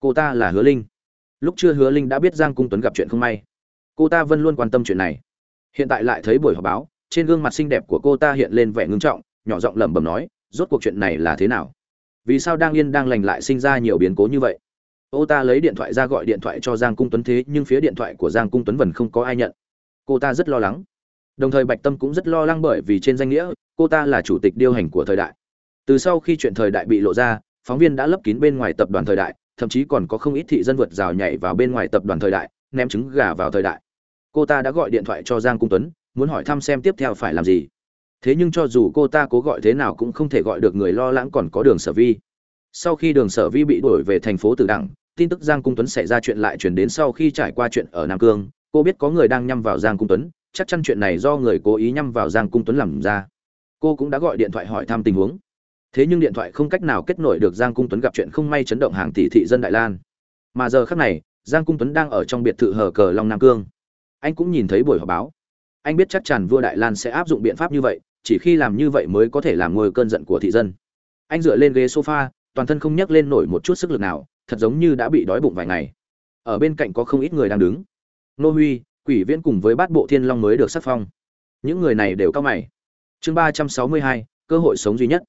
cô ta là hứa linh. Lúc chưa hứa linh đã biết giang cung tuấn gặp chuyện không may. Cô ta vẫn luôn quan tâm chuyện này. Hiện tại lại thấy buổi họp báo, trên gương mặt xinh đẹp của cô ta hiện lên vẻ ngưng trọng, nhỏ giọng lẩm bẩm nói, rốt cuộc chuyện này là thế nào? Vì sao đang yên đang lành lại sinh ra nhiều biến cố như vậy? Cô ta lấy điện thoại ra gọi điện thoại cho giang cung tuấn thế, nhưng phía điện thoại của giang cung tuấn vẫn không có ai nhận. Cô ta rất lo lắng. Đồng thời bạch tâm cũng rất lo lắng bởi vì trên danh nghĩa, cô ta là chủ tịch điều hành của thời đại. Từ sau khi chuyện thời đại bị lộ ra, phóng viên đã lấp kín bên ngoài tập đoàn thời đại thậm chí còn có không ít thị dân vượt rào nhảy vào bên ngoài tập đoàn thời đại, ném trứng gà vào thời đại. Cô ta đã gọi điện thoại cho giang cung tuấn, muốn hỏi thăm xem tiếp theo phải làm gì. Thế nhưng cho dù cô ta cố gọi thế nào cũng không thể gọi được người lo lắng còn có đường sở vi. Sau khi đường sở vi bị đuổi về thành phố tử đẳng, tin tức giang cung tuấn xảy ra chuyện lại chuyển đến sau khi trải qua chuyện ở nam cương. Cô biết có người đang nhằm vào giang cung tuấn, chắc chắn chuyện này do người cố ý nhằm vào giang cung tuấn làm ra. Cô cũng đã gọi điện thoại hỏi thăm tình huống thế nhưng điện thoại không cách nào kết nối được giang cung tuấn gặp chuyện không may chấn động hàng tỷ thị dân đại lan. Mà giờ khác này, giang cung tuấn đang ở trong biệt thự hờ cờ long nam cương. Anh cũng nhìn thấy buổi họp báo. Anh biết chắc chắn vua đại lan sẽ áp dụng biện pháp như vậy, chỉ khi làm như vậy mới có thể làm ngôi cơn giận của thị dân. Anh dựa lên ghế sofa, toàn thân không nhắc lên nổi một chút sức lực nào, thật giống như đã bị đói bụng vài ngày. Ở bên cạnh có không ít người đang đứng. Nô huy, quỷ viễn cùng với bát bộ thiên long mới được sắc phong. Những người này đều cao mày. Chương ba trăm sáu mươi hai, cơ hội sống duy nhất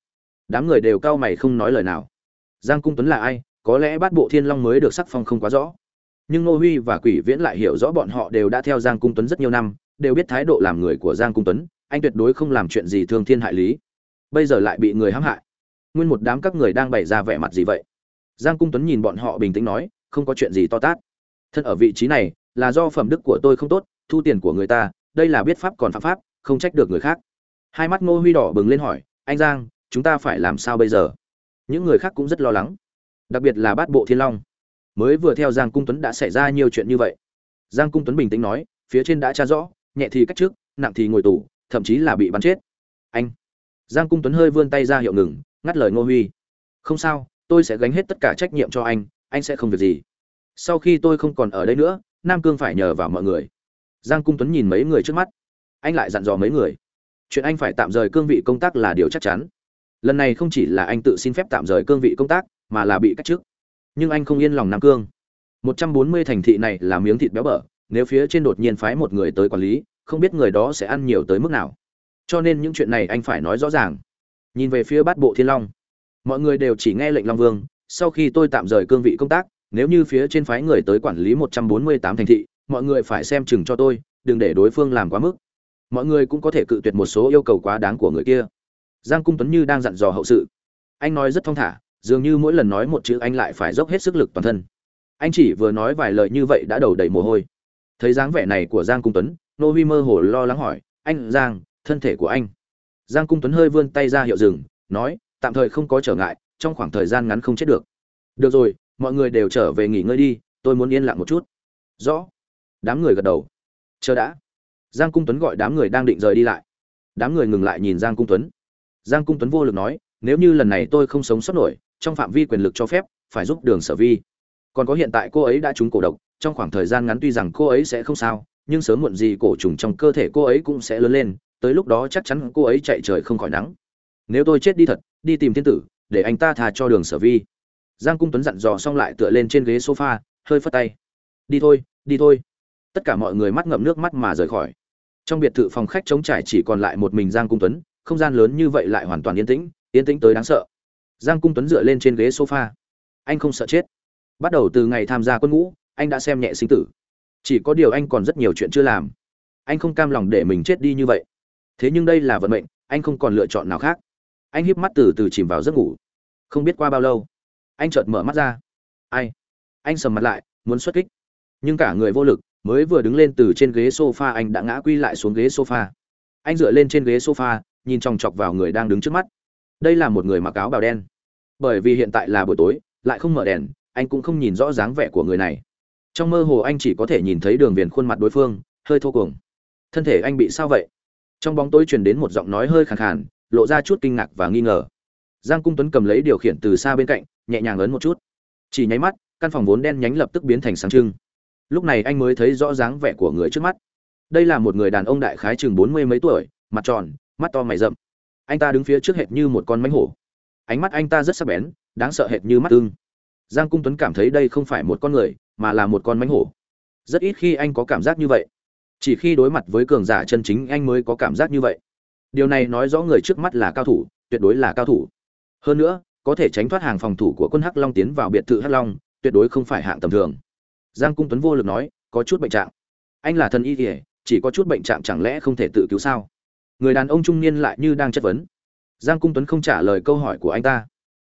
đám người đều cao mày không nói lời nào. Giang cung tuấn là ai, có lẽ bát bộ thiên long mới được sắc phong không quá rõ. Nhưng Ngô huy và quỷ viễn lại hiểu rõ bọn họ đều đã theo giang cung tuấn rất nhiều năm, đều biết thái độ làm người của giang cung tuấn, anh tuyệt đối không làm chuyện gì thương thiên hại lý. Bây giờ lại bị người hãm hại. Nguyên một đám các người đang bày ra vẻ mặt gì vậy? Giang cung tuấn nhìn bọn họ bình tĩnh nói, không có chuyện gì to tát. Thân ở vị trí này, là do phẩm đức của tôi không tốt, thu tiền của người ta, đây là biết pháp còn phạm pháp, không trách được người khác. Hai mắt ngô huy đỏ bừng lên hỏi, anh giang chúng ta phải làm sao bây giờ? Những người khác cũng rất lo lắng. Đặc biệt là bát bộ thiên long. Mới vừa theo giang cung tuấn đã xảy ra nhiều chuyện như vậy. Giang cung tuấn bình tĩnh nói, phía trên đã tra rõ, nhẹ thì cách trước, nặng thì ngồi tù, thậm chí là bị bắn chết. Anh. Giang cung tuấn hơi vươn tay ra hiệu ngừng, ngắt lời ngô huy. Không sao, tôi sẽ gánh hết tất cả trách nhiệm cho anh anh sẽ không việc gì. Sau khi tôi không còn ở đây nữa, nam cương phải nhờ vào mọi người. Giang cung tuấn nhìn mấy người trước mắt. Anh lại dặn dò mấy người. Chuyện anh phải tạm rời cương vị công tác là điều chắc chắn lần này không chỉ là anh tự xin phép tạm rời cương vị công tác, mà là bị cách chức. Nhưng anh không yên lòng nam cương. Một trăm bốn mươi thành thị này là miếng thịt béo bở, nếu phía trên đột nhiên phái một người tới quản lý, không biết người đó sẽ ăn nhiều tới mức nào. Cho nên những chuyện này anh phải nói rõ ràng. Nhìn về phía bát bộ thiên long, mọi người đều chỉ nghe lệnh long vương, sau khi tôi tạm rời cương vị công tác, nếu như phía trên phái người tới quản lý một trăm bốn mươi tám thành thị, mọi người phải xem chừng cho tôi, đừng để đối phương làm quá mức. Mọi người cũng có thể cự tuyệt một số yêu cầu quá đáng của người kia giang cung tuấn như đang dặn dò hậu sự. Anh nói rất thong thả, dường như mỗi lần nói một chữ anh lại phải dốc hết sức lực toàn thân. Anh chỉ vừa nói vài lời như vậy đã đầu đầy mồ hôi. Thấy dáng vẻ này của giang cung tuấn, nô huy mơ hồ lo lắng hỏi, anh, giang, thân thể của anh? Giang cung tuấn hơi vươn tay ra hiệu dừng, nói, tạm thời không có trở ngại, trong khoảng thời gian ngắn không chết được. Được rồi, mọi người đều trở về nghỉ ngơi đi, tôi muốn yên lặng một chút. Rõ. Đám người gật đầu. Chờ đã. Giang cung tuấn gọi đám người đang định rời đi lại. Đám người ngừng lại nhìn giang cung tuấn giang cung tuấn vô lực nói, nếu như lần này tôi không sống sót nổi, trong phạm vi quyền lực cho phép, phải giúp đường sở vi. Còn có hiện tại cô ấy đã trúng cổ độc, trong khoảng thời gian ngắn tuy rằng cô ấy sẽ không sao, nhưng sớm muộn gì cổ trùng trong cơ thể cô ấy cũng sẽ lớn lên, tới lúc đó chắc chắn cô ấy chạy trời không khỏi nắng. Nếu tôi chết đi thật, đi tìm thiên tử, để anh ta thà cho đường sở vi. Giang cung tuấn dặn dò xong lại tựa lên trên ghế sofa, hơi phất tay. Đi thôi đi thôi. Tất cả mọi người mắt ngậm nước mắt mà rời khỏi. Trong biệt thự phòng khách trống trải chỉ còn lại một mình giang cung tuấn không gian lớn như vậy lại hoàn toàn yên tĩnh yên tĩnh tới đáng sợ. Giang cung tuấn dựa lên trên ghế sofa. Anh không sợ chết. Bắt đầu từ ngày tham gia quân ngũ, anh đã xem nhẹ sinh tử. Chỉ có điều anh còn rất nhiều chuyện chưa làm. Anh không cam lòng để mình chết đi như vậy. Thế nhưng đây là vận mệnh, anh không còn lựa chọn nào khác. Anh híp mắt từ từ chìm vào giấc ngủ. Không biết qua bao lâu, anh chợt mở mắt ra. Ai? Anh sầm mặt lại, muốn xuất kích. Nhưng cả người vô lực, mới vừa đứng lên từ trên ghế sofa anh đã ngã quy lại xuống ghế sofa. Anh dựa lên trên ghế sofa nhìn chòng chọc vào người đang đứng trước mắt. Đây là một người mặc áo bào đen. Bởi vì hiện tại là buổi tối, lại không mở đèn, anh cũng không nhìn rõ dáng vẻ của người này. Trong mơ hồ anh chỉ có thể nhìn thấy đường viền khuôn mặt đối phương, hơi thô cuồng. Thân thể anh bị sao vậy? Trong bóng tối truyền đến một giọng nói hơi khàn khàn, lộ ra chút kinh ngạc và nghi ngờ. Giang cung tuấn cầm lấy điều khiển từ xa bên cạnh, nhẹ nhàng ấn một chút. Chỉ nháy mắt, căn phòng vốn đen nhánh lập tức biến thành sáng trưng. Lúc này anh mới thấy rõ dáng vẻ của người trước mắt. Đây là một người đàn ông đại khái chừng bốn mươi mấy tuổi, mặt tròn mắt to mày rậm. Anh ta đứng phía trước hệt như một con mánh hổ. Ánh mắt anh ta rất sắc bén, đáng sợ hệt như mắt tương giang cung tuấn cảm thấy đây không phải một con người, mà là một con mánh hổ. Rất ít khi anh có cảm giác như vậy. Chỉ khi đối mặt với cường giả chân chính anh mới có cảm giác như vậy. Điều này nói rõ người trước mắt là cao thủ, tuyệt đối là cao thủ. Hơn nữa, có thể tránh thoát hàng phòng thủ của quân hắc long tiến vào biệt thự hắc long, tuyệt đối không phải hạng tầm thường. Giang cung tuấn vô lực nói, có chút bệnh trạng. Anh là thần y kỉa chỉ có chút bệnh trạng chẳng lẽ không thể tự cứu sao? Người đàn ông trung niên lại như đang chất vấn. Giang cung tuấn không trả lời câu hỏi của anh ta.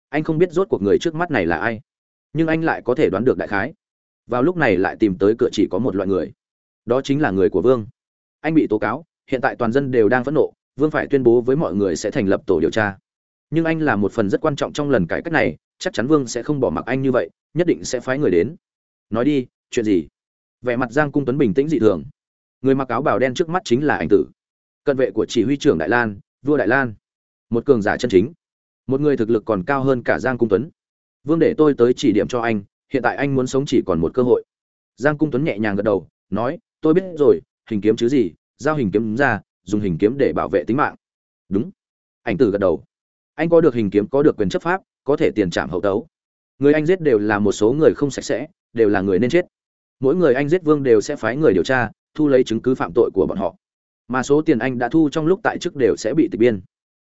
Anh không biết rốt cuộc người trước mắt này là ai, nhưng anh lại có thể đoán được đại khái. Vào lúc này lại tìm tới cửa chỉ có một loại người. Đó chính là người của vương. Anh bị tố cáo, hiện tại toàn dân đều đang phẫn nộ, vương phải tuyên bố với mọi người sẽ thành lập tổ điều tra. Nhưng anh là một phần rất quan trọng trong lần cải cách này, chắc chắn vương sẽ không bỏ mặc anh như vậy, nhất định sẽ phái người đến. Nói đi, chuyện gì? Vẻ mặt giang cung tuấn bình tĩnh dị thường. Người mặc áo bào đen trước mắt chính là ảnh tử cận vệ của chỉ huy trưởng đại lan, vua đại lan. Một cường giả chân chính. Một người thực lực còn cao hơn cả giang cung tuấn. Vương để tôi tới chỉ điểm cho anh, hiện tại anh muốn sống chỉ còn một cơ hội. Giang cung tuấn nhẹ nhàng gật đầu, nói, tôi biết rồi, hình kiếm chứ gì, giao hình kiếm ra, dùng hình kiếm để bảo vệ tính mạng. Đúng. Ảnh tử gật đầu. Anh có được hình kiếm, có được quyền chấp pháp, có thể tiền trảm hậu tấu. Người anh giết đều là một số người không sạch sẽ, đều là người nên chết. Mỗi người anh giết vương đều sẽ phái người điều tra, thu lấy chứng cứ phạm tội của bọn họ mà số tiền anh đã thu trong lúc tại chức đều sẽ bị tịch biên.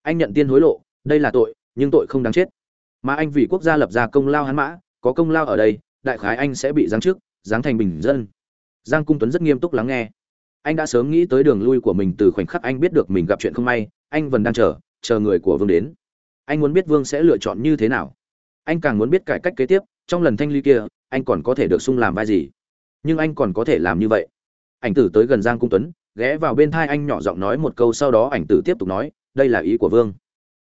Anh nhận tiền hối lộ, đây là tội, nhưng tội không đáng chết. Mà anh vì quốc gia lập ra công lao hắn mã, có công lao ở đây, đại khái anh sẽ bị giáng chức, giáng thành bình dân. Giang cung tuấn rất nghiêm túc lắng nghe. Anh đã sớm nghĩ tới đường lui của mình từ khoảnh khắc anh biết được mình gặp chuyện không may, anh vẫn đang chờ chờ người của vương đến. Anh muốn biết vương sẽ lựa chọn như thế nào. Anh càng muốn biết cải cách kế tiếp, trong lần thanh ly kia, anh còn có thể được sung làm vai gì. Nhưng anh còn có thể làm như vậy. Ảnh tử tới gần giang cung tuấn ghé vào bên thai anh nhỏ giọng nói một câu sau đó ảnh tử tiếp tục nói, đây là ý của vương.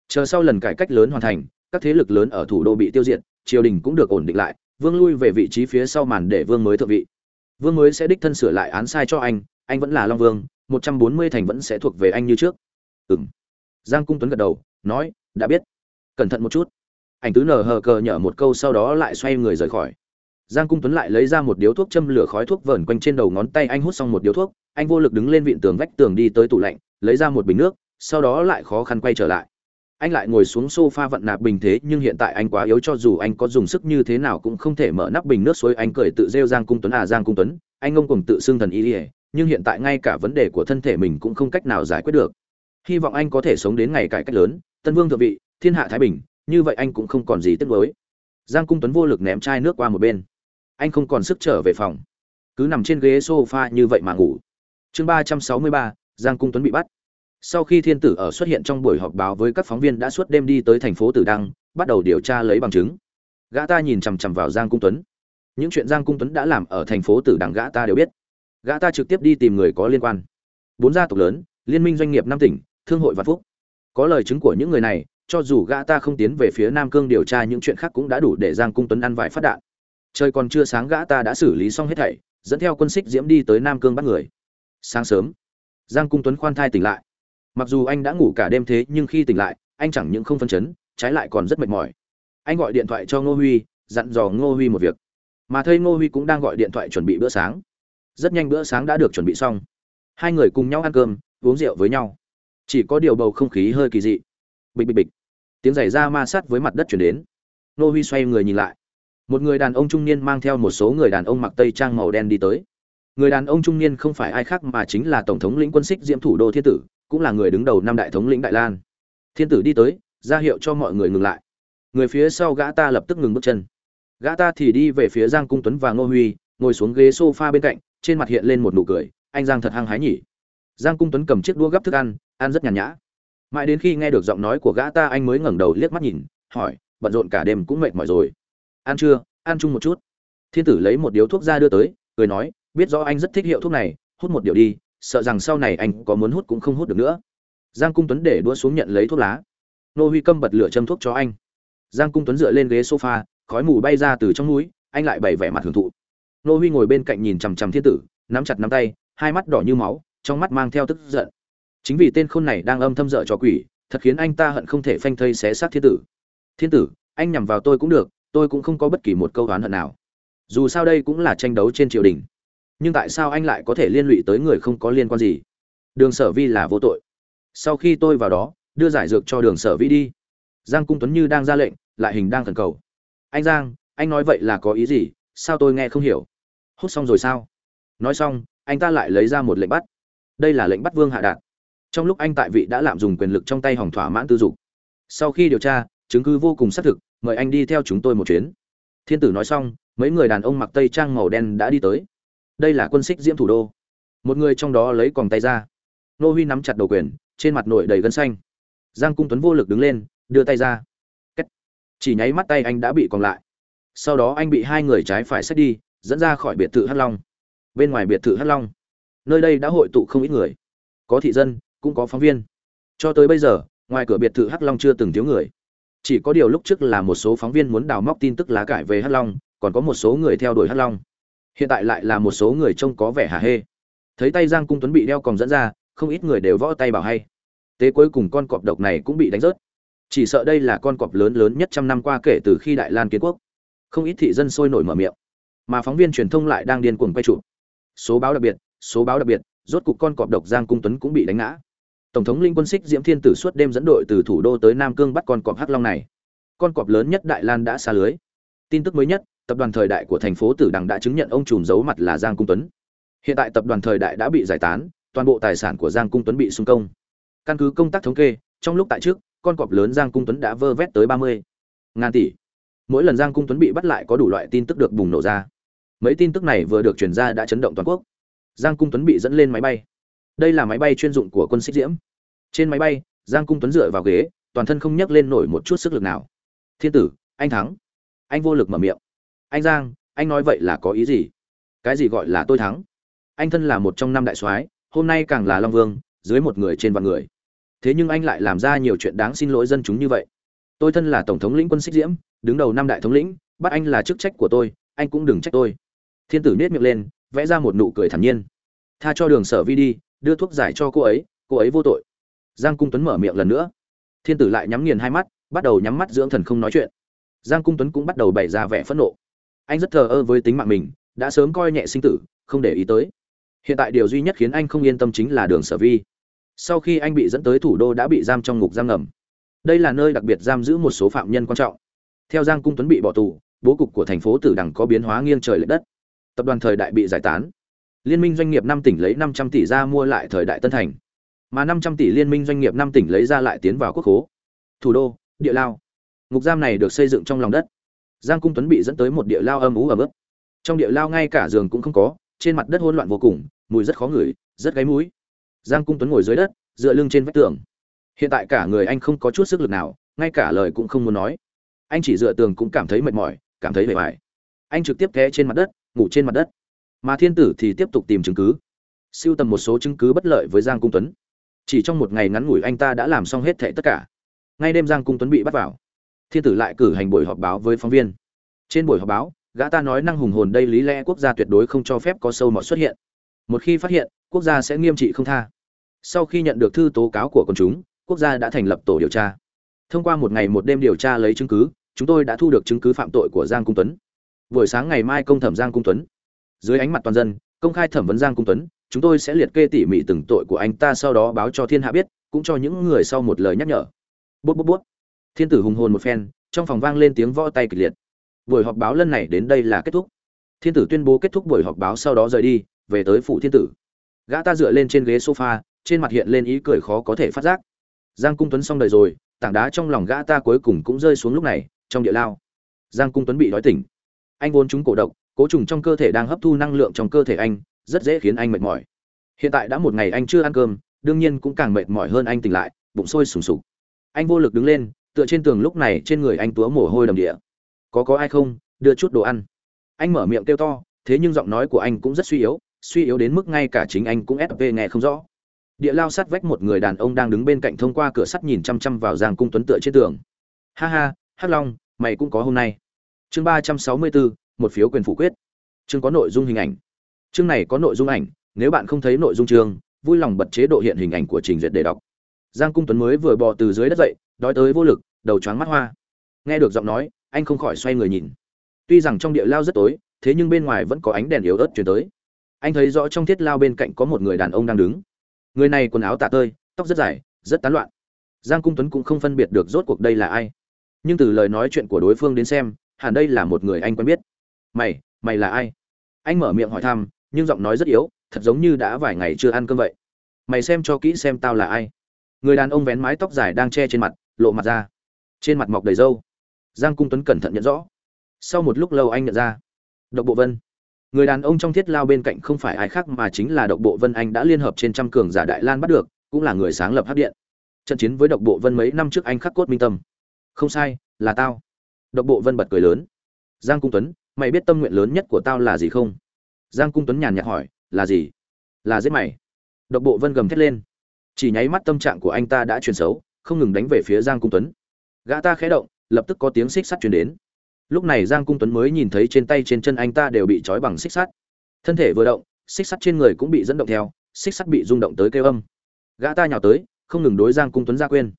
Chờ sau lần cải cách lớn hoàn thành, các thế lực lớn ở thủ đô bị tiêu diệt, triều đình cũng được ổn định lại, vương lui về vị trí phía sau màn để vương mới thượng vị. Vương mới sẽ đích thân sửa lại án sai cho anh anh vẫn là long vương, một trăm bốn mươi thành vẫn sẽ thuộc về anh như trước. Ừng giang cung tuấn gật đầu, nói, đã biết. Cẩn thận một chút. Ảnh tứ nở hờ cờ nhở một câu sau đó lại xoay người rời khỏi giang cung tuấn lại lấy ra một điếu thuốc châm lửa khói thuốc vờn quanh trên đầu ngón tay anh hút xong một điếu thuốc, anh vô lực đứng lên vịn tường vách tường đi tới tủ lạnh, lấy ra một bình nước, sau đó lại khó khăn quay trở lại. Anh lại ngồi xuống sofa vận nạp bình thế, nhưng hiện tại anh quá yếu cho dù anh có dùng sức như thế nào cũng không thể mở nắp bình nước suối. Anh cười tự rêu giang cung tuấn à giang cung tuấn, anh ngông cùng tự xưng thần y ỉa nhưng hiện tại ngay cả vấn đề của thân thể mình cũng không cách nào giải quyết được. Hy vọng anh có thể sống đến ngày cải cách lớn, tân vương thượng vị, thiên hạ thái bình, như vậy anh cũng không còn gì tiếc nuối. Giang cung tuấn vô lực ném chai nước qua một bên anh không còn sức trở về phòng. Cứ nằm trên ghế sofa như vậy mà ngủ. Chương ba trăm sáu mươi ba, giang cung tuấn bị bắt. Sau khi thiên tử ở xuất hiện trong buổi họp báo với các phóng viên đã suốt đêm đi tới thành phố tử đăng, bắt đầu điều tra lấy bằng chứng. Gã ta nhìn chằm chằm vào giang cung tuấn. Những chuyện giang cung tuấn đã làm ở thành phố tử đăng gã ta đều biết. Gã ta trực tiếp đi tìm người có liên quan. Bốn gia tộc lớn, liên minh doanh nghiệp năm tỉnh, thương hội vạn phúc. Có lời chứng của những người này, cho dù gã ta không tiến về phía nam cương điều tra những chuyện khác cũng đã đủ để giang cung tuấn ăn vài phát đạn trời còn chưa sáng gã ta đã xử lý xong hết thảy, dẫn theo quân xích diễm đi tới nam cương bắt người. Sáng sớm, giang cung tuấn khoan thai tỉnh lại. Mặc dù anh đã ngủ cả đêm thế nhưng khi tỉnh lại, anh chẳng những không phân chấn, trái lại còn rất mệt mỏi. Anh gọi điện thoại cho ngô huy, dặn dò ngô huy một việc. Mà thây ngô huy cũng đang gọi điện thoại chuẩn bị bữa sáng. Rất nhanh bữa sáng đã được chuẩn bị xong. Hai người cùng nhau ăn cơm, uống rượu với nhau. Chỉ có điều bầu không khí hơi kỳ dị. Bịch bịch bịch. Tiếng giày da ma sát với mặt đất chuyển đến. Ngô huy xoay người nhìn lại một người đàn ông trung niên mang theo một số người đàn ông mặc tây trang màu đen đi tới. Người đàn ông trung niên không phải ai khác mà chính là tổng thống lĩnh quân xích diễm thủ đô thiên tử, cũng là người đứng đầu năm đại thống lĩnh đại lan. Thiên tử đi tới, ra hiệu cho mọi người ngừng lại. Người phía sau gã ta lập tức ngừng bước chân. Gã ta thì đi về phía giang cung tuấn và ngô huy, ngồi xuống ghế sofa bên cạnh, trên mặt hiện lên một nụ cười, anh giang thật hăng hái nhỉ. Giang cung tuấn cầm chiếc đũa gấp thức ăn ăn rất nhàn nhã. Mãi đến khi nghe được giọng nói của gã ta, anh mới ngẩng đầu liếc mắt nhìn, hỏi, bận rộn cả đêm cũng mệt mỏi rồi ăn chưa, ăn chung một chút. Thiên tử lấy một điếu thuốc ra đưa tới, cười nói, biết rõ anh rất thích hiệu thuốc này, hút một điếu đi, sợ rằng sau này anh có muốn hút cũng không hút được nữa. Giang cung tuấn để đua xuống nhận lấy thuốc lá. Nô huy câm bật lửa châm thuốc cho anh. Giang cung tuấn dựa lên ghế sofa, khói mù bay ra từ trong núi, anh lại bày vẻ mặt hưởng thụ. Nô huy ngồi bên cạnh nhìn chằm chằm thiên tử, nắm chặt nắm tay, hai mắt đỏ như máu, trong mắt mang theo tức giận. Chính vì tên khôn này đang âm thâm dợ cho quỷ, thật khiến anh ta hận không thể phanh thây xé xác thiên tử. Thiên tử, anh nhằm vào tôi cũng được tôi cũng không có bất kỳ một câu oán hận nào. Dù sao đây cũng là tranh đấu trên triều đình. Nhưng tại sao anh lại có thể liên lụy tới người không có liên quan gì? Đường sở vi là vô tội. Sau khi tôi vào đó, đưa giải dược cho đường sở vi đi. Giang cung tuấn như đang ra lệnh, lại hình đang thần cầu. Anh giang, anh nói vậy là có ý gì? Sao tôi nghe không hiểu? Hút xong rồi sao? Nói xong, anh ta lại lấy ra một lệnh bắt. Đây là lệnh bắt vương hạ đạt trong lúc anh tại vị đã lạm dùng quyền lực trong tay hỏng thỏa mãn tư dục. Sau khi điều tra, chứng cứ vô cùng xác thực mời anh đi theo chúng tôi một chuyến. Thiên tử nói xong, mấy người đàn ông mặc tây trang màu đen đã đi tới. Đây là quân xích diễm thủ đô. Một người trong đó lấy còng tay ra. Nô huy nắm chặt đầu quyền, trên mặt nội đầy gân xanh. Giang cung tuấn vô lực đứng lên, đưa tay ra. Cách. chỉ nháy mắt tay anh đã bị còn lại. Sau đó anh bị hai người trái phải xách đi, dẫn ra khỏi biệt thự hắc long. Bên ngoài biệt thự hắc long, nơi đây đã hội tụ không ít người. Có thị dân, cũng có phóng viên. Cho tới bây giờ, ngoài cửa biệt thự hắc long chưa từng thiếu người chỉ có điều lúc trước là một số phóng viên muốn đào móc tin tức lá cải về hắc long, còn có một số người theo đuổi hắc long. Hiện tại lại là một số người trông có vẻ hả hê. Thấy tay giang cung tuấn bị đeo còng dẫn ra, không ít người đều võ tay bảo hay. Tế cuối cùng con cọp độc này cũng bị đánh rớt. Chỉ sợ đây là con cọp lớn lớn nhất trăm năm qua kể từ khi đại lan kiến quốc. Không ít thị dân sôi nổi mở miệng. Mà phóng viên truyền thông lại đang điên cuồng quay trụ. Số báo đặc biệt, số báo đặc biệt, rốt cục con cọp độc giang cung tuấn cũng bị đánh ngã tổng thống linh quân xích diễm thiên tử suốt đêm dẫn đội từ thủ đô tới nam cương bắt con cọp hắc long này. Con cọp lớn nhất đại lan đã xa lưới. Tin tức mới nhất, tập đoàn thời đại của thành phố tử đằng đã chứng nhận ông trùm giấu mặt là giang cung tuấn. Hiện tại tập đoàn thời đại đã bị giải tán, toàn bộ tài sản của giang cung tuấn bị xung công. Căn cứ công tác thống kê, trong lúc tại trước, con cọp lớn giang cung tuấn đã vơ vét tới ba mươi ngàn tỷ. Mỗi lần giang cung tuấn bị bắt lại có đủ loại tin tức được bùng nổ ra. Mấy tin tức này vừa được truyền ra đã chấn động toàn quốc. Giang cung tuấn bị dẫn lên máy bay đây là máy bay chuyên dụng của quân xích diễm. Trên máy bay, giang cung tuấn dựa vào ghế, toàn thân không nhắc lên nổi một chút sức lực nào. Thiên tử, anh thắng. Anh vô lực mở miệng. Anh giang, anh nói vậy là có ý gì? Cái gì gọi là tôi thắng? Anh thân là một trong năm đại soái, hôm nay càng là long vương, dưới một người trên vạn người. Thế nhưng anh lại làm ra nhiều chuyện đáng xin lỗi dân chúng như vậy. Tôi thân là tổng thống lĩnh quân xích diễm, đứng đầu năm đại thống lĩnh, bắt anh là chức trách của tôi, anh cũng đừng trách tôi. Thiên tử nết miệng lên, vẽ ra một nụ cười thản nhiên. Tha cho đường sở vi đi đưa thuốc giải cho cô ấy cô ấy vô tội. Giang cung tuấn mở miệng lần nữa. Thiên tử lại nhắm nghiền hai mắt, bắt đầu nhắm mắt dưỡng thần không nói chuyện. Giang cung tuấn cũng bắt đầu bày ra vẻ phẫn nộ. Anh rất thờ ơ với tính mạng mình, đã sớm coi nhẹ sinh tử, không để ý tới. Hiện tại điều duy nhất khiến anh không yên tâm chính là đường sở vi. Sau khi anh bị dẫn tới thủ đô đã bị giam trong ngục giam ngầm. Đây là nơi đặc biệt giam giữ một số phạm nhân quan trọng. Theo giang cung tuấn bị bỏ tù, bố cục của thành phố tử đằng có biến hóa nghiêng trời l ệ đất. Tập đoàn thời đại bị giải tán liên minh doanh nghiệp năm tỉnh lấy năm trăm tỷ ra mua lại thời đại tân thành. Mà năm trăm tỷ liên minh doanh nghiệp năm tỉnh lấy ra lại tiến vào quốc khố. Thủ đô, địa lao. Ngục giam này được xây dựng trong lòng đất. Giang cung tuấn bị dẫn tới một địa lao âm ú và ướt. Trong địa lao ngay cả giường cũng không có, trên mặt đất hỗn loạn vô cùng, mùi rất khó ngửi, rất gáy mũi. Giang cung tuấn ngồi dưới đất, dựa lưng trên vách tường. Hiện tại cả người anh không có chút sức lực nào, ngay cả lời cũng không muốn nói. Anh chỉ dựa tường cũng cảm thấy mệt mỏi, cảm thấy bề bại. anh trực tiếp té trên mặt đất, ngủ trên mặt đất mà thiên tử thì tiếp tục tìm chứng cứ. Siêu tầm một số chứng cứ bất lợi với giang cung tuấn. Chỉ trong một ngày ngắn ngủi anh ta đã làm xong hết thệ tất cả. Ngay đêm giang cung tuấn bị bắt vào. Thiên tử lại cử hành buổi họp báo với phóng viên. Trên buổi họp báo, gã ta nói năng hùng hồn đây lý lẽ quốc gia tuyệt đối không cho phép có sâu mọt xuất hiện. Một khi phát hiện, quốc gia sẽ nghiêm trị không tha. Sau khi nhận được thư tố cáo của quần chúng, quốc gia đã thành lập tổ điều tra. Thông qua một ngày một đêm điều tra lấy chứng cứ, chúng tôi đã thu được chứng cứ phạm tội của giang cung tuấn. Buổi sáng ngày mai công thẩm giang cung tuấn dưới ánh mặt toàn dân, công khai thẩm vấn giang cung tuấn, chúng tôi sẽ liệt kê tỉ mỉ từng tội của anh ta sau đó báo cho thiên hạ biết, cũng cho những người sau một lời nhắc nhở. Bút bút bút. Thiên tử hùng hồn một phen, trong phòng vang lên tiếng võ tay kịch liệt. Buổi họp báo lần này đến đây là kết thúc. Thiên tử tuyên bố kết thúc buổi họp báo sau đó rời đi, về tới phụ thiên tử. Gã ta dựa lên trên ghế sofa, trên mặt hiện lên ý cười khó có thể phát giác. Giang cung tuấn xong đời rồi, tảng đá trong lòng gã ta cuối cùng cũng rơi xuống lúc này, trong địa lao. Giang cung tuấn bị đói tỉnh. Anh vốn chúng cổ độc cố trùng trong cơ thể đang hấp thu năng lượng trong cơ thể anh, rất dễ khiến anh mệt mỏi. Hiện tại đã một ngày anh chưa ăn cơm, đương nhiên cũng càng mệt mỏi hơn anh tỉnh lại, bụng sôi sùng sục. Anh vô lực đứng lên, tựa trên tường lúc này trên người anh túa mồ hôi đầm địa. Có có ai không, đưa chút đồ ăn. Anh mở miệng kêu to, thế nhưng giọng nói của anh cũng rất suy yếu suy yếu đến mức ngay cả chính anh cũng sp nghe không rõ. Địa lao sát vách một người đàn ông đang đứng bên cạnh thông qua cửa sắt nhìn chăm chăm vào giang cung tuấn tựa trên tường. Ha ha, hắc long, mày cũng có hôm nay. Chương ba trăm sáu mươi bốn một phiếu quyền phủ quyết. Chương có nội dung hình ảnh. Chương này có nội dung ảnh, nếu bạn không thấy nội dung chương, vui lòng bật chế độ hiện hình ảnh của trình duyệt để đọc. Giang cung tuấn mới vừa bò từ dưới đất dậy, đói tới vô lực, đầu choáng mắt hoa. Nghe được giọng nói, anh không khỏi xoay người nhìn. Tuy rằng trong địa lao rất tối, thế nhưng bên ngoài vẫn có ánh đèn yếu ớt chuyển tới. Anh thấy rõ trong thiết lao bên cạnh có một người đàn ông đang đứng. Người này quần áo tả tơi, tóc rất dài, rất tán loạn. Giang cung tuấn cũng không phân biệt được rốt cuộc đây là ai. Nhưng từ lời nói chuyện của đối phương đến xem, hẳn đây là một người anh quen biết mày mày là ai? Anh mở miệng hỏi thăm, nhưng giọng nói rất yếu, thật giống như đã vài ngày chưa ăn cơm vậy. Mày xem cho kỹ xem tao là ai. Người đàn ông vén mái tóc dài đang che trên mặt, lộ mặt ra. Trên mặt mọc đầy râu. Giang cung tuấn cẩn thận nhận rõ. Sau một lúc lâu anh nhận ra. Độc bộ vân. Người đàn ông trong thiết lao bên cạnh không phải ai khác mà chính là độc bộ vân anh đã liên hợp trên trăm cường giả đại lan bắt được, cũng là người sáng lập hắc điện. Trận chiến với độc bộ vân mấy năm trước anh khắc cốt minh tâm. Không sai, là tao. Độc bộ vân bật cười lớn. Giang cung tuấn mày biết tâm nguyện lớn nhất của tao là gì không? Giang cung tuấn nhàn nhạt hỏi, là gì? Là giết mày. Độc bộ vân gầm thét lên. Chỉ nháy mắt tâm trạng của anh ta đã chuyển xấu, không ngừng đánh về phía giang cung tuấn. Gã ta khẽ động, lập tức có tiếng xích sắt chuyển đến. Lúc này giang cung tuấn mới nhìn thấy trên tay trên chân anh ta đều bị trói bằng xích sắt. Thân thể vừa động, xích sắt trên người cũng bị dẫn động theo, xích sắt bị rung động tới kêu âm. Gã ta nhào tới, không ngừng đối giang cung tuấn ra quên.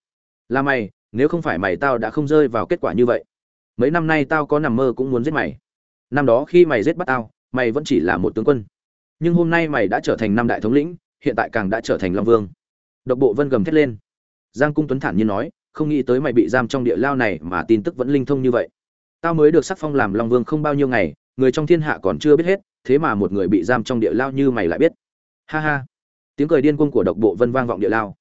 Là mày, nếu không phải mày tao đã không rơi vào kết quả như vậy. Mấy năm nay tao có nằm mơ cũng muốn giết mày năm đó khi mày giết bắt tao, mày vẫn chỉ là một tướng quân. Nhưng hôm nay mày đã trở thành năm đại thống lĩnh, hiện tại càng đã trở thành long vương. Độc bộ vân gầm thét lên. Giang cung tuấn thản nhiên nói, không nghĩ tới mày bị giam trong địa lao này mà tin tức vẫn linh thông như vậy. Tao mới được sắc phong làm long vương không bao nhiêu ngày, người trong thiên hạ còn chưa biết hết, thế mà một người bị giam trong địa lao như mày lại biết. Ha ha. Tiếng cười điên cuồng của độc bộ vân vang vọng địa lao.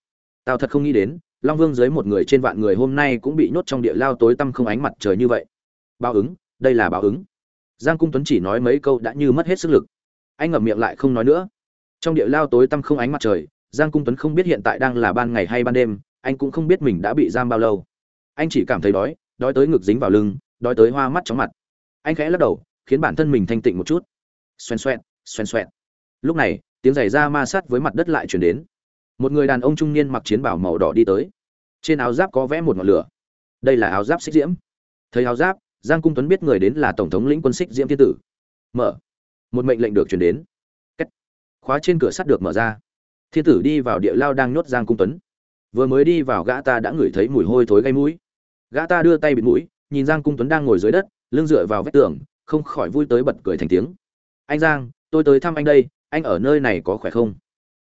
Tao thật không nghĩ đến, long vương dưới một người trên vạn người hôm nay cũng bị nhốt trong địa lao tối tăm không ánh mặt trời như vậy. Báo ứng, đây là báo ứng giang cung tuấn chỉ nói mấy câu đã như mất hết sức lực. Anh ngậm miệng lại không nói nữa. Trong địa lao tối tăm không ánh mặt trời giang cung tuấn không biết hiện tại đang là ban ngày hay ban đêm anh cũng không biết mình đã bị giam bao lâu. Anh chỉ cảm thấy đói đói tới ngực dính vào lưng đói tới hoa mắt chóng mặt. Anh khẽ lắc đầu khiến bản thân mình thanh tịnh một chút. Xoèn xoẹn, xoèn xoẹn. lúc này tiếng giày da ma sát với mặt đất lại chuyển đến. Một người đàn ông trung niên mặc chiến bảo màu đỏ đi tới. Trên áo giáp có vẽ một ngọn lửa. Đây là áo giáp xích diễm. Thấy áo giáp giang cung tuấn biết người đến là tổng thống lĩnh quân xích diễm thiên tử. Mở. Một mệnh lệnh được chuyển đến. Cách. khóa trên cửa sắt được mở ra. Thiên tử đi vào địa lao đang nhốt giang cung tuấn. Vừa mới đi vào gã ta đã ngửi thấy mùi hôi thối gây mũi. Gã ta đưa tay bịt mũi, nhìn giang cung tuấn đang ngồi dưới đất, lưng dựa vào vách tường, không khỏi vui tới bật cười thành tiếng. Anh giang, tôi tới thăm anh đây, anh ở nơi này có khỏe không?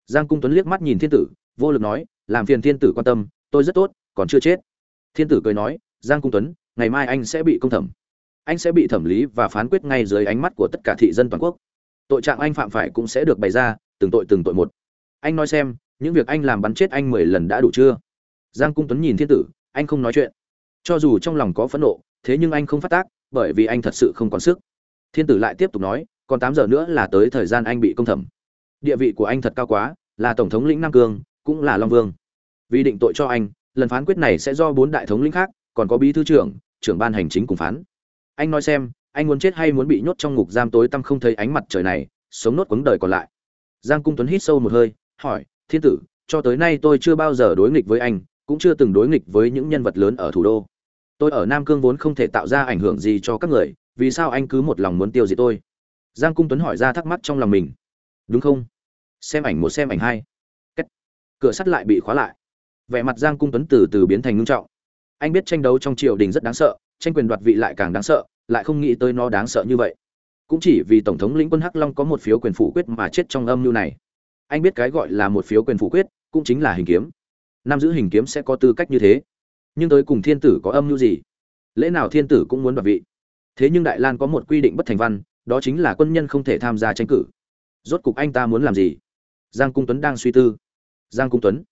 Giang cung tuấn liếc mắt nhìn thiên tử, vô lực nói, làm phiền thiên tử quan tâm, tôi rất tốt, còn chưa chết. Thiên tử cười nói, giang cung tuấn ngày mai anh sẽ bị công thẩm. Anh sẽ bị thẩm lý và phán quyết ngay dưới ánh mắt của tất cả thị dân toàn quốc. Tội trạng anh phạm phải cũng sẽ được bày ra, từng tội từng tội một. Anh nói xem, những việc anh làm bắn chết anh mười lần đã đủ chưa? Giang cung tuấn nhìn thiên tử, anh không nói chuyện. Cho dù trong lòng có phẫn nộ, thế nhưng anh không phát tác, bởi vì anh thật sự không còn sức. Thiên tử lại tiếp tục nói, còn tám giờ nữa là tới thời gian anh bị công thẩm. Địa vị của anh thật cao quá, là tổng thống lĩnh nam cương, cũng là long vương. Vì định tội cho anh, lần phán quyết này sẽ do bốn đại thống lĩnh khác, còn có bí thư trưởng trưởng ban hành chính cùng phán. Anh nói xem, anh muốn chết hay muốn bị nhốt trong ngục giam tối tăm không thấy ánh mặt trời này, sống nốt quãng đời còn lại. Giang cung tuấn hít sâu một hơi, hỏi, thiên tử, cho tới nay tôi chưa bao giờ đối nghịch với anh, cũng chưa từng đối nghịch với những nhân vật lớn ở thủ đô. Tôi ở nam cương vốn không thể tạo ra ảnh hưởng gì cho các người, vì sao anh cứ một lòng muốn tiêu diệt tôi? Giang cung tuấn hỏi ra thắc mắc trong lòng mình. Đúng không? Xem ảnh một, xem ảnh hai. Cách. cửa sắt lại bị khóa lại. Vẻ mặt giang cung tuấn từ từ biến thành ngưng trọng anh biết tranh đấu trong triều đình rất đáng sợ, tranh quyền đoạt vị lại càng đáng sợ, lại không nghĩ tới nó đáng sợ như vậy. Cũng chỉ vì tổng thống lĩnh quân hắc long có một phiếu quyền phủ quyết mà chết trong âm mưu này. Anh biết cái gọi là một phiếu quyền phủ quyết, cũng chính là hình kiếm. Nam giữ hình kiếm sẽ có tư cách như thế. Nhưng tới cùng thiên tử có âm mưu gì? Lẽ nào thiên tử cũng muốn đoạt vị? Thế nhưng đại lan có một quy định bất thành văn, đó chính là quân nhân không thể tham gia tranh cử. Rốt cục anh ta muốn làm gì? Giang cung tuấn đang suy tư. Giang cung tuấn.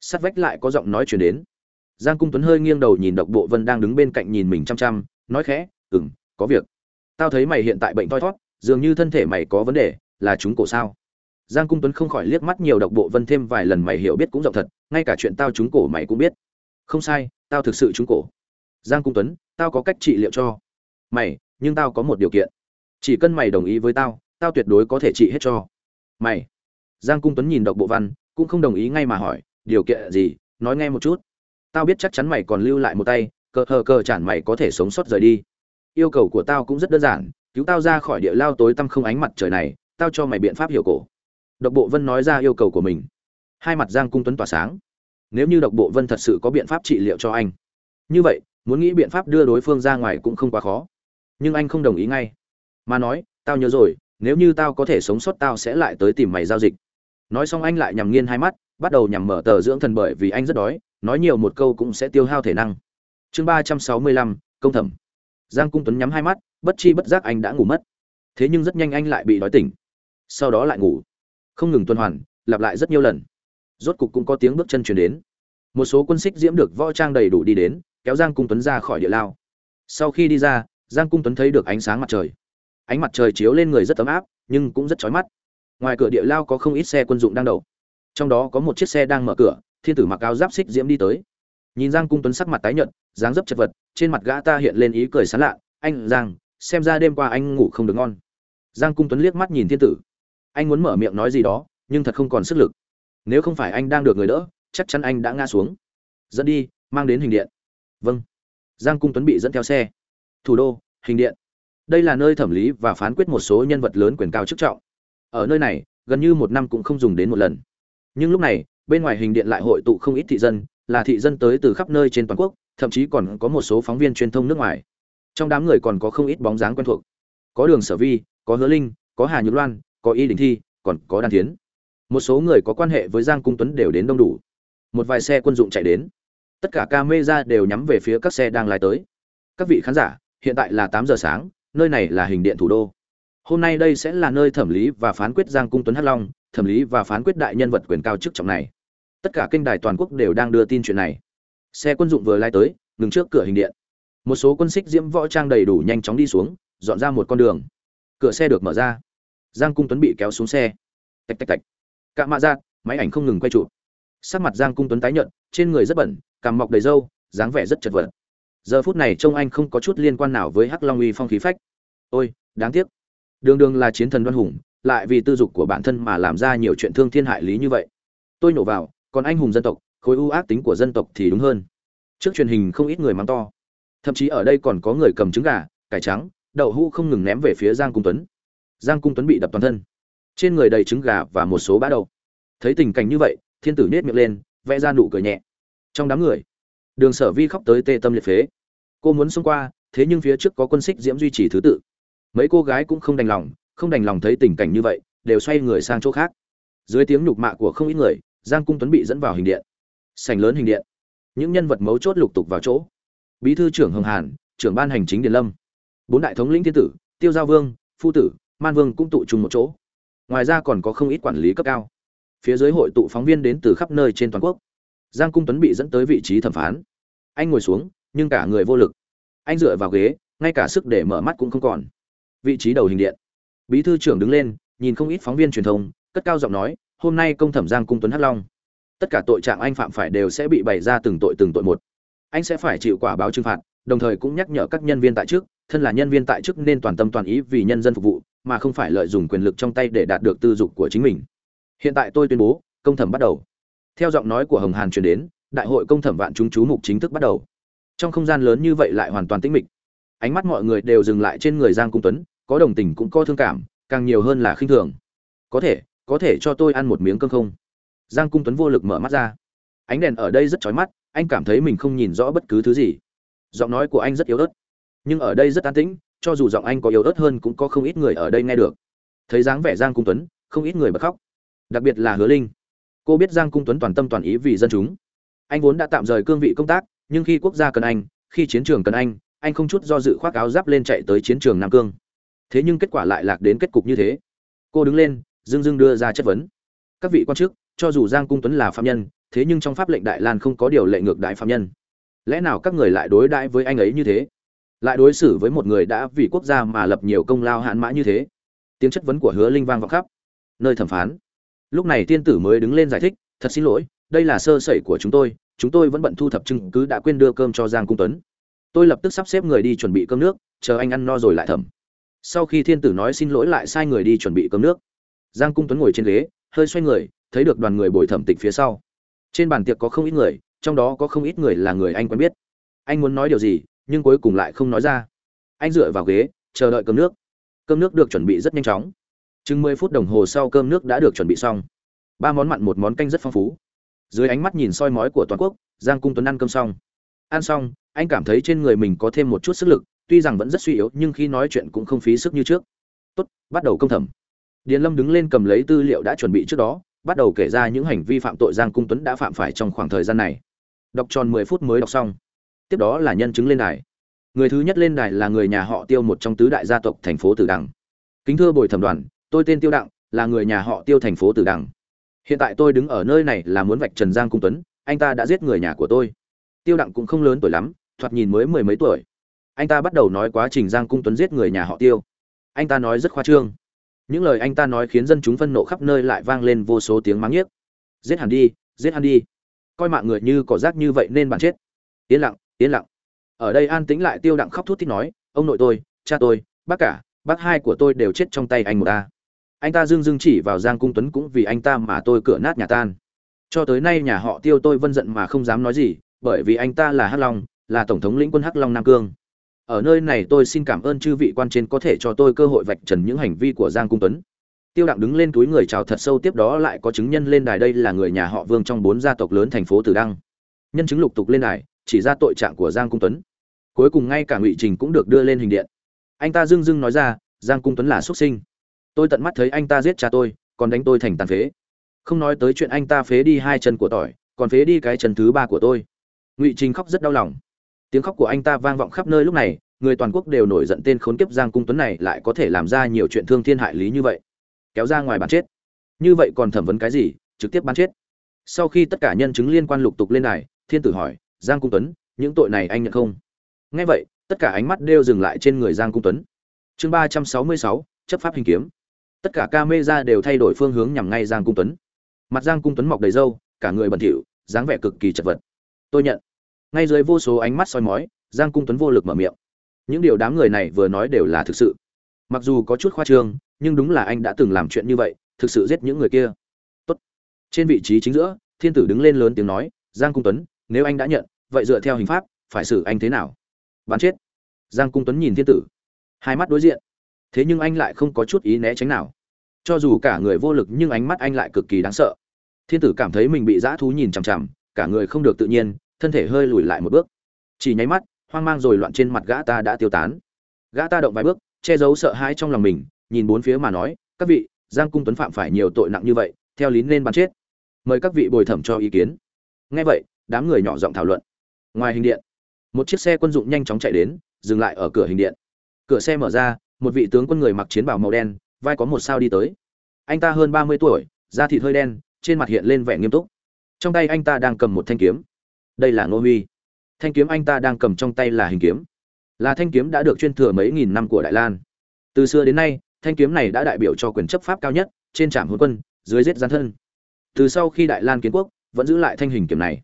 Sắt vách lại có giọng nói chuyển đến giang cung tuấn hơi nghiêng đầu nhìn độc bộ vân đang đứng bên cạnh nhìn mình chăm chăm, nói khẽ ừ m có việc. Tao thấy mày hiện tại bệnh thoi thót, dường như thân thể mày có vấn đề, là chúng cổ sao? Giang cung tuấn không khỏi liếc mắt nhiều độc bộ vân thêm vài lần mày hiểu biết cũng rộng thật, ngay cả chuyện tao trúng cổ mày cũng biết. Không sai, tao thực sự trúng cổ. Giang cung tuấn, tao có cách trị liệu cho. Mày, nhưng tao có một điều kiện. Chỉ cần mày đồng ý với tao tao tuyệt đối có thể trị hết cho. Mày. Giang cung tuấn nhìn độc bộ văn, cũng không đồng ý ngay mà hỏi, điều kiện gì? Nói nghe một chút tao biết chắc chắn mày còn lưu lại một tay, cờ hờ cờ chản mày có thể sống sót rời đi. Yêu cầu của tao cũng rất đơn giản, cứu tao ra khỏi địa lao tối tăm không ánh mặt trời này, tao cho mày biện pháp hiểu cổ. Độc bộ vân nói ra yêu cầu của mình. Hai mặt giang cung tuấn tỏa sáng. Nếu như độc bộ vân thật sự có biện pháp trị liệu cho anh, như vậy, muốn nghĩ biện pháp đưa đối phương ra ngoài cũng không quá khó. Nhưng anh không đồng ý ngay. Mà nói, tao nhớ rồi, nếu như tao có thể sống sót tao sẽ lại tới tìm mày giao dịch. Nói xong anh lại nhằm nghiên hai mắt, bắt đầu nhằm mở tờ dưỡng thần bởi vì anh rất đói nói nhiều một câu cũng sẽ tiêu hao thể năng. Chương ba trăm sáu mươi lăm, công thẩm. Giang cung tuấn nhắm hai mắt, bất chi bất giác anh đã ngủ mất. Thế nhưng rất nhanh anh lại bị đói tỉnh. Sau đó lại ngủ. Không ngừng tuần hoàn, lặp lại rất nhiều lần. Rốt cục cũng có tiếng bước chân chuyển đến. Một số quân xích diễm được võ trang đầy đủ đi đến, kéo giang cung tuấn ra khỏi địa lao. Sau khi đi ra, giang cung tuấn thấy được ánh sáng mặt trời. Ánh mặt trời chiếu lên người rất ấm áp, nhưng cũng rất chói mắt. Ngoài cửa địa lao có không ít xe quân dụng đang đậu. Trong đó có một chiếc xe đang mở cửa thiên tử mặc áo giáp xích diễm đi tới. Nhìn giang cung tuấn sắc mặt tái nhợt, dáng dấp chật vật, trên mặt gã ta hiện lên ý cười sán lạ, anh giang, xem ra đêm qua anh ngủ không được ngon. Giang cung tuấn liếc mắt nhìn thiên tử. Anh muốn mở miệng nói gì đó, nhưng thật không còn sức lực. Nếu không phải anh đang được người đỡ, chắc chắn anh đã ngã xuống. Dẫn đi, mang đến hình điện. Vâng. Giang cung tuấn bị dẫn theo xe. Thủ đô, hình điện. Đây là nơi thẩm lý và phán quyết một số nhân vật lớn quyền cao chức trọng. Ở nơi này, gần như một năm cũng không dùng đến một lần. Nhưng lúc này bên ngoài hình điện lại hội tụ không ít thị dân, là thị dân tới từ khắp nơi trên toàn quốc, thậm chí còn có một số phóng viên truyền thông nước ngoài. Trong đám người còn có không ít bóng dáng quen thuộc. Có đường sở vi, có hứa linh, có hà nhược loan, có y đình thi, còn có đan Thiến. một số người có quan hệ với giang cung tuấn đều đến đông đủ. Một vài xe quân dụng chạy đến. Tất cả camera đều nhắm về phía các xe đang lái tới. Các vị khán giả, hiện tại là tám giờ sáng, nơi này là hình điện thủ đô. Hôm nay đây sẽ là nơi thẩm lý và phán quyết giang cung tuấn hắc long, thẩm lý và phán quyết đại nhân vật quyền cao chức trọng này tất cả kênh đài toàn quốc đều đang đưa tin chuyện này. Xe quân dụng vừa lai tới, ngừng trước cửa hình điện. Một số quân xích diễm võ trang đầy đủ nhanh chóng đi xuống, dọn ra một con đường. Cửa xe được mở ra. Giang cung tuấn bị kéo xuống xe. Tạch tạch tạch. Cạ mạ ra máy ảnh không ngừng quay chụp. Sắc mặt giang cung tuấn tái nhợt, trên người rất bẩn, cằm mọc đầy râu, dáng vẻ rất chật vật. Giờ phút này trông anh không có chút liên quan nào với hắc long uy phong khí phách. Ôi, đáng tiếc. Đường đường là chiến thần đoan hùng, lại vì tư dục của bản thân mà làm ra nhiều chuyện thương thiên hại lý như vậy. Tôi nổ vào còn anh hùng dân tộc, khối ưu ác tính của dân tộc thì đúng hơn. Trước truyền hình không ít người mắng to. Thậm chí ở đây còn có người cầm trứng gà, cải trắng, đậu hũ không ngừng ném về phía giang cung tuấn. Giang cung tuấn bị đập toàn thân. Trên người đầy trứng gà và một số bã đậu. Thấy tình cảnh như vậy, thiên tử nết miệng lên, vẽ ra nụ cười nhẹ. Trong đám người, đường sở vi khóc tới tê tâm liệt phế. Cô muốn xông qua, thế nhưng phía trước có quân xích diễm duy trì thứ tự. Mấy cô gái cũng không đành lòng, không đành lòng thấy tình cảnh như vậy, đều xoay người sang chỗ khác. Dưới tiếng nhục mạ của không ít người giang cung tuấn bị dẫn vào hình điện. Sảnh lớn hình điện. Những nhân vật mấu chốt lục tục vào chỗ. Bí thư trưởng hồng hàn, trưởng ban hành chính điền lâm. Bốn đại thống lĩnh thiên tử, tiêu giao vương, phu tử, man vương cũng tụ chung một chỗ. Ngoài ra còn có không ít quản lý cấp cao. Phía dưới hội tụ phóng viên đến từ khắp nơi trên toàn quốc. Giang cung tuấn bị dẫn tới vị trí thẩm phán. Anh ngồi xuống, nhưng cả người vô lực. Anh dựa vào ghế, ngay cả sức để mở mắt cũng không còn. Vị trí đầu hình điện. Bí thư trưởng đứng lên, nhìn không ít phóng viên truyền thông, cất cao giọng nói hôm nay công thẩm giang cung tuấn hắc long tất cả tội trạng anh phạm phải đều sẽ bị bày ra từng tội từng tội một anh sẽ phải chịu quả báo trừng phạt đồng thời cũng nhắc nhở các nhân viên tại chức thân là nhân viên tại chức nên toàn tâm toàn ý vì nhân dân phục vụ mà không phải lợi dụng quyền lực trong tay để đạt được tư dục của chính mình hiện tại tôi tuyên bố công thẩm bắt đầu theo giọng nói của hồng hàn truyền đến đại hội công thẩm vạn chúng chú mục chính thức bắt đầu trong không gian lớn như vậy lại hoàn toàn tĩnh mịch ánh mắt mọi người đều dừng lại trên người giang cung tuấn có đồng tình cũng có thương cảm càng nhiều hơn là khinh thường có thể có thể cho tôi ăn một miếng cơm không? Giang cung tuấn vô lực mở mắt ra. Ánh đèn ở đây rất chói mắt, anh cảm thấy mình không nhìn rõ bất cứ thứ gì. Giọng nói của anh rất yếu ớt, nhưng ở đây rất an tĩnh, cho dù giọng anh có yếu ớt hơn cũng có không ít người ở đây nghe được. Thấy dáng vẻ giang cung tuấn, không ít người bật khóc. Đặc biệt là hứa linh. Cô biết giang cung tuấn toàn tâm toàn ý vì dân chúng. Anh vốn đã tạm rời cương vị công tác, nhưng khi quốc gia cần anh, khi chiến trường cần anh anh không chút do dự khoác áo giáp lên chạy tới chiến trường nam cương. Thế nhưng kết quả lại lạc đến kết cục như thế. Cô đứng lên dưng dưng đưa ra chất vấn. Các vị quan chức, cho dù giang cung tuấn là phạm nhân, thế nhưng trong pháp lệnh đại lan không có điều lệ ngược đại phạm nhân. Lẽ nào các người lại đối đãi với anh ấy như thế? Lại đối xử với một người đã vì quốc gia mà lập nhiều công lao hạn mã như thế? Tiếng chất vấn của hứa linh vang vọng khắp nơi thẩm phán. Lúc này tiên tử mới đứng lên giải thích, thật xin lỗi, đây là sơ sẩy của chúng tôi chúng tôi vẫn bận thu thập chứng cứ đã quên đưa cơm cho giang cung tuấn. Tôi lập tức sắp xếp người đi chuẩn bị cơm nước, chờ anh ăn no rồi lại thẩm. Sau khi thiên tử nói xin lỗi lại sai người đi chuẩn bị cơm nước giang cung tuấn ngồi trên ghế, hơi xoay người, thấy được đoàn người bồi thẩm tịch phía sau. Trên bàn tiệc có không ít người, trong đó có không ít người là người anh quen biết. Anh muốn nói điều gì, nhưng cuối cùng lại không nói ra. Anh dựa vào ghế, chờ đợi cơm nước. Cơm nước được chuẩn bị rất nhanh chóng. Chừng mười phút đồng hồ sau cơm nước đã được chuẩn bị xong. Ba món mặn, một món canh rất phong phú. Dưới ánh mắt nhìn soi mói của toàn quốc, giang cung tuấn ăn cơm xong. Ăn xong, anh cảm thấy trên người mình có thêm một chút sức lực, tuy rằng vẫn rất suy yếu, nhưng khi nói chuyện cũng không phí sức như trước. Tốt, bắt đầu công thẩm điền lâm đứng lên cầm lấy tư liệu đã chuẩn bị trước đó, bắt đầu kể ra những hành vi phạm tội giang cung tuấn đã phạm phải trong khoảng thời gian này. Đọc tròn mười phút mới đọc xong. Tiếp đó là nhân chứng lên đài. Người thứ nhất lên đài là người nhà họ tiêu một trong tứ đại gia tộc thành phố tử đằng. Kính thưa bồi thẩm đoàn, tôi tên tiêu đặng, là người nhà họ tiêu thành phố tử đằng. Hiện tại tôi đứng ở nơi này là muốn vạch trần giang cung tuấn, anh ta đã giết người nhà của tôi. Tiêu đặng cũng không lớn tuổi lắm, thoạt nhìn mới mười mấy tuổi. Anh ta bắt đầu nói quá trình giang cung tuấn giết người nhà họ tiêu. Anh ta nói rất khoa trương những lời anh ta nói khiến dân chúng phân nộ khắp nơi lại vang lên vô số tiếng mắng nhiếc. Giết hẳn đi, giết hắn đi. Coi mạng người như cỏ rác như vậy nên bạn chết. Yên lặng yên lặng. Ở đây an tĩnh lại tiêu đặng khóc thút thít nói, ông nội tôi, cha tôi, bác cả, bác hai của tôi đều chết trong tay anh một ta anh ta dưng dưng chỉ vào giang cung tuấn cũng vì anh ta mà tôi cửa nát nhà tan. Cho tới nay nhà họ tiêu tôi vân giận mà không dám nói gì, bởi vì anh ta là hắc long, là tổng thống lĩnh quân hắc long nam cương ở nơi này tôi xin cảm ơn chư vị quan trên có thể cho tôi cơ hội vạch trần những hành vi của giang cung tuấn. Tiêu đặng đứng lên túi người chào thật sâu tiếp đó lại có chứng nhân lên đài đây là người nhà họ vương trong bốn gia tộc lớn thành phố tử đăng. Nhân chứng lục tục lên đài, chỉ ra tội trạng của giang cung tuấn. Cuối cùng ngay cả ngụy trình cũng được đưa lên hình điện. Anh ta dưng dưng nói ra, giang cung tuấn là xuất sinh. Tôi tận mắt thấy anh ta giết cha tôi, còn đánh tôi thành tàn phế. Không nói tới chuyện anh ta phế đi hai chân của tỏi, còn phế đi cái chân thứ ba của tôi. Ngụy trình khóc rất đau lòng tiếng khóc của anh ta vang vọng khắp nơi lúc này, người toàn quốc đều nổi giận tên khốn kiếp giang cung tuấn này lại có thể làm ra nhiều chuyện thương thiên hại lý như vậy. Kéo ra ngoài bàn chết. Như vậy còn thẩm vấn cái gì, trực tiếp bắn chết. Sau khi tất cả nhân chứng liên quan lục tục lên đài, thiên tử hỏi, giang cung tuấn, những tội này anh nhận không? Nghe vậy, tất cả ánh mắt đều dừng lại trên người giang cung tuấn. Chương ba trăm sáu mươi sáu, chấp pháp hình kiếm. Tất cả ca mê ra đều thay đổi phương hướng nhằm ngay giang cung tuấn. Mặt giang cung tuấn mọc đầy râu, cả người bẩn thỉu, dáng vẻ cực kỳ chật vật. Tôi nhận ngay dưới vô số ánh mắt soi mói, giang cung tuấn vô lực mở miệng. Những điều đám người này vừa nói đều là thực sự. Mặc dù có chút khoa trương, nhưng đúng là anh đã từng làm chuyện như vậy, thực sự giết những người kia. Tốt. trên vị trí chính giữa, thiên tử đứng lên lớn tiếng nói, giang cung tuấn, nếu anh đã nhận, vậy dựa theo hình pháp, phải xử anh thế nào? Bắn chết. Giang cung tuấn nhìn thiên tử. Hai mắt đối diện. Thế nhưng anh lại không có chút ý né tránh nào. Cho dù cả người vô lực nhưng ánh mắt anh lại cực kỳ đáng sợ. Thiên tử cảm thấy mình bị dã thú nhìn chằm chằm, cả người không được tự nhiên thân thể hơi lùi lại một bước. Chỉ nháy mắt, hoang mang rồi loạn trên mặt gã ta đã tiêu tán. Gã ta động vài bước, che giấu sợ hãi trong lòng mình, nhìn bốn phía mà nói, các vị, giang cung tuấn phạm phải nhiều tội nặng như vậy, theo lý nên bắn chết. Mời các vị bồi thẩm cho ý kiến. Nghe vậy, đám người nhỏ giọng thảo luận. Ngoài hình điện, một chiếc xe quân dụng nhanh chóng chạy đến, dừng lại ở cửa hình điện. Cửa xe mở ra, một vị tướng quân người mặc chiến bào màu đen, vai có một sao đi tới. Anh ta hơn ba mươi tuổi, da thịt hơi đen, trên mặt hiện lên vẻ nghiêm túc. Trong tay anh ta đang cầm một thanh kiếm đây là ngô huy. Thanh kiếm anh ta đang cầm trong tay là hình kiếm. Là thanh kiếm đã được chuyên thừa mấy nghìn năm của đại lan. Từ xưa đến nay, thanh kiếm này đã đại biểu cho quyền chấp pháp cao nhất, trên trạm hôn quân, dưới giết gian thân. Từ sau khi đại lan kiến quốc, vẫn giữ lại thanh hình kiếm này.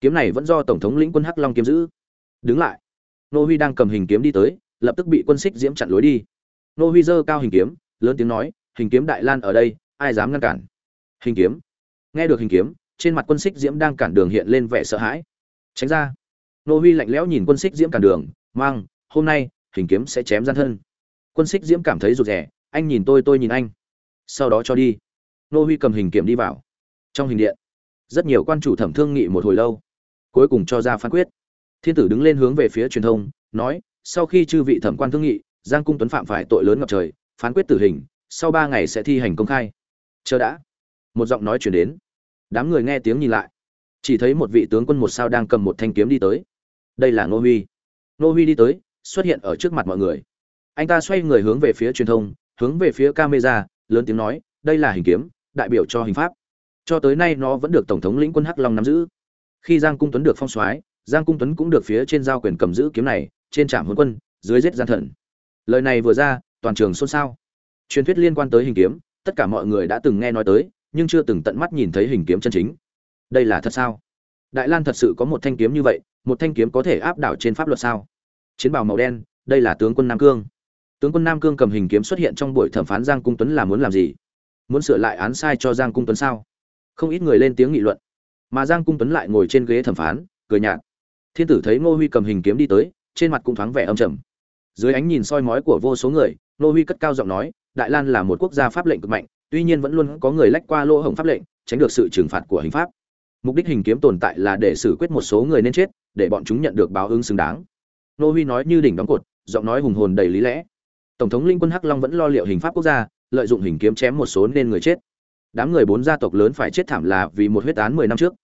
Kiếm này vẫn do tổng thống lĩnh quân hắc long kiếm giữ. Đứng lại. Nô huy đang cầm hình kiếm đi tới, lập tức bị quân xích diễm chặn lối đi. Nô huy giơ cao hình kiếm, lớn tiếng nói, hình kiếm đại lan ở đây, ai dám ngăn cản? Hình kiếm. Nghe được hình kiếm, trên mặt quân xích diễm đang cản đường hiện lên vẻ sợ hãi tránh ra. Nô huy lạnh lẽo nhìn quân xích diễm cản đường mang hôm nay hình kiếm sẽ chém gian thân. Quân xích diễm cảm thấy rụt rẻ, anh nhìn tôi tôi nhìn anh. Sau đó cho đi. Nô huy cầm hình kiếm đi vào. Trong hình điện rất nhiều quan chủ thẩm thương nghị một hồi lâu cuối cùng cho ra phán quyết. Thiên tử đứng lên hướng về phía truyền thông nói sau khi chư vị thẩm quan thương nghị giang cung tuấn phạm phải tội lớn ngập trời phán quyết tử hình sau ba ngày sẽ thi hành công khai. Chờ đã. Một giọng nói chuyển đến. Đám người nghe tiếng nhìn lại chỉ thấy một vị tướng quân một sao đang cầm một thanh kiếm đi tới. Đây là ngô huy. Ngô huy đi tới, xuất hiện ở trước mặt mọi người. Anh ta xoay người hướng về phía truyền thông, hướng về phía camera, lớn tiếng nói, đây là hình kiếm, đại biểu cho hình pháp. Cho tới nay nó vẫn được tổng thống lĩnh quân hắc long nắm giữ. Khi giang cung tuấn được phong soái, giang cung tuấn cũng được phía trên giao quyền cầm giữ kiếm này, trên trạm huấn quân, dưới giết gian thần. Lời này vừa ra, toàn trường xôn xao. Truyền thuyết liên quan tới hình kiếm, tất cả mọi người đã từng nghe nói tới, nhưng chưa từng tận mắt nhìn thấy hình kiếm chân chính đây là thật sao? Đại lan thật sự có một thanh kiếm như vậy, một thanh kiếm có thể áp đảo trên pháp luật sao? Chiến bào màu đen, đây là tướng quân nam cương. Tướng quân nam cương cầm hình kiếm xuất hiện trong buổi thẩm phán giang cung tuấn là muốn làm gì? Muốn sửa lại án sai cho giang cung tuấn sao? Không ít người lên tiếng nghị luận. Mà giang cung tuấn lại ngồi trên ghế thẩm phán, cười nhạt. Thiên tử thấy ngô huy cầm hình kiếm đi tới, trên mặt cũng thoáng vẻ âm trầm. Dưới ánh nhìn soi mói của vô số người, ngô huy cất cao giọng nói, đại lan là một quốc gia pháp lệnh cực mạnh, tuy nhiên vẫn luôn có người lách qua lỗ hổng pháp lệnh, tránh được sự trừng phạt của hình pháp mục đích hình kiếm tồn tại là để xử quyết một số người nên chết để bọn chúng nhận được báo ứng xứng đáng nô huy nói như đỉnh đóng cột giọng nói hùng hồn đầy lý lẽ tổng thống linh quân hắc long vẫn lo liệu hình pháp quốc gia lợi dụng hình kiếm chém một số nên người chết đám người bốn gia tộc lớn phải chết thảm là vì một huyết án mười năm trước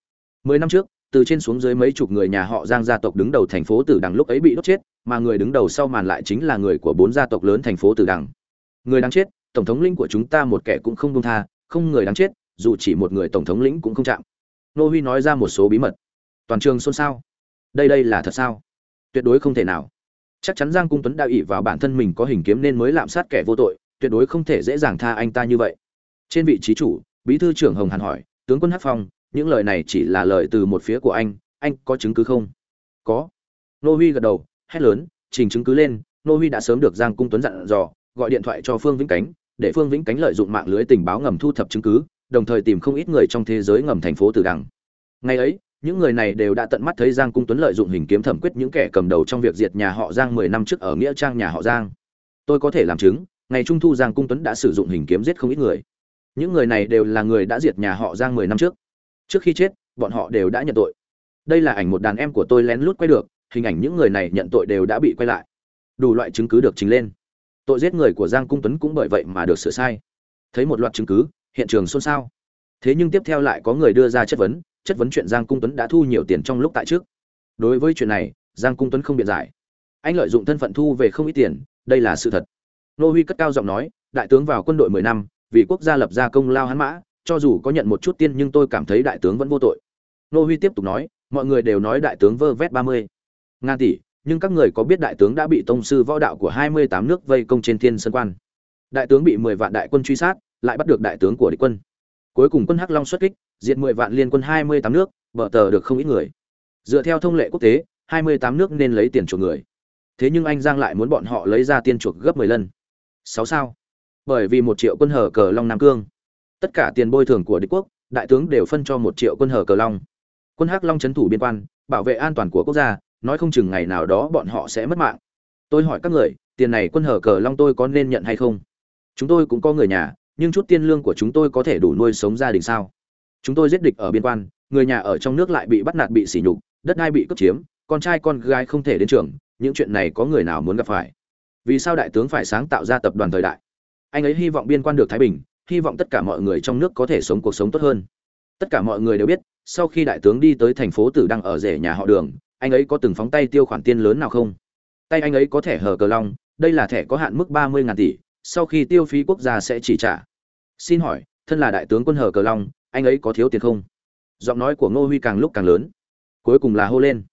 mười năm trước từ trên xuống dưới mấy chục người nhà họ giang gia tộc đứng đầu thành phố tử đằng lúc ấy bị đốt chết mà người đứng đầu sau màn lại chính là người của bốn gia tộc lớn thành phố Tử Đằng. Người đáng chết, tổng thống lĩnh của chúng ta một kẻ cũng không buông tha, không người đáng chết, dù chỉ một người tổng thống lĩnh cũng không chạm. Nô Huy nói ra một số bí mật. Toàn trường xôn xao. Đây đây là thật sao? Tuyệt đối không thể nào. Chắc chắn Giang Cung Tuấn đã ỉ vào bản thân mình có hình kiếm nên mới lạm sát kẻ vô tội, tuyệt đối không thể dễ dàng tha anh ta như vậy. Trên vị trí chủ, Bí thư trưởng Hồng Hàn hỏi, tướng quân Hát Phong, những lời này chỉ là lời từ một phía của anh, anh có chứng cứ không? Có. Nô Huy gật đầu, hét lớn, trình chứng cứ lên, Nô Huy đã sớm được Giang Cung Tuấn dặn dò, gọi điện thoại cho Phương Vĩnh Cánh, để Phương Vĩnh Cánh lợi dụng mạng lưới tình báo ngầm thu thập chứng cứ, đồng thời tìm không ít người trong thế giới ngầm thành phố Tử Đằng. Ngày ấy, những người này đều đã tận mắt thấy Giang Cung Tuấn lợi dụng hình kiếm thẩm quyết những kẻ cầm đầu trong việc diệt nhà họ Giang 10 năm trước ở nghĩa trang nhà họ Giang. Tôi có thể làm chứng, ngày trung thu Giang Cung Tuấn đã sử dụng hình kiếm giết không ít người. Những người này đều là người đã diệt nhà họ Giang 10 năm trước. Trước khi chết, bọn họ đều đã nhận tội. Đây là ảnh một đàn em của tôi lén lút quay được, hình ảnh những người này nhận tội đều đã bị quay lại. Đủ loại chứng cứ được trình lên. Tội giết người của Giang Cung Tuấn cũng bởi vậy mà được sửa sai. Thấy một loạt chứng cứ, hiện trường xôn xao. Thế nhưng tiếp theo lại có người đưa ra chất vấn, chất vấn chuyện Giang Cung Tuấn đã thu nhiều tiền trong lúc tại trước. Đối với chuyện này, Giang Cung Tuấn không biện giải. Anh lợi dụng thân phận thu về không ít tiền, đây là sự thật. Nô Huy cất cao giọng nói, đại tướng vào quân đội 10 năm, vì quốc gia lập ra công lao hắn mã, cho dù có nhận một chút tiền nhưng tôi cảm thấy đại tướng vẫn vô tội. Nô Huy tiếp tục nói, mọi người đều nói đại tướng vơ vét 30 ngàn tỷ, nhưng các người có biết đại tướng đã bị tông sư võ đạo của 28 nước vây công trên thiên sơn quan. Đại tướng bị 10 vạn đại quân truy sát, lại bắt được đại tướng của địch quân. Cuối cùng quân Hắc Long xuất kích, diện 10 vạn liên quân 28 nước, bờ tờ được không ít người. Dựa theo thông lệ quốc tế, 28 nước nên lấy tiền chuộc người. Thế nhưng anh Giang lại muốn bọn họ lấy ra tiền chuộc gấp 10 lần. sáu sao? Bởi vì một triệu quân hở cờ Long Nam Cương. Tất cả tiền bồi thường của địch quốc, đại tướng đều phân cho một triệu quân hở cờ Long. Quân Hắc Long trấn thủ biên quan, bảo vệ an toàn của quốc gia, nói không chừng ngày nào đó bọn họ sẽ mất mạng. Tôi hỏi các người, tiền này quân hở cờ Long tôi có nên nhận hay không? Chúng tôi cũng có người nhà, nhưng chút tiền lương của chúng tôi có thể đủ nuôi sống gia đình sao? chúng tôi giết địch ở biên quan, người nhà ở trong nước lại bị bắt nạt, bị sỉ nhục, đất đai bị cướp chiếm, con trai con gái không thể đến trường, những chuyện này có người nào muốn gặp phải? Vì sao đại tướng phải sáng tạo ra tập đoàn thời đại? Anh ấy hy vọng biên quan được thái bình, hy vọng tất cả mọi người trong nước có thể sống cuộc sống tốt hơn. Tất cả mọi người đều biết, sau khi đại tướng đi tới thành phố tử đăng ở rể nhà họ đường, anh ấy có từng phóng tay tiêu khoản tiền lớn nào không? Tay anh ấy có thẻ hờ cờ long, đây là thẻ có hạn mức ba mươi ngàn tỷ, sau khi tiêu phí quốc gia sẽ chỉ trả xin hỏi, thân là đại tướng quân hờ cờ long, anh ấy có thiếu tiền không? Giọng nói của ngô huy càng lúc càng lớn. Cuối cùng là hô lên.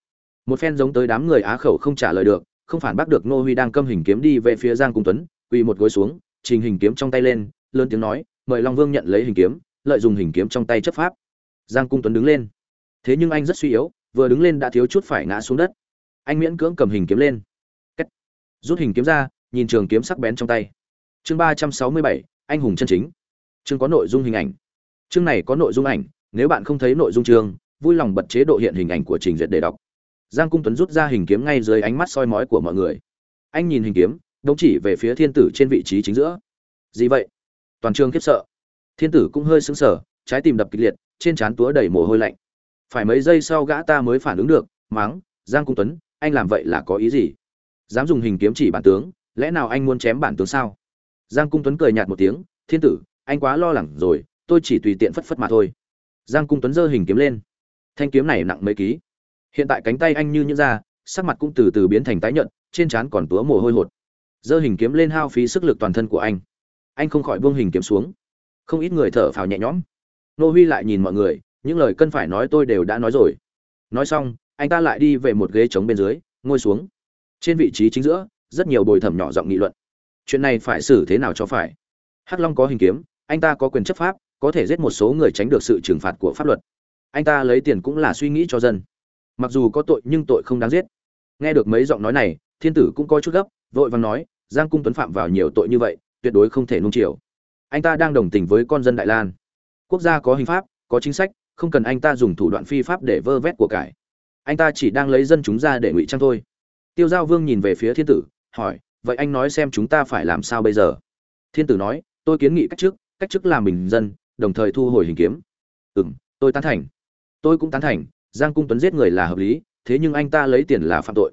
Một phen giống tới đám người á khẩu không trả lời được, không phản bác được ngô huy đang câm hình kiếm đi về phía giang cung tuấn, quỳ một gối xuống, trình hình kiếm trong tay lên, lớn tiếng nói, mời long vương nhận lấy hình kiếm, lợi dụng hình kiếm trong tay chấp pháp. Giang cung tuấn đứng lên. Thế nhưng anh rất suy yếu, vừa đứng lên đã thiếu chút phải ngã xuống đất. Anh miễn cưỡng cầm hình kiếm lên. Cách. rút hình kiếm ra, nhìn trường kiếm sắc bén trong tay. Chương ba trăm sáu mươi bảy, anh hùng chân chính chương có nội dung hình ảnh Chương này có nội dung ảnh, nếu bạn không thấy nội dung chương, vui lòng bật chế độ hiện hình ảnh của trình duyệt để đọc. Giang Cung Tuấn rút ra hình kiếm ngay dưới ánh mắt soi mói của mọi người. Anh nhìn hình kiếm, đống chỉ về phía thiên tử trên vị trí chính giữa. Gì vậy? Toàn trường khiếp sợ. Thiên tử cũng hơi sững sờ, trái tim đập kịch liệt, trên trán túa đầy mồ hôi lạnh. Phải mấy giây sau gã ta mới phản ứng được, mắng, Giang Cung Tuấn, anh làm vậy là có ý gì? Dám dùng hình kiếm chỉ bản tướng, lẽ nào anh muốn chém bản tướng sao? Giang Cung Tuấn cười nhạt một tiếng, "Thiên tử, anh quá lo lắng rồi, tôi chỉ tùy tiện phất phất mà thôi. Giang cung tuấn giơ hình kiếm lên. Thanh kiếm này nặng mấy ký. Hiện tại cánh tay anh như nhữ ra sắc mặt cũng từ từ biến thành tái nhợt trên trán còn túa mồ hôi hột. Giơ hình kiếm lên hao phí sức lực toàn thân của anh. Anh không khỏi buông hình kiếm xuống. Không ít người thở phào nhẹ nhõm. Nô huy lại nhìn mọi người những lời cân phải nói tôi đều đã nói rồi. Nói xong anh ta lại đi về một ghế trống bên dưới ngồi xuống. Trên vị trí chính giữa rất nhiều bồi thẩm nhỏ giọng nghị luận. Chuyện này phải xử thế nào cho phải? Hắc long có hình kiếm anh ta có quyền chấp pháp, có thể giết một số người tránh được sự trừng phạt của pháp luật. Anh ta lấy tiền cũng là suy nghĩ cho dân. Mặc dù có tội nhưng tội không đáng giết. Nghe được mấy giọng nói này, thiên tử cũng có chút gấp, vội vàng nói, giang cung tuấn phạm vào nhiều tội như vậy, tuyệt đối không thể nung chiều. Anh ta đang đồng tình với con dân đại lan. Quốc gia có hình pháp, có chính sách, không cần anh ta dùng thủ đoạn phi pháp để vơ vét của cải. Anh ta chỉ đang lấy dân chúng ra để ngụy trang thôi. Tiêu giao vương nhìn về phía thiên tử, hỏi, vậy anh nói xem chúng ta phải làm sao bây giờ? Thiên tử nói, tôi kiến nghị cách trước cách chức làm bình dân, đồng thời thu hồi hình kiếm. Ừm, tôi tán thành. Tôi cũng tán thành, giang cung tuấn giết người là hợp lý, thế nhưng anh ta lấy tiền là phạm tội.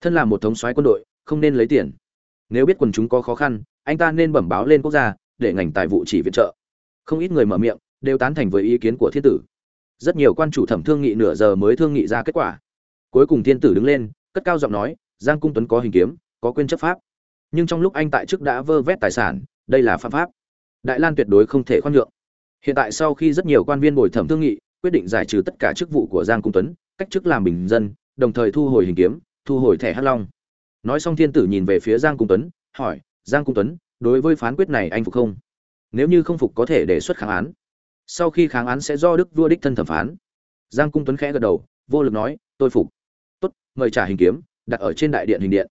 Thân là một thống soái quân đội, không nên lấy tiền. Nếu biết quần chúng có khó khăn, anh ta nên bẩm báo lên quốc gia, để ngành tài vụ chỉ viện trợ. Không ít người mở miệng, đều tán thành với ý kiến của thiên tử. Rất nhiều quan chủ thẩm thương nghị nửa giờ mới thương nghị ra kết quả. Cuối cùng thiên tử đứng lên, cất cao giọng nói, giang cung tuấn có hình kiếm, có quyền chấp pháp. Nhưng trong lúc anh tại chức đã vơ vét tài sản, đây là phạm pháp đại lan tuyệt đối không thể khoan nhượng. Hiện tại sau khi rất nhiều quan viên bồi thẩm thương nghị, quyết định giải trừ tất cả chức vụ của giang cung tuấn, cách chức làm bình dân, đồng thời thu hồi hình kiếm, thu hồi thẻ hắc long. Nói xong thiên tử nhìn về phía giang cung tuấn, hỏi, giang cung tuấn, đối với phán quyết này anh phục không? Nếu như không phục có thể đề xuất kháng án. Sau khi kháng án sẽ do đức vua đích thân thẩm phán. Giang cung tuấn khẽ gật đầu, vô lực nói, tôi phục. Tốt, mời trả hình kiếm, đặt ở trên đại điện hình điện.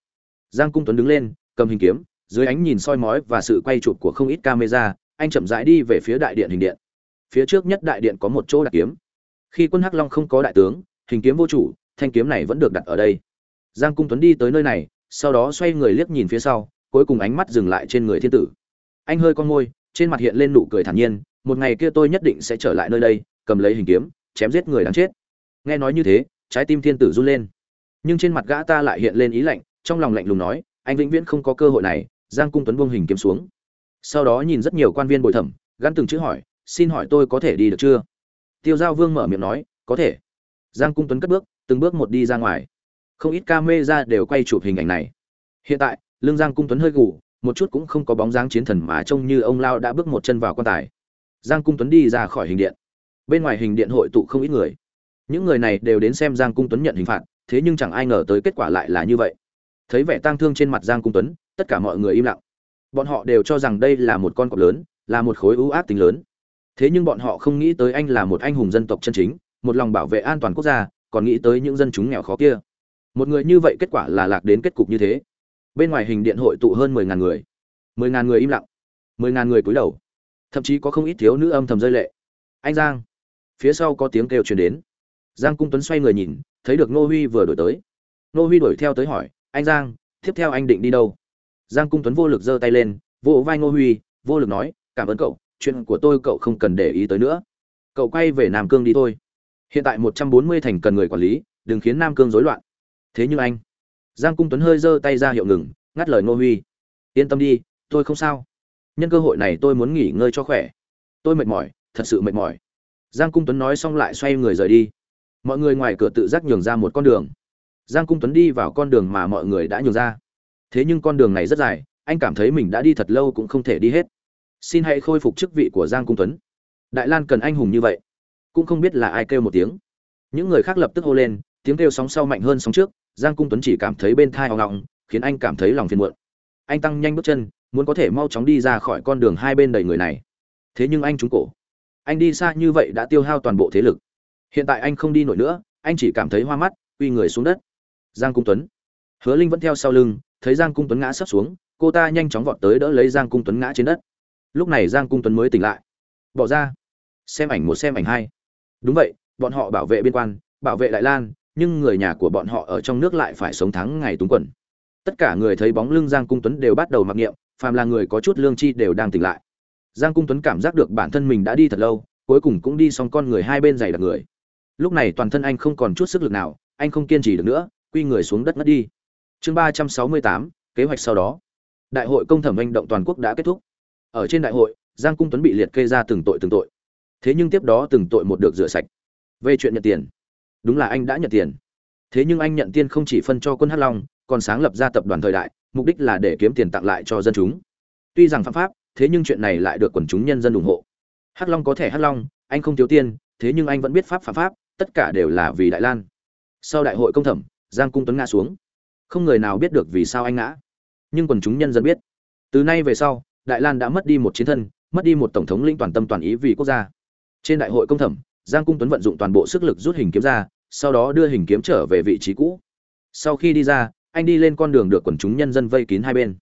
Giang cung tuấn đứng lên, cầm hình kiếm dưới ánh nhìn soi mói và sự quay chụp của không ít camera, anh chậm rãi đi về phía đại điện hình điện. Phía trước nhất đại điện có một chỗ đặt kiếm. Khi quân hắc long không có đại tướng, hình kiếm vô chủ, thanh kiếm này vẫn được đặt ở đây. Giang cung tuấn đi tới nơi này, sau đó xoay người liếc nhìn phía sau, cuối cùng ánh mắt dừng lại trên người thiên tử. Anh hơi con môi, trên mặt hiện lên nụ cười thản nhiên, một ngày kia tôi nhất định sẽ trở lại nơi đây, cầm lấy hình kiếm, chém giết người đáng chết. Nghe nói như thế, trái tim thiên tử run lên. Nhưng trên mặt gã ta lại hiện lên ý lạnh, trong lòng lạnh lùng nói, anh vĩnh viễn không có cơ hội này giang cung tuấn buông hình kiếm xuống. Sau đó nhìn rất nhiều quan viên bồi thẩm, gắn từng chữ hỏi, xin hỏi tôi có thể đi được chưa? Tiêu giao vương mở miệng nói, có thể. Giang cung tuấn cất bước, từng bước một đi ra ngoài. Không ít ca mê ra đều quay chụp hình ảnh này. Hiện tại lương giang cung tuấn hơi gù, một chút cũng không có bóng dáng chiến thần mà trông như ông lao đã bước một chân vào quan tài. Giang cung tuấn đi ra khỏi hình điện. Bên ngoài hình điện hội tụ không ít người. Những người này đều đến xem giang cung tuấn nhận hình phạt, thế nhưng chẳng ai ngờ tới kết quả lại là như vậy. Thấy vẻ tang thương trên mặt giang cung tuấn tất cả mọi người im lặng. Bọn họ đều cho rằng đây là một con cọp lớn, là một khối ưu ác tính lớn. Thế nhưng bọn họ không nghĩ tới anh là một anh hùng dân tộc chân chính, một lòng bảo vệ an toàn quốc gia, còn nghĩ tới những dân chúng nghèo khó kia. Một người như vậy kết quả là lạc đến kết cục như thế. Bên ngoài hình điện hội tụ hơn mười ngàn người. Mười ngàn người im lặng. Mười ngàn người cúi đầu. Thậm chí có không ít thiếu nữ âm thầm rơi lệ. Anh giang. Phía sau có tiếng kêu truyền đến. Giang cung tuấn xoay người nhìn, thấy được nô huy vừa đổi tới. Nô huy đuổi theo tới hỏi, anh giang, tiếp theo anh định đi đâu? Giang cung tuấn vô lực giơ tay lên, vỗ vai nô huy, vô lực nói, cảm ơn cậu, chuyện của tôi cậu không cần để ý tới nữa. Cậu quay về nam cương đi thôi. Hiện tại một trăm bốn mươi thành cần người quản lý, đừng khiến nam cương rối loạn. Thế nhưng anh. Giang cung tuấn hơi giơ tay ra hiệu ngừng, ngắt lời ngô huy. Yên tâm đi, tôi không sao. Nhân cơ hội này tôi muốn nghỉ ngơi cho khỏe. Tôi mệt mỏi, thật sự mệt mỏi. Giang cung tuấn nói xong lại xoay người rời đi. Mọi người ngoài cửa tự giác nhường ra một con đường. Giang cung tuấn đi vào con đường mà mọi người đã nhường ra thế nhưng con đường này rất dài, anh cảm thấy mình đã đi thật lâu cũng không thể đi hết. Xin hãy khôi phục chức vị của giang cung tuấn. Đại lan cần anh hùng như vậy, cũng không biết là ai kêu một tiếng. Những người khác lập tức hô lên, tiếng kêu sóng sau mạnh hơn sóng trước, giang cung tuấn chỉ cảm thấy bên thai hoang ngọng khiến anh cảm thấy lòng phiền muộn. Anh tăng nhanh bước chân, muốn có thể mau chóng đi ra khỏi con đường hai bên đầy người này. Thế nhưng anh trúng cổ. Anh đi xa như vậy đã tiêu hao toàn bộ thế lực. Hiện tại anh không đi nổi nữa, anh chỉ cảm thấy hoa mắt uy người xuống đất. Giang cung tuấn. Hứa linh vẫn theo sau lưng thấy giang cung tuấn ngã sấp xuống, cô ta nhanh chóng vọt tới đỡ lấy giang cung tuấn ngã trên đất. Lúc này giang cung tuấn mới tỉnh lại. Bỏ ra. Xem ảnh một, xem ảnh hai. Đúng vậy, bọn họ bảo vệ biên quan, bảo vệ đại lan, nhưng người nhà của bọn họ ở trong nước lại phải sống thắng ngày túng quần. Tất cả người thấy bóng lưng giang cung tuấn đều bắt đầu mặc niệm, phàm là người có chút lương chi đều đang tỉnh lại. Giang cung tuấn cảm giác được bản thân mình đã đi thật lâu, cuối cùng cũng đi xong con người hai bên dày đặc người. Lúc này toàn thân anh không còn chút sức lực nào, anh không kiên trì được nữa, quy người xuống đất ngất đi chương ba trăm sáu mươi tám, kế hoạch sau đó. Đại hội công thẩm hành động toàn quốc đã kết thúc. Ở trên đại hội, giang cung tuấn bị liệt kê ra từng tội từng tội. Thế nhưng tiếp đó từng tội một được rửa sạch. Về chuyện nhận tiền. Đúng là anh đã nhận tiền. Thế nhưng anh nhận tiền không chỉ phân cho quân hắc long, còn sáng lập ra tập đoàn thời đại, mục đích là để kiếm tiền tặng lại cho dân chúng. Tuy rằng phạm pháp, thế nhưng chuyện này lại được quần chúng nhân dân ủng hộ. Hắc long có thể hắc long, anh không thiếu tiền, thế nhưng anh vẫn biết pháp phạm pháp, tất cả đều là vì đại lan. Sau đại hội công thẩm, giang cung tuấn ngã xuống không người nào biết được vì sao anh ngã. Nhưng quần chúng nhân dân biết. Từ nay về sau, đại lan đã mất đi một chiến thân, mất đi một tổng thống linh toàn tâm toàn ý vì quốc gia. Trên đại hội công thẩm, giang cung tuấn vận dụng toàn bộ sức lực rút hình kiếm ra, sau đó đưa hình kiếm trở về vị trí cũ. Sau khi đi ra, anh đi lên con đường được quần chúng nhân dân vây kín hai bên.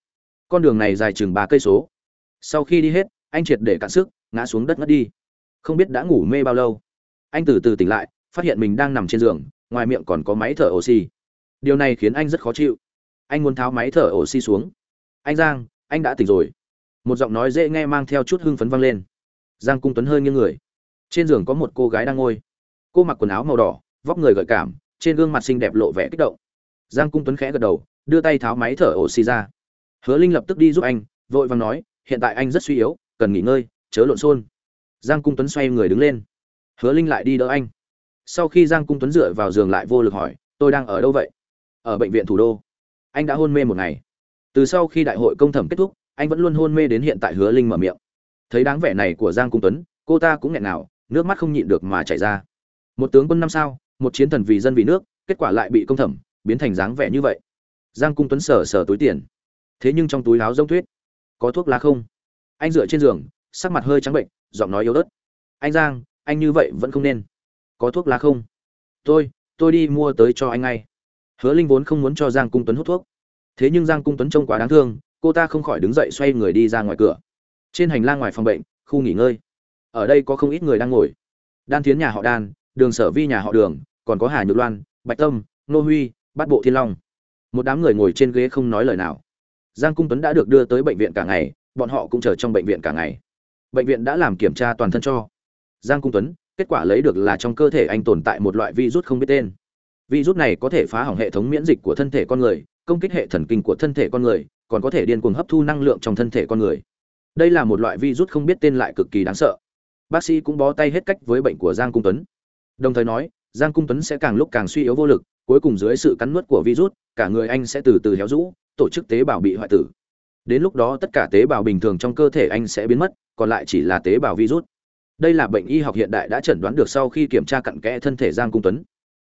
Con đường này dài chừng ba cây số. Sau khi đi hết, anh triệt để cạn sức, ngã xuống đất ngất đi. Không biết đã ngủ mê bao lâu. Anh từ từ tỉnh lại, phát hiện mình đang nằm trên giường, ngoài miệng còn có máy thở oxy điều này khiến anh rất khó chịu. Anh muốn tháo máy thở oxy xuống. Anh giang, anh đã tỉnh rồi. Một giọng nói dễ nghe mang theo chút hưng phấn vang lên. Giang cung tuấn hơi nghiêng người. Trên giường có một cô gái đang ngồi. Cô mặc quần áo màu đỏ, vóc người gợi cảm, trên gương mặt xinh đẹp lộ vẻ kích động. Giang cung tuấn khẽ gật đầu, đưa tay tháo máy thở oxy ra. Hứa linh lập tức đi giúp anh, vội vàng nói, hiện tại anh rất suy yếu, cần nghỉ ngơi, chớ lộn xôn giang cung tuấn xoay người đứng lên. Hứa linh lại đi đỡ anh. Sau khi giang cung tuấn dựa vào giường lại vô lực hỏi, tôi đang ở đâu vậy? Ở bệnh viện thủ đô. Anh đã hôn mê một ngày. Từ sau khi đại hội công thẩm kết thúc, anh vẫn luôn hôn mê đến hiện tại hứa linh mở miệng. Thấy đáng vẻ này của giang cung tuấn, cô ta cũng nghẹn nào nước mắt không nhịn được mà chảy ra. Một tướng quân năm sao, một chiến thần vì dân vì nước, kết quả lại bị công thẩm, biến thành dáng vẻ như vậy. Giang cung tuấn sờ sờ túi tiền. Thế nhưng trong túi áo rông tuyết, có thuốc lá không? Anh dựa trên giường, sắc mặt hơi trắng bệnh, giọng nói yếu ớt. Anh giang, anh như vậy vẫn không nên. Có thuốc lá không? Tôi tôi đi mua tới cho anh ngay hứa linh vốn không muốn cho giang cung tuấn hút thuốc. Thế nhưng giang cung tuấn trông quá đáng thương, cô ta không khỏi đứng dậy xoay người đi ra ngoài cửa. Trên hành lang ngoài phòng bệnh, khu nghỉ ngơi. Ở đây có không ít người đang ngồi. Đan Thiến nhà họ đan, đường sở vi nhà họ đường, còn có hà nhược loan, bạch tâm, nô huy, bát bộ thiên long. Một đám người ngồi trên ghế không nói lời nào. Giang cung tuấn đã được đưa tới bệnh viện cả ngày, bọn họ cũng chờ trong bệnh viện cả ngày. Bệnh viện đã làm kiểm tra toàn thân cho. Giang cung tuấn, kết quả lấy được là trong cơ thể anh tồn tại một loại virus không biết tên virus này có thể phá hỏng hệ thống miễn dịch của thân thể con người, công kích hệ thần kinh của thân thể con người, còn có thể điên cuồng hấp thu năng lượng trong thân thể con người. Đây là một loại virus không biết tên lại cực kỳ đáng sợ. Bác sĩ cũng bó tay hết cách với bệnh của giang cung tuấn. Đồng thời nói, giang cung tuấn sẽ càng lúc càng suy yếu vô lực, cuối cùng dưới sự cắn nuốt của virus, cả người anh sẽ từ từ héo rũ, tổ chức tế bào bị hoại tử. Đến lúc đó tất cả tế bào bình thường trong cơ thể anh sẽ biến mất, còn lại chỉ là tế bào virus. Đây là bệnh y học hiện đại đã chẩn đoán được sau khi kiểm tra cặn kẽ thân thể giang cung tuấn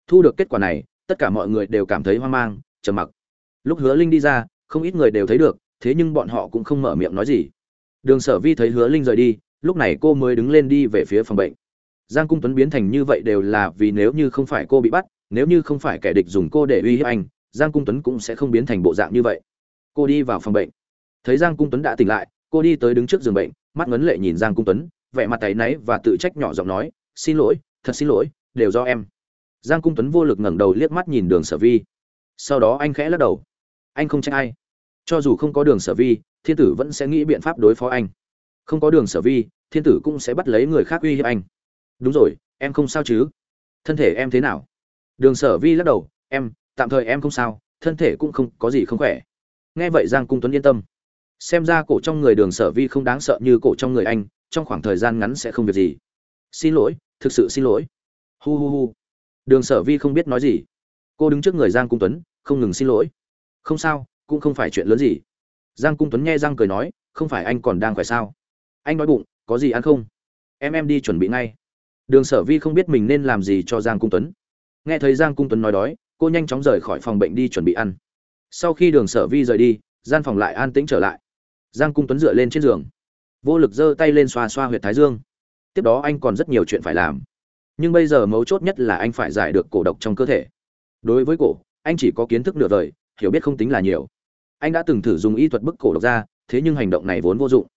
thu được kết quả này, tất cả mọi người đều cảm thấy hoang mang, trầm mặc. Lúc hứa linh đi ra, không ít người đều thấy được, thế nhưng bọn họ cũng không mở miệng nói gì. Đường sở vi thấy hứa linh rời đi, lúc này cô mới đứng lên đi về phía phòng bệnh. Giang cung tuấn biến thành như vậy đều là vì nếu như không phải cô bị bắt, nếu như không phải kẻ địch dùng cô để uy hiếp anh, giang cung tuấn cũng sẽ không biến thành bộ dạng như vậy. Cô đi vào phòng bệnh. Thấy giang cung tuấn đã tỉnh lại, cô đi tới đứng trước giường bệnh, mắt ngấn lệ nhìn giang cung tuấn, vẻ mặt tay náy và tự trách nhỏ giọng nói, xin lỗi, thật xin lỗi, đều do em giang cung tuấn vô lực ngẩng đầu liếc mắt nhìn đường sở vi. Sau đó anh khẽ lắc đầu. Anh không trách ai. Cho dù không có đường sở vi, thiên tử vẫn sẽ nghĩ biện pháp đối phó anh. Không có đường sở vi, thiên tử cũng sẽ bắt lấy người khác uy hiếp anh. Đúng rồi, em không sao chứ? Thân thể em thế nào? Đường sở vi lắc đầu. Em, tạm thời em không sao, thân thể cũng không có gì không khỏe. Nghe vậy giang cung tuấn yên tâm. Xem ra cổ trong người đường sở vi không đáng sợ như cổ trong người anh, trong khoảng thời gian ngắn sẽ không việc gì. Xin lỗi, thực sự xin lỗi. Hu hu hu đường sở vi không biết nói gì. Cô đứng trước người giang cung tuấn, không ngừng xin lỗi. Không sao, cũng không phải chuyện lớn gì. Giang cung tuấn nghe giang cười nói, không phải anh còn đang khỏe sao? Anh nói bụng, có gì ăn không? Em em đi chuẩn bị ngay. Đường sở vi không biết mình nên làm gì cho giang cung tuấn. Nghe thấy giang cung tuấn nói đói, cô nhanh chóng rời khỏi phòng bệnh đi chuẩn bị ăn. Sau khi đường sở vi rời đi, gian phòng lại an tĩnh trở lại. Giang cung tuấn dựa lên trên giường. Vô lực giơ tay lên xoa xoa huyệt thái dương. Tiếp đó anh còn rất nhiều chuyện phải làm nhưng bây giờ mấu chốt nhất là anh phải giải được cổ độc trong cơ thể. Đối với cổ, anh chỉ có kiến thức nửa đời hiểu biết không tính là nhiều. Anh đã từng thử dùng y thuật bức cổ độc ra, thế nhưng hành động này vốn vô dụng.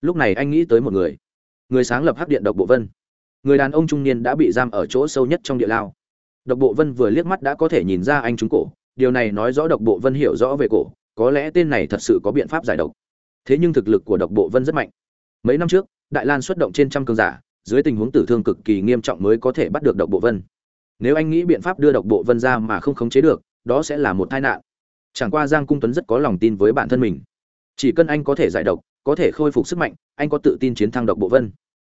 Lúc này anh nghĩ tới một người. Người sáng lập hắc điện độc bộ vân. Người đàn ông trung niên đã bị giam ở chỗ sâu nhất trong địa lao. Độc bộ vân vừa liếc mắt đã có thể nhìn ra anh trúng cổ. Điều này nói rõ độc bộ vân hiểu rõ về cổ, có lẽ tên này thật sự có biện pháp giải độc. Thế nhưng thực lực của độc bộ vân rất mạnh. Mấy năm trước, đại lan xuất động trên trăm cường giả dưới tình huống tử thương cực kỳ nghiêm trọng mới có thể bắt được độc bộ vân. Nếu anh nghĩ biện pháp đưa độc bộ vân ra mà không khống chế được, đó sẽ là một tai nạn. Chẳng qua giang cung tuấn rất có lòng tin với bản thân mình. Chỉ cần anh có thể giải độc, có thể khôi phục sức mạnh, anh có tự tin chiến thắng độc bộ vân.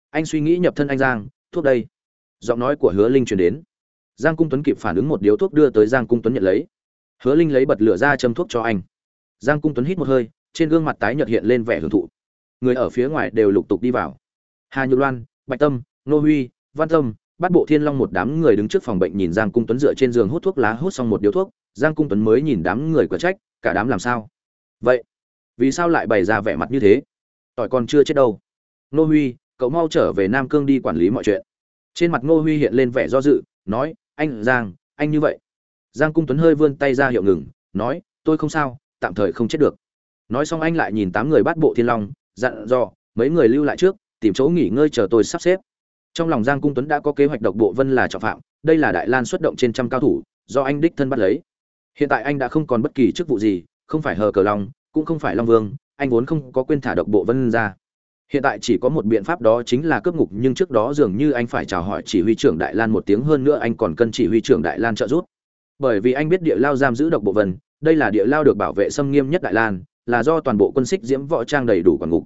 Anh suy nghĩ nhập thân anh giang, thuốc đây. Giọng nói của hứa linh truyền đến. Giang cung tuấn kịp phản ứng một điếu thuốc đưa tới giang cung tuấn nhận lấy. Hứa linh lấy bật lửa ra châm thuốc cho anh. Giang cung tuấn hít một hơi, trên gương mặt tái nhợt hiện lên vẻ hưởng thụ. Người ở phía ngoài đều lục tục đi vào. Hà nhược loan bạch tâm, nô huy, văn tâm bắt bộ thiên long một đám người đứng trước phòng bệnh nhìn giang cung tuấn dựa trên giường hút thuốc lá hút xong một điếu thuốc. Giang cung tuấn mới nhìn đám người quả trách, cả đám làm sao? Vậy, vì sao lại bày ra vẻ mặt như thế? Tỏi còn chưa chết đâu. Nô huy, cậu mau trở về nam cương đi quản lý mọi chuyện. Trên mặt Nô huy hiện lên vẻ do dự, nói, anh giang, anh như vậy. Giang cung tuấn hơi vươn tay ra hiệu ngừng, nói, tôi không sao, tạm thời không chết được. Nói xong anh lại nhìn tám người bắt bộ thiên long, dặn dò, mấy người lưu lại trước tìm chỗ nghỉ ngơi chờ tôi sắp xếp. Trong lòng giang cung tuấn đã có kế hoạch độc bộ vân là trọng phạm, đây là đại lan xuất động trên trăm cao thủ, do anh đích thân bắt lấy. Hiện tại anh đã không còn bất kỳ chức vụ gì, không phải hờ cờ long, cũng không phải long vương, anh vốn không có quên thả độc bộ vân ra. Hiện tại chỉ có một biện pháp đó chính là cướp ngục, nhưng trước đó dường như anh phải chào hỏi chỉ huy trưởng đại lan một tiếng, hơn nữa anh còn cần chỉ huy trưởng đại lan trợ giúp. Bởi vì anh biết địa lao giam giữ độc bộ vân, đây là địa lao được bảo vệ xâm nghiêm nhất đại lan, là do toàn bộ quân xích diễm võ trang đầy đủ quản ngục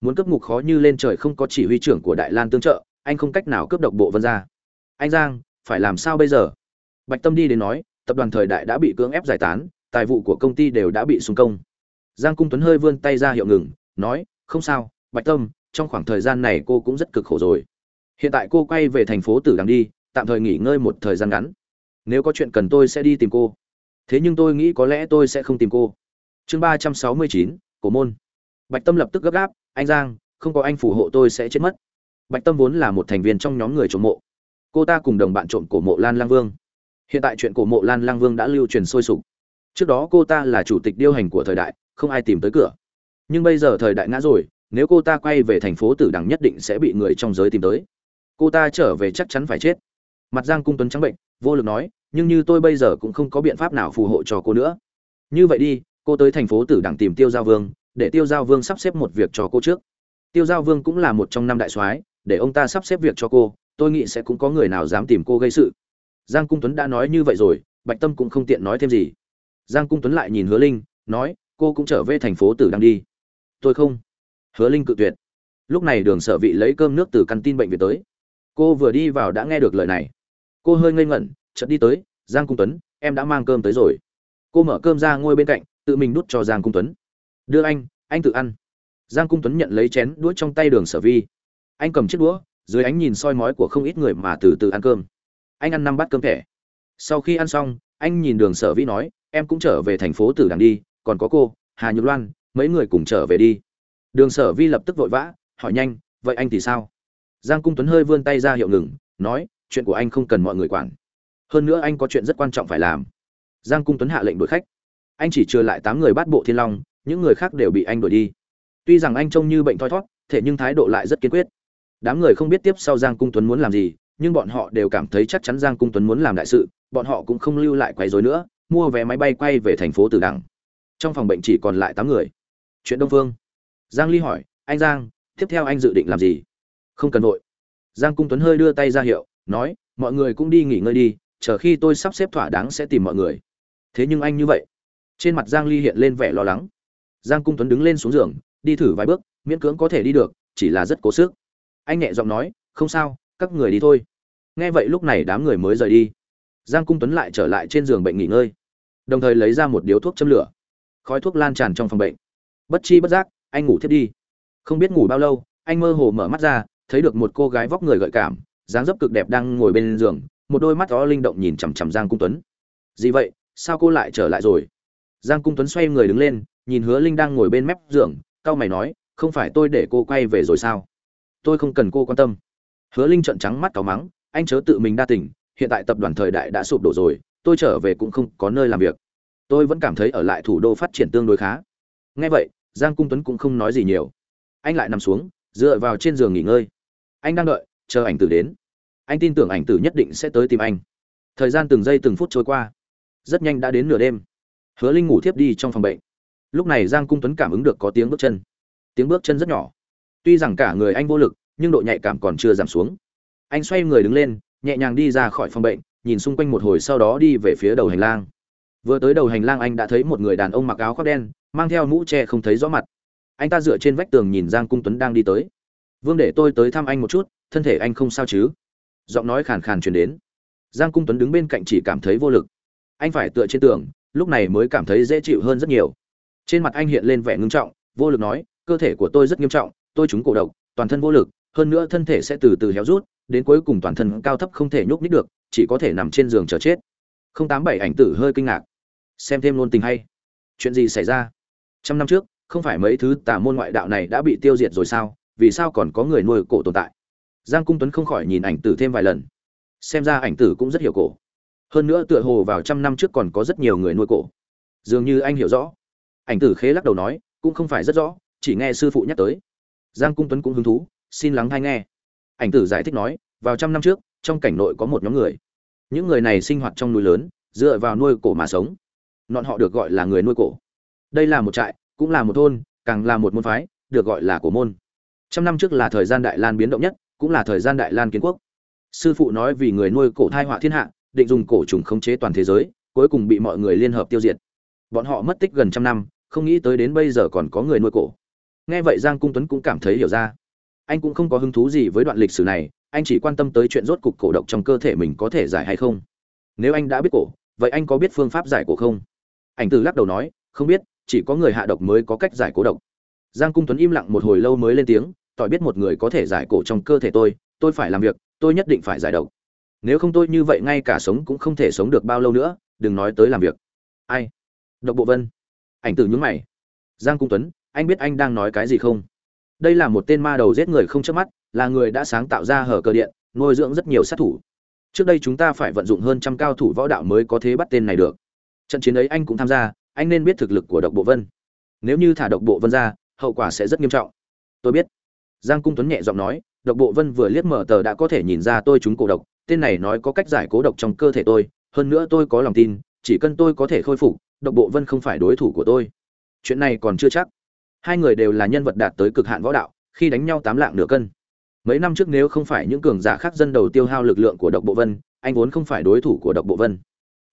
muốn cướp ngục khó như lên trời không có chỉ huy trưởng của đại lan tương trợ, anh không cách nào cướp độc bộ vân ra anh giang, phải làm sao bây giờ? Bạch tâm đi đến nói, tập đoàn thời đại đã bị cưỡng ép giải tán, tài vụ của công ty đều đã bị xung công giang cung tuấn hơi vươn tay ra hiệu ngừng, nói, không sao, bạch tâm, trong khoảng thời gian này cô cũng rất cực khổ rồi. Hiện tại cô quay về thành phố tử đằng đi, tạm thời nghỉ ngơi một thời gian ngắn. Nếu có chuyện cần tôi sẽ đi tìm cô. Thế nhưng tôi nghĩ có lẽ tôi sẽ không tìm cô. Chương ba trăm sáu mươi chín, cổ môn. Bạch tâm lập tức gấp gáp anh giang, không có anh phù hộ tôi sẽ chết mất. Bạch tâm vốn là một thành viên trong nhóm người trộm mộ. Cô ta cùng đồng bạn trộm cổ mộ lan lang vương. Hiện tại chuyện cổ mộ lan lang vương đã lưu truyền sôi sục. Trước đó cô ta là chủ tịch điêu hành của thời đại, không ai tìm tới cửa. Nhưng bây giờ thời đại ngã rồi, nếu cô ta quay về thành phố tử đằng nhất định sẽ bị người trong giới tìm tới. Cô ta trở về chắc chắn phải chết. Mặt giang cung tuấn trắng bệnh, vô lực nói, nhưng như tôi bây giờ cũng không có biện pháp nào phù hộ cho cô nữa. Như vậy đi, cô tới thành phố tử đằng tìm tiêu giao vương để tiêu giao vương sắp xếp một việc cho cô trước. Tiêu giao vương cũng là một trong năm đại soái, để ông ta sắp xếp việc cho cô, tôi nghĩ sẽ cũng có người nào dám tìm cô gây sự. Giang cung tuấn đã nói như vậy rồi, bạch tâm cũng không tiện nói thêm gì. Giang cung tuấn lại nhìn hứa linh, nói, cô cũng trở về thành phố tử đăng đi. Tôi không. Hứa linh cự tuyệt. Lúc này đường sở vị lấy cơm nước từ căn tin bệnh viện tới. Cô vừa đi vào đã nghe được lời này. Cô hơi ngây ngẩn, chợt đi tới, giang cung tuấn, em đã mang cơm tới rồi. Cô mở cơm ra ngôi bên cạnh, tự mình đút cho giang cung tuấn đưa anh anh tự ăn. Giang cung tuấn nhận lấy chén đũa trong tay đường sở vi. Anh cầm chiếc đũa, dưới ánh nhìn soi mói của không ít người mà từ từ ăn cơm. Anh ăn năm bát cơm thẻ. Sau khi ăn xong, anh nhìn đường sở vi nói, em cũng trở về thành phố tử đằng đi, còn có cô, hà nhược loan, mấy người cùng trở về đi. Đường sở vi lập tức vội vã, hỏi nhanh, vậy anh thì sao? Giang cung tuấn hơi vươn tay ra hiệu ngừng, nói, chuyện của anh không cần mọi người quản. Hơn nữa anh có chuyện rất quan trọng phải làm. Giang cung tuấn hạ lệnh đuổi khách. Anh chỉ trừ lại tám người bắt bộ thiên long những người khác đều bị anh đuổi đi. Tuy rằng anh trông như bệnh thoi thót thể nhưng thái độ lại rất kiên quyết. Đám người không biết tiếp sau giang cung tuấn muốn làm gì, nhưng bọn họ đều cảm thấy chắc chắn giang cung tuấn muốn làm đại sự, bọn họ cũng không lưu lại quấy rối nữa, mua vé máy bay quay về thành phố từ đằng trong phòng bệnh chỉ còn lại tám người. Chuyện đông phương. Giang ly hỏi, anh giang, tiếp theo anh dự định làm gì? Không cần vội. Giang cung tuấn hơi đưa tay ra hiệu, nói, mọi người cũng đi nghỉ ngơi đi, chờ khi tôi sắp xếp thỏa đáng sẽ tìm mọi người. Thế nhưng anh như vậy. Trên mặt giang ly hiện lên vẻ lo lắng giang cung tuấn đứng lên xuống giường, đi thử vài bước, miễn cưỡng có thể đi được, chỉ là rất cố sức. Anh nhẹ giọng nói, không sao, các người đi thôi. Nghe vậy lúc này đám người mới rời đi. Giang cung tuấn lại trở lại trên giường bệnh nghỉ ngơi, đồng thời lấy ra một điếu thuốc châm lửa. Khói thuốc lan tràn trong phòng bệnh. Bất chi bất giác, anh ngủ thiếp đi. Không biết ngủ bao lâu, anh mơ hồ mở mắt ra, thấy được một cô gái vóc người gợi cảm, dáng dấp cực đẹp đang ngồi bên giường, một đôi mắt đó linh động nhìn chằm chằm giang cung tuấn. Gì vậy? Sao cô lại trở lại rồi? Giang cung tuấn xoay người đứng lên nhìn hứa linh đang ngồi bên mép giường, cau mày nói, không phải tôi để cô quay về rồi sao? Tôi không cần cô quan tâm. Hứa linh trợn trắng mắt cáu mắng, anh chớ tự mình đa tình, hiện tại tập đoàn thời đại đã sụp đổ rồi, tôi trở về cũng không có nơi làm việc. Tôi vẫn cảm thấy ở lại thủ đô phát triển tương đối khá. Nghe vậy, giang cung tuấn cũng không nói gì nhiều. Anh lại nằm xuống, dựa vào trên giường nghỉ ngơi. Anh đang đợi, chờ ảnh tử đến. Anh tin tưởng ảnh tử nhất định sẽ tới tìm anh. Thời gian từng giây từng phút trôi qua. Rất nhanh đã đến nửa đêm. Hứa linh ngủ thiếp đi trong phòng bệnh lúc này giang cung tuấn cảm ứng được có tiếng bước chân. Tiếng bước chân rất nhỏ. Tuy rằng cả người anh vô lực, nhưng độ nhạy cảm còn chưa giảm xuống. Anh xoay người đứng lên, nhẹ nhàng đi ra khỏi phòng bệnh, nhìn xung quanh một hồi sau đó đi về phía đầu hành lang. Vừa tới đầu hành lang anh đã thấy một người đàn ông mặc áo khoác đen, mang theo mũ che không thấy rõ mặt. Anh ta dựa trên vách tường nhìn giang cung tuấn đang đi tới. Vương để tôi tới thăm anh một chút, thân thể anh không sao chứ? Giọng nói khàn khàn truyền đến. Giang cung tuấn đứng bên cạnh chỉ cảm thấy vô lực. Anh phải tựa trên tường, lúc này mới cảm thấy dễ chịu hơn rất nhiều trên mặt anh hiện lên vẻ ngưng trọng, vô lực nói, cơ thể của tôi rất nghiêm trọng, tôi trúng cổ độc, toàn thân vô lực, hơn nữa thân thể sẽ từ từ héo rút, đến cuối cùng toàn thân cao thấp không thể nhúc nhích được, chỉ có thể nằm trên giường chờ chết. Không tám bảy ảnh tử hơi kinh ngạc. Xem thêm luôn tình hay. Chuyện gì xảy ra? Trăm năm trước, không phải mấy thứ tà môn ngoại đạo này đã bị tiêu diệt rồi sao? Vì sao còn có người nuôi cổ tồn tại? Giang cung tuấn không khỏi nhìn ảnh tử thêm vài lần. Xem ra ảnh tử cũng rất hiểu cổ. Hơn nữa tựa hồ vào trăm năm trước còn có rất nhiều người nuôi cổ. Dường như anh hiểu rõ ảnh tử khế lắc đầu nói, cũng không phải rất rõ, chỉ nghe sư phụ nhắc tới. Giang cung tuấn cũng hứng thú, xin lắng hay nghe. Ảnh tử giải thích nói, vào trăm năm trước, trong cảnh nội có một nhóm người. Những người này sinh hoạt trong núi lớn, dựa vào nuôi cổ mà sống. Nọn họ được gọi là người nuôi cổ. Đây là một trại, cũng là một thôn, càng là một môn phái, được gọi là cổ môn. Trăm năm trước là thời gian đại lan biến động nhất, cũng là thời gian đại lan kiến quốc. Sư phụ nói vì người nuôi cổ thai họa thiên hạ, định dùng cổ trùng khống chế toàn thế giới, cuối cùng bị mọi người liên hợp tiêu diệt. Bọn họ mất tích gần trăm năm không nghĩ tới đến bây giờ còn có người nuôi cổ. Nghe vậy giang cung tuấn cũng cảm thấy hiểu ra. Anh cũng không có hứng thú gì với đoạn lịch sử này, anh chỉ quan tâm tới chuyện rốt cục cổ độc trong cơ thể mình có thể giải hay không. Nếu anh đã biết cổ, vậy anh có biết phương pháp giải cổ không? Ảnh từ lắc đầu nói, không biết, chỉ có người hạ độc mới có cách giải cổ độc. Giang cung tuấn im lặng một hồi lâu mới lên tiếng, tỏi biết một người có thể giải cổ trong cơ thể tôi tôi phải làm việc, tôi nhất định phải giải độc. Nếu không tôi như vậy ngay cả sống cũng không thể sống được bao lâu nữa, đừng nói tới làm việc. Ai? Độc bộ vân ảnh tử nhúng mày. Giang cung tuấn, anh biết anh đang nói cái gì không? Đây là một tên ma đầu giết người không chớp mắt, là người đã sáng tạo ra hở cờ điện, nuôi dưỡng rất nhiều sát thủ. Trước đây chúng ta phải vận dụng hơn trăm cao thủ võ đạo mới có thể bắt tên này được. Trận chiến ấy anh cũng tham gia, anh nên biết thực lực của độc bộ vân. Nếu như thả độc bộ vân ra, hậu quả sẽ rất nghiêm trọng. Tôi biết. Giang cung tuấn nhẹ giọng nói, độc bộ vân vừa liếc mở tờ đã có thể nhìn ra tôi trúng cổ độc, tên này nói có cách giải cố độc trong cơ thể tôi, hơn nữa tôi có lòng tin chỉ cần tôi có thể khôi phục, độc bộ vân không phải đối thủ của tôi. Chuyện này còn chưa chắc. Hai người đều là nhân vật đạt tới cực hạn võ đạo, khi đánh nhau tám lạng nửa cân. Mấy năm trước nếu không phải những cường giả khác dân đầu tiêu hao lực lượng của độc bộ vân, anh vốn không phải đối thủ của độc bộ vân.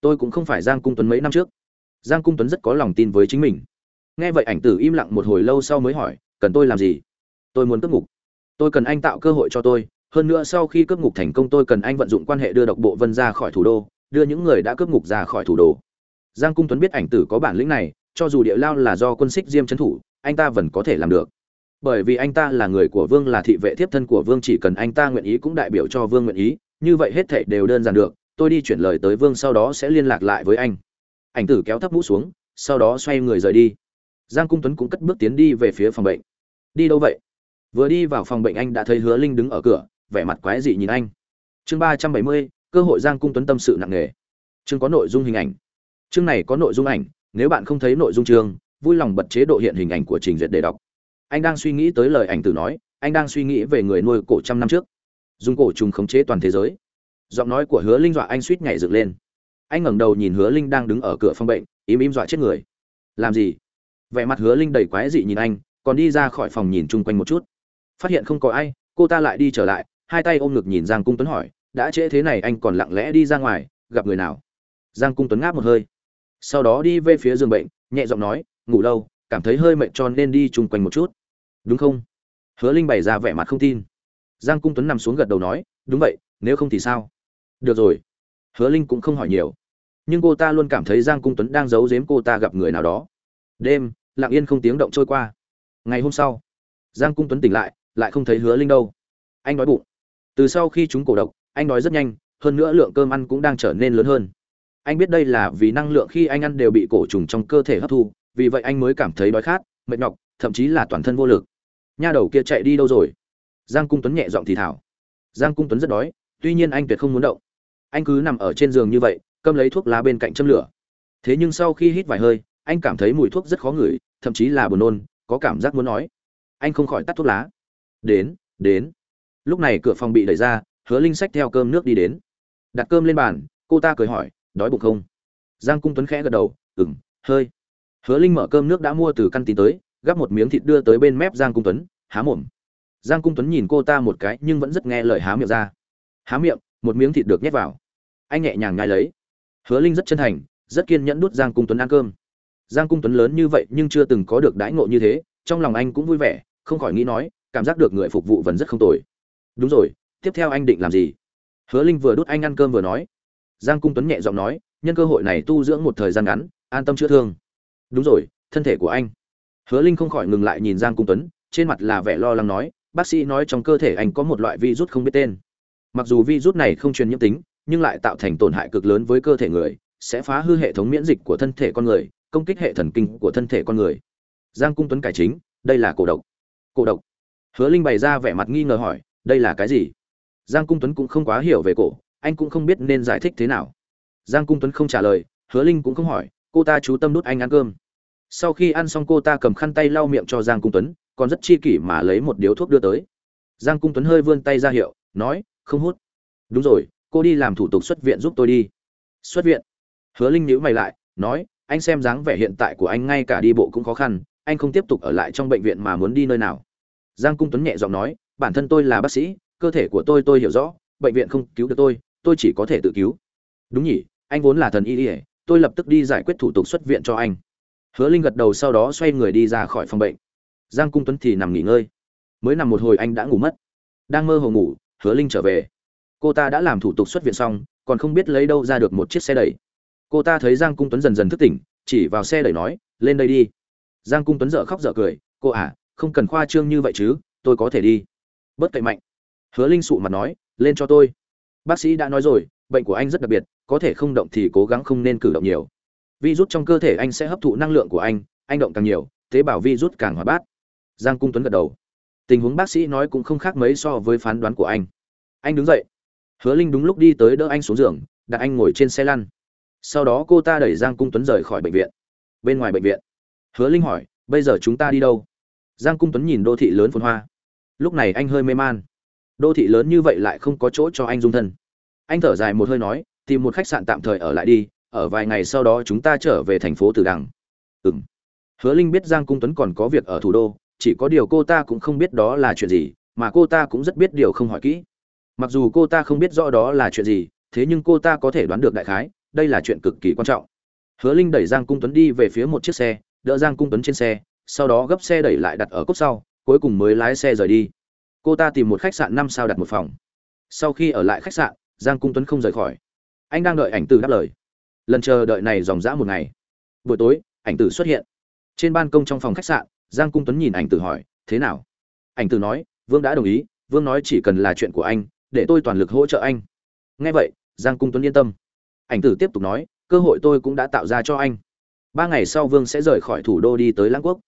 Tôi cũng không phải giang cung tuấn mấy năm trước. Giang cung tuấn rất có lòng tin với chính mình. Nghe vậy ảnh tử im lặng một hồi lâu sau mới hỏi, cần tôi làm gì? Tôi muốn cướp ngục. Tôi cần anh tạo cơ hội cho tôi. Hơn nữa sau khi cướp ngục thành công tôi cần anh vận dụng quan hệ đưa độc bộ vân ra khỏi thủ đô đưa những người đã cướp ngục ra khỏi thủ đô. Giang cung tuấn biết ảnh tử có bản lĩnh này, cho dù địa lao là do quân xích diêm trấn thủ, anh ta vẫn có thể làm được. Bởi vì anh ta là người của vương là thị vệ thiếp thân của vương, chỉ cần anh ta nguyện ý cũng đại biểu cho vương nguyện ý, như vậy hết thảy đều đơn giản được, tôi đi chuyển lời tới vương sau đó sẽ liên lạc lại với anh. Ảnh tử kéo thấp mũ xuống, sau đó xoay người rời đi. Giang cung tuấn cũng cất bước tiến đi về phía phòng bệnh. Đi đâu vậy? Vừa đi vào phòng bệnh anh đã thấy hứa linh đứng ở cửa, vẻ mặt quái dị nhìn anh. Chương ba trăm bảy mươi cơ hội giang cung tuấn tâm sự nặng nề. Chương có nội dung hình ảnh. Chương này có nội dung ảnh, nếu bạn không thấy nội dung chương, vui lòng bật chế độ hiện hình ảnh của trình duyệt để đọc. Anh đang suy nghĩ tới lời ảnh tử nói, anh đang suy nghĩ về người nuôi cổ trăm năm trước. Dùng cổ trùng khống chế toàn thế giới. Giọng nói của hứa linh dọa anh suýt nhảy dựng lên. Anh ngẩng đầu nhìn hứa linh đang đứng ở cửa phòng bệnh, im im dọa chết người. Làm gì? Vẻ mặt hứa linh đầy quái dị nhìn anh, còn đi ra khỏi phòng nhìn chung quanh một chút. Phát hiện không có ai, cô ta lại đi trở lại, hai tay ôm ngực nhìn giang cung tuấn hỏi đã trễ thế này anh còn lặng lẽ đi ra ngoài, gặp người nào? Giang cung tuấn ngáp một hơi. Sau đó đi về phía giường bệnh, nhẹ giọng nói, ngủ lâu, cảm thấy hơi mệt cho nên đi chung quanh một chút. Đúng không? Hứa linh bày ra vẻ mặt không tin. Giang cung tuấn nằm xuống gật đầu nói, đúng vậy, nếu không thì sao? Được rồi. Hứa linh cũng không hỏi nhiều. Nhưng cô ta luôn cảm thấy giang cung tuấn đang giấu giếm cô ta gặp người nào đó. Đêm, lặng yên không tiếng động trôi qua. Ngày hôm sau, giang cung tuấn tỉnh lại lại không thấy hứa linh đâu. Anh đói bụng. Từ sau khi chúng cổ độc anh đói rất nhanh, hơn nữa lượng cơm ăn cũng đang trở nên lớn hơn. Anh biết đây là vì năng lượng khi anh ăn đều bị cổ trùng trong cơ thể hấp thu, vì vậy anh mới cảm thấy đói khát, mệt nhọc, thậm chí là toàn thân vô lực. Nha đầu kia chạy đi đâu rồi? Giang cung tuấn nhẹ giọng thì thảo. Giang cung tuấn rất đói, tuy nhiên anh tuyệt không muốn động. Anh cứ nằm ở trên giường như vậy, cầm lấy thuốc lá bên cạnh châm lửa. Thế nhưng sau khi hít vài hơi, anh cảm thấy mùi thuốc rất khó ngửi, thậm chí là buồn nôn, có cảm giác muốn nói. Anh không khỏi tắt thuốc lá. Đến đến. Lúc này cửa phòng bị đẩy ra hứa linh xách theo cơm nước đi đến. Đặt cơm lên bàn, cô ta cười hỏi, đói bụng không? Giang cung tuấn khẽ gật đầu ừng hơi. Hứa linh mở cơm nước đã mua từ căn tin tới, gắp một miếng thịt đưa tới bên mép giang cung tuấn, há mồm. Giang cung tuấn nhìn cô ta một cái, nhưng vẫn rất nghe lời há miệng ra. Há miệng, một miếng thịt được nhét vào. Anh nhẹ nhàng nhai lấy. Hứa linh rất chân thành, rất kiên nhẫn đút giang cung tuấn ăn cơm. Giang cung tuấn lớn như vậy nhưng chưa từng có được đãi ngộ như thế, trong lòng anh cũng vui vẻ, không khỏi nghĩ nói, cảm giác được người phục vụ vẫn rất không tồi. Đúng rồi tiếp theo anh định làm gì? Hứa linh vừa đút anh ăn cơm vừa nói. Giang cung tuấn nhẹ giọng nói, nhân cơ hội này tu dưỡng một thời gian ngắn, an tâm chữa thương. Đúng rồi, thân thể của anh. Hứa linh không khỏi ngừng lại nhìn giang cung tuấn, trên mặt là vẻ lo lắng nói, bác sĩ nói trong cơ thể anh có một loại virus không biết tên. Mặc dù virus này không truyền nhiễm tính, nhưng lại tạo thành tổn hại cực lớn với cơ thể người, sẽ phá hư hệ thống miễn dịch của thân thể con người, công kích hệ thần kinh của thân thể con người. Giang cung tuấn cải chính, đây là cổ độc. Cổ độc. Hứa linh bày ra vẻ mặt nghi ngờ hỏi, đây là cái gì? Giang cung tuấn cũng không quá hiểu về cổ, anh cũng không biết nên giải thích thế nào. Giang cung tuấn không trả lời, hứa linh cũng không hỏi, cô ta chú tâm nút anh ăn cơm. Sau khi ăn xong cô ta cầm khăn tay lau miệng cho giang cung tuấn, còn rất chi kỷ mà lấy một điếu thuốc đưa tới. Giang cung tuấn hơi vươn tay ra hiệu, nói, không hút. Đúng rồi, cô đi làm thủ tục xuất viện giúp tôi đi. Xuất viện? Hứa linh nhíu mày lại, nói, anh xem dáng vẻ hiện tại của anh ngay cả đi bộ cũng khó khăn, anh không tiếp tục ở lại trong bệnh viện mà muốn đi nơi nào. Giang cung tuấn nhẹ giọng nói, bản thân tôi là bác sĩ cơ thể của tôi tôi hiểu rõ, bệnh viện không cứu được tôi tôi chỉ có thể tự cứu. Đúng nhỉ, anh vốn là thần y ỉa tôi lập tức đi giải quyết thủ tục xuất viện cho anh. Hứa linh gật đầu sau đó xoay người đi ra khỏi phòng bệnh. Giang cung tuấn thì nằm nghỉ ngơi. Mới nằm một hồi anh đã ngủ mất. Đang mơ hồ ngủ, hứa linh trở về. Cô ta đã làm thủ tục xuất viện xong, còn không biết lấy đâu ra được một chiếc xe đẩy. Cô ta thấy giang cung tuấn dần dần thức tỉnh, chỉ vào xe đẩy nói, lên đây đi. Giang cung tuấn dợ khóc dợ cười, cô à không cần khoa trương như vậy chứ, tôi có thể đi. Bớt cậy mạnh hứa linh sụ mặt nói, lên cho tôi. Bác sĩ đã nói rồi, bệnh của anh rất đặc biệt, có thể không động thì cố gắng không nên cử động nhiều. Virus trong cơ thể anh sẽ hấp thụ năng lượng của anh anh động càng nhiều, tế bào virus càng hoạt bát. Giang cung tuấn gật đầu. Tình huống bác sĩ nói cũng không khác mấy so với phán đoán của anh. Anh đứng dậy. Hứa linh đúng lúc đi tới đỡ anh xuống giường, đặt anh ngồi trên xe lăn. Sau đó cô ta đẩy giang cung tuấn rời khỏi bệnh viện. Bên ngoài bệnh viện, hứa linh hỏi, bây giờ chúng ta đi đâu? Giang cung tuấn nhìn đô thị lớn phồn hoa. Lúc này anh hơi mê man đô thị lớn như vậy lại không có chỗ cho anh dung thân. Anh thở dài một hơi nói, tìm một khách sạn tạm thời ở lại đi, ở vài ngày sau đó chúng ta trở về thành phố từ đằng. Ừ m hứa linh biết giang cung tuấn còn có việc ở thủ đô, chỉ có điều cô ta cũng không biết đó là chuyện gì, mà cô ta cũng rất biết điều không hỏi kỹ. Mặc dù cô ta không biết rõ đó là chuyện gì, thế nhưng cô ta có thể đoán được đại khái, đây là chuyện cực kỳ quan trọng. Hứa linh đẩy giang cung tuấn đi về phía một chiếc xe, đỡ giang cung tuấn trên xe, sau đó gấp xe đẩy lại đặt ở cốc sau, cuối cùng mới lái xe rời đi cô ta tìm một khách sạn năm sao đặt một phòng. Sau khi ở lại khách sạn, giang cung tuấn không rời khỏi. Anh đang đợi ảnh tử đáp lời. Lần chờ đợi này dòng dã một ngày. Buổi tối, ảnh tử xuất hiện. Trên ban công trong phòng khách sạn, giang cung tuấn nhìn ảnh tử hỏi, thế nào? Ảnh tử nói, vương đã đồng ý, vương nói chỉ cần là chuyện của anh, để tôi toàn lực hỗ trợ anh. Nghe vậy, giang cung tuấn yên tâm. Ảnh tử tiếp tục nói, cơ hội tôi cũng đã tạo ra cho anh. Ba ngày sau vương sẽ rời khỏi thủ đô đi tới lãng quốc.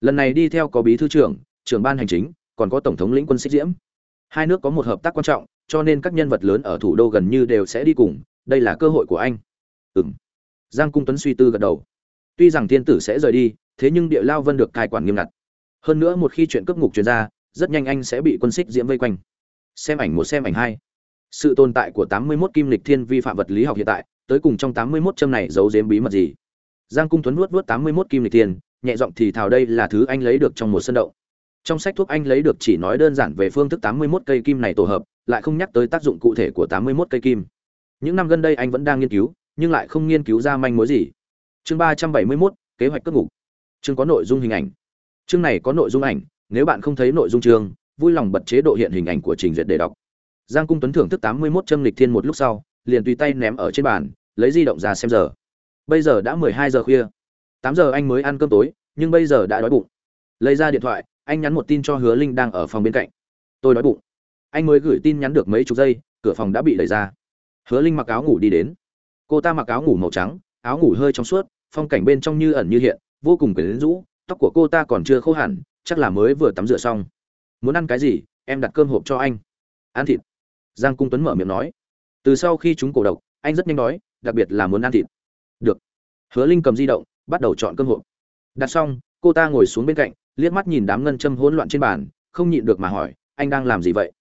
Lần này đi theo có bí thư trưởng trưởng ban hành chính còn có tổng thống lĩnh quân xích diễm. Hai nước có một hợp tác quan trọng, cho nên các nhân vật lớn ở thủ đô gần như đều sẽ đi cùng, đây là cơ hội của anh. Ừm. giang cung tuấn suy tư gật đầu. Tuy rằng thiên tử sẽ rời đi, thế nhưng địa lao vân được cai quản nghiêm ngặt. Hơn nữa một khi chuyện cướp ngục truyền ra, rất nhanh anh sẽ bị quân xích diễm vây quanh. Xem ảnh một, xem ảnh hai. Sự tồn tại của tám mươi 81 kim lịch thiên vi phạm vật lý học hiện tại, tới cùng trong tám mươi 81 châm này giấu giếm bí mật gì? Giang cung tuấn nuốt nuốt tám mươi 81 kim lịch thiên, nhẹ giọng thì thào đây là thứ anh lấy được trong một sân động trong sách thuốc anh lấy được chỉ nói đơn giản về phương thức 81 cây kim này tổ hợp, lại không nhắc tới tác dụng cụ thể của 81 cây kim. Những năm gần đây anh vẫn đang nghiên cứu, nhưng lại không nghiên cứu ra manh mối gì. Chương 371, kế hoạch cất ngục. Chương có nội dung hình ảnh. Chương này có nội dung ảnh, nếu bạn không thấy nội dung chương, vui lòng bật chế độ hiện hình ảnh của trình duyệt để đọc. Giang Cung Tuấn thưởng thức 81 châm lịch thiên một lúc sau, liền tùy tay ném ở trên bàn, lấy di động ra xem giờ. Bây giờ đã 12 giờ khuya. 8 giờ anh mới ăn cơm tối, nhưng bây giờ đã đói bụng. Lấy ra điện thoại, anh nhắn một tin cho hứa linh đang ở phòng bên cạnh. Tôi đói bụng. Anh mới gửi tin nhắn được mấy chục giây, cửa phòng đã bị đẩy ra. Hứa linh mặc áo ngủ đi đến. Cô ta mặc áo ngủ màu trắng, áo ngủ hơi trong suốt, phong cảnh bên trong như ẩn như hiện, vô cùng quyến rũ, tóc của cô ta còn chưa khô hẳn, chắc là mới vừa tắm rửa xong. Muốn ăn cái gì, em đặt cơm hộp cho anh. Ăn thịt. Giang cung tuấn mở miệng nói. Từ sau khi chúng cổ độc, anh rất nhanh đói, đặc biệt là muốn ăn thịt. Được. Hứa linh cầm di động, bắt đầu chọn cơm hộp. Đặt xong, cô ta ngồi xuống bên cạnh liếc mắt nhìn đám ngân châm hỗn loạn trên bàn, không nhịn được mà hỏi, anh đang làm gì vậy?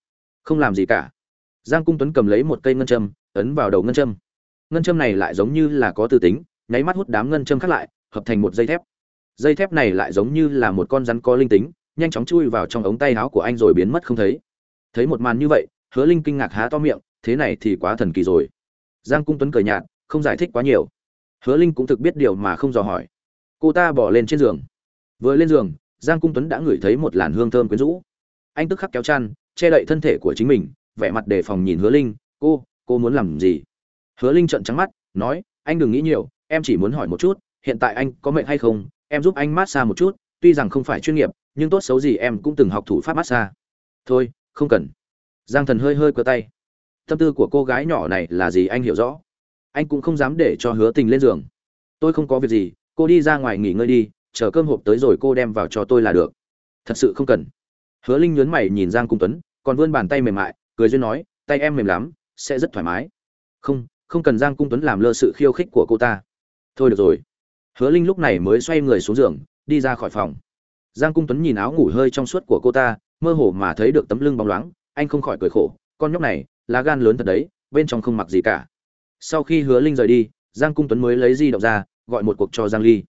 Không làm gì cả. Giang cung tuấn cầm lấy một cây ngân châm, ấn vào đầu ngân châm. Ngân châm này lại giống như là có tư tính, nháy mắt hút đám ngân châm khác lại, hợp thành một dây thép. Dây thép này lại giống như là một con rắn có linh tính, nhanh chóng chui vào trong ống tay áo của anh rồi biến mất không thấy. Thấy một màn như vậy, hứa linh kinh ngạc há to miệng, thế này thì quá thần kỳ rồi. Giang cung tuấn cười nhạt, không giải thích quá nhiều. Hứa linh cũng thực biết điều mà không dò hỏi. Cô ta bỏ lên trên giường. Vừa lên giường giang cung tuấn đã ngửi thấy một làn hương thơm quyến rũ. Anh tức khắc kéo chăn, che đậy thân thể của chính mình, vẻ mặt đề phòng nhìn hứa linh, cô cô muốn làm gì? Hứa linh trợn trắng mắt, nói, anh đừng nghĩ nhiều, em chỉ muốn hỏi một chút, hiện tại anh có mệnh hay không? Em giúp anh mát xa một chút, tuy rằng không phải chuyên nghiệp, nhưng tốt xấu gì em cũng từng học thủ pháp mát xa. thôi, không cần. Giang thần hơi hơi cơ tay. Tâm tư của cô gái nhỏ này là gì anh hiểu rõ. Anh cũng không dám để cho hứa tình lên giường. Tôi không có việc gì, cô đi ra ngoài nghỉ ngơi đi chờ cơm hộp tới rồi cô đem vào cho tôi là được. Thật sự không cần. Hứa linh nhớn mày nhìn giang cung tuấn, còn vươn bàn tay mềm mại, cười duyên nói, tay em mềm lắm, sẽ rất thoải mái. Không không cần giang cung tuấn làm lơ sự khiêu khích của cô ta. Thôi được rồi. Hứa linh lúc này mới xoay người xuống giường, đi ra khỏi phòng. Giang cung tuấn nhìn áo ngủ hơi trong suốt của cô ta, mơ hồ mà thấy được tấm lưng bóng loáng, anh không khỏi cười khổ, con nhóc này, lá gan lớn thật đấy, bên trong không mặc gì cả. Sau khi hứa linh rời đi, giang cung tuấn mới lấy di động ra, gọi một cuộc cho giang ly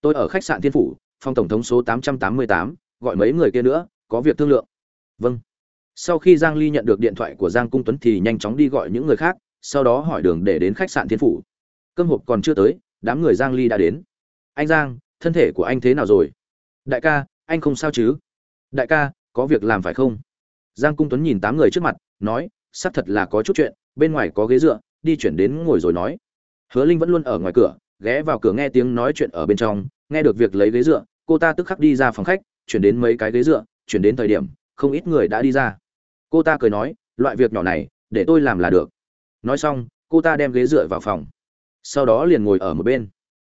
tôi ở khách sạn thiên phủ phòng tổng thống số 888, gọi mấy người kia nữa có việc thương lượng. Vâng. Sau khi giang ly nhận được điện thoại của giang cung tuấn thì nhanh chóng đi gọi những người khác sau đó hỏi đường để đến khách sạn thiên phủ. Cơm hộp còn chưa tới đám người giang ly đã đến. Anh giang thân thể của anh thế nào rồi? Đại ca anh không sao chứ? Đại ca có việc làm phải không? Giang cung tuấn nhìn tám người trước mặt nói xác thật là có chút chuyện bên ngoài có ghế dựa đi chuyển đến ngồi rồi nói. Hứa linh vẫn luôn ở ngoài cửa ghé vào cửa nghe tiếng nói chuyện ở bên trong, nghe được việc lấy ghế dựa, cô ta tức khắc đi ra phòng khách, chuyển đến mấy cái ghế dựa, chuyển đến thời điểm, không ít người đã đi ra. Cô ta cười nói, loại việc nhỏ này, để tôi làm là được. Nói xong, cô ta đem ghế dựa vào phòng. Sau đó liền ngồi ở một bên.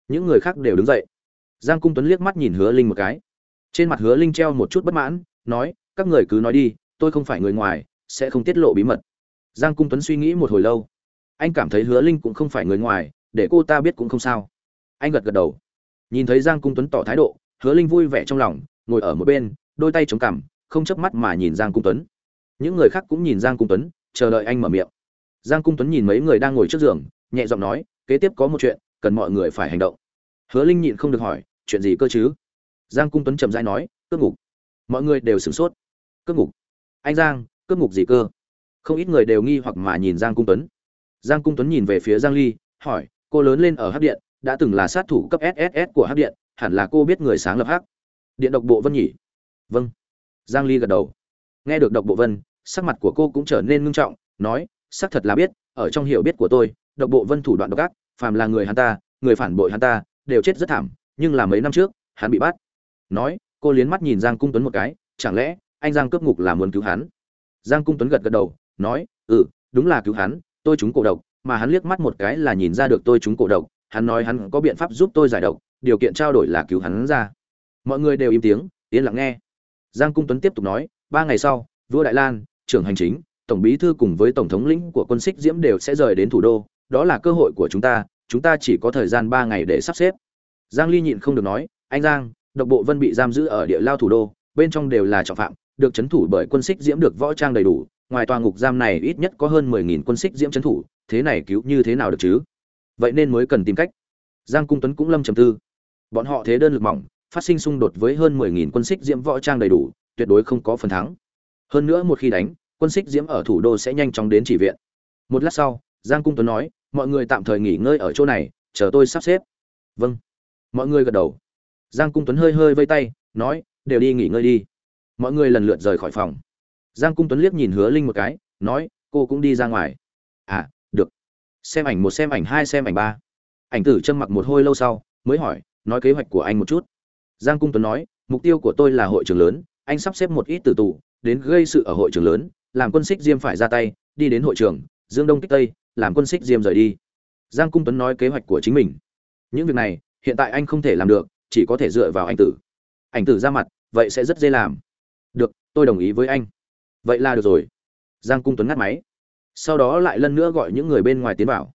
Những người khác đều đứng dậy. Giang cung tuấn liếc mắt nhìn hứa linh một cái. Trên mặt hứa linh treo một chút bất mãn, nói, các người cứ nói đi, tôi không phải người ngoài, sẽ không tiết lộ bí mật. Giang cung tuấn suy nghĩ một hồi lâu. Anh cảm thấy hứa linh cũng không phải người ngoài để cô ta biết cũng không sao. Anh gật gật đầu. Nhìn thấy giang cung tuấn tỏ thái độ, hứa linh vui vẻ trong lòng, ngồi ở một bên, đôi tay chống cằm, không chớp mắt mà nhìn giang cung tuấn. Những người khác cũng nhìn giang cung tuấn, chờ đợi anh mở miệng. Giang cung tuấn nhìn mấy người đang ngồi trước giường, nhẹ giọng nói, kế tiếp có một chuyện, cần mọi người phải hành động. Hứa linh nhịn không được hỏi, chuyện gì cơ chứ? Giang cung tuấn chậm rãi nói, cướp ngục. Mọi người đều sửng sốt. Cướp ngục? Anh giang, cướp ngục gì cơ? Không ít người đều nghi hoặc mà nhìn giang cung tuấn. Giang cung tuấn nhìn về phía giang ly, hỏi cô lớn lên ở hắc điện, đã từng là sát thủ cấp sss của hắc điện, hẳn là cô biết người sáng lập hắc. Điện độc bộ vân nhỉ? Vâng. Giang ly gật đầu. Nghe được độc bộ vân, sắc mặt của cô cũng trở nên ngưng trọng, nói, xác thật là biết, ở trong hiểu biết của tôi, độc bộ vân thủ đoạn độc ác, phàm là người hắn ta, người phản bội hắn ta, đều chết rất thảm, nhưng là mấy năm trước, hắn bị bắt. Nói, cô liến mắt nhìn giang cung tuấn một cái, chẳng lẽ, anh giang cướp ngục là muốn cứu hắn? Giang cung tuấn gật gật đầu, nói ừ đúng là cứu hắn, tôi trúng cổ độc mà hắn liếc mắt một cái là nhìn ra được tôi chúng cổ độc, hắn nói hắn có biện pháp giúp tôi giải độc, điều kiện trao đổi là cứu hắn ra. Mọi người đều im tiếng, yên lặng nghe. Giang cung tuấn tiếp tục nói, ba ngày sau, vua đại lan, trưởng hành chính, tổng bí thư cùng với tổng thống lĩnh của quân xích diễm đều sẽ rời đến thủ đô, đó là cơ hội của chúng ta chúng ta chỉ có thời gian ba ngày để sắp xếp. Giang ly nhịn không được nói, anh giang, độc bộ vân bị giam giữ ở địa lao thủ đô, bên trong đều là trọng phạm, được chấn thủ bởi quân xích diễm được võ trang đầy đủ ngoài tòa ngục giam này ít nhất có hơn 10.000 quân xích diễm trấn thủ, thế này cứu như thế nào được chứ? Vậy nên mới cần tìm cách. Giang cung tuấn cũng lâm trầm tư. Bọn họ thế đơn lực mỏng, phát sinh xung đột với hơn 10.000 quân xích diễm võ trang đầy đủ, tuyệt đối không có phần thắng. Hơn nữa một khi đánh, quân xích diễm ở thủ đô sẽ nhanh chóng đến chỉ viện. Một lát sau, giang cung tuấn nói, mọi người tạm thời nghỉ ngơi ở chỗ này, chờ tôi sắp xếp. Vâng. Mọi người gật đầu. Giang cung tuấn hơi hơi vây tay, nói, đều đi nghỉ ngơi đi. Mọi người lần lượt rời khỏi phòng giang cung tuấn liếc nhìn hứa linh một cái, nói, cô cũng đi ra ngoài. À được. Xem ảnh một, xem ảnh hai, xem ảnh ba. Ảnh tử trâm mặc một hồi lâu sau, mới hỏi, nói kế hoạch của anh một chút. Giang cung tuấn nói, mục tiêu của tôi là hội trường lớn, anh sắp xếp một ít tử tù, đến gây sự ở hội trường lớn, làm quân xích diêm phải ra tay, đi đến hội trường, dương đông kích tây, làm quân xích diêm rời đi. Giang cung tuấn nói kế hoạch của chính mình. Những việc này, hiện tại anh không thể làm được, chỉ có thể dựa vào anh tử. Ảnh tử ra mặt, vậy sẽ rất dễ làm. Được, tôi đồng ý với anh vậy là được rồi. Giang cung tuấn ngắt máy. Sau đó lại lần nữa gọi những người bên ngoài tiến vào.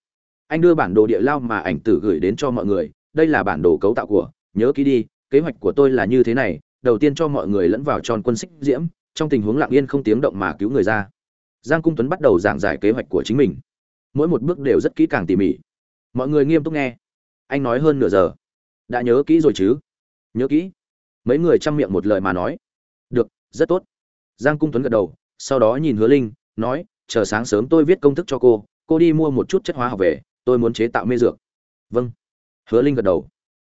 Anh đưa bản đồ địa lao mà ảnh tử gửi đến cho mọi người. Đây là bản đồ cấu tạo của, nhớ kỹ đi, kế hoạch của tôi là như thế này. Đầu tiên cho mọi người lẫn vào tròn quân xích diễm, trong tình huống lặng yên không tiếng động mà cứu người ra. Giang cung tuấn bắt đầu giảng giải kế hoạch của chính mình. Mỗi một bước đều rất kỹ càng tỉ mỉ. Mọi người nghiêm túc nghe. Anh nói hơn nửa giờ. Đã nhớ kỹ rồi chứ? Nhớ kỹ. Mấy người chăm miệng một lời mà nói. Được, rất tốt giang cung tuấn gật đầu, sau đó nhìn hứa linh, nói, chờ sáng sớm tôi viết công thức cho cô cô đi mua một chút chất hóa học về, tôi muốn chế tạo mê dược. Vâng. Hứa linh gật đầu.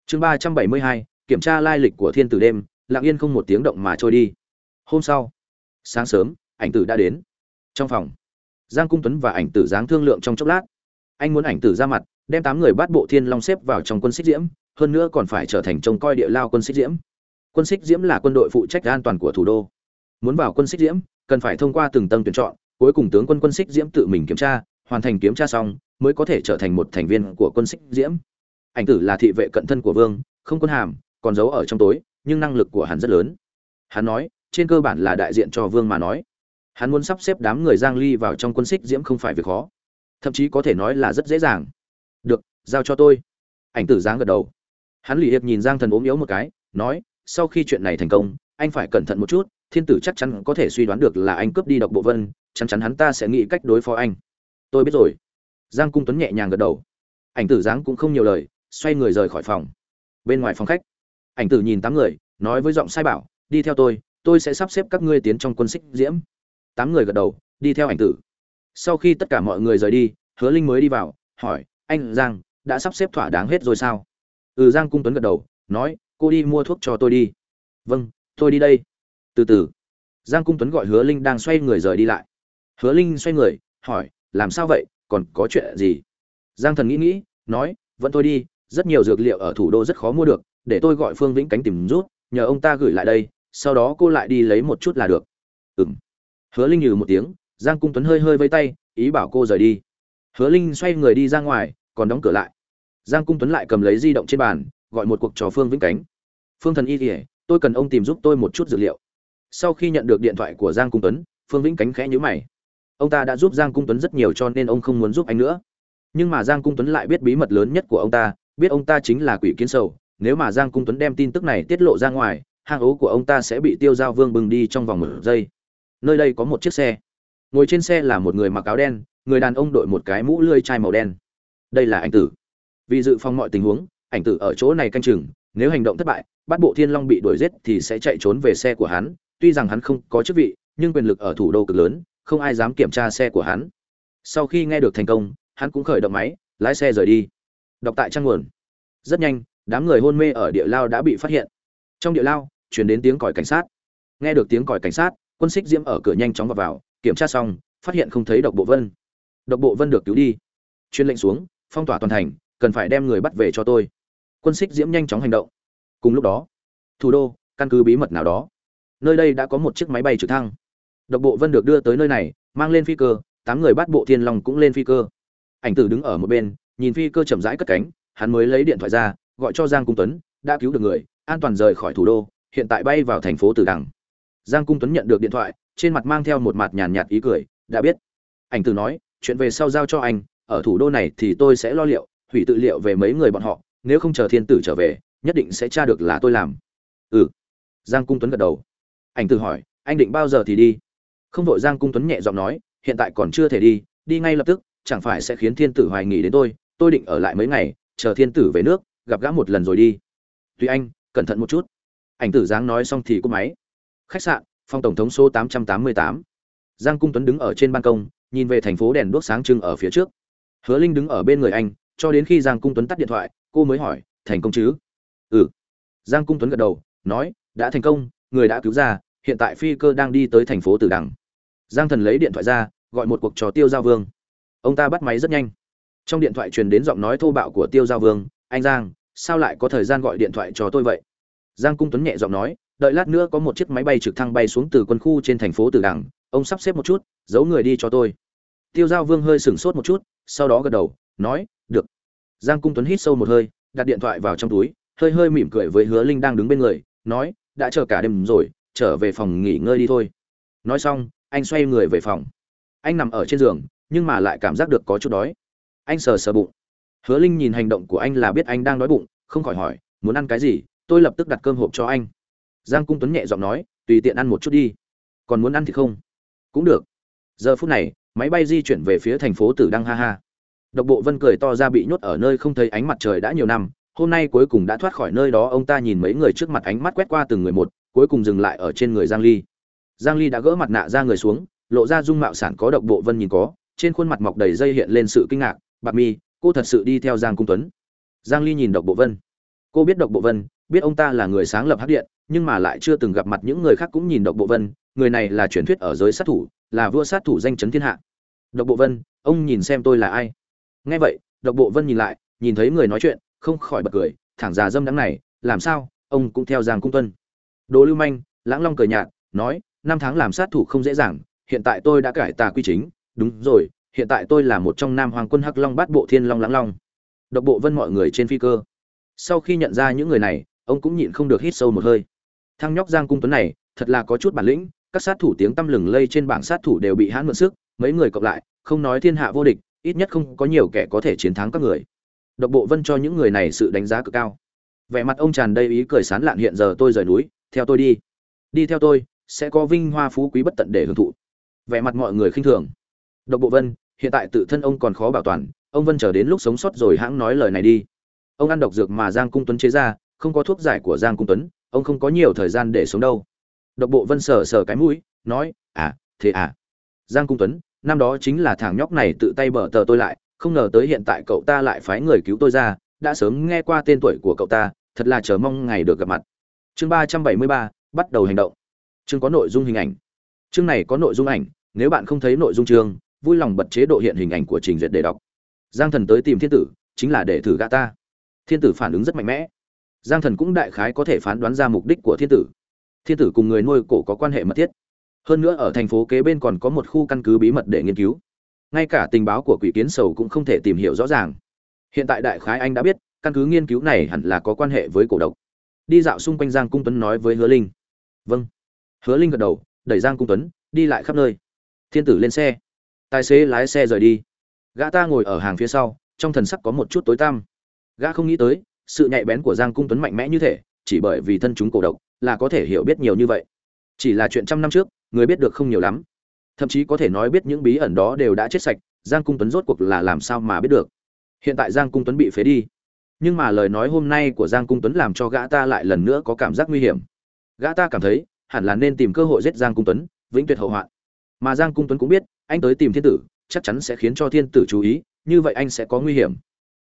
Chương ba trăm bảy mươi hai, kiểm tra lai lịch của thiên tử đêm, lặng yên không một tiếng động mà trôi đi. Hôm sau, sáng sớm, ảnh tử đã đến. Trong phòng, giang cung tuấn và ảnh tử giáng thương lượng trong chốc lát. Anh muốn ảnh tử ra mặt, đem tám người bắt bộ thiên long xếp vào trong quân xích diễm, hơn nữa còn phải trở thành trông coi địa lao quân xích diễm. Quân xích diễm là quân đội phụ trách an toàn của thủ đô muốn vào quân xích diễm, cần phải thông qua từng tầng tuyển chọn, cuối cùng tướng quân quân xích diễm tự mình kiểm tra, hoàn thành kiểm tra xong, mới có thể trở thành một thành viên của quân xích diễm. Ảnh tử là thị vệ cận thân của vương, không quân hàm, còn giấu ở trong tối, nhưng năng lực của hắn rất lớn. Hắn nói, trên cơ bản là đại diện cho vương mà nói. Hắn muốn sắp xếp đám người giang ly vào trong quân xích diễm không phải việc khó. Thậm chí có thể nói là rất dễ dàng. Được, giao cho tôi. Ảnh tử giang gật đầu. Hắn lì hiệp nhìn giang thần ốm yếu một cái, nói, sau khi chuyện này thành công, anh phải cẩn thận một chút thiên tử chắc chắn có thể suy đoán được là anh cướp đi độc bộ vân, chắn chắn hắn ta sẽ nghĩ cách đối phó anh. Tôi biết rồi. Giang cung tuấn nhẹ nhàng gật đầu. Ảnh tử giáng cũng không nhiều lời, xoay người rời khỏi phòng. Bên ngoài phòng khách, ảnh tử nhìn tám người, nói với giọng sai bảo, đi theo tôi tôi sẽ sắp xếp các ngươi tiến trong quân xích diễm. Tám người gật đầu, đi theo ảnh tử. Sau khi tất cả mọi người rời đi, hứa linh mới đi vào, hỏi, anh giang, đã sắp xếp thỏa đáng hết rồi sao? Ừ giang cung tuấn gật đầu, nói, cô đi mua thuốc cho tôi đi. Vâng tôi đi đây từ từ. Giang cung tuấn gọi hứa linh đang xoay người rời đi lại. Hứa linh xoay người, hỏi, làm sao vậy? Còn có chuyện gì? Giang thần nghĩ nghĩ, nói, vẫn thôi đi, rất nhiều dược liệu ở thủ đô rất khó mua được, để tôi gọi phương vĩnh cánh tìm rút nhờ ông ta gửi lại đây, sau đó cô lại đi lấy một chút là được. Ừ m hứa linh nhừ một tiếng, giang cung tuấn hơi hơi vây tay, ý bảo cô rời đi. Hứa linh xoay người đi ra ngoài, còn đóng cửa lại. Giang cung tuấn lại cầm lấy di động trên bàn, gọi một cuộc trò phương vĩnh cánh. Phương thần y kỉa tôi cần ông tìm giúp tôi một chút dược liệu sau khi nhận được điện thoại của giang cung tuấn, phương vĩnh cánh khẽ nhữ mày. Ông ta đã giúp giang cung tuấn rất nhiều cho nên ông không muốn giúp anh nữa. Nhưng mà giang cung tuấn lại biết bí mật lớn nhất của ông ta, biết ông ta chính là quỷ kiến sầu. Nếu mà giang cung tuấn đem tin tức này tiết lộ ra ngoài, hang ố của ông ta sẽ bị tiêu giao vương bừng đi trong vòng một giây. Nơi đây có một chiếc xe. Ngồi trên xe là một người mặc áo đen, người đàn ông đội một cái mũ lươi chai màu đen. Đây là anh tử. Vì dự phòng mọi tình huống, ảnh tử ở chỗ này canh chừng, nếu hành động thất bại, bắt bộ thiên long bị đuổi giết thì sẽ chạy trốn về xe của hắn tuy rằng hắn không có chức vị nhưng quyền lực ở thủ đô cực lớn không ai dám kiểm tra xe của hắn. Sau khi nghe được thành công hắn cũng khởi động máy lái xe rời đi. Đọc tại trang nguồn. Rất nhanh đám người hôn mê ở địa lao đã bị phát hiện. Trong địa lao chuyển đến tiếng còi cảnh sát. Nghe được tiếng còi cảnh sát quân xích diễm ở cửa nhanh chóng vào, vào kiểm tra xong phát hiện không thấy độc bộ vân. Độc bộ vân được cứu đi. Chuyên lệnh xuống phong tỏa toàn thành cần phải đem người bắt về cho tôi. Quân xích diễm nhanh chóng hành động. Cùng lúc đó thủ đô căn cứ bí mật nào đó nơi đây đã có một chiếc máy bay trực thăng. Độc bộ vân được đưa tới nơi này, mang lên phi cơ, tám người bắt bộ thiên long cũng lên phi cơ. Ảnh tử đứng ở một bên, nhìn phi cơ chậm rãi cất cánh, hắn mới lấy điện thoại ra, gọi cho giang cung tuấn, đã cứu được người, an toàn rời khỏi thủ đô, hiện tại bay vào thành phố tử đằng. Giang cung tuấn nhận được điện thoại, trên mặt mang theo một mặt nhàn nhạt ý cười, đã biết. Ảnh tử nói, chuyện về sau giao cho anh, ở thủ đô này thì tôi sẽ lo liệu, hủy tự liệu về mấy người bọn họ, nếu không chờ thiên tử trở về, nhất định sẽ tra được là tôi làm. Ừ. Giang cung tuấn gật đầu ảnh tử hỏi, anh định bao giờ thì đi? Không vội giang cung tuấn nhẹ giọng nói, hiện tại còn chưa thể đi đi ngay lập tức, chẳng phải sẽ khiến thiên tử hoài nghi đến tôi tôi định ở lại mấy ngày, chờ thiên tử về nước, gặp gã một lần rồi đi. Tùy anh, cẩn thận một chút. Ảnh tử giáng nói xong thì cúp máy. Khách sạn, phòng tổng thống số 888. giang cung tuấn đứng ở trên ban công, nhìn về thành phố đèn đuốc sáng trưng ở phía trước. Hứa linh đứng ở bên người anh, cho đến khi giang cung tuấn tắt điện thoại, cô mới hỏi, thành công chứ? Ừ. Giang cung tuấn gật đầu, nói, đã thành công người đã cứu ra, hiện tại phi cơ đang đi tới thành phố tử đằng. Giang thần lấy điện thoại ra, gọi một cuộc trò tiêu giao vương. Ông ta bắt máy rất nhanh. Trong điện thoại truyền đến giọng nói thô bạo của tiêu giao vương, anh giang, sao lại có thời gian gọi điện thoại cho tôi vậy? Giang cung tuấn nhẹ giọng nói, đợi lát nữa có một chiếc máy bay trực thăng bay xuống từ quân khu trên thành phố tử đằng, ông sắp xếp một chút, giấu người đi cho tôi. Tiêu giao vương hơi sửng sốt một chút, sau đó gật đầu, nói, được. Giang cung tuấn hít sâu một hơi, đặt điện thoại vào trong túi, hơi hơi mỉm cười với hứa linh đang đứng bên người, nói đã chờ cả đêm rồi, trở về phòng nghỉ ngơi đi thôi. Nói xong, anh xoay người về phòng. Anh nằm ở trên giường, nhưng mà lại cảm giác được có chút đói. Anh sờ sờ bụng. Hứa linh nhìn hành động của anh là biết anh đang đói bụng, không khỏi hỏi, muốn ăn cái gì? Tôi lập tức đặt cơm hộp cho anh. Giang cung tuấn nhẹ giọng nói, tùy tiện ăn một chút đi. Còn muốn ăn thì không? Cũng được. Giờ phút này, máy bay di chuyển về phía thành phố tử đăng ha ha. Độc bộ vân cười to ra bị nhốt ở nơi không thấy ánh mặt trời đã nhiều năm hôm nay cuối cùng đã thoát khỏi nơi đó, ông ta nhìn mấy người trước mặt ánh mắt quét qua từng người một, cuối cùng dừng lại ở trên người giang ly. Giang ly đã gỡ mặt nạ ra người xuống, lộ ra dung mạo sản có độc bộ vân nhìn có, trên khuôn mặt mọc đầy dây hiện lên sự kinh ngạc, bạc mi, cô thật sự đi theo giang cung tuấn? Giang ly nhìn độc bộ vân. Cô biết độc bộ vân, biết ông ta là người sáng lập hắc điện, nhưng mà lại chưa từng gặp mặt những người khác cũng nhìn độc bộ vân, người này là truyền thuyết ở giới sát thủ, là vua sát thủ danh chấn thiên hạ. Độc bộ vân, ông nhìn xem tôi là ai? Nghe vậy, độc bộ vân nhìn lại, nhìn thấy người nói chuyện không khỏi bật cười, thẳng già dâm đắng này, làm sao, ông cũng theo giang cung tuân. Đồ lưu manh, lãng long cười nhạt, nói, năm tháng làm sát thủ không dễ dàng, hiện tại tôi đã cải tà quy chính. Đúng rồi, hiện tại tôi là một trong nam hoàng quân hắc long bát bộ thiên long lãng long. Độc bộ vân mọi người trên phi cơ. Sau khi nhận ra những người này, ông cũng nhịn không được hít sâu một hơi. Thăng nhóc giang cung tuấn này, thật là có chút bản lĩnh, các sát thủ tiếng tăm lừng lây trên bảng sát thủ đều bị hãn mượn sức, mấy người cộng lại, không nói thiên hạ vô địch, ít nhất không có nhiều kẻ có thể chiến thắng các người độc bộ vân cho những người này sự đánh giá cực cao. Vẻ mặt ông tràn đầy ý cười sán lạn hiện giờ tôi rời núi, theo tôi đi. Đi theo tôi, sẽ có vinh hoa phú quý bất tận để hưởng thụ. Vẻ mặt mọi người khinh thường. Độc bộ vân, hiện tại tự thân ông còn khó bảo toàn, ông vân chờ đến lúc sống sót rồi hãng nói lời này đi. Ông ăn độc dược mà giang cung tuấn chế ra, không có thuốc giải của giang cung tuấn, ông không có nhiều thời gian để sống đâu. Độc bộ vân sờ sờ cái mũi, nói à thế à. Giang cung tuấn, năm đó chính là thằng nhóc này tự tay bở tờ tôi lại không ngờ tới hiện tại cậu ta lại phái người cứu tôi ra, đã sớm nghe qua tên tuổi của cậu ta, thật là chờ mong ngày được gặp mặt. Chương ba trăm bảy mươi ba, bắt đầu hành động. Chương có nội dung hình ảnh. Chương này có nội dung ảnh, nếu bạn không thấy nội dung chương, vui lòng bật chế độ hiện hình ảnh của trình duyệt để đọc. Giang thần tới tìm thiên tử, chính là để thử gã ta. Thiên tử phản ứng rất mạnh mẽ. Giang thần cũng đại khái có thể phán đoán ra mục đích của thiên tử. Thiên tử cùng người nuôi cổ có quan hệ mật thiết. Hơn nữa ở thành phố kế bên còn có một khu căn cứ bí mật để nghiên cứu ngay cả tình báo của quỷ kiến sầu cũng không thể tìm hiểu rõ ràng. Hiện tại đại khái anh đã biết, căn cứ nghiên cứu này hẳn là có quan hệ với cổ độc. Đi dạo xung quanh giang cung tuấn nói với hứa linh. Vâng. Hứa linh gật đầu, đẩy giang cung tuấn, đi lại khắp nơi. Thiên tử lên xe. Tài xế lái xe rời đi. Gã ta ngồi ở hàng phía sau, trong thần sắc có một chút tối tăm. Gã không nghĩ tới, sự nhạy bén của giang cung tuấn mạnh mẽ như thế chỉ bởi vì thân chúng cổ độc, là có thể hiểu biết nhiều như vậy. Chỉ là chuyện trăm năm trước, người biết được không nhiều lắm thậm chí có thể nói biết những bí ẩn đó đều đã chết sạch, giang cung tuấn rốt cuộc là làm sao mà biết được? Hiện tại giang cung tuấn bị phế đi. Nhưng mà lời nói hôm nay của giang cung tuấn làm cho gã ta lại lần nữa có cảm giác nguy hiểm. Gã ta cảm thấy, hẳn là nên tìm cơ hội giết giang cung tuấn, vĩnh tuyệt hậu hoạn. Mà giang cung tuấn cũng biết, anh tới tìm thiên tử, chắc chắn sẽ khiến cho thiên tử chú ý, như vậy anh sẽ có nguy hiểm.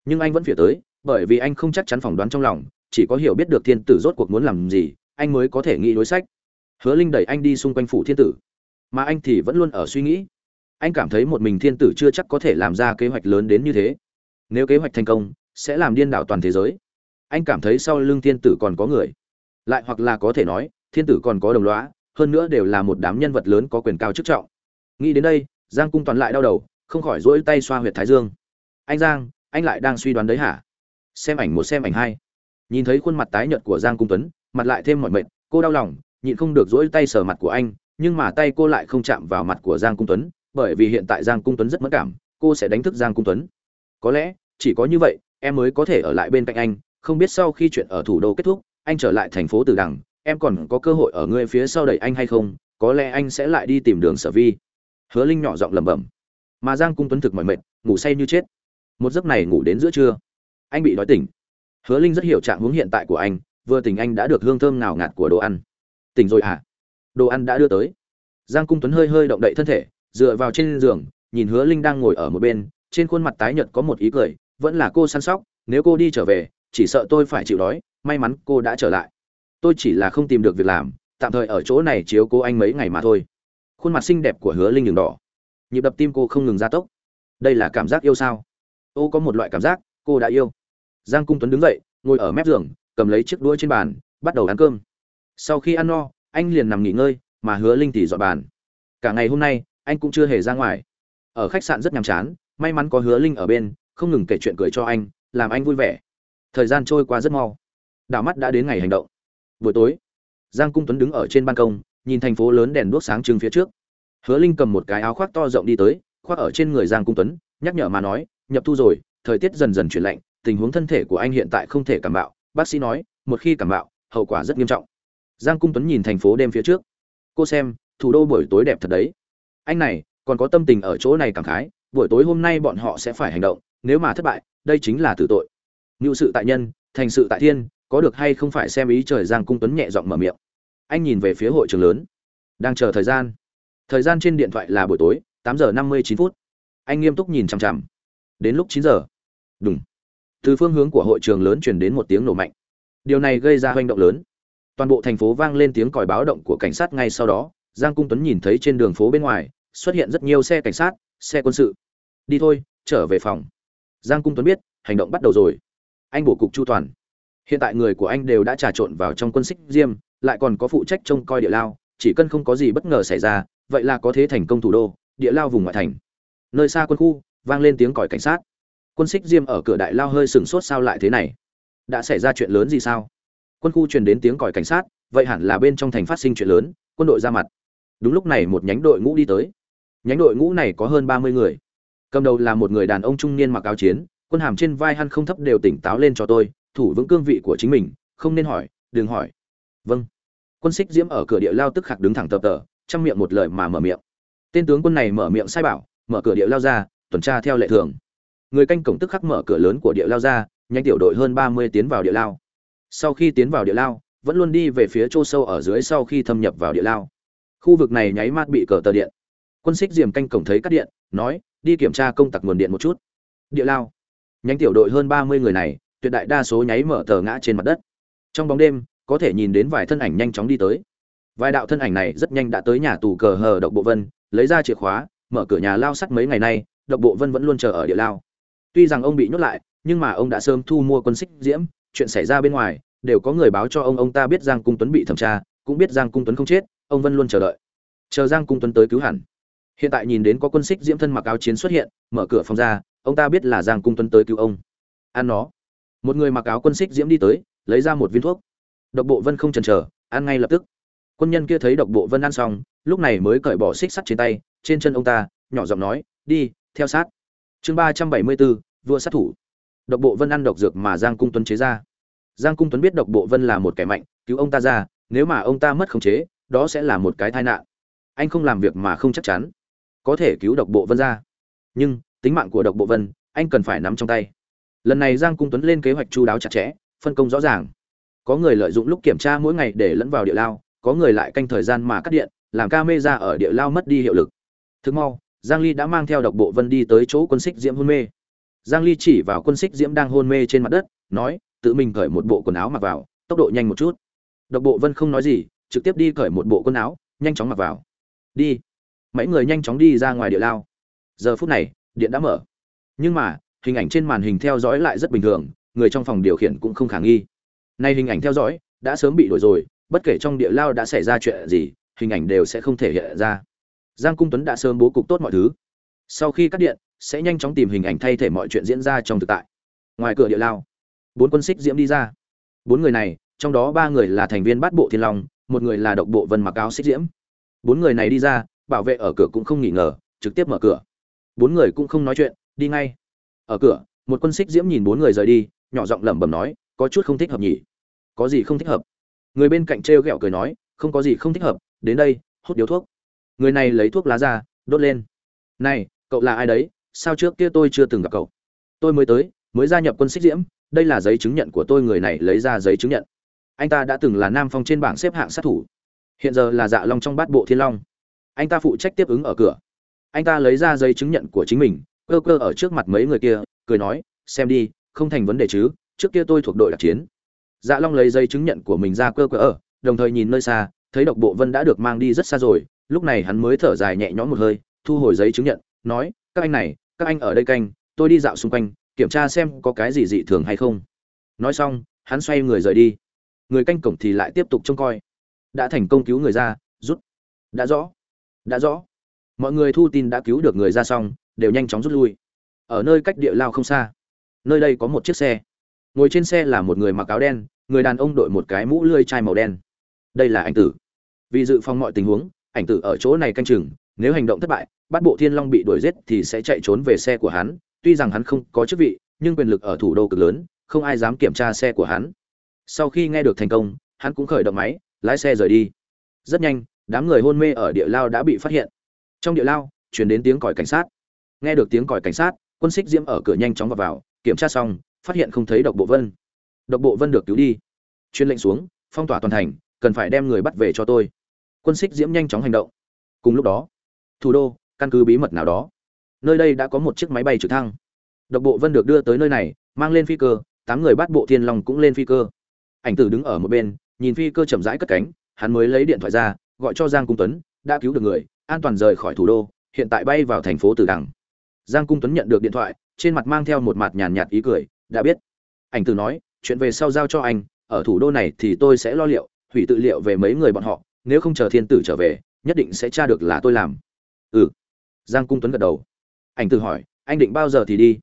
Nhưng anh vẫn phía tới, bởi vì anh không chắc chắn phỏng đoán trong lòng, chỉ có hiểu biết được thiên tử rốt cuộc muốn làm gì, anh mới có thể nghĩ đối sách. Hứa linh đẩy anh đi xung quanh phủ thiên tử mà anh thì vẫn luôn ở suy nghĩ. Anh cảm thấy một mình thiên tử chưa chắc có thể làm ra kế hoạch lớn đến như thế. Nếu kế hoạch thành công, sẽ làm điên đảo toàn thế giới. Anh cảm thấy sau lưng thiên tử còn có người. Lại hoặc là có thể nói, thiên tử còn có đồng lõa, hơn nữa đều là một đám nhân vật lớn có quyền cao chức trọng. Nghĩ đến đây, giang cung toàn lại đau đầu, không khỏi rỗi tay xoa huyệt thái dương. Anh giang, anh lại đang suy đoán đấy hả? Xem ảnh một, xem ảnh hai. Nhìn thấy khuôn mặt tái nhợt của giang cung tuấn, mặt lại thêm mọi mệnh cô đau lòng, nhịn không được rỗi tay sờ mặt của anh nhưng mà tay cô lại không chạm vào mặt của giang cung tuấn, bởi vì hiện tại giang cung tuấn rất mất cảm, cô sẽ đánh thức giang cung tuấn. Có lẽ, chỉ có như vậy, em mới có thể ở lại bên cạnh anh, không biết sau khi chuyện ở thủ đô kết thúc, anh trở lại thành phố từ đằng, em còn có cơ hội ở ngươi phía sau đẩy anh hay không? Có lẽ anh sẽ lại đi tìm đường sở vi. Hứa linh nhỏ giọng lẩm bẩm. Mà giang cung tuấn thực mỏi mệt, ngủ say như chết. Một giấc này ngủ đến giữa trưa. Anh bị đói tỉnh. Hứa linh rất hiểu trạng hướng hiện tại của anh, vừa tỉnh anh đã được hương thơm nào ngạt của đồ ăn. Tỉnh rồi à? Đồ ăn đã đưa tới. Giang cung tuấn hơi hơi động đậy thân thể, dựa vào trên giường, nhìn hứa linh đang ngồi ở một bên, trên khuôn mặt tái nhợt có một ý cười, vẫn là cô săn sóc, nếu cô đi trở về, chỉ sợ tôi phải chịu đói, may mắn cô đã trở lại. Tôi chỉ là không tìm được việc làm, tạm thời ở chỗ này chiếu cố anh mấy ngày mà thôi. Khuôn mặt xinh đẹp của hứa linh đường đỏ. Nhịp đập tim cô không ngừng gia tốc. Đây là cảm giác yêu sao? Ô, có một loại cảm giác, cô đã yêu. Giang cung tuấn đứng dậy, ngồi ở mép giường, cầm lấy chiếc đũa trên bàn, bắt đầu ăn cơm. Sau khi ăn no anh liền nằm nghỉ ngơi, mà hứa linh thì dọn bàn. Cả ngày hôm nay, anh cũng chưa hề ra ngoài. Ở khách sạn rất nhàm chán, may mắn có hứa linh ở bên, không ngừng kể chuyện cười cho anh, làm anh vui vẻ. Thời gian trôi qua rất mau. Đảo mắt đã đến ngày hành động. Buổi tối, giang cung tuấn đứng ở trên ban công, nhìn thành phố lớn đèn đuốc sáng trưng phía trước. Hứa linh cầm một cái áo khoác to rộng đi tới, khoác ở trên người giang cung tuấn, nhắc nhở mà nói, nhập thu rồi, thời tiết dần dần chuyển lạnh, tình huống thân thể của anh hiện tại không thể cảm bạo. Bác sĩ nói, một khi cảm bạo, hậu quả rất nghiêm trọng giang cung tuấn nhìn thành phố đêm phía trước. Cô xem, thủ đô buổi tối đẹp thật đấy. Anh này, còn có tâm tình ở chỗ này cảm khái, buổi tối hôm nay bọn họ sẽ phải hành động, nếu mà thất bại, đây chính là tử tội. Ngự sự tại nhân, thành sự tại thiên, có được hay không phải xem ý trời giang cung tuấn nhẹ giọng mở miệng. Anh nhìn về phía hội trường lớn. Đang chờ thời gian. Thời gian trên điện thoại là buổi tối, tám giờ năm mươi chín phút. Anh nghiêm túc nhìn chằm chằm. Đến lúc chín giờ. Đúng từ phương hướng của hội trường lớn truyền đến một tiếng nổ mạnh. Điều này gây ra hoành động lớn toàn bộ thành phố vang lên tiếng còi báo động của cảnh sát ngay sau đó, giang cung tuấn nhìn thấy trên đường phố bên ngoài, xuất hiện rất nhiều xe cảnh sát, xe quân sự. Đi thôi, trở về phòng. Giang cung tuấn biết, hành động bắt đầu rồi. Anh bổ cục chu toàn. Hiện tại người của anh đều đã trà trộn vào trong quân xích diêm, lại còn có phụ trách trông coi địa lao, chỉ cần không có gì bất ngờ xảy ra, vậy là có thế thành công thủ đô, địa lao vùng ngoại thành. Nơi xa quân khu, vang lên tiếng còi cảnh sát. Quân xích diêm ở cửa đại lao hơi sừng sốt sao lại thế này? Đã xảy ra chuyện lớn gì sao? Quân khu truyền đến tiếng còi cảnh sát, vậy hẳn là bên trong thành phát sinh chuyện lớn, quân đội ra mặt. Đúng lúc này một nhánh đội ngũ đi tới. Nhánh đội ngũ này có hơn ba mươi người. Cầm đầu là một người đàn ông trung niên mặc áo chiến, quân hàm trên vai hắn không thấp đều tỉnh táo lên cho tôi, thủ vững cương vị của chính mình, không nên hỏi, đừng hỏi. Vâng. Quân xích diễm ở cửa địa lao tức khắc đứng thẳng tập tờ, trong miệng một lời mà mở miệng. Tên tướng quân này mở miệng sai bảo, mở cửa địa lao ra, tuần tra theo lệ thường. Người canh cổng tức khắc mở cửa lớn của địa lao ra nhanh tiểu đội hơn ba mươi tiến vào địa lao sau khi tiến vào địa lao, vẫn luôn đi về phía chỗ sâu ở dưới sau khi thâm nhập vào địa lao. Khu vực này nháy mắt bị cờ tờ điện. Quân xích diềm canh cổng thấy cắt điện, nói, đi kiểm tra công tặc nguồn điện một chút. Địa lao. Nhánh tiểu đội hơn ba mươi người này, tuyệt đại đa số nháy mở tờ ngã trên mặt đất. Trong bóng đêm, có thể nhìn đến vài thân ảnh nhanh chóng đi tới. Vài đạo thân ảnh này rất nhanh đã tới nhà tù cờ hờ độc bộ vân, lấy ra chìa khóa, mở cửa nhà lao sắt mấy ngày nay, độc bộ vân vẫn luôn chờ ở địa lao. Tuy rằng ông bị nhốt lại, nhưng mà ông đã sớm thu mua quân xích diễm chuyện xảy ra bên ngoài, đều có người báo cho ông ông ta biết giang cung tuấn bị thẩm tra, cũng biết giang cung tuấn không chết, ông vân luôn chờ đợi. Chờ giang cung tuấn tới cứu hẳn. Hiện tại nhìn đến có quân xích diễm thân mặc áo chiến xuất hiện, mở cửa phòng ra, ông ta biết là giang cung tuấn tới cứu ông. Ăn nó. Một người mặc áo quân xích diễm đi tới, lấy ra một viên thuốc. Độc bộ vân không chần chờ, ăn ngay lập tức. Quân nhân kia thấy độc bộ vân ăn xong, lúc này mới cởi bỏ xích sắt trên tay, trên chân ông ta, nhỏ giọng nói, đi, theo sát. Chương ba trăm bảy mươi bốn, vua sát thủ độc bộ vân ăn độc dược mà giang cung tuấn chế ra. Giang cung tuấn biết độc bộ vân là một kẻ mạnh, cứu ông ta ra, nếu mà ông ta mất khống chế, đó sẽ là một cái tai nạn. Anh không làm việc mà không chắc chắn. Có thể cứu độc bộ vân ra. Nhưng, tính mạng của độc bộ vân, anh cần phải nắm trong tay. Lần này giang cung tuấn lên kế hoạch chu đáo chặt chẽ, phân công rõ ràng. Có người lợi dụng lúc kiểm tra mỗi ngày để lẫn vào địa lao, có người lại canh thời gian mà cắt điện, làm ca mê ra ở địa lao mất đi hiệu lực. Thực mau, giang ly đã mang theo độc bộ vân đi tới chỗ quân xích diễm hôn mê giang ly chỉ vào quân xích diễm đang hôn mê trên mặt đất, nói, tự mình cởi một bộ quần áo mặc vào, tốc độ nhanh một chút. Độc bộ vân không nói gì, trực tiếp đi cởi một bộ quần áo, nhanh chóng mặc vào. Đi. Mấy người nhanh chóng đi ra ngoài địa lao. Giờ phút này, điện đã mở. Nhưng mà, hình ảnh trên màn hình theo dõi lại rất bình thường, người trong phòng điều khiển cũng không khả nghi. Nay hình ảnh theo dõi, đã sớm bị đổi rồi, bất kể trong địa lao đã xảy ra chuyện gì, hình ảnh đều sẽ không thể hiện ra. Giang cung tuấn đã sớm bố cục tốt mọi thứ sau khi cắt điện, sẽ nhanh chóng tìm hình ảnh thay thể mọi chuyện diễn ra trong thực tại. Ngoài cửa địa lao, bốn quân xích diễm đi ra. Bốn người này, trong đó ba người là thành viên bát bộ thiên long, một người là độc bộ vân mặc áo xích diễm. Bốn người này đi ra, bảo vệ ở cửa cũng không nghỉ ngờ, trực tiếp mở cửa. Bốn người cũng không nói chuyện, đi ngay. Ở cửa, một quân xích diễm nhìn bốn người rời đi, nhỏ giọng lẩm bẩm nói, có chút không thích hợp nhỉ? Có gì không thích hợp? Người bên cạnh trêu ghẹo cười nói, không có gì không thích hợp, đến đây, hút điếu thuốc. Người này lấy thuốc lá ra, đốt lên này, cậu là ai đấy? Sao trước kia tôi chưa từng gặp cậu? Tôi mới tới, mới gia nhập quân xích diễm. Đây là giấy chứng nhận của tôi, người này lấy ra giấy chứng nhận. Anh ta đã từng là nam phong trên bảng xếp hạng sát thủ. Hiện giờ là dạ long trong bát bộ thiên long. Anh ta phụ trách tiếp ứng ở cửa. Anh ta lấy ra giấy chứng nhận của chính mình, cơ cơ ở trước mặt mấy người kia, cười nói, xem đi, không thành vấn đề chứ, trước kia tôi thuộc đội đặc chiến. Dạ long lấy giấy chứng nhận của mình ra cơ cơ ở, đồng thời nhìn nơi xa, thấy độc bộ vân đã được mang đi rất xa rồi, lúc này hắn mới thở dài nhẹ nhõm một hơi thu hồi giấy chứng nhận, nói, các anh này, các anh ở đây canh, tôi đi dạo xung quanh, kiểm tra xem có cái gì dị thường hay không. Nói xong, hắn xoay người rời đi. Người canh cổng thì lại tiếp tục trông coi. Đã thành công cứu người ra, rút. Đã rõ. Đã rõ. Mọi người thu tin đã cứu được người ra xong, đều nhanh chóng rút lui. Ở nơi cách địa lao không xa. Nơi đây có một chiếc xe. Ngồi trên xe là một người mặc áo đen, người đàn ông đội một cái mũ lươi chai màu đen. Đây là ảnh tử. Vì dự phòng mọi tình huống, ảnh tử ở chỗ này canh chừng, nếu hành động thất bại bắt bộ thiên long bị đuổi giết thì sẽ chạy trốn về xe của hắn tuy rằng hắn không có chức vị nhưng quyền lực ở thủ đô cực lớn không ai dám kiểm tra xe của hắn. Sau khi nghe được thành công hắn cũng khởi động máy lái xe rời đi. Rất nhanh đám người hôn mê ở địa lao đã bị phát hiện. Trong địa lao chuyển đến tiếng còi cảnh sát. Nghe được tiếng còi cảnh sát quân xích diễm ở cửa nhanh chóng vào, vào kiểm tra xong phát hiện không thấy độc bộ vân. Độc bộ vân được cứu đi. Chuyên lệnh xuống phong tỏa toàn thành cần phải đem người bắt về cho tôi. Quân xích diễm nhanh chóng hành động. Cùng lúc đó thủ đô căn cứ bí mật nào đó. Nơi đây đã có một chiếc máy bay trực thăng. Độc bộ vân được đưa tới nơi này, mang lên phi cơ, tám người bắt bộ thiên long cũng lên phi cơ. Ảnh tử đứng ở một bên, nhìn phi cơ chậm rãi cất cánh, hắn mới lấy điện thoại ra, gọi cho giang cung tuấn, đã cứu được người, an toàn rời khỏi thủ đô, hiện tại bay vào thành phố Tử đằng. Giang cung tuấn nhận được điện thoại, trên mặt mang theo một mặt nhàn nhạt ý cười, đã biết. Ảnh tử nói, chuyện về sau giao cho anh, ở thủ đô này thì tôi sẽ lo liệu, hủy tự liệu về mấy người bọn họ, nếu không chờ thiên tử trở về, nhất định sẽ tra được là tôi làm. Ừ giang cung tuấn gật đầu. Ảnh tử hỏi, anh định bao giờ thì đi?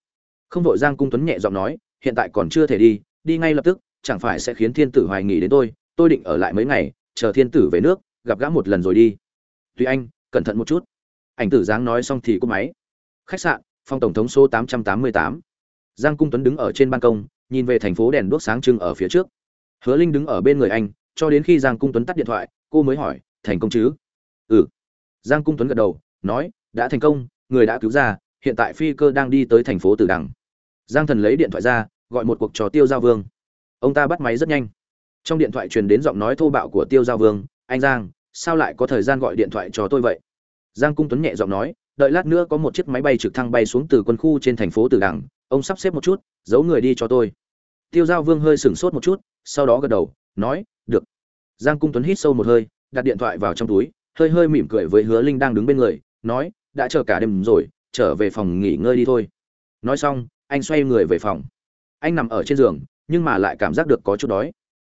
Không vội giang cung tuấn nhẹ giọng nói, hiện tại còn chưa thể đi đi ngay lập tức, chẳng phải sẽ khiến thiên tử hoài nghỉ đến tôi tôi định ở lại mấy ngày, chờ thiên tử về nước, gặp gã một lần rồi đi. Tùy anh, cẩn thận một chút. Ảnh tử giáng nói xong thì cúp máy. Khách sạn, phòng tổng thống số 888. giang cung tuấn đứng ở trên ban công, nhìn về thành phố đèn đuốc sáng trưng ở phía trước. Hứa linh đứng ở bên người anh, cho đến khi giang cung tuấn tắt điện thoại, cô mới hỏi, thành công chứ? Ừ. Giang cung tuấn gật đầu, nói đã thành công, người đã cứu ra, hiện tại phi cơ đang đi tới thành phố tử đằng. Giang thần lấy điện thoại ra, gọi một cuộc trò tiêu giao vương. Ông ta bắt máy rất nhanh. Trong điện thoại truyền đến giọng nói thô bạo của tiêu giao vương, anh giang, sao lại có thời gian gọi điện thoại cho tôi vậy? Giang cung tuấn nhẹ giọng nói, đợi lát nữa có một chiếc máy bay trực thăng bay xuống từ quân khu trên thành phố tử đằng, ông sắp xếp một chút, giấu người đi cho tôi. Tiêu giao vương hơi sửng sốt một chút, sau đó gật đầu, nói, được. Giang cung tuấn hít sâu một hơi, đặt điện thoại vào trong túi, hơi hơi mỉm cười với hứa linh đang đứng bên người, nói đã chờ cả đêm rồi, trở về phòng nghỉ ngơi đi thôi. Nói xong, anh xoay người về phòng. Anh nằm ở trên giường, nhưng mà lại cảm giác được có chút đói.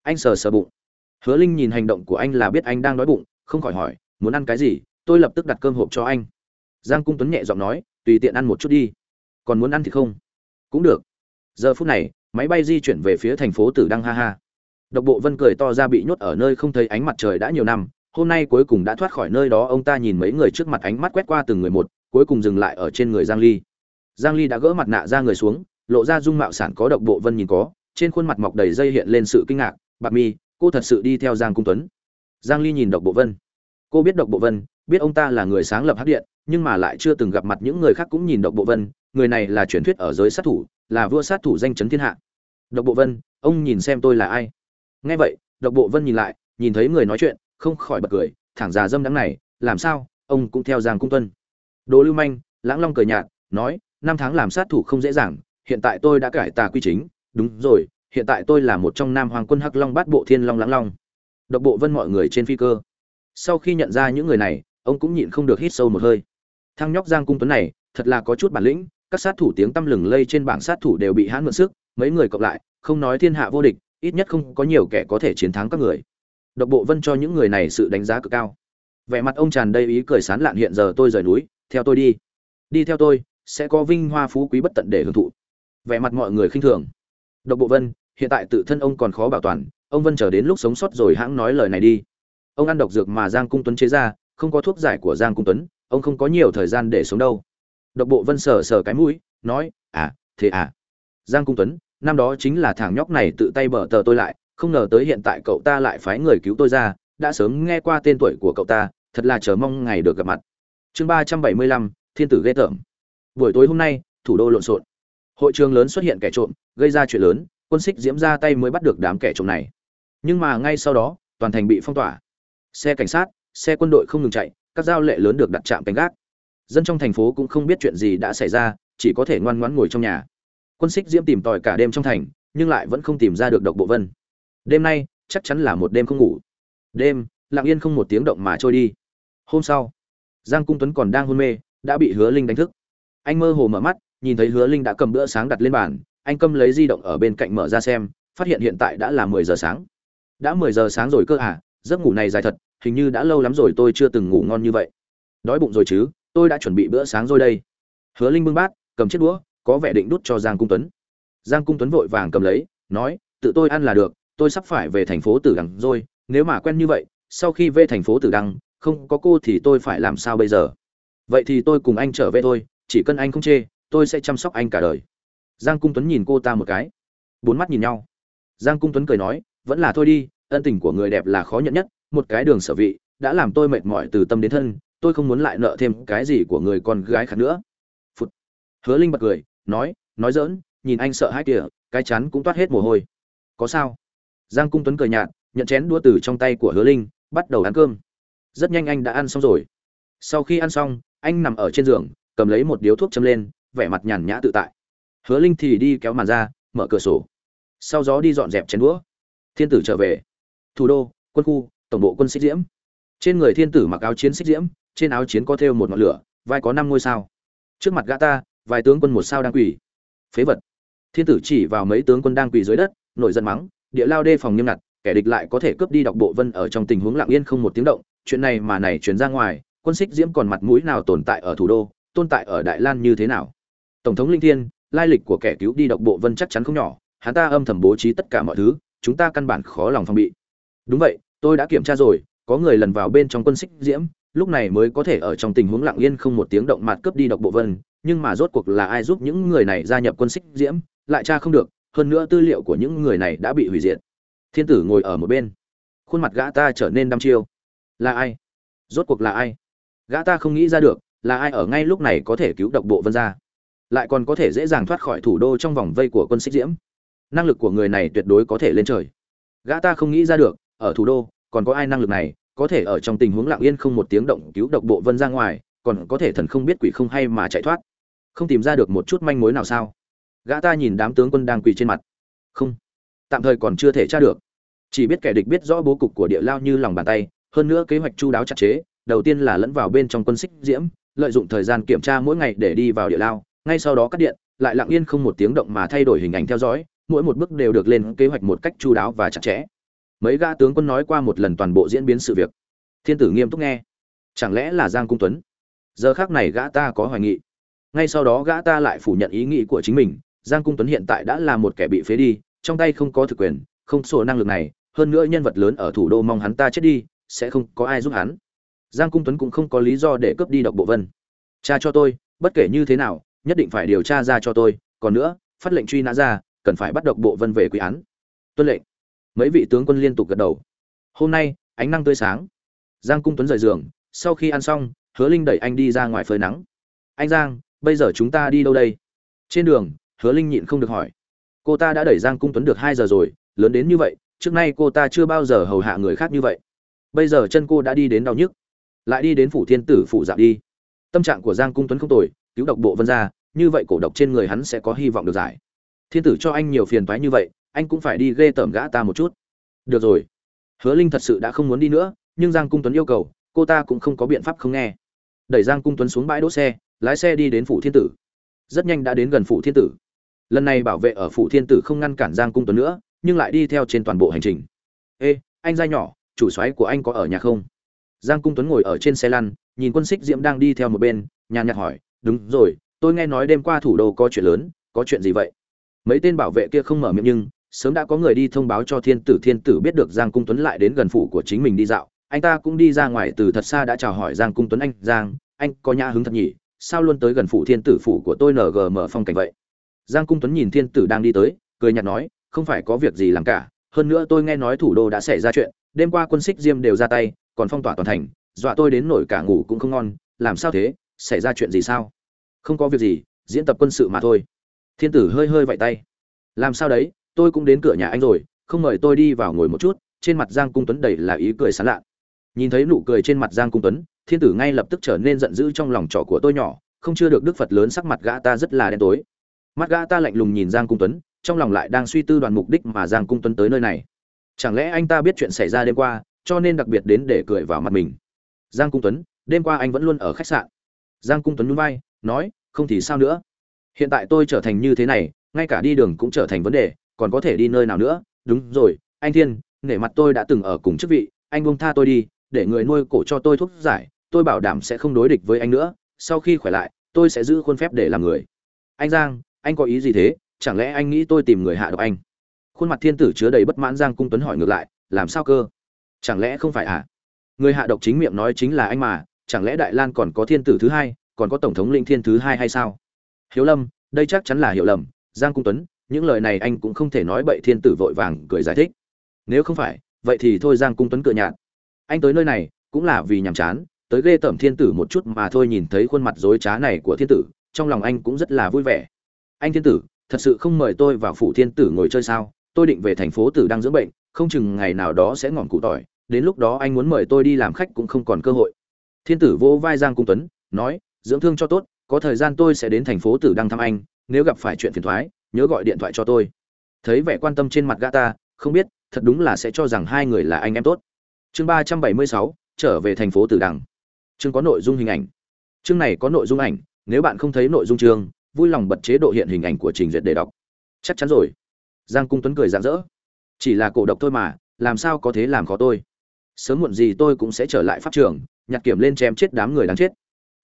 Anh sờ sờ bụng. Hứa linh nhìn hành động của anh là biết anh đang đói bụng, không khỏi hỏi, muốn ăn cái gì? Tôi lập tức đặt cơm hộp cho anh. Giang cung tuấn nhẹ giọng nói, tùy tiện ăn một chút đi. Còn muốn ăn thì không? Cũng được. Giờ phút này, máy bay di chuyển về phía thành phố tử đăng ha ha. Độc bộ vân cười to ra bị nhốt ở nơi không thấy ánh mặt trời đã nhiều năm hôm nay cuối cùng đã thoát khỏi nơi đó, ông ta nhìn mấy người trước mặt ánh mắt quét qua từng người một, cuối cùng dừng lại ở trên người giang ly. Giang ly đã gỡ mặt nạ ra người xuống, lộ ra dung mạo sản có độc bộ vân nhìn có, trên khuôn mặt mọc đầy dây hiện lên sự kinh ngạc, bạc mi, cô thật sự đi theo giang cung tuấn? Giang ly nhìn độc bộ vân. Cô biết độc bộ vân, biết ông ta là người sáng lập hắc điện, nhưng mà lại chưa từng gặp mặt những người khác cũng nhìn độc bộ vân, người này là truyền thuyết ở giới sát thủ, là vua sát thủ danh chấn thiên hạ. Độc bộ vân, ông nhìn xem tôi là ai? Nghe vậy, độc bộ vân nhìn lại, nhìn thấy người nói chuyện không khỏi bật cười, thẳng già dâm đắng này, làm sao, ông cũng theo giang cung tuân. Đồ lưu manh, lãng long cười nhạt, nói, năm tháng làm sát thủ không dễ dàng, hiện tại tôi đã cải tà quy chính. Đúng rồi, hiện tại tôi là một trong nam hoàng quân hắc long bát bộ thiên long lãng long. Độc bộ vân mọi người trên phi cơ. Sau khi nhận ra những người này, ông cũng nhịn không được hít sâu một hơi. Thăng nhóc giang cung tuấn này, thật là có chút bản lĩnh, các sát thủ tiếng tăm lừng lây trên bảng sát thủ đều bị hãn mượn sức, mấy người cộng lại, không nói thiên hạ vô địch, ít nhất không có nhiều kẻ có thể chiến thắng các người độc bộ vân cho những người này sự đánh giá cực cao. Vẻ mặt ông tràn đầy ý cười sán lạn hiện giờ tôi rời núi, theo tôi đi. Đi theo tôi, sẽ có vinh hoa phú quý bất tận để hưởng thụ. Vẻ mặt mọi người khinh thường. Độc bộ vân, hiện tại tự thân ông còn khó bảo toàn, ông vân chờ đến lúc sống sót rồi hãng nói lời này đi. Ông ăn độc dược mà giang cung tuấn chế ra, không có thuốc giải của giang cung tuấn, ông không có nhiều thời gian để sống đâu. Độc bộ vân sờ sờ cái mũi, nói à thế à. Giang cung tuấn, năm đó chính là thằng nhóc này tự tay bở tờ tôi lại không ngờ tới hiện tại cậu ta lại phái người cứu tôi ra, đã sớm nghe qua tên tuổi của cậu ta, thật là chờ mong ngày được gặp mặt. Chương ba trăm bảy mươi lăm, thiên tử ghê tởm. Buổi tối hôm nay, thủ đô lộn xộn. Hội trường lớn xuất hiện kẻ trộm, gây ra chuyện lớn, quân xích diễm ra tay mới bắt được đám kẻ trộm này. Nhưng mà ngay sau đó, toàn thành bị phong tỏa. Xe cảnh sát, xe quân đội không ngừng chạy, các giao lệ lớn được đặt trạm canh gác. Dân trong thành phố cũng không biết chuyện gì đã xảy ra, chỉ có thể ngoan ngoãn ngồi trong nhà. Quân xích diễm tìm tòi cả đêm trong thành, nhưng lại vẫn không tìm ra được độc bộ vân đêm nay, chắc chắn là một đêm không ngủ. Đêm, lặng yên không một tiếng động mà trôi đi. Hôm sau, giang cung tuấn còn đang hôn mê, đã bị hứa linh đánh thức. Anh mơ hồ mở mắt, nhìn thấy hứa linh đã cầm bữa sáng đặt lên bàn, anh câm lấy di động ở bên cạnh mở ra xem, phát hiện hiện tại đã là mười giờ sáng. Đã mười giờ sáng rồi cơ à giấc ngủ này dài thật, hình như đã lâu lắm rồi tôi chưa từng ngủ ngon như vậy. Đói bụng rồi chứ, tôi đã chuẩn bị bữa sáng rồi đây. Hứa linh bưng bát, cầm chiếc đũa, có vẻ định đút cho giang cung tuấn. Giang cung tuấn vội vàng cầm lấy, nói, tự tôi ăn là được tôi sắp phải về thành phố tử đằng rồi, nếu mà quen như vậy, sau khi về thành phố tử đăng không có cô thì tôi phải làm sao bây giờ? Vậy thì tôi cùng anh trở về thôi, chỉ cần anh không chê, tôi sẽ chăm sóc anh cả đời. Giang cung tuấn nhìn cô ta một cái. Bốn mắt nhìn nhau. Giang cung tuấn cười nói, vẫn là thôi đi, ân tình của người đẹp là khó nhận nhất, một cái đường sở vị, đã làm tôi mệt mỏi từ tâm đến thân, tôi không muốn lại nợ thêm cái gì của người con gái khác nữa. Phụt. hứa linh bật cười, nói nói dỡn nhìn anh sợ hãi kìa, cái chắn cũng toát hết mồ hôi. Có sao? Giang cung tuấn cười nhạt, nhận chén đũa từ trong tay của hứa linh, bắt đầu ăn cơm. Rất nhanh anh đã ăn xong rồi. Sau khi ăn xong, anh nằm ở trên giường, cầm lấy một điếu thuốc châm lên, vẻ mặt nhàn nhã tự tại. Hứa linh thì đi kéo màn ra, mở cửa sổ. Sau gió đi dọn dẹp chén đũa. Thiên tử trở về. Thủ đô, quân khu, tổng bộ quân xích diễm. Trên người thiên tử mặc áo chiến xích diễm, trên áo chiến có thêu một ngọn lửa, vai có năm ngôi sao. Trước mặt gã ta, vài tướng quân một sao đang quỳ. Phế vật. Thiên tử chỉ vào mấy tướng quân đang quỳ dưới đất, nổi giận mắng địa lao đê phòng nghiêm ngặt, kẻ địch lại có thể cướp đi đọc bộ vân ở trong tình huống lặng yên không một tiếng động, chuyện này mà này truyền ra ngoài, quân xích diễm còn mặt mũi nào tồn tại ở thủ đô, tồn tại ở đại lan như thế nào? Tổng thống linh thiên, lai lịch của kẻ cứu đi độc bộ vân chắc chắn không nhỏ, hắn ta âm thầm bố trí tất cả mọi thứ, chúng ta căn bản khó lòng phòng bị. Đúng vậy, tôi đã kiểm tra rồi, có người lần vào bên trong quân xích diễm, lúc này mới có thể ở trong tình huống lặng yên không một tiếng động mặt cướp đi độc bộ vân, nhưng mà rốt cuộc là ai giúp những người này gia nhập quân xích diễm, lại tra không được hơn nữa tư liệu của những người này đã bị hủy diệt. Thiên tử ngồi ở một bên. Khuôn mặt gã ta trở nên đăm chiêu. Là ai? Rốt cuộc là ai? Gã ta không nghĩ ra được là ai ở ngay lúc này có thể cứu độc bộ vân gia, lại còn có thể dễ dàng thoát khỏi thủ đô trong vòng vây của quân xích diễm. Năng lực của người này tuyệt đối có thể lên trời. Gã ta không nghĩ ra được ở thủ đô còn có ai năng lực này có thể ở trong tình huống lặng yên không một tiếng động cứu độc bộ vân ra ngoài còn có thể thần không biết quỷ không hay mà chạy thoát. Không tìm ra được một chút manh mối nào sao? Gã ta nhìn đám tướng quân đang quỳ trên mặt. Không. Tạm thời còn chưa thể tra được. Chỉ biết kẻ địch biết rõ bố cục của địa lao như lòng bàn tay, hơn nữa kế hoạch chu đáo chặt chế, đầu tiên là lẫn vào bên trong quân xích diễm, lợi dụng thời gian kiểm tra mỗi ngày để đi vào địa lao, ngay sau đó cắt điện, lại lặng yên không một tiếng động mà thay đổi hình ảnh theo dõi, mỗi một bước đều được lên kế hoạch một cách chu đáo và chặt chẽ. Mấy gã tướng quân nói qua một lần toàn bộ diễn biến sự việc. Thiên tử nghiêm túc nghe. Chẳng lẽ là giang cung tuấn? Giờ khác này gã ta có hoài nghị ngay sau đó gã ta lại phủ nhận ý nghĩ của chính mình giang cung tuấn hiện tại đã là một kẻ bị phế đi, trong tay không có thực quyền, không sổ năng lực này, hơn nữa nhân vật lớn ở thủ đô mong hắn ta chết đi, sẽ không có ai giúp hắn. Giang cung tuấn cũng không có lý do để cướp đi độc bộ vân. Cha cho tôi, bất kể như thế nào, nhất định phải điều tra ra cho tôi, còn nữa, phát lệnh truy nã ra, cần phải bắt độc bộ vân về quy án. Tuân lệnh. Mấy vị tướng quân liên tục gật đầu. Hôm nay, ánh năng tươi sáng. Giang cung tuấn rời giường, sau khi ăn xong, hứa linh đẩy anh đi ra ngoài phơi nắng. Anh giang, bây giờ chúng ta đi đâu đây? Trên đường hứa linh nhịn không được hỏi. Cô ta đã đẩy giang cung tuấn được hai giờ rồi, lớn đến như vậy, trước nay cô ta chưa bao giờ hầu hạ người khác như vậy. Bây giờ chân cô đã đi đến đau nhức. Lại đi đến phủ thiên tử phủ dạo đi. Tâm trạng của giang cung tuấn không tồi, cứu độc bộ vân ra như vậy cổ độc trên người hắn sẽ có hy vọng được giải. Thiên tử cho anh nhiều phiền toái như vậy, anh cũng phải đi ghê tởm gã ta một chút. Được rồi. Hứa linh thật sự đã không muốn đi nữa, nhưng giang cung tuấn yêu cầu, cô ta cũng không có biện pháp không nghe. Đẩy giang cung tuấn xuống bãi đỗ xe, lái xe đi đến phủ thiên tử. Rất nhanh đã đến gần phủ thiên tử lần này bảo vệ ở phủ thiên tử không ngăn cản giang cung tuấn nữa, nhưng lại đi theo trên toàn bộ hành trình. Ê, anh giai nhỏ, chủ soái của anh có ở nhà không? Giang cung tuấn ngồi ở trên xe lăn, nhìn quân xích diễm đang đi theo một bên, nhàn nhạt hỏi, đúng rồi, tôi nghe nói đêm qua thủ đô có chuyện lớn, có chuyện gì vậy? Mấy tên bảo vệ kia không mở miệng nhưng, sớm đã có người đi thông báo cho thiên tử thiên tử biết được giang cung tuấn lại đến gần phủ của chính mình đi dạo. Anh ta cũng đi ra ngoài từ thật xa đã chào hỏi giang cung tuấn, anh, giang, anh có nhã hứng thật nhỉ? Sao luôn tới gần phủ thiên tử phủ của tôi ngm phong cảnh vậy? Giang cung tuấn nhìn thiên tử đang đi tới, cười nhạt nói, không phải có việc gì làm cả, hơn nữa tôi nghe nói thủ đô đã xảy ra chuyện, đêm qua quân xích diêm đều ra tay, còn phong tỏa toàn thành, dọa tôi đến nổi cả ngủ cũng không ngon, làm sao thế, xảy ra chuyện gì sao? Không có việc gì, diễn tập quân sự mà thôi. Thiên tử hơi hơi vạy tay. Làm sao đấy, tôi cũng đến cửa nhà anh rồi, không mời tôi đi vào ngồi một chút, trên mặt giang cung tuấn đầy là ý cười sán lạ. Nhìn thấy nụ cười trên mặt giang cung tuấn, thiên tử ngay lập tức trở nên giận dữ trong lòng trỏ của tôi nhỏ, không chưa được đức phật lớn sắc mặt gã ta rất là đen tối mắt gã ta lạnh lùng nhìn giang cung tuấn, trong lòng lại đang suy tư đoàn mục đích mà giang cung tuấn tới nơi này. Chẳng lẽ anh ta biết chuyện xảy ra đêm qua, cho nên đặc biệt đến để cười vào mặt mình? Giang cung tuấn, đêm qua anh vẫn luôn ở khách sạn. Giang cung tuấn nhún vai, nói, không thì sao nữa. Hiện tại tôi trở thành như thế này, ngay cả đi đường cũng trở thành vấn đề, còn có thể đi nơi nào nữa? Đúng rồi, anh thiên, nể mặt tôi đã từng ở cùng chức vị, anh buông tha tôi đi, để người nuôi cổ cho tôi thuốc giải, tôi bảo đảm sẽ không đối địch với anh nữa, sau khi khỏe lại, tôi sẽ giữ khuôn phép để làm người. Anh giang anh có ý gì thế? Chẳng lẽ anh nghĩ tôi tìm người hạ độc anh? Khuôn mặt thiên tử chứa đầy bất mãn giang cung tuấn hỏi ngược lại, làm sao cơ? Chẳng lẽ không phải à? Người hạ độc chính miệng nói chính là anh mà, chẳng lẽ đại lan còn có thiên tử thứ hai, còn có tổng thống linh thiên thứ hai hay sao? Hiếu lâm đây chắc chắn là hiểu lầm. Giang cung tuấn, những lời này anh cũng không thể nói bậy thiên tử vội vàng cười giải thích. Nếu không phải, vậy thì thôi giang cung tuấn cựa nhạt. Anh tới nơi này, cũng là vì nhàm chán, tới ghê tởm thiên tử một chút mà thôi nhìn thấy khuôn mặt dối trá này của thiên tử, trong lòng anh cũng rất là vui vẻ anh thiên tử, thật sự không mời tôi vào phủ thiên tử ngồi chơi sao? Tôi định về thành phố tử đang dưỡng bệnh, không chừng ngày nào đó sẽ ngọn cụ tỏi. Đến lúc đó anh muốn mời tôi đi làm khách cũng không còn cơ hội. Thiên tử vỗ vai giang cung tuấn, nói, dưỡng thương cho tốt, có thời gian tôi sẽ đến thành phố tử đăng thăm anh, nếu gặp phải chuyện phiền thoái, nhớ gọi điện thoại cho tôi. Thấy vẻ quan tâm trên mặt gã ta, không biết, thật đúng là sẽ cho rằng hai người là anh em tốt. Chương ba trăm bảy mươi sáu, trở về thành phố tử đằng. Chương có nội dung hình ảnh. Chương này có nội dung ảnh, nếu bạn không thấy nội dung chương vui lòng bật chế độ hiện hình ảnh của trình duyệt để đọc. Chắc chắn rồi. Giang cung tuấn cười rạng rỡ. Chỉ là cổ độc thôi mà, làm sao có thế làm khó tôi? Sớm muộn gì tôi cũng sẽ trở lại pháp trường, nhặt kiểm lên chém chết đám người đáng chết.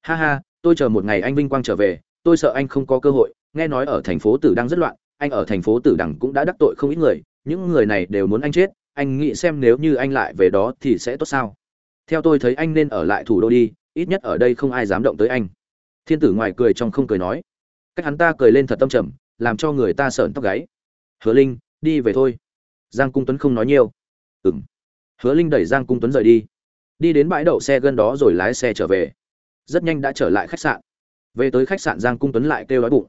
Ha ha, tôi chờ một ngày anh vinh quang trở về, tôi sợ anh không có cơ hội. Nghe nói ở thành phố tử đang rất loạn, anh ở thành phố tử đằng cũng đã đắc tội không ít người. Những người này đều muốn anh chết, anh nghĩ xem nếu như anh lại về đó thì sẽ tốt sao? Theo tôi thấy anh nên ở lại thủ đô đi, ít nhất ở đây không ai dám động tới anh. Thiên tử ngoài cười trong không cười nói cách hắn ta cười lên thật tâm trầm, làm cho người ta sợn tóc gáy. Hứa linh, đi về thôi. Giang cung tuấn không nói nhiều. Ừng hứa linh đẩy giang cung tuấn rời đi. Đi đến bãi đậu xe gần đó rồi lái xe trở về. Rất nhanh đã trở lại khách sạn. Về tới khách sạn, giang cung tuấn lại kêu đói bụng.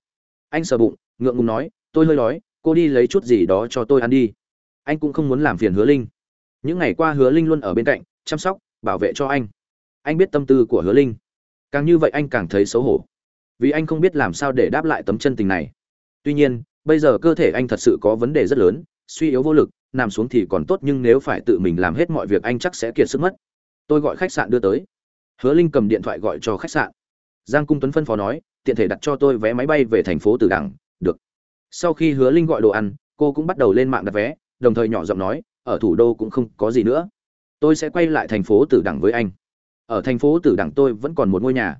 Anh sờ bụng, ngượng ngùng nói, tôi hơi đói, cô đi lấy chút gì đó cho tôi ăn đi. Anh cũng không muốn làm phiền hứa linh. Những ngày qua hứa linh luôn ở bên cạnh, chăm sóc, bảo vệ cho anh. Anh biết tâm tư của hứa linh. Càng như vậy anh càng thấy xấu hổ vì anh không biết làm sao để đáp lại tấm chân tình này tuy nhiên bây giờ cơ thể anh thật sự có vấn đề rất lớn suy yếu vô lực nằm xuống thì còn tốt nhưng nếu phải tự mình làm hết mọi việc anh chắc sẽ kiệt sức mất tôi gọi khách sạn đưa tới hứa linh cầm điện thoại gọi cho khách sạn giang cung tuấn phân phó nói tiện thể đặt cho tôi vé máy bay về thành phố từ đẳng. được. Sau khi Hứa Linh gọi đồ ăn, cô cũng bắt đầu lên mạng đặt vé, đồng thời nhỏ giọng nói, ở thủ đô cũng không có gì nữa. Tôi sẽ quay lại thành phố Tử đẳng với anh. Ở thành phố Tử đẳng tôi vẫn còn một ngôi nhà.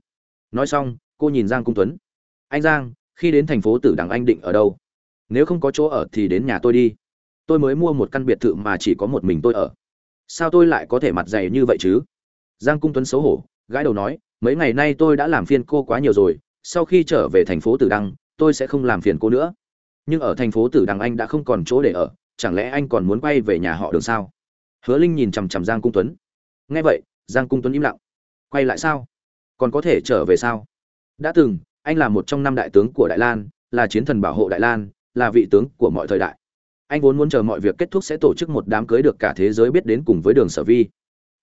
Nói xong, cô nhìn Giang Cung Tuấn. Anh Giang, khi đến thành phố Tử Đằng anh định ở đâu? Nếu không có chỗ ở thì đến nhà tôi đi. Tôi mới mua một căn biệt thự mà chỉ có một mình tôi ở. Sao tôi lại có thể mặt dày như vậy chứ? Giang Cung Tuấn xấu hổ, gãi đầu nói, mấy ngày nay tôi đã làm phiền cô quá nhiều rồi, sau khi trở về thành phố Tử Đăng, tôi sẽ không làm phiền cô nữa. Nhưng ở thành phố Tử Đăng anh đã không còn chỗ để ở, chẳng lẽ anh còn muốn quay về nhà họ Đường sao? Hứa Linh nhìn chằm chằm Giang Cung Tuấn. Nghe vậy, Giang Cung Tuấn im lặng. Quay lại sao? Còn có thể trở về sao? Đã từng, anh là một trong năm đại tướng của Đại Lan, là chiến thần bảo hộ Đại Lan, là vị tướng của mọi thời đại. Anh vốn muốn chờ mọi việc kết thúc sẽ tổ chức một đám cưới được cả thế giới biết đến cùng với Đường Sở Vi.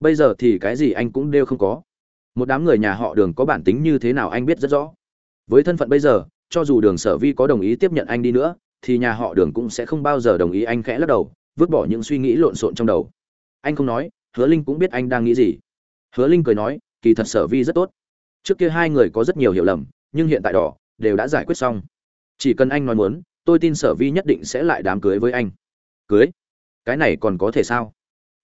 Bây giờ thì cái gì anh cũng đều không có. Một đám người nhà họ Đường có bản tính như thế nào anh biết rất rõ với thân phận bây giờ cho dù đường sở vi có đồng ý tiếp nhận anh đi nữa thì nhà họ đường cũng sẽ không bao giờ đồng ý anh khẽ lắc đầu vứt bỏ những suy nghĩ lộn xộn trong đầu anh không nói hứa linh cũng biết anh đang nghĩ gì hứa linh cười nói kỳ thật sở vi rất tốt trước kia hai người có rất nhiều hiểu lầm, nhưng hiện tại đỏ, đều đã giải quyết xong. Chỉ cần anh nói muốn, tôi tin sở vi nhất định sẽ lại đám cưới với anh. Cưới? Cái này còn có thể sao?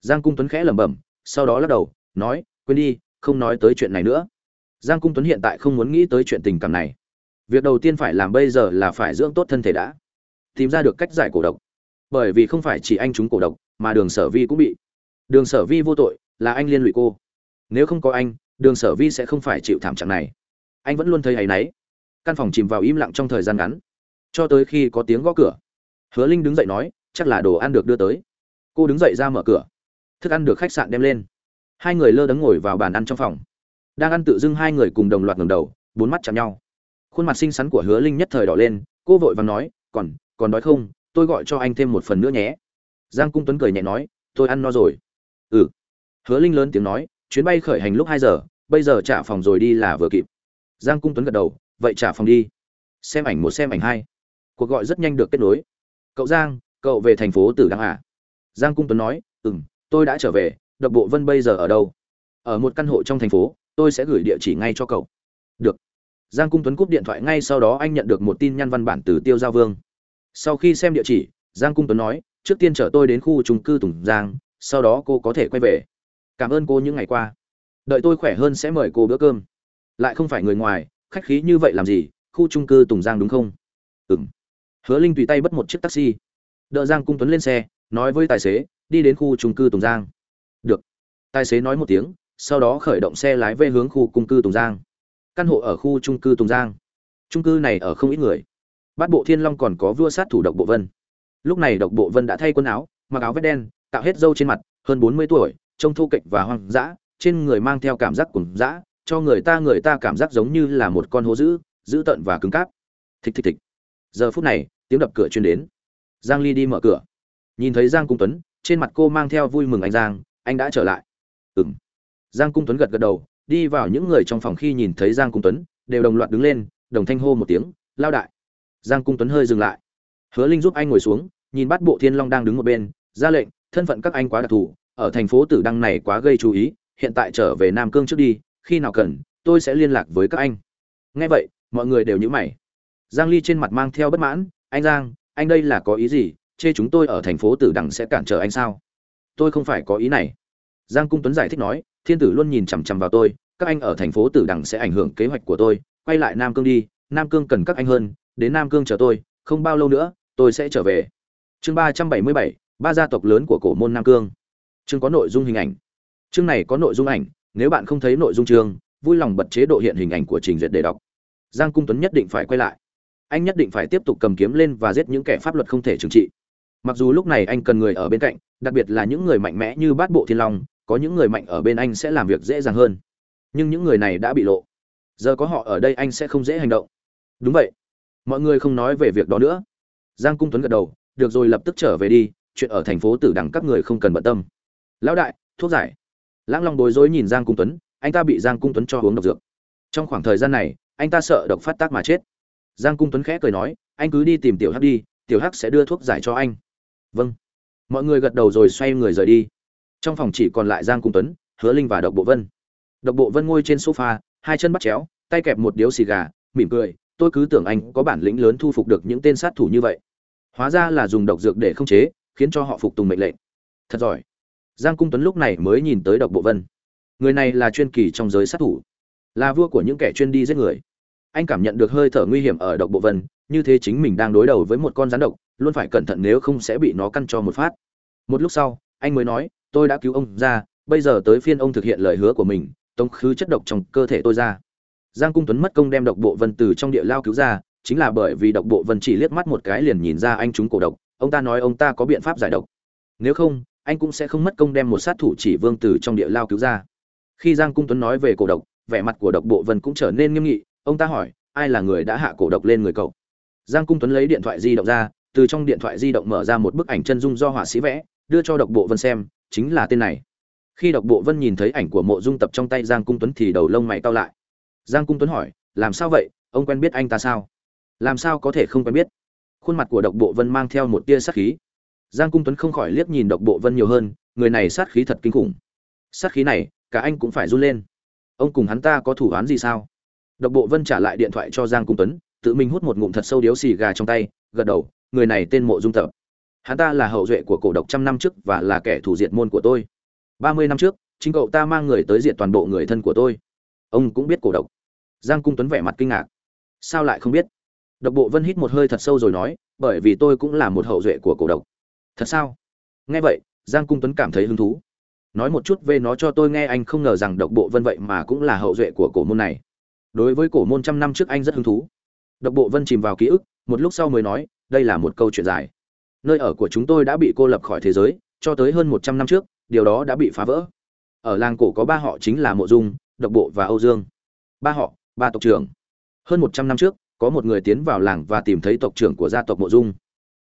Giang cung tuấn khẽ lẩm bẩm, sau đó lắc đầu, nói, quên đi, không nói tới chuyện này nữa. Giang cung tuấn hiện tại không muốn nghĩ tới chuyện tình cảm này. Việc đầu tiên phải làm bây giờ là phải dưỡng tốt thân thể đã. Tìm ra được cách giải cổ độc. Bởi vì không phải chỉ anh chúng cổ độc, mà đường sở vi cũng bị. Đường sở vi vô tội, là anh liên lụy cô. Nếu không có anh đường sở vi sẽ không phải chịu thảm trạng này. Anh vẫn luôn thấy hay náy. Căn phòng chìm vào im lặng trong thời gian ngắn. Cho tới khi có tiếng gõ cửa, hứa linh đứng dậy nói, chắc là đồ ăn được đưa tới. Cô đứng dậy ra mở cửa. Thức ăn được khách sạn đem lên. Hai người lơ đấng ngồi vào bàn ăn trong phòng. Đang ăn tự dưng hai người cùng đồng loạt ngẩng đầu, bốn mắt chạm nhau. Khuôn mặt xinh xắn của hứa linh nhất thời đỏ lên, cô vội vàng nói, còn còn đói không? Tôi gọi cho anh thêm một phần nữa nhé. Giang cung tuấn cười nhẹ nói, tôi ăn no rồi. Ừ. Hứa linh lớn tiếng nói, chuyến bay khởi hành lúc hai giờ bây giờ trả phòng rồi đi là vừa kịp. Giang cung tuấn gật đầu, vậy trả phòng đi. Xem ảnh một, xem ảnh hai. Cuộc gọi rất nhanh được kết nối. Cậu giang, cậu về thành phố tử đăng à? Giang cung tuấn nói ừ m tôi đã trở về, độc bộ vân bây giờ ở đâu? Ở một căn hộ trong thành phố, tôi sẽ gửi địa chỉ ngay cho cậu. Được. Giang cung tuấn cúp điện thoại ngay sau đó anh nhận được một tin nhắn văn bản từ tiêu giao vương. Sau khi xem địa chỉ, giang cung tuấn nói, trước tiên chở tôi đến khu trung cư tùng giang, sau đó cô có thể quay về. Cảm ơn cô những ngày qua đợi tôi khỏe hơn sẽ mời cô bữa cơm lại không phải người ngoài khách khí như vậy làm gì khu trung cư tùng giang đúng không ừng hứa linh tùy tay bất một chiếc taxi đợi giang cung tuấn lên xe nói với tài xế đi đến khu trung cư tùng giang được tài xế nói một tiếng sau đó khởi động xe lái về hướng khu trung cư Tùng Giang. Căn hộ ở khu trung cư Tùng Giang. Trung cư này ở không ít người. Bát Bộ Thiên Long còn có vua sát thủ Độc Bộ Vân. Lúc này Độc Bộ Vân đã thay quần áo, mặc áo vest đen, tạo hết râu trên mặt, hơn 40 tuổi, trông thu kịch và hoang dã, trên người mang theo cảm giác cùng dã, cho người ta người ta cảm giác giống như là một con hố dữ, dữ tợn và cứng cáp. Thịch thịch thịch. Giờ phút này, tiếng đập cửa truyền đến. Giang Ly đi mở cửa. Nhìn thấy Giang Cung Tuấn, trên mặt cô mang theo vui mừng anh Giang, anh đã trở lại. Ừm. Giang Cung Tuấn gật gật đầu, đi vào những người trong phòng khi nhìn thấy Giang Cung Tuấn, đều đồng loạt đứng lên, đồng thanh hô một tiếng, lao đại. Giang Cung Tuấn hơi dừng lại. Hứa Linh giúp anh ngồi xuống, nhìn bắt Bộ Thiên Long đang đứng một bên, ra lệnh, thân phận các anh quá đặc thù, ở thành phố Tử Đăng này quá gây chú ý, hiện tại trở về Nam Cương trước đi, khi nào cần, tôi sẽ liên lạc với các anh. Nghe vậy, mọi người đều nhíu mày. Giang Ly trên mặt mang theo bất mãn, anh Giang, anh đây là có ý gì, chê chúng tôi ở thành phố Tử Đằng sẽ cản trở anh sao? Tôi không phải có ý này. Giang Cung Tuấn giải thích nói, thiên tử luôn nhìn chằm chằm vào tôi các anh ở thành phố tử đằng sẽ ảnh hưởng kế hoạch của tôi quay lại nam cương đi nam cương cần các anh hơn đến nam cương chờ tôi không bao lâu nữa tôi sẽ trở về chương ba trăm bảy mươi bảy ba gia tộc lớn của cổ môn nam cương chương có nội dung hình ảnh chương này có nội dung ảnh, nếu bạn không thấy nội dung chương, vui lòng bật chế độ hiện hình ảnh của trình duyệt để đọc. Giang cung tuấn nhất định phải quay lại. Anh nhất định phải tiếp tục cầm kiếm lên và giết những kẻ pháp luật không thể trừng trị. Mặc dù lúc này anh cần người ở bên cạnh, đặc biệt là những người mạnh mẽ như bát bộ thiên long, có những người mạnh ở bên anh sẽ làm việc dễ dàng hơn. Nhưng những người này đã bị lộ. Giờ có họ ở đây anh sẽ không dễ hành động. Đúng vậy. Mọi người không nói về việc đó nữa. Giang cung tuấn gật đầu, được rồi, lập tức trở về đi, chuyện ở thành phố tử đằng các người không cần bận tâm. Lão đại, thuốc giải lãng long bối rối nhìn giang cung tuấn, anh ta bị giang cung tuấn cho uống độc dược. Trong khoảng thời gian này, anh ta sợ độc phát tác mà chết. Giang cung tuấn khẽ cười nói, anh cứ đi tìm tiểu hắc đi, tiểu hắc sẽ đưa thuốc giải cho anh. Vâng. Mọi người gật đầu rồi xoay người rời đi. Trong phòng chỉ còn lại giang cung tuấn, hứa linh và độc bộ vân. Độc bộ vân ngồi trên sofa, hai chân bắt chéo, tay kẹp một điếu xì gà, mỉm cười, tôi cứ tưởng anh có bản lĩnh lớn thu phục được những tên sát thủ như vậy. Hóa ra là dùng độc dược để không chế, khiến cho họ phục tùng mệnh lệnh. Thật giỏi giang cung tuấn lúc này mới nhìn tới độc bộ vân. Người này là chuyên kỳ trong giới sát thủ, là vua của những kẻ chuyên đi giết người. Anh cảm nhận được hơi thở nguy hiểm ở độc bộ vân, như thế chính mình đang đối đầu với một con rắn độc, luôn phải cẩn thận nếu không sẽ bị nó căn cho một phát. Một lúc sau, anh mới nói, tôi đã cứu ông ra, bây giờ tới phiên ông thực hiện lời hứa của mình, tống khứ chất độc trong cơ thể tôi ra. Giang cung tuấn mất công đem độc bộ vân từ trong địa lao cứu ra, chính là bởi vì độc bộ vân chỉ liếc mắt một cái liền nhìn ra anh chúng cổ độc. Ông ta nói ông ta có biện pháp giải độc. Nếu không anh cũng sẽ không mất công đem một sát thủ chỉ vương từ trong địa lao cứu ra. Khi giang cung tuấn nói về cổ độc, vẻ mặt của độc bộ vân cũng trở nên nghiêm nghị, ông ta hỏi, ai là người đã hạ cổ độc lên người cậu? Giang cung tuấn lấy điện thoại di động ra, từ trong điện thoại di động mở ra một bức ảnh chân dung do họa sĩ vẽ, đưa cho độc bộ vân xem, chính là tên này. Khi độc bộ vân nhìn thấy ảnh của mộ dung tập trong tay giang cung tuấn thì đầu lông mày cau lại. Giang cung tuấn hỏi, làm sao vậy? Ông quen biết anh ta sao? Làm sao có thể không quen biết? Khuôn mặt của độc bộ vân mang theo một tia sắc khí giang cung tuấn không khỏi liếc nhìn độc bộ vân nhiều hơn, người này sát khí thật kinh khủng. Sát khí này, cả anh cũng phải run lên. Ông cùng hắn ta có thủ án gì sao? Độc bộ vân trả lại điện thoại cho giang cung tuấn, tự mình hút một ngụm thật sâu điếu xì gà trong tay, gật đầu, người này tên mộ dung tập. Hắn ta là hậu duệ của cổ độc trăm năm trước và là kẻ thủ diệt môn của tôi. Ba mươi năm trước, chính cậu ta mang người tới diệt toàn bộ người thân của tôi. Ông cũng biết cổ độc. Giang cung tuấn vẻ mặt kinh ngạc. Sao lại không biết? Độc bộ vân hít một hơi thật sâu rồi nói, bởi vì tôi cũng là một hậu duệ của cổ độc thật sao? Nghe vậy, giang cung tuấn cảm thấy hứng thú. Nói một chút về nó cho tôi nghe, anh không ngờ rằng độc bộ vân vậy mà cũng là hậu duệ của cổ môn này. Đối với cổ môn trăm năm trước anh rất hứng thú. Độc bộ vân chìm vào ký ức, một lúc sau mới nói, đây là một câu chuyện dài. Nơi ở của chúng tôi đã bị cô lập khỏi thế giới, cho tới hơn một trăm năm trước, điều đó đã bị phá vỡ. Ở làng cổ có ba họ chính là mộ dung, độc bộ và âu dương. Ba họ, ba tộc trưởng. Hơn một trăm năm trước, có một người tiến vào làng và tìm thấy tộc trưởng của gia tộc mộ dung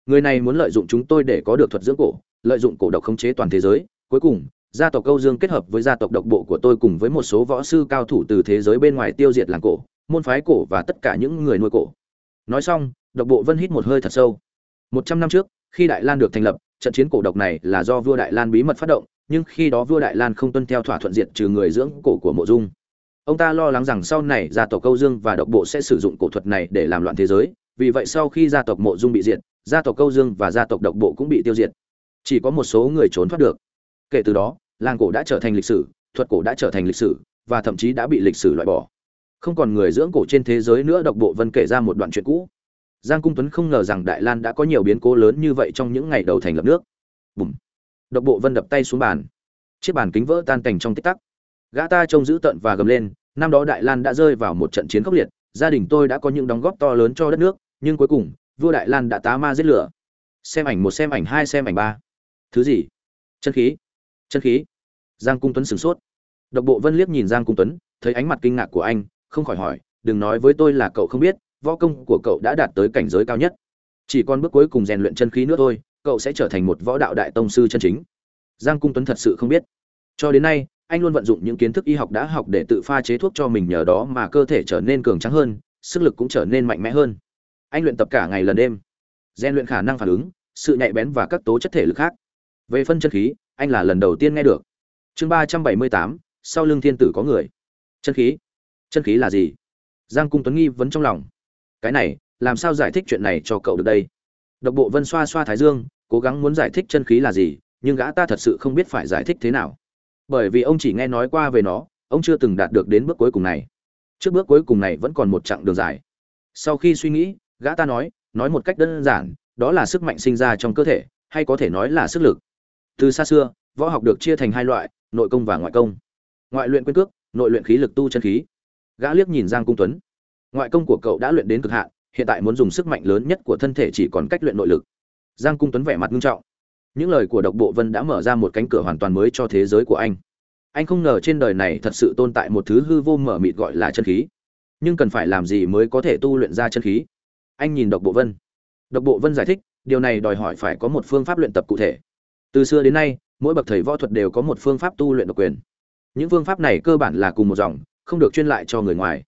người này muốn lợi dụng chúng tôi để có được thuật dưỡng cổ lợi dụng cổ độc khống chế toàn thế giới cuối cùng gia tộc Câu Dương kết hợp với gia tộc độc bộ của tôi cùng với một số võ sư cao thủ từ thế giới bên ngoài tiêu diệt làng cổ, môn phái cổ và tất cả những người nuôi cổ. Nói xong, độc bộ Vân hít một hơi thật sâu. Một trăm năm trước, khi Đại Lan được thành lập, trận chiến cổ độc này là do vua Đại Lan bí mật phát động, nhưng khi đó vua Đại Lan không tuân theo thỏa thuận diệt trừ người dưỡng cổ của Mộ Dung. Ông ta lo lắng rằng sau này gia tộc Câu Dương và độc bộ sẽ sử dụng cổ thuật này để làm loạn thế giới, vì vậy sau khi gia tộc Mộ Dung bị diệt, gia tộc câu Dương và gia tộc độc bộ cũng bị tiêu diệt. Chỉ có một số người trốn thoát được. Kể từ đó, làng cổ đã trở thành lịch sử thuật cổ đã trở thành lịch sử và thậm chí đã bị lịch sử loại bỏ. Không còn người dưỡng cổ trên thế giới nữa độc bộ vân kể ra một đoạn chuyện cũ. Giang cung tuấn không ngờ rằng đại lan đã có nhiều biến cố lớn như vậy trong những ngày đầu thành lập nước. Bùm. Độc bộ vân đập tay xuống bàn. Chiếc bàn kính vỡ tan cảnh trong tích tắc. Gã ta trông dữ tợn và gầm lên năm đó đại lan đã rơi vào một trận chiến khốc liệt gia đình tôi đã có những đóng góp to lớn cho đất nước nhưng cuối cùng vua đại lan đã tá ma giết lửa. Xem ảnh một, xem ảnh hai, xem ảnh ba. Thứ gì? Chân khí. Chân khí. Giang cung tuấn sửng sốt. Độc bộ vân liếc nhìn giang cung tuấn, thấy ánh mặt kinh ngạc của anh, không khỏi hỏi, đừng nói với tôi là cậu không biết, võ công của cậu đã đạt tới cảnh giới cao nhất. Chỉ còn bước cuối cùng rèn luyện chân khí nữa thôi, cậu sẽ trở thành một võ đạo đại tông sư chân chính. Giang cung tuấn thật sự không biết. Cho đến nay, anh luôn vận dụng những kiến thức y học đã học để tự pha chế thuốc cho mình nhờ đó mà cơ thể trở nên cường trắng hơn, sức lực cũng trở nên mạnh mẽ hơn anh luyện tập cả ngày lần đêm. Gian luyện khả năng phản ứng, sự nhạy bén và các tố chất thể lực khác. Về phân chân khí, anh là lần đầu tiên nghe được. Chương ba trăm bảy mươi tám, sau lưng thiên tử có người. Chân khí. Chân khí là gì? Giang cung tuấn nghi vấn trong lòng. Cái này, làm sao giải thích chuyện này cho cậu được đây? Độc bộ vân xoa xoa thái dương, cố gắng muốn giải thích chân khí là gì, nhưng gã ta thật sự không biết phải giải thích thế nào. Bởi vì ông chỉ nghe nói qua về nó, ông chưa từng đạt được đến bước cuối cùng này. Trước bước cuối cùng này vẫn còn một chặng đường dài. Sau khi suy nghĩ gã ta nói nói một cách đơn giản, đó là sức mạnh sinh ra trong cơ thể, hay có thể nói là sức lực. Từ xa xưa, võ học được chia thành hai loại, nội công và ngoại công. Ngoại luyện quyền cước, nội luyện khí lực tu chân khí. Gã liếc nhìn giang cung tuấn. Ngoại công của cậu đã luyện đến cực hạn, hiện tại muốn dùng sức mạnh lớn nhất của thân thể chỉ còn cách luyện nội lực. Giang cung tuấn vẻ mặt nghiêm trọng. Những lời của độc bộ vân đã mở ra một cánh cửa hoàn toàn mới cho thế giới của anh. Anh không ngờ trên đời này thật sự tồn tại một thứ hư vô mở mịt gọi là chân khí. Nhưng cần phải làm gì mới có thể tu luyện ra chân khí? Anh nhìn độc bộ vân. Độc bộ vân giải thích, điều này đòi hỏi phải có một phương pháp luyện tập cụ thể. Từ xưa đến nay, mỗi bậc thầy võ thuật đều có một phương pháp tu luyện độc quyền. Những phương pháp này cơ bản là cùng một dòng, không được chuyên lại cho người ngoài.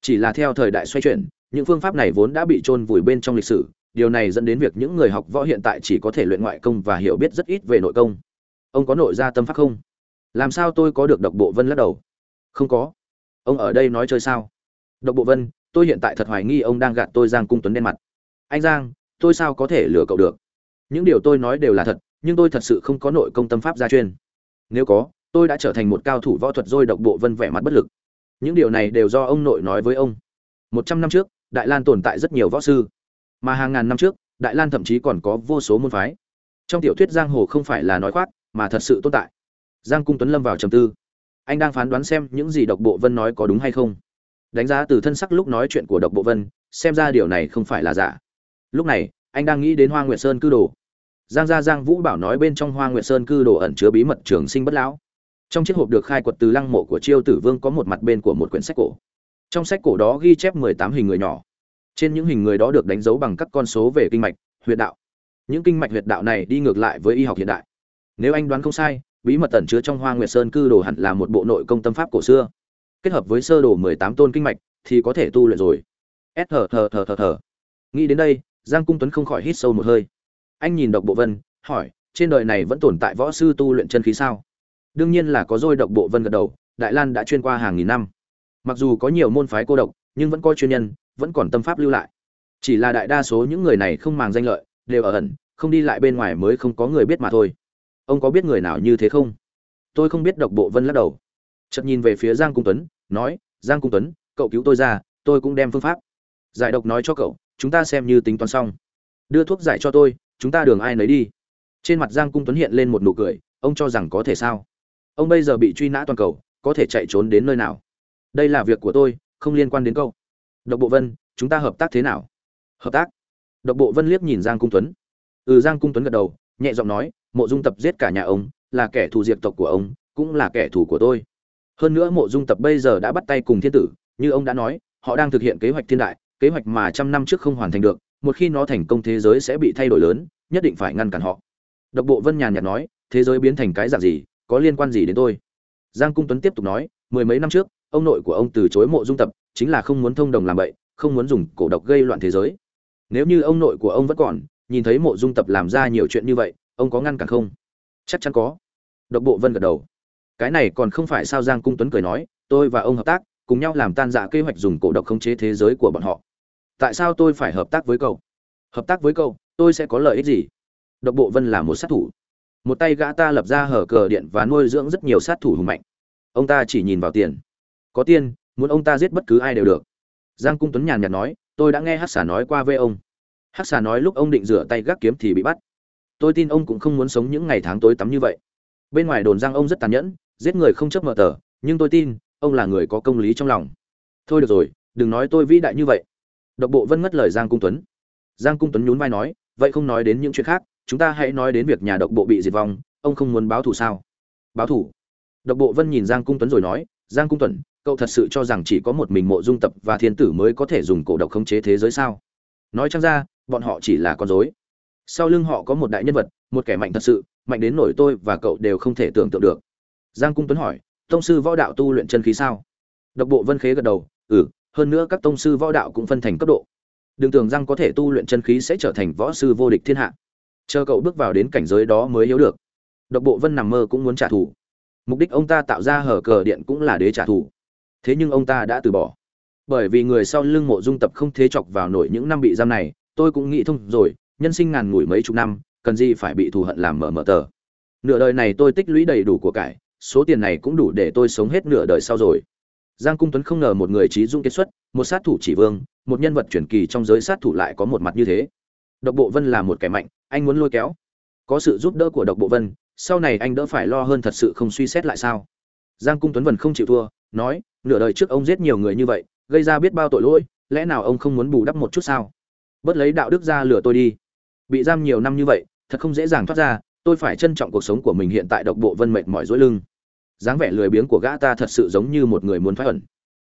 Chỉ là theo thời đại xoay chuyển, những phương pháp này vốn đã bị chôn vùi bên trong lịch sử, điều này dẫn đến việc những người học võ hiện tại chỉ có thể luyện ngoại công và hiểu biết rất ít về nội công. Ông có nội gia tâm pháp không? Làm sao tôi có được độc bộ vân lắc đầu? Không có. Ông ở đây nói chơi sao? Độc bộ vân tôi hiện tại thật hoài nghi ông đang gạt tôi giang cung tuấn đen mặt. Anh giang, tôi sao có thể lừa cậu được? Những điều tôi nói đều là thật, nhưng tôi thật sự không có nội công tâm pháp gia chuyên nếu có, tôi đã trở thành một cao thủ võ thuật dôi độc bộ vân vẻ mặt bất lực. Những điều này đều do ông nội nói với ông. Một trăm năm trước, đại lan tồn tại rất nhiều võ sư. Mà hàng ngàn năm trước, đại lan thậm chí còn có vô số môn phái. Trong tiểu thuyết giang hồ không phải là nói khoác, mà thật sự tồn tại. Giang cung tuấn lâm vào trầm tư. Anh đang phán đoán xem những gì độc bộ vân nói có đúng hay không đánh giá từ thân sắc lúc nói chuyện của độc bộ vân, xem ra điều này không phải là giả. Lúc này, anh đang nghĩ đến hoa nguyệt sơn cư đồ. Giang gia giang vũ bảo nói bên trong hoa nguyệt sơn cư đồ ẩn chứa bí mật trường sinh bất lão. Trong chiếc hộp được khai quật từ lăng mộ của chiêu tử vương có một mặt bên của một quyển sách cổ. Trong sách cổ đó ghi chép mười tám hình người nhỏ. Trên những hình người đó được đánh dấu bằng các con số về kinh mạch, huyệt đạo. Những kinh mạch huyệt đạo này đi ngược lại với y học hiện đại. Nếu anh đoán không sai, bí mật ẩn chứa trong hoa nguyệt sơn cư đồ hẳn là một bộ nội công tâm pháp cổ xưa kết hợp với sơ đồ mười tám tôn kinh mạch, thì có thể tu luyện rồi. S thờ thờ thờ thờ thờ nghĩ đến đây, giang cung tuấn không khỏi hít sâu một hơi. Anh nhìn độc bộ vân, hỏi, trên đời này vẫn tồn tại võ sư tu luyện chân khí sao? Đương nhiên là có dôi độc bộ vân gật đầu, đại lan đã chuyên qua hàng nghìn năm. Mặc dù có nhiều môn phái cô độc, nhưng vẫn có chuyên nhân, vẫn còn tâm pháp lưu lại. Chỉ là đại đa số những người này không màng danh lợi, đều ở ẩn, không đi lại bên ngoài mới không có người biết mà thôi. Ông có biết người nào như thế không? Tôi không biết, độc bộ vân lắc đầu chợt nhìn về phía giang cung tuấn, nói, giang cung tuấn, cậu cứu tôi ra, tôi cũng đem phương pháp giải độc nói cho cậu, chúng ta xem như tính toán xong. Đưa thuốc giải cho tôi, chúng ta đường ai nấy đi. Trên mặt giang cung tuấn hiện lên một nụ cười, ông cho rằng có thể sao? Ông bây giờ bị truy nã toàn cầu, có thể chạy trốn đến nơi nào? Đây là việc của tôi, không liên quan đến câu độc bộ vân, chúng ta hợp tác thế nào? Hợp tác? Độc bộ vân liếc nhìn giang cung tuấn. Ừ giang cung tuấn gật đầu, nhẹ giọng nói, mộ dung tập giết cả nhà ông, là kẻ thù diệt tộc của ông, cũng là kẻ thù của tôi hơn nữa mộ dung tập bây giờ đã bắt tay cùng thiên tử, như ông đã nói, họ đang thực hiện kế hoạch thiên đại, kế hoạch mà trăm năm trước không hoàn thành được, một khi nó thành công thế giới sẽ bị thay đổi lớn, nhất định phải ngăn cản họ. Độc bộ vân nhàn nhạt nói, thế giới biến thành cái dạng gì, có liên quan gì đến tôi? Giang cung tuấn tiếp tục nói, mười mấy năm trước, ông nội của ông từ chối mộ dung tập, chính là không muốn thông đồng làm vậy không muốn dùng cổ độc gây loạn thế giới. Nếu như ông nội của ông vẫn còn, nhìn thấy mộ dung tập làm ra nhiều chuyện như vậy, ông có ngăn cản không? Chắc chắn có. Độc bộ vân gật đầu cái này còn không phải sao giang cung tuấn cười nói, tôi và ông hợp tác, cùng nhau làm tan dạ kế hoạch dùng cổ độc khống chế thế giới của bọn họ. Tại sao tôi phải hợp tác với cậu? Hợp tác với cậu, tôi sẽ có lợi ích gì? Độc bộ vân là một sát thủ. Một tay gã ta lập ra hở cờ điện và nuôi dưỡng rất nhiều sát thủ hùng mạnh. Ông ta chỉ nhìn vào tiền. Có tiền, muốn ông ta giết bất cứ ai đều được. Giang cung tuấn nhàn nhạt nói, tôi đã nghe hát xà nói qua với ông. Hát xà nói lúc ông định rửa tay gác kiếm thì bị bắt. Tôi tin ông cũng không muốn sống những ngày tháng tối tắm như vậy. Bên ngoài đồn giang ông rất tàn nhẫn giết người không chấp mở tờ, nhưng tôi tin, ông là người có công lý trong lòng. Thôi được rồi, đừng nói tôi vĩ đại như vậy. Độc bộ vân ngất lời giang cung tuấn. Giang cung tuấn nhún vai nói, vậy không nói đến những chuyện khác, chúng ta hãy nói đến việc nhà độc bộ bị diệt vong, ông không muốn báo thù sao? Báo thù? Độc bộ vân nhìn giang cung tuấn rồi nói, giang cung tuấn, cậu thật sự cho rằng chỉ có một mình mộ dung tập và thiên tử mới có thể dùng cổ độc khống chế thế giới sao? Nói chăng ra, bọn họ chỉ là con dối sau lưng họ có một đại nhân vật, một kẻ mạnh thật sự, mạnh đến nổi tôi và cậu đều không thể tưởng tượng được giang cung tuấn hỏi, tông sư võ đạo tu luyện chân khí sao? Độc bộ vân khế gật đầu ừ hơn nữa các tông sư võ đạo cũng phân thành cấp độ. Đừng tưởng rằng có thể tu luyện chân khí sẽ trở thành võ sư vô địch thiên hạ. Chờ cậu bước vào đến cảnh giới đó mới hiểu được. Độc bộ vân nằm mơ cũng muốn trả thù. Mục đích ông ta tạo ra hở cờ điện cũng là để trả thù. Thế nhưng ông ta đã từ bỏ. Bởi vì người sau lưng mộ dung tập không thế chọc vào nổi những năm bị giam này, tôi cũng nghĩ thông rồi, nhân sinh ngàn ngủi mấy chục năm, cần gì phải bị thù hận làm mở mở tờ. Nửa đời này tôi tích lũy đầy đủ của cải số tiền này cũng đủ để tôi sống hết nửa đời sau rồi. Giang cung tuấn không ngờ một người trí dung kết xuất, một sát thủ chỉ vương, một nhân vật truyền kỳ trong giới sát thủ lại có một mặt như thế. Độc bộ vân là một kẻ mạnh, anh muốn lôi kéo. Có sự giúp đỡ của độc bộ vân, sau này anh đỡ phải lo hơn thật sự không suy xét lại sao? Giang cung tuấn vẫn không chịu thua, nói, nửa đời trước ông giết nhiều người như vậy, gây ra biết bao tội lỗi, lẽ nào ông không muốn bù đắp một chút sao? Bớt lấy đạo đức ra lừa tôi đi. Bị giam nhiều năm như vậy, thật không dễ dàng thoát ra, tôi phải trân trọng cuộc sống của mình hiện tại, độc bộ vân mệt mỏi dỗi lưng dáng vẻ lười biếng của gã ta thật sự giống như một người muốn phá ẩn.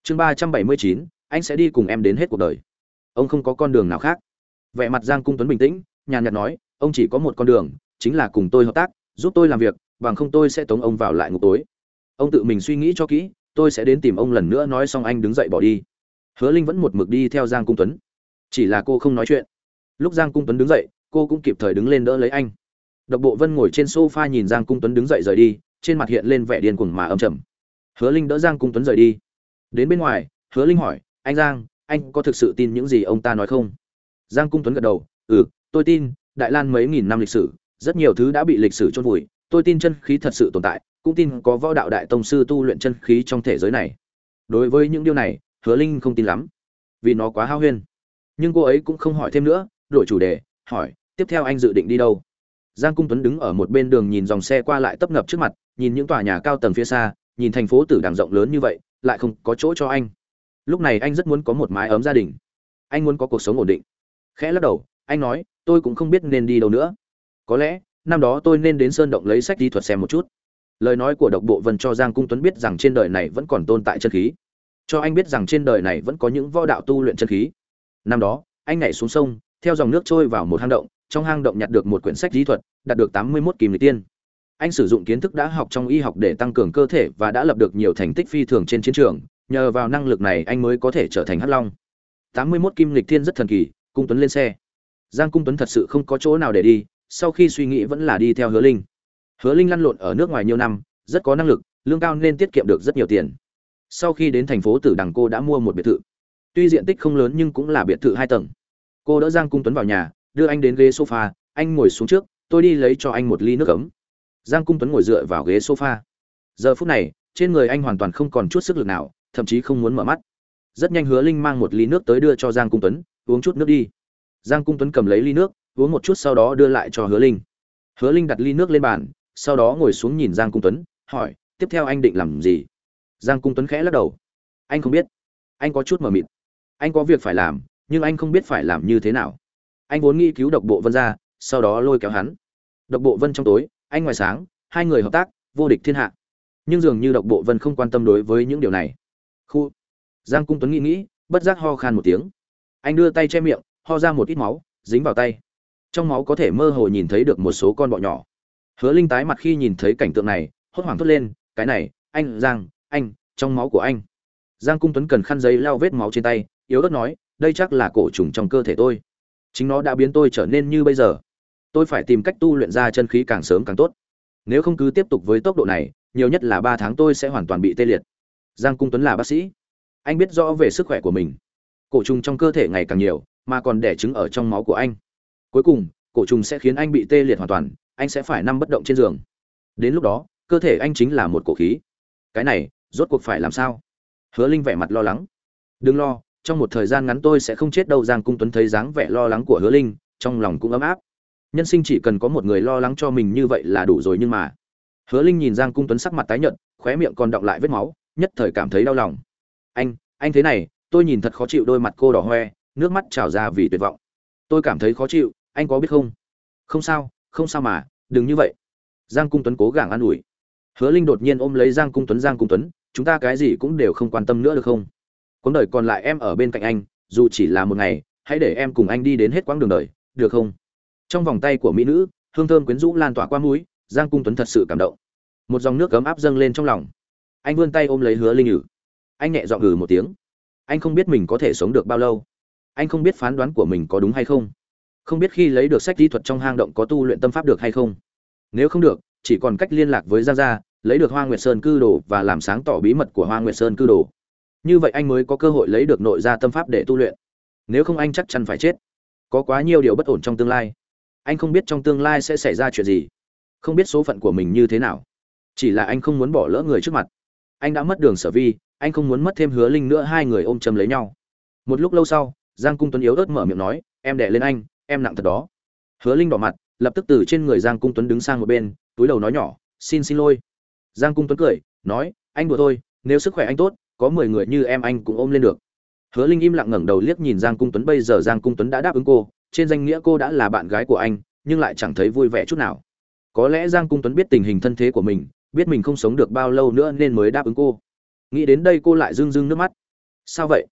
Chương ba trăm bảy mươi chín, anh sẽ đi cùng em đến hết cuộc đời. Ông không có con đường nào khác. Vẻ mặt giang cung tuấn bình tĩnh, nhàn nhạt nói, ông chỉ có một con đường, chính là cùng tôi hợp tác, giúp tôi làm việc, bằng không tôi sẽ tống ông vào lại ngục tối. Ông tự mình suy nghĩ cho kỹ, tôi sẽ đến tìm ông lần nữa, nói xong anh đứng dậy bỏ đi. Hứa linh vẫn một mực đi theo giang cung tuấn. Chỉ là cô không nói chuyện. Lúc giang cung tuấn đứng dậy, cô cũng kịp thời đứng lên đỡ lấy anh. Độc bộ vân ngồi trên sofa nhìn giang cung tuấn đứng dậy rời đi trên mặt hiện lên vẻ điên cuồng mà âm trầm. Hứa linh đỡ giang cung tuấn rời đi. Đến bên ngoài, hứa linh hỏi, anh giang, anh có thực sự tin những gì ông ta nói không? Giang cung tuấn gật đầu ừ tôi tin, đại lan mấy nghìn năm lịch sử, rất nhiều thứ đã bị lịch sử chôn vùi. Tôi tin chân khí thật sự tồn tại, cũng tin có võ đạo đại tông sư tu luyện chân khí trong thể giới này. Đối với những điều này, hứa linh không tin lắm, vì nó quá hao huyên nhưng cô ấy cũng không hỏi thêm nữa, đổi chủ đề, hỏi, tiếp theo anh dự định đi đâu? Giang cung tuấn đứng ở một bên đường nhìn dòng xe qua lại tấp nập trước mặt, nhìn những tòa nhà cao tầng phía xa, nhìn thành phố tử đằng rộng lớn như vậy, lại không có chỗ cho anh. Lúc này anh rất muốn có một mái ấm gia đình. Anh muốn có cuộc sống ổn định. Khẽ lắc đầu, anh nói, tôi cũng không biết nên đi đâu nữa. Có lẽ, năm đó tôi nên đến sơn động lấy sách đi thuật xem một chút. Lời nói của độc bộ vân cho giang cung tuấn biết rằng trên đời này vẫn còn tồn tại chân khí. Cho anh biết rằng trên đời này vẫn có những võ đạo tu luyện chân khí. Năm đó, anh nhảy xuống sông, theo dòng nước trôi vào một hang động, trong hang động nhặt được một quyển sách lý thuật đạt được tám mươi 81 kim lịch tiên. Anh sử dụng kiến thức đã học trong y học để tăng cường cơ thể và đã lập được nhiều thành tích phi thường trên chiến trường, nhờ vào năng lực này anh mới có thể trở thành hắc long. tám mươi 81 kim lịch tiên rất thần kỳ, cung tuấn lên xe. Giang cung tuấn thật sự không có chỗ nào để đi, sau khi suy nghĩ vẫn là đi theo hứa linh. Hứa linh lăn lộn ở nước ngoài nhiều năm, rất có năng lực, lương cao nên tiết kiệm được rất nhiều tiền. Sau khi đến thành phố tử đằng, cô đã mua một biệt thự. Tuy diện tích không lớn nhưng cũng là biệt thự hai tầng. Cô đỡ giang cung tuấn vào nhà, đưa anh đến ghế sofa, anh ngồi xuống trước tôi đi lấy cho anh một ly nước ấm. Giang cung tuấn ngồi dựa vào ghế sofa. Giờ phút này, trên người anh hoàn toàn không còn chút sức lực nào, thậm chí không muốn mở mắt. Rất nhanh hứa linh mang một ly nước tới đưa cho giang cung tuấn, uống chút nước đi. Giang cung tuấn cầm lấy ly nước, uống một chút sau đó đưa lại cho hứa linh. Hứa linh đặt ly nước lên bàn, sau đó ngồi xuống nhìn giang cung tuấn, hỏi, tiếp theo anh định làm gì? Giang cung tuấn khẽ lắc đầu. Anh không biết. Anh có chút mờ mịt. Anh có việc phải làm, nhưng anh không biết phải làm như thế nào. Anh vốn nghĩ cứu độc bộ vân gia sau đó lôi kéo hắn. Độc bộ vân trong tối, anh ngoài sáng, hai người hợp tác, vô địch thiên hạ. Nhưng dường như độc bộ vân không quan tâm đối với những điều này. Khu. Giang cung tuấn nghĩ nghĩ, bất giác ho khan một tiếng. Anh đưa tay che miệng, ho ra một ít máu, dính vào tay. Trong máu có thể mơ hồ nhìn thấy được một số con bọ nhỏ. Hứa linh tái mặt khi nhìn thấy cảnh tượng này, hốt hoảng thốt lên, cái này, anh, giang, anh, trong máu của anh. Giang cung tuấn cần khăn giấy lau vết máu trên tay, yếu ớt nói, đây chắc là cổ trùng trong cơ thể tôi. Chính nó đã biến tôi trở nên như bây giờ tôi phải tìm cách tu luyện ra chân khí càng sớm càng tốt. Nếu không cứ tiếp tục với tốc độ này, nhiều nhất là ba tháng tôi sẽ hoàn toàn bị tê liệt. Giang cung tuấn là bác sĩ. Anh biết rõ về sức khỏe của mình. Cổ trùng trong cơ thể ngày càng nhiều, mà còn đẻ trứng ở trong máu của anh. Cuối cùng, cổ trùng sẽ khiến anh bị tê liệt hoàn toàn, anh sẽ phải nằm bất động trên giường. Đến lúc đó, cơ thể anh chính là một cổ khí. Cái này, rốt cuộc phải làm sao? Hứa linh vẻ mặt lo lắng. Đừng lo, trong một thời gian ngắn tôi sẽ không chết đâu, giang cung tuấn thấy dáng vẻ lo lắng của hứa linh, trong lòng cũng ấm áp nhân sinh chỉ cần có một người lo lắng cho mình như vậy là đủ rồi nhưng mà. Hứa linh nhìn giang cung tuấn sắc mặt tái nhợt, khóe miệng còn đọng lại vết máu, nhất thời cảm thấy đau lòng. Anh anh thế này, tôi nhìn thật khó chịu đôi mặt cô đỏ hoe, nước mắt trào ra vì tuyệt vọng. Tôi cảm thấy khó chịu, anh có biết không? Không sao không sao mà, đừng như vậy. Giang cung tuấn cố gắng an ủi. Hứa linh đột nhiên ôm lấy giang cung tuấn, giang cung tuấn, chúng ta cái gì cũng đều không quan tâm nữa được không? Quãng đời còn lại em ở bên cạnh anh, dù chỉ là một ngày, hãy để em cùng anh đi đến hết quãng đường đời, được không? Trong vòng tay của mỹ nữ, hương thơm quyến rũ lan tỏa qua mũi, giang cung tuấn thật sự cảm động. Một dòng nước cấm áp dâng lên trong lòng. Anh vươn tay ôm lấy hứa linh nhử anh nhẹ dọn ngừ một tiếng. Anh không biết mình có thể sống được bao lâu. Anh không biết phán đoán của mình có đúng hay không. Không biết khi lấy được sách kỹ thuật trong hang động có tu luyện tâm pháp được hay không. Nếu không được, chỉ còn cách liên lạc với giang gia, lấy được hoa nguyệt sơn cư đồ và làm sáng tỏ bí mật của hoa nguyệt sơn cư đồ. Như vậy anh mới có cơ hội lấy được nội gia tâm pháp để tu luyện. Nếu không anh chắc chắn phải chết. Có quá nhiều điều bất ổn trong tương lai anh không biết trong tương lai sẽ xảy ra chuyện gì. Không biết số phận của mình như thế nào. Chỉ là anh không muốn bỏ lỡ người trước mặt. Anh đã mất đường sở vi, anh không muốn mất thêm hứa linh nữa, hai người ôm chầm lấy nhau. Một lúc lâu sau, giang cung tuấn yếu ớt mở miệng nói, em đẻ lên anh, em nặng thật đó. Hứa linh đỏ mặt, lập tức từ trên người giang cung tuấn đứng sang một bên, túi đầu nói nhỏ, xin xin lôi giang cung tuấn cười, nói, anh đùa thôi, nếu sức khỏe anh tốt, có mười người như em anh cũng ôm lên được. Hứa linh im lặng ngẩng đầu liếc nhìn giang cung tuấn, bây giờ giang cung tuấn đã đáp ứng cô trên danh nghĩa cô đã là bạn gái của anh, nhưng lại chẳng thấy vui vẻ chút nào. Có lẽ giang cung tuấn biết tình hình thân thế của mình, biết mình không sống được bao lâu nữa nên mới đáp ứng cô. Nghĩ đến đây cô lại rưng rưng nước mắt. Sao vậy?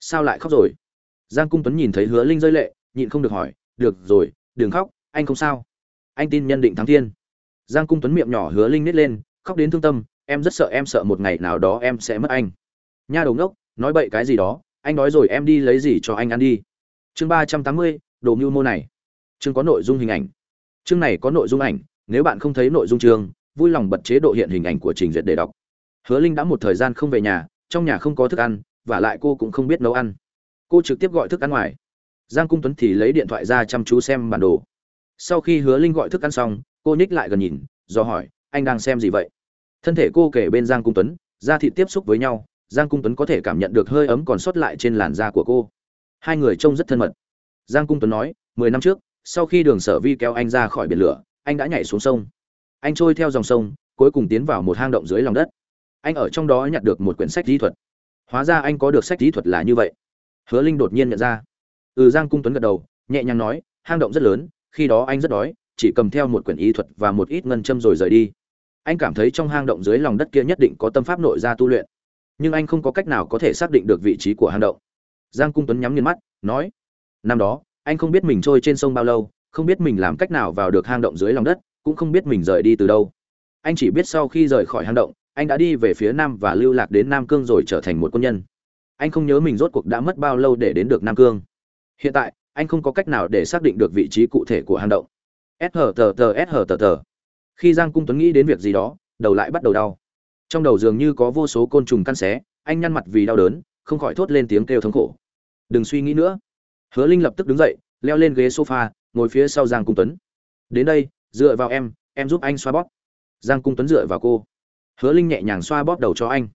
Sao lại khóc rồi? Giang cung tuấn nhìn thấy hứa linh rơi lệ, nhịn không được hỏi, được rồi, đừng khóc, anh không sao. Anh tin nhân định thắng thiên. Giang cung tuấn miệng nhỏ hứa linh nít lên, khóc đến thương tâm, em rất sợ, em sợ một ngày nào đó em sẽ mất anh. Nha đầu ngốc, nói bậy cái gì đó, anh nói rồi em đi lấy gì cho anh ăn đi. Chương ba trăm tám mươi đồ mưu mô này. Chương có nội dung hình ảnh. Chương này có nội dung ảnh, nếu bạn không thấy nội dung chương, vui lòng bật chế độ hiện hình ảnh của trình duyệt để đọc. Hứa linh đã một thời gian không về nhà, trong nhà không có thức ăn, và lại cô cũng không biết nấu ăn. Cô trực tiếp gọi thức ăn ngoài. Giang cung tuấn thì lấy điện thoại ra chăm chú xem bản đồ. Sau khi hứa linh gọi thức ăn xong, cô nhích lại gần nhìn, do hỏi, anh đang xem gì vậy? Thân thể cô kể bên giang cung tuấn da thịt tiếp xúc với nhau, giang cung tuấn có thể cảm nhận được hơi ấm còn sót lại trên làn da của cô. Hai người trông rất thân mật giang cung tuấn nói, mười năm trước, sau khi đường sở vi kéo anh ra khỏi biển lửa, anh đã nhảy xuống sông. Anh trôi theo dòng sông, cuối cùng tiến vào một hang động dưới lòng đất. Anh ở trong đó nhặt được một quyển sách kỹ thuật. Hóa ra anh có được sách kỹ thuật là như vậy. Hứa linh đột nhiên nhận ra. Ừ giang cung tuấn gật đầu, nhẹ nhàng nói, hang động rất lớn, khi đó anh rất đói, chỉ cầm theo một quyển y thuật và một ít ngân châm rồi rời đi. Anh cảm thấy trong hang động dưới lòng đất kia nhất định có tâm pháp nội gia tu luyện, nhưng anh không có cách nào có thể xác định được vị trí của hang động. Giang cung tuấn nhắm nghiền mắt, nói năm đó, anh không biết mình trôi trên sông bao lâu, không biết mình làm cách nào vào được hang động dưới lòng đất, cũng không biết mình rời đi từ đâu. Anh chỉ biết sau khi rời khỏi hang động, anh đã đi về phía nam và lưu lạc đến nam cương rồi trở thành một quân nhân. Anh không nhớ mình rốt cuộc đã mất bao lâu để đến được nam cương. Hiện tại, anh không có cách nào để xác định được vị trí cụ thể của hang động. S hờ hờ khi giang cung tuấn nghĩ đến việc gì đó, đầu lại bắt đầu đau. Trong đầu dường như có vô số côn trùng căn xé, anh nhăn mặt vì đau đớn, không khỏi thốt lên tiếng kêu thống khổ. Đừng suy nghĩ nữa hứa linh lập tức đứng dậy, leo lên ghế sofa, ngồi phía sau giang cung tuấn. Đến đây, dựa vào em em giúp anh xoa bóp. Giang cung tuấn dựa vào cô. Hứa linh nhẹ nhàng xoa bóp đầu cho anh.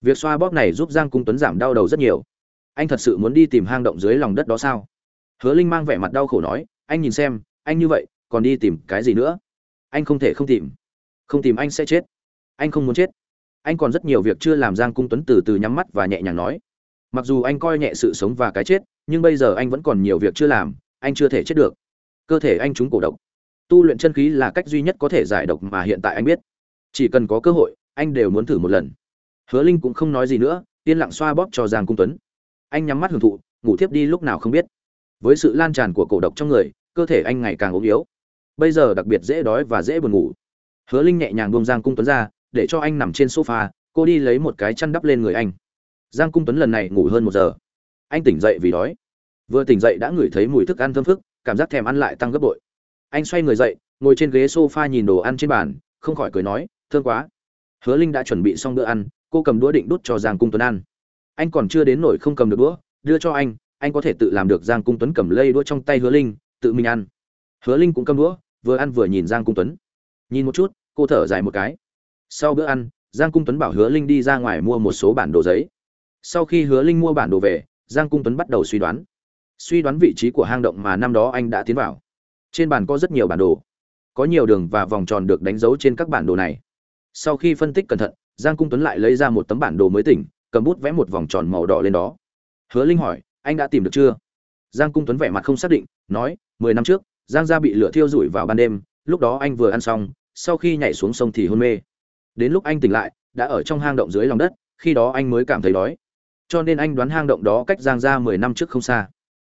Việc xoa bóp này giúp giang cung tuấn giảm đau đầu rất nhiều. Anh thật sự muốn đi tìm hang động dưới lòng đất đó sao? Hứa linh mang vẻ mặt đau khổ nói, anh nhìn xem, anh như vậy, còn đi tìm cái gì nữa? Anh không thể không tìm. Không tìm anh sẽ chết. Anh không muốn chết. Anh còn rất nhiều việc chưa làm. Giang cung tuấn từ từ nhắm mắt và nhẹ nhàng nói. Mặc dù anh coi nhẹ sự sống và cái chết nhưng bây giờ anh vẫn còn nhiều việc chưa làm, anh chưa thể chết được. Cơ thể anh trúng cổ độc. Tu luyện chân khí là cách duy nhất có thể giải độc mà hiện tại anh biết. Chỉ cần có cơ hội, anh đều muốn thử một lần. Hứa linh cũng không nói gì nữa, yên lặng xoa bóp cho giang cung tuấn. Anh nhắm mắt hưởng thụ, ngủ thiếp đi lúc nào không biết. Với sự lan tràn của cổ độc trong người, cơ thể anh ngày càng ốm yếu. Bây giờ đặc biệt dễ đói và dễ buồn ngủ. Hứa linh nhẹ nhàng buông giang cung tuấn ra, để cho anh nằm trên sofa, cô đi lấy một cái chăn đắp lên người anh. Giang cung tuấn lần này ngủ hơn một giờ anh tỉnh dậy vì đói. Vừa tỉnh dậy đã ngửi thấy mùi thức ăn thơm phức, cảm giác thèm ăn lại tăng gấp bội. Anh xoay người dậy, ngồi trên ghế sofa nhìn đồ ăn trên bàn, không khỏi cười nói, thơm quá. Hứa linh đã chuẩn bị xong bữa ăn, cô cầm đũa định đút cho giang cung tuấn ăn. Anh còn chưa đến nổi không cầm được đũa, đưa cho anh anh có thể tự làm được giang cung tuấn cầm lây đũa trong tay hứa linh, tự mình ăn. Hứa linh cũng cầm đũa, vừa ăn vừa nhìn giang cung tuấn. Nhìn một chút, cô thở dài một cái. Sau bữa ăn, giang cung tuấn bảo hứa linh đi ra ngoài mua một số bản đồ giấy. Sau khi hứa linh mua bản đồ về giang cung tuấn bắt đầu suy đoán. Suy đoán vị trí của hang động mà năm đó anh đã tiến vào. Trên bàn có rất nhiều bản đồ. Có nhiều đường và vòng tròn được đánh dấu trên các bản đồ này. Sau khi phân tích cẩn thận, giang cung tuấn lại lấy ra một tấm bản đồ mới tỉnh, cầm bút vẽ một vòng tròn màu đỏ lên đó. Hứa linh hỏi, anh đã tìm được chưa? Giang cung tuấn vẻ mặt không xác định, nói, mười năm trước, giang gia bị lửa thiêu rụi vào ban đêm, lúc đó anh vừa ăn xong, sau khi nhảy xuống sông thì hôn mê. Đến lúc anh tỉnh lại, đã ở trong hang động dưới lòng đất, khi đó anh mới cảm thấy đói cho nên anh đoán hang động đó cách giang gia mười năm trước không xa.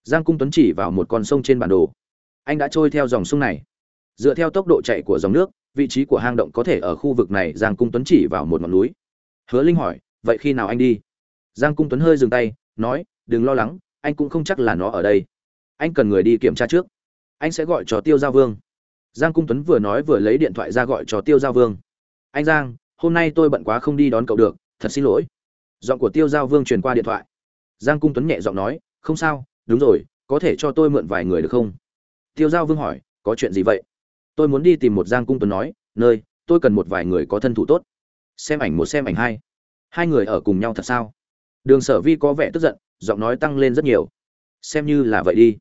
Giang cung tuấn chỉ vào một con sông trên bản đồ. Anh đã trôi theo dòng sông này. Dựa theo tốc độ chạy của dòng nước, vị trí của hang động có thể ở khu vực này, giang cung tuấn chỉ vào một ngọn núi. Hứa linh hỏi, vậy khi nào anh đi? Giang cung tuấn hơi dừng tay, nói, đừng lo lắng, anh cũng không chắc là nó ở đây. Anh cần người đi kiểm tra trước. Anh sẽ gọi cho tiêu giao vương. Giang cung tuấn vừa nói vừa lấy điện thoại ra gọi cho tiêu giao vương. Anh giang, hôm nay tôi bận quá không đi đón cậu được, thật xin lỗi giọng của tiêu giao vương truyền qua điện thoại. Giang cung tuấn nhẹ giọng nói, không sao, đúng rồi, có thể cho tôi mượn vài người được không? Tiêu giao vương hỏi, có chuyện gì vậy? Tôi muốn đi tìm một giang cung tuấn nói, nơi, tôi cần một vài người có thân thủ tốt. Xem ảnh một xem ảnh hai. Hai người ở cùng nhau thật sao? Đường sở vi có vẻ tức giận, giọng nói tăng lên rất nhiều. Xem như là vậy đi.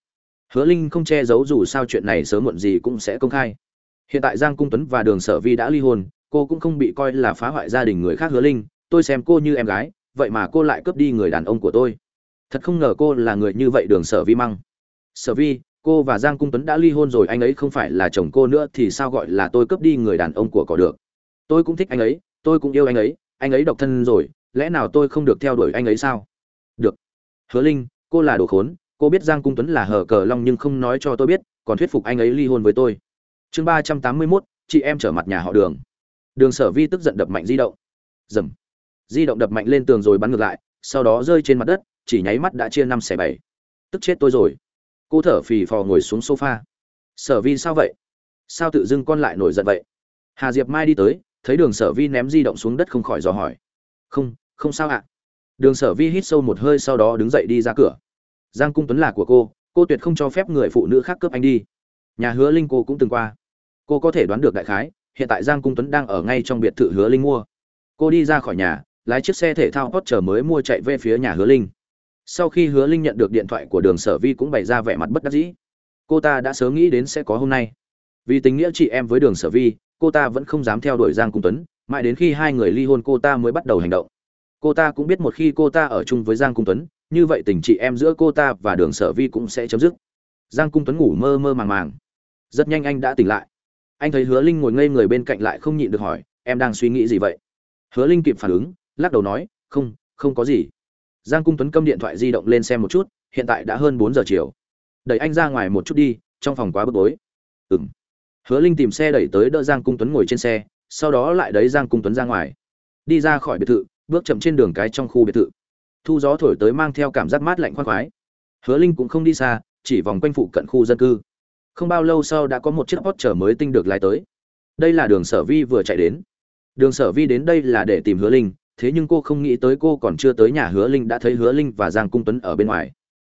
Hứa linh không che giấu dù sao chuyện này sớm muộn gì cũng sẽ công khai. Hiện tại giang cung tuấn và đường sở vi đã ly hôn, cô cũng không bị coi là phá hoại gia đình người khác hứa linh. Tôi xem cô như em gái vậy mà cô lại cướp đi người đàn ông của tôi. Thật không ngờ cô là người như vậy đường sở vi măng. Sở vi, cô và giang cung tuấn đã ly hôn rồi, anh ấy không phải là chồng cô nữa thì sao gọi là tôi cướp đi người đàn ông của cỏ được? Tôi cũng thích anh ấy, tôi cũng yêu anh ấy anh ấy độc thân rồi, lẽ nào tôi không được theo đuổi anh ấy sao? Được. Hứa linh, cô là đồ khốn, cô biết giang cung tuấn là hờ cờ long nhưng không nói cho tôi biết, còn thuyết phục anh ấy ly hôn với tôi. Chương ba trăm tám mươi mốt, chị em trở mặt nhà họ đường. Đường sở vi tức giận đập mạnh di động. Dầm di động đập mạnh lên tường rồi bắn ngược lại, sau đó rơi trên mặt đất, chỉ nháy mắt đã chia năm xẻ bảy. Tức chết tôi rồi. Cô thở phì phò ngồi xuống sofa. Sở vi sao vậy? Sao tự dưng con lại nổi giận vậy? Hà diệp mai đi tới, thấy đường sở vi ném di động xuống đất không khỏi dò hỏi. Không không sao ạ. Đường sở vi hít sâu một hơi sau đó đứng dậy đi ra cửa. Giang cung tuấn là của cô cô tuyệt không cho phép người phụ nữ khác cướp anh đi. Nhà hứa linh cô cũng từng qua. Cô có thể đoán được đại khái, hiện tại giang cung tuấn đang ở ngay trong biệt thự hứa linh mua. Cô đi ra khỏi nhà lái chiếc xe thể thao hot chờ mới mua chạy về phía nhà hứa linh. Sau khi hứa linh nhận được điện thoại của đường sở vi cũng bày ra vẻ mặt bất đắc dĩ. Cô ta đã sớm nghĩ đến sẽ có hôm nay. Vì tình nghĩa chị em với đường sở vi, cô ta vẫn không dám theo đuổi giang cung tuấn, mãi đến khi hai người ly hôn cô ta mới bắt đầu hành động. Cô ta cũng biết một khi cô ta ở chung với giang cung tuấn, như vậy tình chị em giữa cô ta và đường sở vi cũng sẽ chấm dứt. Giang cung tuấn ngủ mơ mơ màng màng. Rất nhanh anh đã tỉnh lại. Anh thấy hứa linh ngồi ngây người bên cạnh lại không nhịn được hỏi, em đang suy nghĩ gì vậy? Hứa linh kịp phản ứng lắc đầu nói, không không có gì. Giang cung tuấn câm điện thoại di động lên xem một chút, hiện tại đã hơn bốn giờ chiều. Đẩy anh ra ngoài một chút đi, trong phòng quá bức bối. Ừ m hứa linh tìm xe đẩy tới đỡ giang cung tuấn ngồi trên xe, sau đó lại đẩy giang cung tuấn ra ngoài. Đi ra khỏi biệt thự, bước chậm trên đường cái trong khu biệt thự. Thu gió thổi tới mang theo cảm giác mát lạnh khoác khoái. Hứa linh cũng không đi xa, chỉ vòng quanh phụ cận khu dân cư. Không bao lâu sau đã có một chiếc hot chở mới tinh được lái tới. Đây là đường sở vi vừa chạy đến. Đường sở vi đến đây là để tìm hứa linh thế nhưng cô không nghĩ tới cô còn chưa tới nhà hứa linh đã thấy hứa linh và giang cung tuấn ở bên ngoài.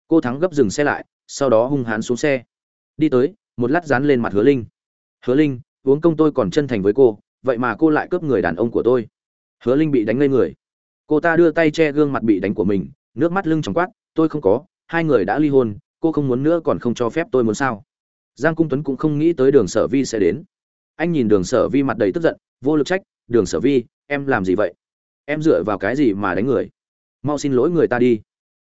Cô thắng gấp dừng xe lại, sau đó hung hãn xuống xe. Đi tới, một lát dán lên mặt hứa linh. Hứa linh, uống công tôi còn chân thành với cô, vậy mà cô lại cướp người đàn ông của tôi. Hứa linh bị đánh ngây người. Cô ta đưa tay che gương mặt bị đánh của mình, nước mắt lưng trong quát, tôi không có, hai người đã ly hôn, cô không muốn nữa còn không cho phép tôi muốn sao? Giang cung tuấn cũng không nghĩ tới đường sở vi sẽ đến. Anh nhìn đường sở vi mặt đầy tức giận, vô lực trách, đường sở vi, em làm gì vậy? Em dựa vào cái gì mà đánh người? Mau xin lỗi người ta đi.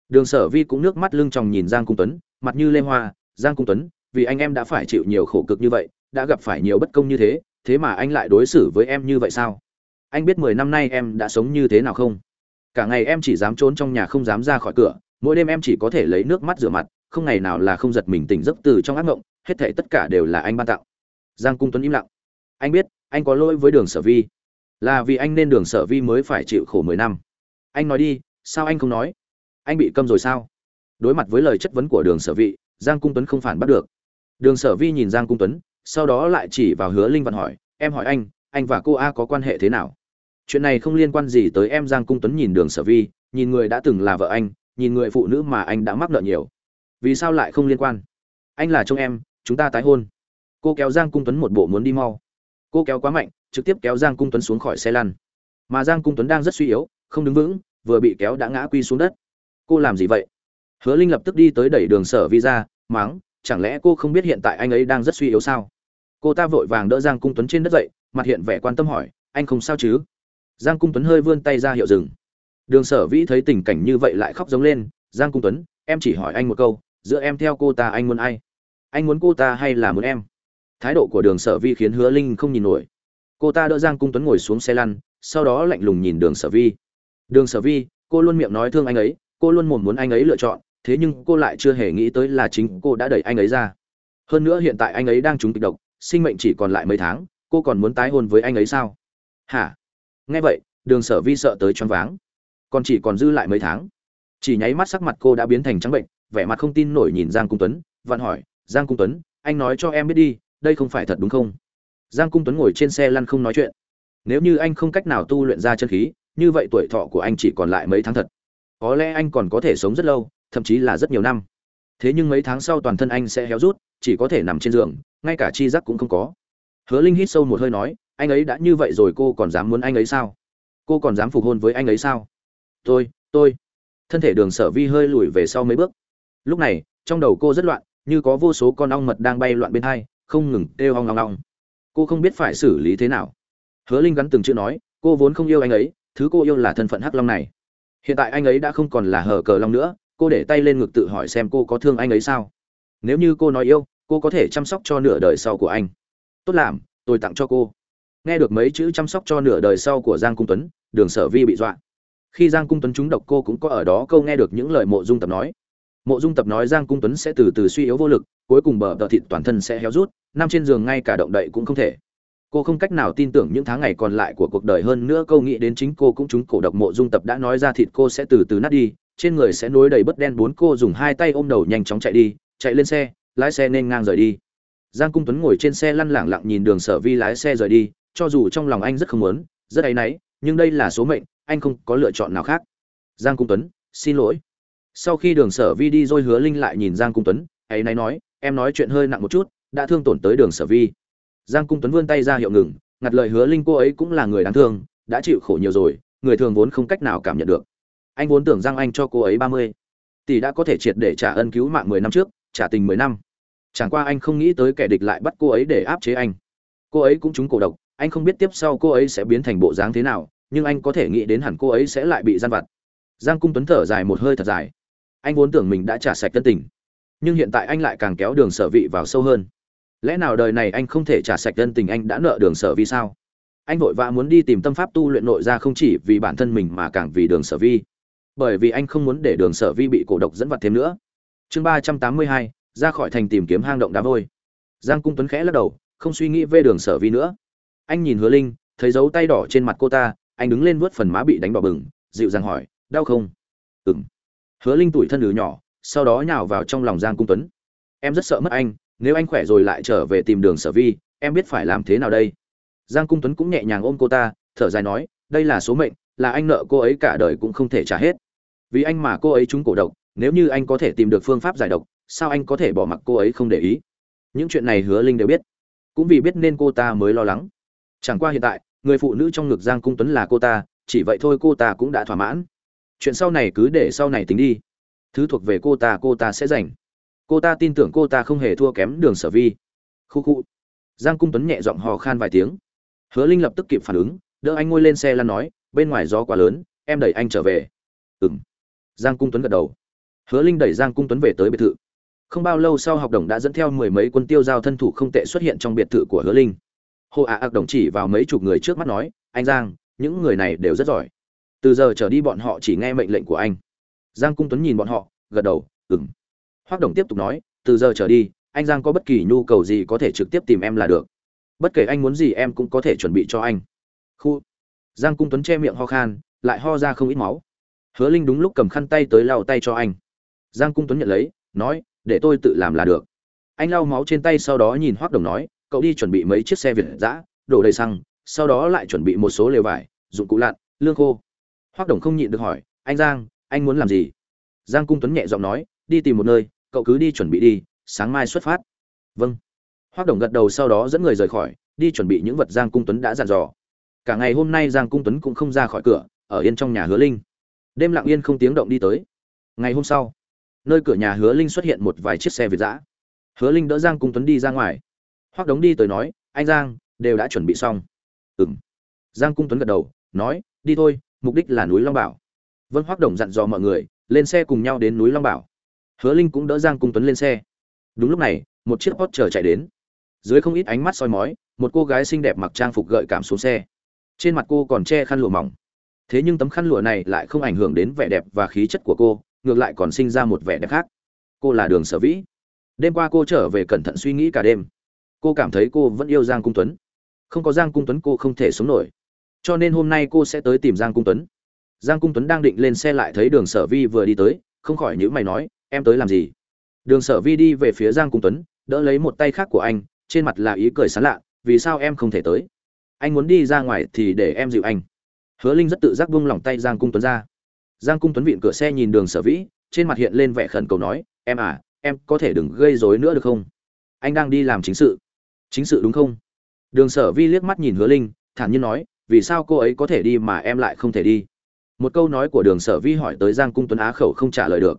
Đường sở vi cũng nước mắt lưng tròng nhìn giang cung tuấn, mặt như lê hoa. Giang cung tuấn, vì anh em đã phải chịu nhiều khổ cực như vậy, đã gặp phải nhiều bất công như thế thế mà anh lại đối xử với em như vậy sao? Anh biết mười năm nay em đã sống như thế nào không? Cả ngày em chỉ dám trốn trong nhà không dám ra khỏi cửa, mỗi đêm em chỉ có thể lấy nước mắt rửa mặt, không ngày nào là không giật mình tỉnh giấc từ trong ác mộng, hết thảy tất cả đều là anh ban tặng. Giang cung tuấn im lặng. Anh biết, anh có lỗi với đường sở vi là vì anh nên đường sở vi mới phải chịu khổ mười năm. Anh nói đi sao anh không nói? Anh bị câm rồi sao? Đối mặt với lời chất vấn của đường sở vi, giang cung tuấn không phản bắt được. Đường sở vi nhìn giang cung tuấn sau đó lại chỉ vào hứa linh văn hỏi em hỏi anh anh và cô a có quan hệ thế nào? Chuyện này không liên quan gì tới em giang cung tuấn nhìn đường sở vi nhìn người đã từng là vợ anh nhìn người phụ nữ mà anh đã mắc nợ nhiều. Vì sao lại không liên quan? Anh là chồng em chúng ta tái hôn. Cô kéo giang cung tuấn một bộ muốn đi mau. Cô kéo quá mạnh trực tiếp kéo giang cung tuấn xuống khỏi xe lăn. Mà giang cung tuấn đang rất suy yếu, không đứng vững, vừa bị kéo đã ngã quy xuống đất. Cô làm gì vậy? Hứa linh lập tức đi tới đẩy đường sở vi ra máng chẳng lẽ cô không biết hiện tại anh ấy đang rất suy yếu sao? Cô ta vội vàng đỡ giang cung tuấn trên đất dậy, mặt hiện vẻ quan tâm hỏi, anh không sao chứ? Giang cung tuấn hơi vươn tay ra hiệu dừng. Đường sở vĩ thấy tình cảnh như vậy lại khóc giống lên, giang cung tuấn, em chỉ hỏi anh một câu, giữa em theo cô ta anh muốn ai? Anh muốn cô ta hay là muốn em? Thái độ của đường sở vi khiến hứa linh không nhìn nổi cô ta đỡ giang cung tuấn ngồi xuống xe lăn, sau đó lạnh lùng nhìn đường sở vi. Đường sở vi, cô luôn miệng nói thương anh ấy, cô luôn mồm muốn anh ấy lựa chọn, thế nhưng cô lại chưa hề nghĩ tới là chính cô đã đẩy anh ấy ra. Hơn nữa hiện tại anh ấy đang trúng kịch độc, sinh mệnh chỉ còn lại mấy tháng, cô còn muốn tái hôn với anh ấy sao? Hả? Nghe vậy, đường sở vi sợ tới choáng váng. Còn chỉ còn dư lại mấy tháng. Chỉ nháy mắt sắc mặt cô đã biến thành trắng bệnh, vẻ mặt không tin nổi nhìn giang cung tuấn, vặn hỏi, giang cung tuấn, anh nói cho em biết đi, đây không phải thật đúng không? Giang cung tuấn ngồi trên xe lăn không nói chuyện. Nếu như anh không cách nào tu luyện ra chân khí, như vậy tuổi thọ của anh chỉ còn lại mấy tháng thật. Có lẽ anh còn có thể sống rất lâu, thậm chí là rất nhiều năm. Thế nhưng mấy tháng sau toàn thân anh sẽ héo rút, chỉ có thể nằm trên giường, ngay cả chi giác cũng không có. Hứa linh hít sâu một hơi nói, anh ấy đã như vậy rồi, cô còn dám muốn anh ấy sao? Cô còn dám phục hôn với anh ấy sao? Tôi tôi. Thân thể đường sở vi hơi lùi về sau mấy bước. Lúc này, trong đầu cô rất loạn, như có vô số con ong mật đang bay loạn bên hai, không ngừng kêu ong ong ong cô không biết phải xử lý thế nào. Hứa linh gắn từng chữ nói, cô vốn không yêu anh ấy, thứ cô yêu là thân phận hắc long này. Hiện tại anh ấy đã không còn là hở cờ long nữa, cô để tay lên ngực tự hỏi xem cô có thương anh ấy sao. Nếu như cô nói yêu, cô có thể chăm sóc cho nửa đời sau của anh. Tốt làm tôi tặng cho cô. Nghe được mấy chữ chăm sóc cho nửa đời sau của giang cung tuấn, đường sở vi bị dọa. Khi giang cung tuấn trúng độc, cô cũng có ở đó câu nghe được những lời mộ dung tập nói. Mộ dung tập nói giang cung tuấn sẽ từ từ suy yếu vô lực, cuối cùng bờ đợt thịt toàn thân sẽ héo rút nằm trên giường ngay cả động đậy cũng không thể. Cô không cách nào tin tưởng những tháng ngày còn lại của cuộc đời hơn nữa, câu nghĩ đến chính cô cũng trúng cổ độc mộ dung tập đã nói ra thịt cô sẽ từ từ nát đi, trên người sẽ nối đầy bất đen bốn cô dùng hai tay ôm đầu nhanh chóng chạy đi, chạy lên xe, lái xe nên ngang rời đi. Giang cung tuấn ngồi trên xe lăn lẳng lặng nhìn đường sở vi lái xe rời đi, cho dù trong lòng anh rất không muốn, rất áy náy, nhưng đây là số mệnh, anh không có lựa chọn nào khác. Giang cung tuấn, xin lỗi. Sau khi đường sở vi đi rồi, hứa linh lại nhìn giang cung tuấn ấy nay nói, em nói chuyện hơi nặng một chút đã thương tổn tới đường sở vi. Giang cung tuấn vươn tay ra hiệu ngừng, ngặt lời hứa linh cô ấy cũng là người đáng thương, đã chịu khổ nhiều rồi, người thường vốn không cách nào cảm nhận được. Anh vốn tưởng rằng anh cho cô ấy ba mươi. Tỷ đã có thể triệt để trả ân cứu mạng mười năm trước, trả tình mười năm. Chẳng qua anh không nghĩ tới kẻ địch lại bắt cô ấy để áp chế anh. Cô ấy cũng trúng cổ độc, anh không biết tiếp sau cô ấy sẽ biến thành bộ dáng thế nào, nhưng anh có thể nghĩ đến hẳn cô ấy sẽ lại bị gian vặt. Giang cung tuấn thở dài một hơi thật dài. Anh vốn tưởng mình đã trả sạch tân tình, nhưng hiện tại anh lại càng kéo đường sở vị vào sâu hơn lẽ nào đời này anh không thể trả sạch tân tình anh đã nợ đường sở vi sao? Anh vội vã muốn đi tìm tâm pháp tu luyện nội ra không chỉ vì bản thân mình mà càng vì đường sở vi. Bởi vì anh không muốn để đường sở vi bị cổ độc dẫn vặt thêm nữa. Chương ba trăm tám mươi hai, ra khỏi thành tìm kiếm hang động đá vôi. Giang cung tuấn khẽ lắc đầu, không suy nghĩ về đường sở vi nữa. Anh nhìn hứa linh, thấy dấu tay đỏ trên mặt cô ta, anh đứng lên vớt phần má bị đánh đỏ bừng, dịu dàng hỏi, đau không? Ừng hứa linh tủi thân lử nhỏ, sau đó nhào vào trong lòng giang cung tuấn. Em rất sợ mất anh nếu anh khỏe rồi lại trở về tìm đường sở vi, em biết phải làm thế nào đây? Giang cung tuấn cũng nhẹ nhàng ôm cô ta, thở dài nói, đây là số mệnh, là anh nợ cô ấy cả đời cũng không thể trả hết. Vì anh mà cô ấy trúng cổ độc, nếu như anh có thể tìm được phương pháp giải độc, sao anh có thể bỏ mặc cô ấy không để ý? Những chuyện này hứa linh đều biết. Cũng vì biết nên cô ta mới lo lắng. Chẳng qua hiện tại, người phụ nữ trong ngực giang cung tuấn là cô ta, chỉ vậy thôi cô ta cũng đã thỏa mãn. Chuyện sau này cứ để sau này tính đi. Thứ thuộc về cô ta cô ta sẽ dành cô ta tin tưởng cô ta không hề thua kém đường sở vi. Khu khu. Giang cung tuấn nhẹ giọng hò khan vài tiếng. Hứa linh lập tức kịp phản ứng, đỡ anh ngồi lên xe lăn nói, bên ngoài gió quá lớn, em đẩy anh trở về. Ừng giang cung tuấn gật đầu. Hứa linh đẩy giang cung tuấn về tới biệt thự. Không bao lâu sau học đồng đã dẫn theo mười mấy quân tiêu giao thân thủ không tệ xuất hiện trong biệt thự của hứa linh. Hồ ạ ạc đồng chỉ vào mấy chục người trước mắt nói, anh giang, những người này đều rất giỏi. Từ giờ trở đi bọn họ chỉ nghe mệnh lệnh của anh. Giang cung tuấn nhìn bọn họ, gật đầu ừng Hoắc đồng tiếp tục nói từ giờ trở đi anh giang có bất kỳ nhu cầu gì có thể trực tiếp tìm em là được. Bất kể anh muốn gì em cũng có thể chuẩn bị cho anh. Khu. Giang cung tuấn che miệng ho khan lại ho ra không ít máu. Hứa linh đúng lúc cầm khăn tay tới lau tay cho anh. Giang cung tuấn nhận lấy nói để tôi tự làm là được. Anh lau máu trên tay sau đó nhìn Hoắc đồng nói cậu đi chuẩn bị mấy chiếc xe việt dã, đổ đầy xăng sau đó lại chuẩn bị một số lều vải dụng cụ lặn lương khô. Hoắc đồng không nhịn được hỏi anh giang anh muốn làm gì? Giang cung tuấn nhẹ giọng nói đi tìm một nơi, cậu cứ đi chuẩn bị đi, sáng mai xuất phát. Vâng. Hoác đồng gật đầu sau đó dẫn người rời khỏi, đi chuẩn bị những vật giang cung tuấn đã dặn dò. Cả ngày hôm nay giang cung tuấn cũng không ra khỏi cửa, ở yên trong nhà hứa linh. Đêm lặng yên không tiếng động đi tới. Ngày hôm sau, nơi cửa nhà hứa linh xuất hiện một vài chiếc xe việt giã hứa linh đỡ giang cung tuấn đi ra ngoài. Hoác đống đi tới nói, anh giang, đều đã chuẩn bị xong. Ừ m giang cung tuấn gật đầu, nói, đi thôi, mục đích là núi long bảo. Vân hoác đồng dặn dò mọi người, lên xe cùng nhau đến núi long bảo hứa linh cũng đỡ giang cung tuấn lên xe. Đúng lúc này, một chiếc hot chờ chạy đến. Dưới không ít ánh mắt soi mói, một cô gái xinh đẹp mặc trang phục gợi cảm xuống xe. Trên mặt cô còn che khăn lụa mỏng. Thế nhưng tấm khăn lụa này lại không ảnh hưởng đến vẻ đẹp và khí chất của cô, ngược lại còn sinh ra một vẻ đẹp khác. Cô là đường sở vĩ. Đêm qua cô trở về cẩn thận suy nghĩ cả đêm. Cô cảm thấy cô vẫn yêu giang cung tuấn. Không có giang cung tuấn cô không thể sống nổi. Cho nên hôm nay cô sẽ tới tìm giang cung tuấn. Giang cung tuấn đang định lên xe lại thấy đường sở vi vừa đi tới, không khỏi nhữ mày nói em tới làm gì? Đường sở vi đi về phía giang cung tuấn, đỡ lấy một tay khác của anh, trên mặt là ý cười sán lạ, vì sao em không thể tới? Anh muốn đi ra ngoài thì để em dịu anh. Hứa linh rất tự giác buông lỏng tay giang cung tuấn ra. Giang cung tuấn vịn cửa xe nhìn đường sở vĩ trên mặt hiện lên vẻ khẩn cầu nói, em à em có thể đừng gây rối nữa được không? Anh đang đi làm chính sự. Chính sự đúng không? Đường sở vi liếc mắt nhìn hứa linh, thản nhiên nói, vì sao cô ấy có thể đi mà em lại không thể đi? Một câu nói của đường sở vi hỏi tới giang cung tuấn á khẩu không trả lời được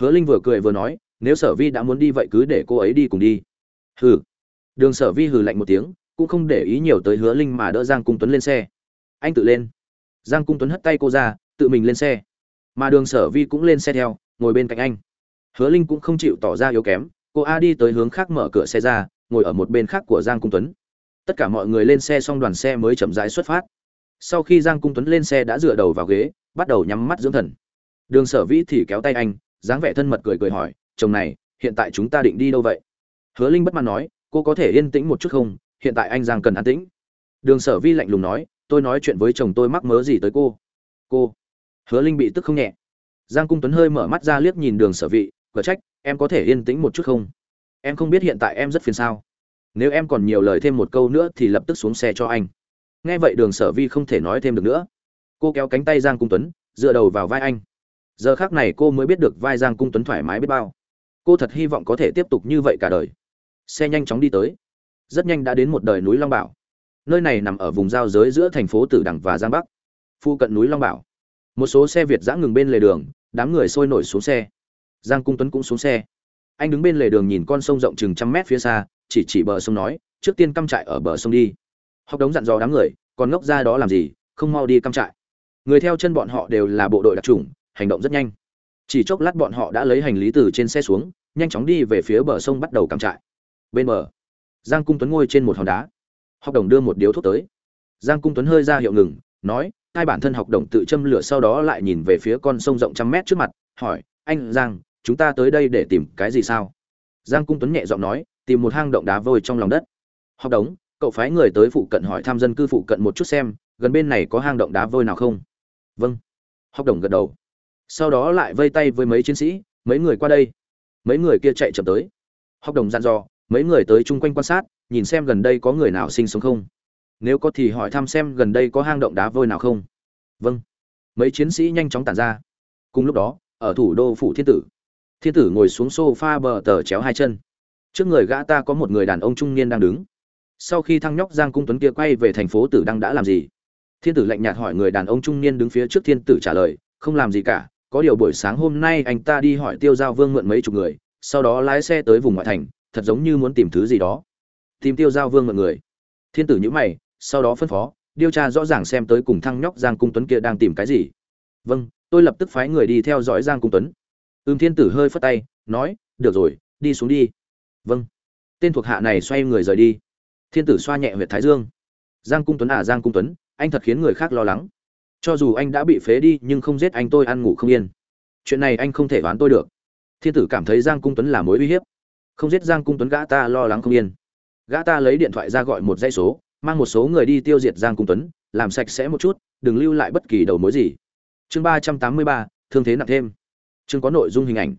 hứa linh vừa cười vừa nói, nếu sở vi đã muốn đi vậy cứ để cô ấy đi cùng đi. Hừ. Đường sở vi hừ lạnh một tiếng, cũng không để ý nhiều tới hứa linh mà đỡ giang cung tuấn lên xe. Anh tự lên. Giang cung tuấn hất tay cô ra, tự mình lên xe. Mà đường sở vi cũng lên xe theo, ngồi bên cạnh anh. Hứa linh cũng không chịu tỏ ra yếu kém, cô a đi tới hướng khác mở cửa xe ra, ngồi ở một bên khác của giang cung tuấn. Tất cả mọi người lên xe xong đoàn xe mới chậm rãi xuất phát. Sau khi giang cung tuấn lên xe đã dựa đầu vào ghế, bắt đầu nhắm mắt dưỡng thần. Đường sở vĩ thì kéo tay anh dáng vẻ thân mật cười cười hỏi, chồng này, hiện tại chúng ta định đi đâu vậy? Hứa linh bất mãn nói, cô có thể yên tĩnh một chút không? Hiện tại anh giang cần an tĩnh. Đường sở vi lạnh lùng nói, tôi nói chuyện với chồng tôi mắc mớ gì tới cô? Cô? Hứa linh bị tức không nhẹ. Giang cung tuấn hơi mở mắt ra liếc nhìn đường sở vị cờ trách, em có thể yên tĩnh một chút không? Em không biết hiện tại em rất phiền sao? Nếu em còn nhiều lời thêm một câu nữa thì lập tức xuống xe cho anh. Nghe vậy đường sở vi không thể nói thêm được nữa. Cô kéo cánh tay giang cung tuấn, dựa đầu vào vai anh giờ khác này cô mới biết được vai giang cung tuấn thoải mái biết bao. Cô thật hy vọng có thể tiếp tục như vậy cả đời. Xe nhanh chóng đi tới. Rất nhanh đã đến một đời núi long bảo. Nơi này nằm ở vùng giao giới giữa thành phố tử đằng và giang bắc. Phu cận núi long bảo. Một số xe việt giã ngừng bên lề đường, đám người sôi nổi xuống xe. Giang cung tuấn cũng xuống xe. Anh đứng bên lề đường nhìn con sông rộng chừng trăm mét phía xa, chỉ chỉ bờ sông nói, trước tiên cắm trại ở bờ sông đi. Học đống dặn dò đám người, còn ngốc ra đó làm gì? Không mau đi cắm trại. Người theo chân bọn họ đều là bộ đội đặc trùng hành động rất nhanh. Chỉ chốc lát bọn họ đã lấy hành lý từ trên xe xuống, nhanh chóng đi về phía bờ sông bắt đầu cắm trại. Bên bờ, giang cung tuấn ngồi trên một hòn đá. Học đồng đưa một điếu thuốc tới. Giang cung tuấn hơi ra hiệu ngừng, nói, hai bản thân học đồng tự châm lửa sau đó lại nhìn về phía con sông rộng trăm mét trước mặt, hỏi, anh giang, chúng ta tới đây để tìm cái gì sao? Giang cung tuấn nhẹ giọng nói, tìm một hang động đá vôi trong lòng đất. Học đống cậu phái người tới phụ cận hỏi thăm dân cư phụ cận một chút xem, gần bên này có hang động đá vôi nào không? Vâng. Học đồng gật đầu sau đó lại vây tay với mấy chiến sĩ, mấy người qua đây. Mấy người kia chạy chậm tới. Học đồng dặn dò, mấy người tới chung quanh quan sát, nhìn xem gần đây có người nào sinh sống không. Nếu có thì hỏi thăm xem gần đây có hang động đá vôi nào không. Vâng. Mấy chiến sĩ nhanh chóng tản ra. Cùng lúc đó, ở thủ đô phủ thiên tử thiên tử ngồi xuống s o f a bờ tờ chéo hai chân. Trước người gã ta có một người đàn ông trung niên đang đứng. Sau khi thăng nhóc giang cung tuấn kia quay về thành phố tử đăng đã làm gì? Thiên tử lạnh nhạt hỏi người đàn ông trung niên đứng phía trước thiên tử trả lời, không làm gì cả có điều buổi sáng hôm nay anh ta đi hỏi tiêu giao vương mượn mấy chục người, sau đó lái xe tới vùng ngoại thành, thật giống như muốn tìm thứ gì đó. Tìm tiêu giao vương mượn người. Thiên tử nhữ mày, sau đó phân phó điều tra rõ ràng xem tới cùng thăng nhóc giang cung tuấn kia đang tìm cái gì. Vâng tôi lập tức phái người đi theo dõi giang cung tuấn. Ưm thiên tử hơi phất tay, nói, được rồi, đi xuống đi. Vâng. Tên thuộc hạ này xoay người rời đi. Thiên tử xoa nhẹ huyệt thái dương. Giang cung tuấn à giang cung tuấn, anh thật khiến người khác lo lắng cho dù anh đã bị phế đi, nhưng không giết anh tôi, ăn ngủ không yên. Chuyện này anh không thể đoán tôi được. Thiên tử cảm thấy giang cung tuấn là mối uy hiếp. Không giết giang cung tuấn, gã ta lo lắng không yên. Gã ta lấy điện thoại ra gọi một dây số, mang một số người đi tiêu diệt giang cung tuấn, làm sạch sẽ một chút, đừng lưu lại bất kỳ đầu mối gì. Chương ba trăm tám mươi ba, thương thế nặng thêm. Chương có nội dung hình ảnh.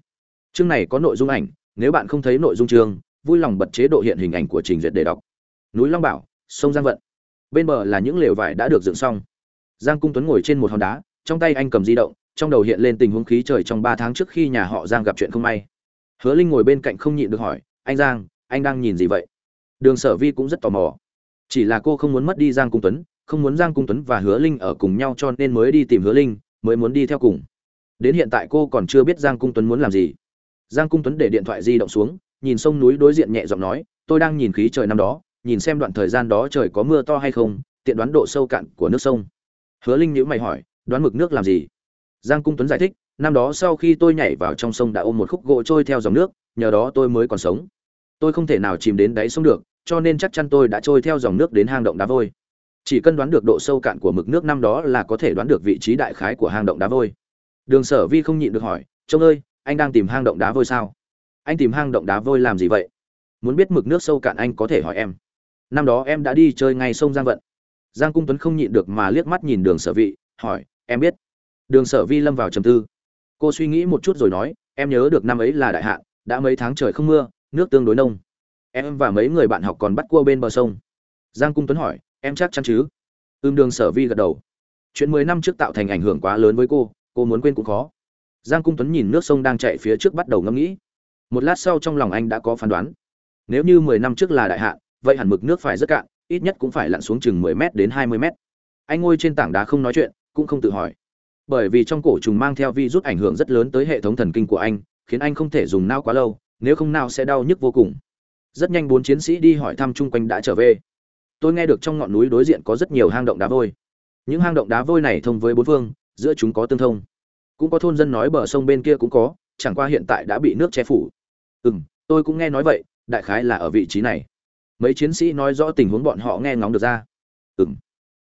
Chương này có nội dung ảnh, nếu bạn không thấy nội dung chương, vui lòng bật chế độ hiện hình ảnh của trình duyệt để đọc. Núi long bảo, sông giang vận. Bên bờ là những lều vải đã được dựng xong giang cung tuấn ngồi trên một hòn đá, trong tay anh cầm di động, trong đầu hiện lên tình huống khí trời trong ba tháng trước khi nhà họ giang gặp chuyện không may. Hứa linh ngồi bên cạnh không nhịn được hỏi, anh giang, anh đang nhìn gì vậy? Đường sở vi cũng rất tò mò. Chỉ là cô không muốn mất đi giang cung tuấn, không muốn giang cung tuấn và hứa linh ở cùng nhau cho nên mới đi tìm hứa linh, mới muốn đi theo cùng. Đến hiện tại cô còn chưa biết giang cung tuấn muốn làm gì. Giang cung tuấn để điện thoại di động xuống, nhìn sông núi đối diện nhẹ giọng nói, tôi đang nhìn khí trời năm đó, nhìn xem đoạn thời gian đó trời có mưa to hay không, tiện đoán độ sâu cạn của nước sông hứa linh nhữ mày hỏi, đoán mực nước làm gì? Giang cung tuấn giải thích, năm đó sau khi tôi nhảy vào trong sông đã ôm một khúc gỗ trôi theo dòng nước, nhờ đó tôi mới còn sống. Tôi không thể nào chìm đến đáy sông được, cho nên chắc chắn tôi đã trôi theo dòng nước đến hang động đá vôi. Chỉ cần đoán được độ sâu cạn của mực nước năm đó là có thể đoán được vị trí đại khái của hang động đá vôi. Đường sở vi không nhịn được hỏi, trông ơi, anh đang tìm hang động đá vôi sao? Anh tìm hang động đá vôi làm gì vậy? Muốn biết mực nước sâu cạn anh có thể hỏi em. Năm đó em đã đi chơi ngay sông giang vận giang cung tuấn không nhịn được mà liếc mắt nhìn đường sở vị hỏi, em biết? Đường sở vi lâm vào trầm tư. Cô suy nghĩ một chút rồi nói, em nhớ được năm ấy là đại hạn, đã mấy tháng trời không mưa, nước tương đối nông. Em và mấy người bạn học còn bắt cua bên bờ sông. Giang cung tuấn hỏi, em chắc chắn chứ? Ưm đường sở vi gật đầu. Chuyện mười năm trước tạo thành ảnh hưởng quá lớn với cô cô muốn quên cũng khó. Giang cung tuấn nhìn nước sông đang chạy phía trước bắt đầu ngẫm nghĩ. Một lát sau trong lòng anh đã có phán đoán. Nếu như mười năm trước là đại hạn, vậy hẳn mực nước phải rất cạn ít nhất cũng phải lặn xuống chừng 10 mét đến 20 mét. anh ngồi trên tảng đá không nói chuyện, cũng không tự hỏi. Bởi vì trong cổ trùng mang theo virus ảnh hưởng rất lớn tới hệ thống thần kinh của anh, khiến anh không thể dùng não quá lâu, nếu không não sẽ đau nhức vô cùng. Rất nhanh bốn chiến sĩ đi hỏi thăm chung quanh đã trở về. Tôi nghe được trong ngọn núi đối diện có rất nhiều hang động đá vôi. Những hang động đá vôi này thông với bốn phương, giữa chúng có tương thông. Cũng có thôn dân nói bờ sông bên kia cũng có, chẳng qua hiện tại đã bị nước che phủ. Ừ tôi cũng nghe nói vậy, đại khái là ở vị trí này mấy chiến sĩ nói rõ tình huống bọn họ nghe ngóng được ra. Ừng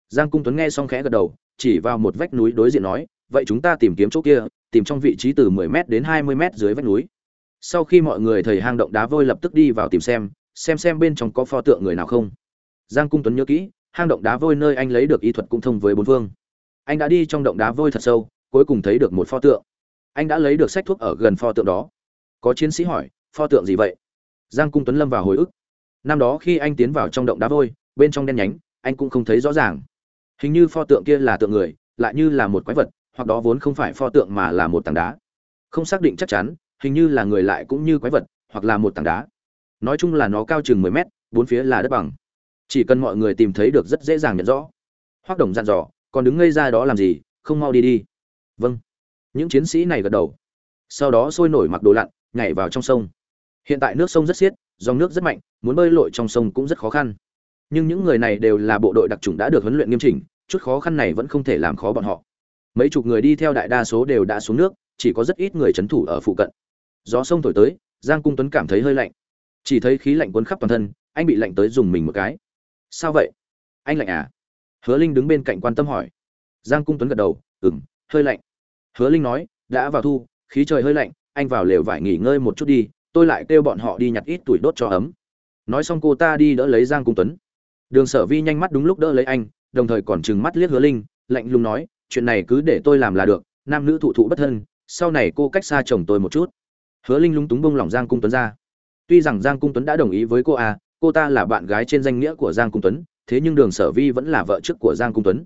giang cung tuấn nghe xong khẽ gật đầu, chỉ vào một vách núi đối diện nói, vậy chúng ta tìm kiếm chỗ kia, tìm trong vị trí từ 10 m đến 20 m dưới vách núi. Sau khi mọi người thầy hang động đá vôi lập tức đi vào tìm xem xem xem bên trong có pho tượng người nào không. Giang cung tuấn nhớ kỹ, hang động đá vôi nơi anh lấy được y thuật cũng thông với bốn phương. Anh đã đi trong động đá vôi thật sâu, cuối cùng thấy được một pho tượng. Anh đã lấy được sách thuốc ở gần pho tượng đó. Có chiến sĩ hỏi, pho tượng gì vậy? Giang cung tuấn lâm vào hồi ức năm đó khi anh tiến vào trong động đá vôi, bên trong đen nhánh, anh cũng không thấy rõ ràng. Hình như pho tượng kia là tượng người, lại như là một quái vật, hoặc đó vốn không phải pho tượng mà là một tảng đá. Không xác định chắc chắn, hình như là người lại cũng như quái vật, hoặc là một tảng đá. Nói chung là nó cao chừng mười mét, bốn phía là đất bằng. Chỉ cần mọi người tìm thấy được rất dễ dàng nhận rõ. Hoác đồng dặn dò, còn đứng ngây ra đó làm gì? Không mau đi đi. Vâng. Những chiến sĩ này gật đầu. Sau đó sôi nổi mặc đồ lặn, nhảy vào trong sông. Hiện tại nước sông rất xiết dòng nước rất mạnh, muốn bơi lội trong sông cũng rất khó khăn. Nhưng những người này đều là bộ đội đặc trùng đã được huấn luyện nghiêm chỉnh, chút khó khăn này vẫn không thể làm khó bọn họ. Mấy chục người đi theo đại đa số đều đã xuống nước, chỉ có rất ít người trấn thủ ở phụ cận. Gió sông thổi tới, giang cung tuấn cảm thấy hơi lạnh. Chỉ thấy khí lạnh cuốn khắp toàn thân, anh bị lạnh tới dùng mình một cái. Sao vậy? Anh lạnh à? Hứa linh đứng bên cạnh quan tâm hỏi. Giang cung tuấn gật đầu ừng hơi lạnh. Hứa linh nói, đã vào thu, khí trời hơi lạnh, anh vào lều vải nghỉ ngơi một chút đi tôi lại kêu bọn họ đi nhặt ít tuổi đốt cho ấm. Nói xong cô ta đi đỡ lấy giang cung tuấn. Đường sở vi nhanh mắt đúng lúc đỡ lấy anh, đồng thời còn trừng mắt liếc hứa linh, lạnh lùng nói, chuyện này cứ để tôi làm là được, nam nữ thụ thụ bất thân, sau này cô cách xa chồng tôi một chút. Hứa linh lúng túng bông lỏng giang cung tuấn ra. Tuy rằng giang cung tuấn đã đồng ý với cô à cô ta là bạn gái trên danh nghĩa của giang cung tuấn, thế nhưng đường sở vi vẫn là vợ trước của giang cung tuấn.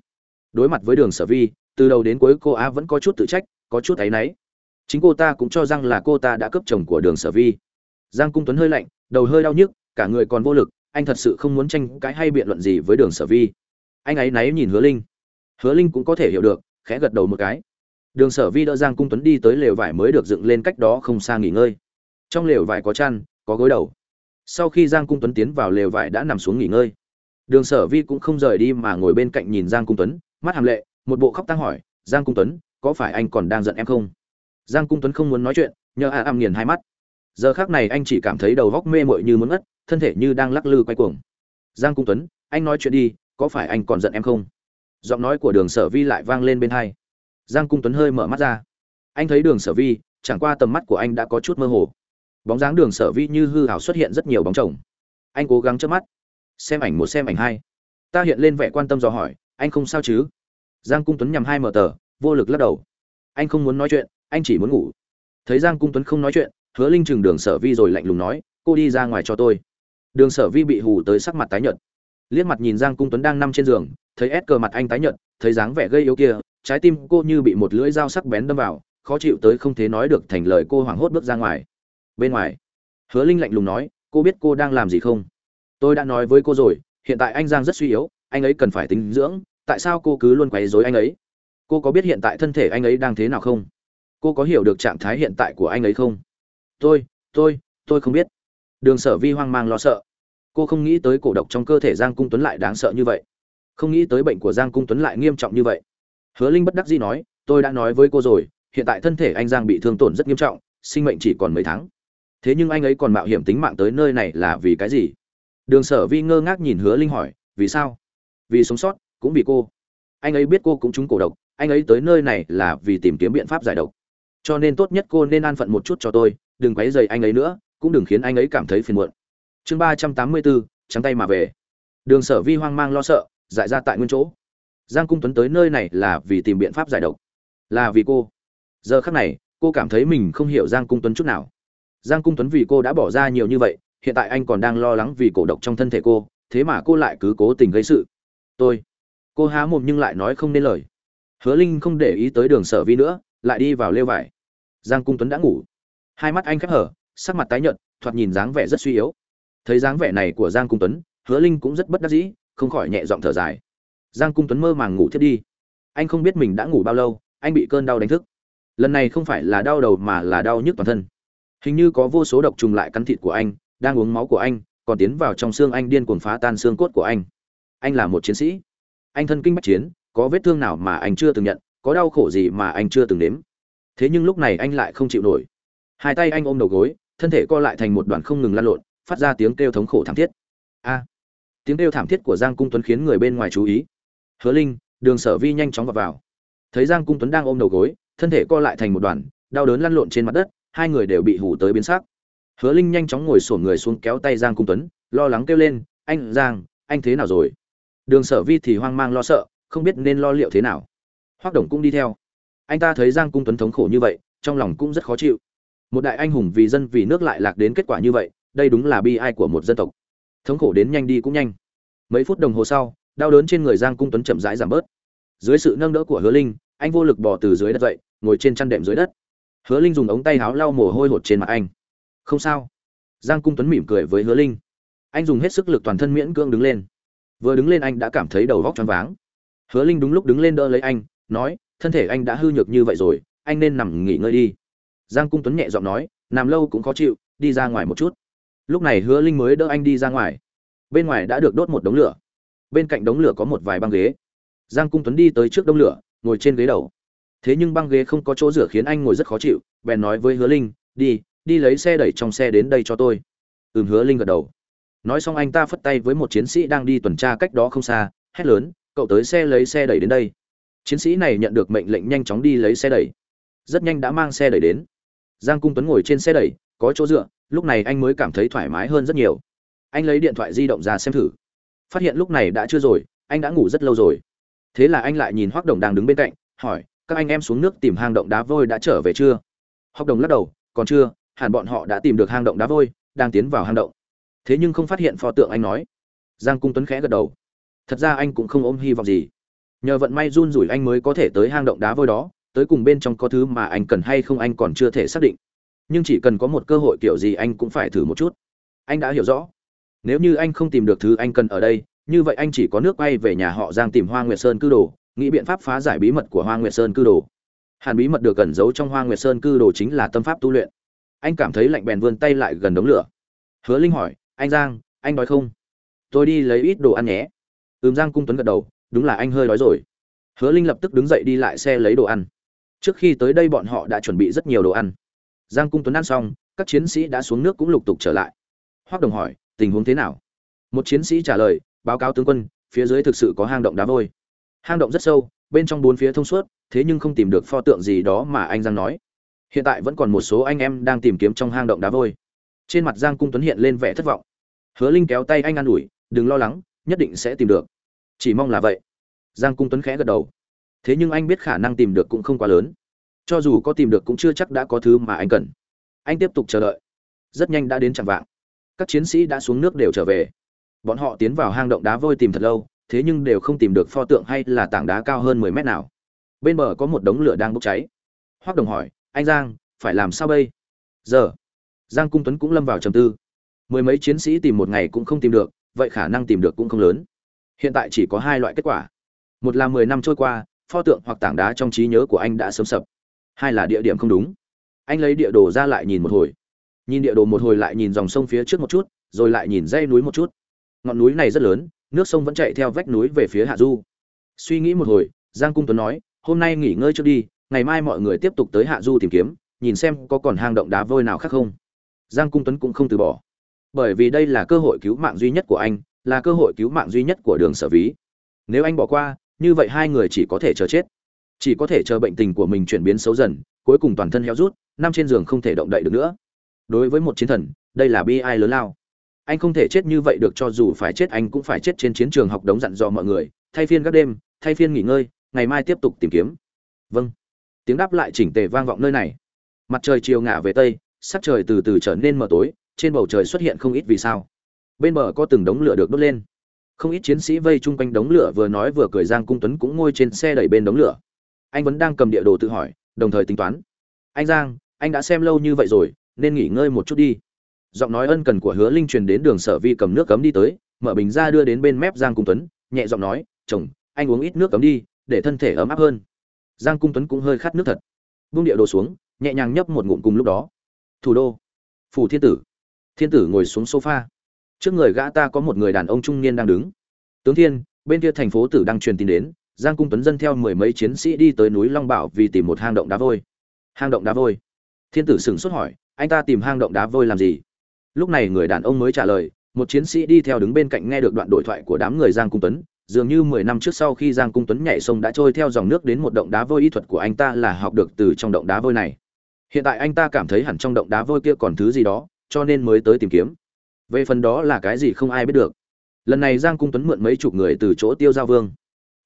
Đối mặt với đường sở vi, từ đầu đến cuối cô a vẫn có chút tự trách, có chút áy náy chính cô ta cũng cho rằng là cô ta đã cướp chồng của đường sở vi. Giang cung tuấn hơi lạnh, đầu hơi đau nhức, cả người còn vô lực, anh thật sự không muốn tranh cãi hay biện luận gì với đường sở vi. Anh ấy náy nhìn hứa linh. Hứa linh cũng có thể hiểu được, khẽ gật đầu một cái. Đường sở vi đỡ giang cung tuấn đi tới lều vải mới được dựng lên cách đó không xa nghỉ ngơi. Trong lều vải có chăn, có gối đầu. Sau khi giang cung tuấn tiến vào lều vải đã nằm xuống nghỉ ngơi. Đường sở vi cũng không rời đi mà ngồi bên cạnh nhìn giang cung tuấn, mắt hàm lệ, một bộ khóc tăng hỏi, giang cung tuấn, có phải anh còn đang giận em không? Giang cung tuấn không muốn nói chuyện, nhờ a am nghiền hai mắt. Giờ khác này anh chỉ cảm thấy đầu góc mê mội như muốn ngất, thân thể như đang lắc lư quay cuồng. Giang cung tuấn, anh nói chuyện đi, có phải anh còn giận em không? Giọng nói của đường sở vi lại vang lên bên hai. Giang cung tuấn hơi mở mắt ra. Anh thấy đường sở vi, chẳng qua tầm mắt của anh đã có chút mơ hồ. Bóng dáng đường sở vi như hư hảo xuất hiện rất nhiều bóng chồng. Anh cố gắng chớp mắt. Xem ảnh một, xem ảnh hai. Ta hiện lên vẻ quan tâm dò hỏi, anh không sao chứ? Giang cung tuấn nhằm hai mở tờ, vô lực lắc đầu. Anh không muốn nói chuyện anh chỉ muốn ngủ. Thấy giang cung tuấn không nói chuyện, hứa linh chừng đường sở vi rồi lạnh lùng nói, cô đi ra ngoài cho tôi. Đường sở vi bị hù tới sắc mặt tái nhợt. Liếc mặt nhìn giang cung tuấn đang nằm trên giường, thấy ép cờ mặt anh tái nhợt, thấy dáng vẻ gây yếu kia, trái tim cô như bị một lưỡi dao sắc bén đâm vào, khó chịu tới không thể nói được thành lời cô hoảng hốt bước ra ngoài. Bên ngoài, hứa linh lạnh lùng nói, cô biết cô đang làm gì không? Tôi đã nói với cô rồi, hiện tại anh giang rất suy yếu, anh ấy cần phải tính dưỡng, tại sao cô cứ luôn quấy rối anh ấy? Cô có biết hiện tại thân thể anh ấy đang thế nào không? Cô có hiểu được trạng thái hiện tại của anh ấy không? Tôi tôi tôi không biết. Đường sở vi hoang mang lo sợ. Cô không nghĩ tới cổ độc trong cơ thể giang cung tuấn lại đáng sợ như vậy. Không nghĩ tới bệnh của giang cung tuấn lại nghiêm trọng như vậy. Hứa linh bất đắc dĩ nói, tôi đã nói với cô rồi, hiện tại thân thể anh giang bị thương tổn rất nghiêm trọng, sinh mệnh chỉ còn mấy tháng. Thế nhưng anh ấy còn mạo hiểm tính mạng tới nơi này là vì cái gì? Đường sở vi ngơ ngác nhìn hứa linh hỏi, vì sao? Vì sống sót, cũng vì cô. Anh ấy biết cô cũng trúng cổ độc, anh ấy tới nơi này là vì tìm kiếm biện pháp giải độc cho nên tốt nhất cô nên an phận một chút cho tôi, đừng quấy dày anh ấy nữa, cũng đừng khiến anh ấy cảm thấy phiền muộn. Chương ba trăm tám mươi bốn, trắng tay mà về. Đường sở vi hoang mang lo sợ, giải ra tại nguyên chỗ. Giang cung tuấn tới nơi này là vì tìm biện pháp giải độc. Là vì cô. Giờ khác này, cô cảm thấy mình không hiểu giang cung tuấn chút nào. Giang cung tuấn vì cô đã bỏ ra nhiều như vậy, hiện tại anh còn đang lo lắng vì cổ độc trong thân thể cô, thế mà cô lại cứ cố tình gây sự. Tôi. Cô há mồm nhưng lại nói không nên lời. Hứa linh không để ý tới đường sở vi nữa lại đi vào lêu vải. Giang cung tuấn đã ngủ. Hai mắt anh khép hở, sắc mặt tái nhợt, thoạt nhìn dáng vẻ rất suy yếu. Thấy dáng vẻ này của giang cung tuấn, hứa linh cũng rất bất đắc dĩ, không khỏi nhẹ giọng thở dài. Giang cung tuấn mơ màng ngủ thiết đi. Anh không biết mình đã ngủ bao lâu, anh bị cơn đau đánh thức. Lần này không phải là đau đầu mà là đau nhức toàn thân. Hình như có vô số độc trùng lại cắn thịt của anh, đang uống máu của anh, còn tiến vào trong xương anh điên cuồng phá tan xương cốt của anh. Anh là một chiến sĩ. Anh thân kinh bách chiến, có vết thương nào mà anh chưa từng nhận có đau khổ gì mà anh chưa từng nếm? Thế nhưng lúc này anh lại không chịu nổi. Hai tay anh ôm đầu gối thân thể co lại thành một đoàn không ngừng lăn lộn phát ra tiếng kêu thống khổ thảm thiết. A! Tiếng kêu thảm thiết của giang cung tuấn khiến người bên ngoài chú ý. Hứa linh đường sở vi nhanh chóng vào, vào. thấy giang cung tuấn đang ôm đầu gối thân thể co lại thành một đoàn đau đớn lăn lộn trên mặt đất hai người đều bị hủ tới biến sắc. Hứa linh nhanh chóng ngồi sổn người xuống kéo tay giang cung tuấn lo lắng kêu lên anh giang anh thế nào rồi? Đường sở vi thì hoang mang lo sợ không biết nên lo liệu thế nào hoác đồng cũng đi theo. Anh ta thấy giang cung tuấn thống khổ như vậy, trong lòng cũng rất khó chịu. Một đại anh hùng vì dân vì nước lại lạc đến kết quả như vậy, đây đúng là bi ai của một dân tộc. Thống khổ đến nhanh đi cũng nhanh. Mấy phút đồng hồ sau, đau đớn trên người giang cung tuấn chậm rãi giảm bớt. Dưới sự nâng đỡ của hứa linh, anh vô lực bỏ từ dưới đất dậy, ngồi trên chăn đệm dưới đất. Hứa linh dùng ống tay áo lau mồ hôi hột trên mặt anh. Không sao. Giang cung tuấn mỉm cười với hứa linh. Anh dùng hết sức lực toàn thân miễn cưỡng đứng lên. Vừa đứng lên anh đã cảm thấy đầu vóc choáng váng. Hứa linh đúng lúc đứng lên đỡ lấy anh nói, thân thể anh đã hư nhược như vậy rồi, anh nên nằm nghỉ ngơi đi. Giang cung tuấn nhẹ giọng nói, nằm lâu cũng khó chịu, đi ra ngoài một chút. Lúc này hứa linh mới đỡ anh đi ra ngoài. Bên ngoài đã được đốt một đống lửa. Bên cạnh đống lửa có một vài băng ghế. Giang cung tuấn đi tới trước đống lửa, ngồi trên ghế đầu. Thế nhưng băng ghế không có chỗ rửa khiến anh ngồi rất khó chịu, bèn nói với hứa linh, đi đi lấy xe đẩy trong xe đến đây cho tôi. Ừm, hứa linh gật đầu. Nói xong anh ta phất tay với một chiến sĩ đang đi tuần tra cách đó không xa, hét lớn, cậu tới xe lấy xe đẩy đến đây chiến sĩ này nhận được mệnh lệnh nhanh chóng đi lấy xe đẩy. Rất nhanh đã mang xe đẩy đến. Giang cung tuấn ngồi trên xe đẩy, có chỗ dựa, lúc này anh mới cảm thấy thoải mái hơn rất nhiều. Anh lấy điện thoại di động ra xem thử. Phát hiện lúc này đã chưa rồi, anh đã ngủ rất lâu rồi. Thế là anh lại nhìn hoác đồng đang đứng bên cạnh, hỏi, các anh em xuống nước tìm hang động đá vôi đã trở về chưa? Hoác đồng lắc đầu, còn chưa, hẳn bọn họ đã tìm được hang động đá vôi, đang tiến vào hang động. Thế nhưng không phát hiện pho tượng anh nói. Giang cung tuấn khẽ gật đầu. Thật ra anh cũng không ôm hy vọng gì nhờ vận may run rủi anh mới có thể tới hang động đá vôi đó, tới cùng bên trong có thứ mà anh cần hay không anh còn chưa thể xác định. Nhưng chỉ cần có một cơ hội kiểu gì anh cũng phải thử một chút. Anh đã hiểu rõ. Nếu như anh không tìm được thứ anh cần ở đây, như vậy anh chỉ có nước quay về nhà họ giang tìm hoa nguyệt sơn cư đồ, nghĩ biện pháp phá giải bí mật của hoa nguyệt sơn cư đồ. Hàn bí mật được cẩn giấu trong hoa nguyệt sơn cư đồ chính là tâm pháp tu luyện. Anh cảm thấy lạnh bèn vươn tay lại gần đống lửa. Hứa linh hỏi, anh giang, anh đói không? Tôi đi lấy ít đồ ăn nhé. Ừm, giang cung tuấn gật đầu đúng là anh hơi đói rồi. Hứa linh lập tức đứng dậy đi lại xe lấy đồ ăn. Trước khi tới đây bọn họ đã chuẩn bị rất nhiều đồ ăn. Giang cung tuấn ăn xong, các chiến sĩ đã xuống nước cũng lục tục trở lại. Hoác đồng hỏi, tình huống thế nào? Một chiến sĩ trả lời, báo cáo tướng quân, phía dưới thực sự có hang động đá vôi. Hang động rất sâu, bên trong bốn phía thông suốt, thế nhưng không tìm được pho tượng gì đó mà anh giang nói. Hiện tại vẫn còn một số anh em đang tìm kiếm trong hang động đá vôi. Trên mặt giang cung tuấn hiện lên vẻ thất vọng. Hứa linh kéo tay anh an ủi, đừng lo lắng, nhất định sẽ tìm được chỉ mong là vậy. Giang cung tuấn khẽ gật đầu. Thế nhưng anh biết khả năng tìm được cũng không quá lớn. Cho dù có tìm được cũng chưa chắc đã có thứ mà anh cần. Anh tiếp tục chờ đợi. Rất nhanh đã đến chạm vạng. Các chiến sĩ đã xuống nước đều trở về. Bọn họ tiến vào hang động đá vôi tìm thật lâu, thế nhưng đều không tìm được pho tượng hay là tảng đá cao hơn mười mét nào. Bên bờ có một đống lửa đang bốc cháy. Hoác đồng hỏi, anh giang, phải làm sao bây? Giờ. Giang cung tuấn cũng lâm vào trầm tư. Mười mấy chiến sĩ tìm một ngày cũng không tìm được, vậy khả năng tìm được cũng không lớn hiện tại chỉ có hai loại kết quả. Một là mười năm trôi qua, pho tượng hoặc tảng đá trong trí nhớ của anh đã sớm sập. Hai là địa điểm không đúng. Anh lấy địa đồ ra lại nhìn một hồi. Nhìn địa đồ một hồi lại nhìn dòng sông phía trước một chút, rồi lại nhìn dây núi một chút. Ngọn núi này rất lớn, nước sông vẫn chạy theo vách núi về phía hạ du. Suy nghĩ một hồi, giang cung tuấn nói, hôm nay nghỉ ngơi trước đi, ngày mai mọi người tiếp tục tới hạ du tìm kiếm, nhìn xem có còn hang động đá vôi nào khác không. Giang cung tuấn cũng không từ bỏ. Bởi vì đây là cơ hội cứu mạng duy nhất của anh là cơ hội cứu mạng duy nhất của đường sở ví. Nếu anh bỏ qua, như vậy hai người chỉ có thể chờ chết. Chỉ có thể chờ bệnh tình của mình chuyển biến xấu dần, cuối cùng toàn thân héo rút nằm trên giường không thể động đậy được nữa. Đối với một chiến thần, đây là bi ai lớn lao. Anh không thể chết như vậy được cho dù phải chết, anh cũng phải chết trên chiến trường học đống dặn dò mọi người, thay phiên các đêm, thay phiên nghỉ ngơi, ngày mai tiếp tục tìm kiếm. Vâng. Tiếng đáp lại chỉnh tề vang vọng nơi này. Mặt trời chiều ngả về tây, sắc trời từ từ trở nên mờ tối, trên bầu trời xuất hiện không ít vì sao bên bờ có từng đống lửa được đốt lên. Không ít chiến sĩ vây chung quanh đống lửa vừa nói vừa cười, giang cung tuấn cũng ngồi trên xe đẩy bên đống lửa. Anh vẫn đang cầm địa đồ tự hỏi, đồng thời tính toán. Anh giang, anh đã xem lâu như vậy rồi, nên nghỉ ngơi một chút đi. Giọng nói ân cần của hứa linh truyền đến đường sở vi cầm nước cấm đi tới, mở bình ra đưa đến bên mép giang cung tuấn, nhẹ giọng nói, chồng, anh uống ít nước cấm đi, để thân thể ấm áp hơn. Giang cung tuấn cũng hơi khát nước thật. Bung địa đồ xuống, nhẹ nhàng nhấp một ngụm cùng lúc đó. Thủ đô. Phủ thiên tử. Thiên tử ngồi xuống sofa trước người gã ta có một người đàn ông trung niên đang đứng. Tướng thiên, bên kia thành phố tử đang truyền tin đến, giang cung tuấn dân theo mười mấy chiến sĩ đi tới núi long bảo vì tìm một hang động đá vôi. Hang động đá vôi? Thiên tử sửng sốt hỏi, anh ta tìm hang động đá vôi làm gì? Lúc này người đàn ông mới trả lời, một chiến sĩ đi theo đứng bên cạnh nghe được đoạn đối thoại của đám người giang cung tuấn, dường như mười năm trước sau khi giang cung tuấn nhảy sông đã trôi theo dòng nước đến một động đá vôi y thuật của anh ta là học được từ trong động đá vôi này. Hiện tại anh ta cảm thấy hẳn trong động đá vôi kia còn thứ gì đó, cho nên mới tới tìm kiếm về phần đó là cái gì không ai biết được. Lần này giang cung tuấn mượn mấy chục người từ chỗ tiêu giao vương.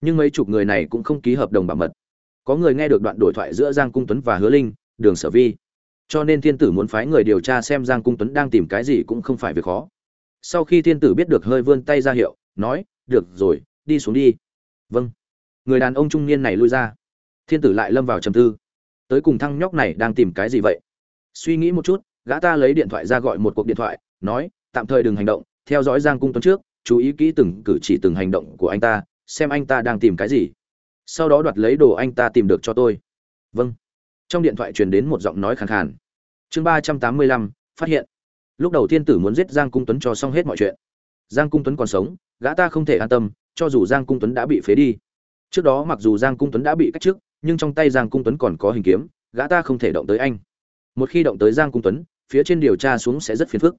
Nhưng mấy chục người này cũng không ký hợp đồng bảo mật. Có người nghe được đoạn đối thoại giữa giang cung tuấn và hứa linh, đường sở vi. Cho nên thiên tử muốn phái người điều tra xem giang cung tuấn đang tìm cái gì cũng không phải việc khó. Sau khi thiên tử biết được hơi vươn tay ra hiệu, nói, được rồi, đi xuống đi. Vâng. Người đàn ông trung niên này lui ra. Thiên tử lại lâm vào trầm tư. Tới cùng thăng nhóc này đang tìm cái gì vậy? Suy nghĩ một chút, gã ta lấy điện thoại ra gọi một cuộc điện thoại, nói tạm thời đừng hành động, theo dõi giang cung tuấn trước, chú ý kỹ từng cử chỉ từng hành động của anh ta, xem anh ta đang tìm cái gì. Sau đó đoạt lấy đồ anh ta tìm được cho tôi. Vâng. Trong điện thoại truyền đến một giọng nói khàn khàn. Chương ba trăm tám mươi lăm, phát hiện. Lúc đầu thiên tử muốn giết giang cung tuấn cho xong hết mọi chuyện. Giang cung tuấn còn sống, gã ta không thể an tâm, cho dù giang cung tuấn đã bị phế đi. Trước đó mặc dù giang cung tuấn đã bị cách chức, nhưng trong tay giang cung tuấn còn có hình kiếm, gã ta không thể động tới anh. Một khi động tới giang cung tuấn, phía trên điều tra xuống sẽ rất phiền phức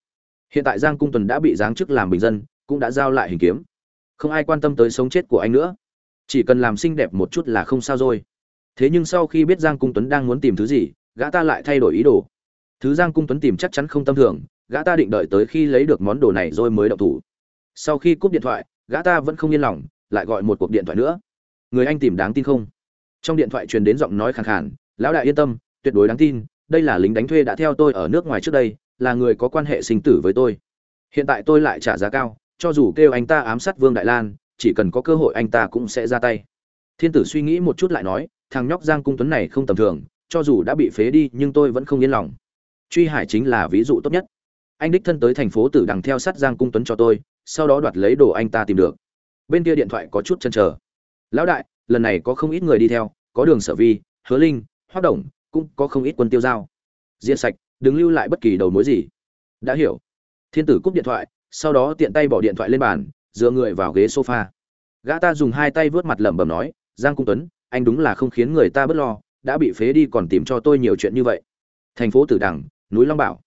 hiện tại giang cung tuấn đã bị giáng chức làm bình dân, cũng đã giao lại hình kiếm. Không ai quan tâm tới sống chết của anh nữa. Chỉ cần làm xinh đẹp một chút là không sao rồi. Thế nhưng sau khi biết giang cung tuấn đang muốn tìm thứ gì, gã ta lại thay đổi ý đồ. Thứ giang cung tuấn tìm chắc chắn không tâm thường, gã ta định đợi tới khi lấy được món đồ này rồi mới động thủ. Sau khi cúp điện thoại, gã ta vẫn không yên lòng, lại gọi một cuộc điện thoại nữa. Người anh tìm đáng tin không? Trong điện thoại truyền đến giọng nói khàn khàn, lão đại yên tâm, tuyệt đối đáng tin, đây là lính đánh thuê đã theo tôi ở nước ngoài trước đây là người có quan hệ sinh tử với tôi. Hiện tại tôi lại trả giá cao, cho dù kêu anh ta ám sát vương đại lan, chỉ cần có cơ hội anh ta cũng sẽ ra tay. Thiên tử suy nghĩ một chút lại nói, thằng nhóc giang cung tuấn này không tầm thường, cho dù đã bị phế đi, nhưng tôi vẫn không yên lòng. Truy hải chính là ví dụ tốt nhất. Anh đích thân tới thành phố tử đằng theo sát giang cung tuấn cho tôi, sau đó đoạt lấy đồ anh ta tìm được. Bên kia điện thoại có chút chân chờ. Lão đại, lần này có không ít người đi theo, có đường sở vi, hứa linh hoác đồng, cũng có không ít quân tiêu giao. Diệt sạch đừng lưu lại bất kỳ đầu mối gì. Đã hiểu. Thiên tử cúp điện thoại, sau đó tiện tay bỏ điện thoại lên bàn, dựa người vào ghế sofa. Gã ta dùng hai tay vớt mặt lẩm bẩm nói, giang cung tuấn, anh đúng là không khiến người ta bớt lo, đã bị phế đi còn tìm cho tôi nhiều chuyện như vậy. Thành phố tử đằng, núi long bảo.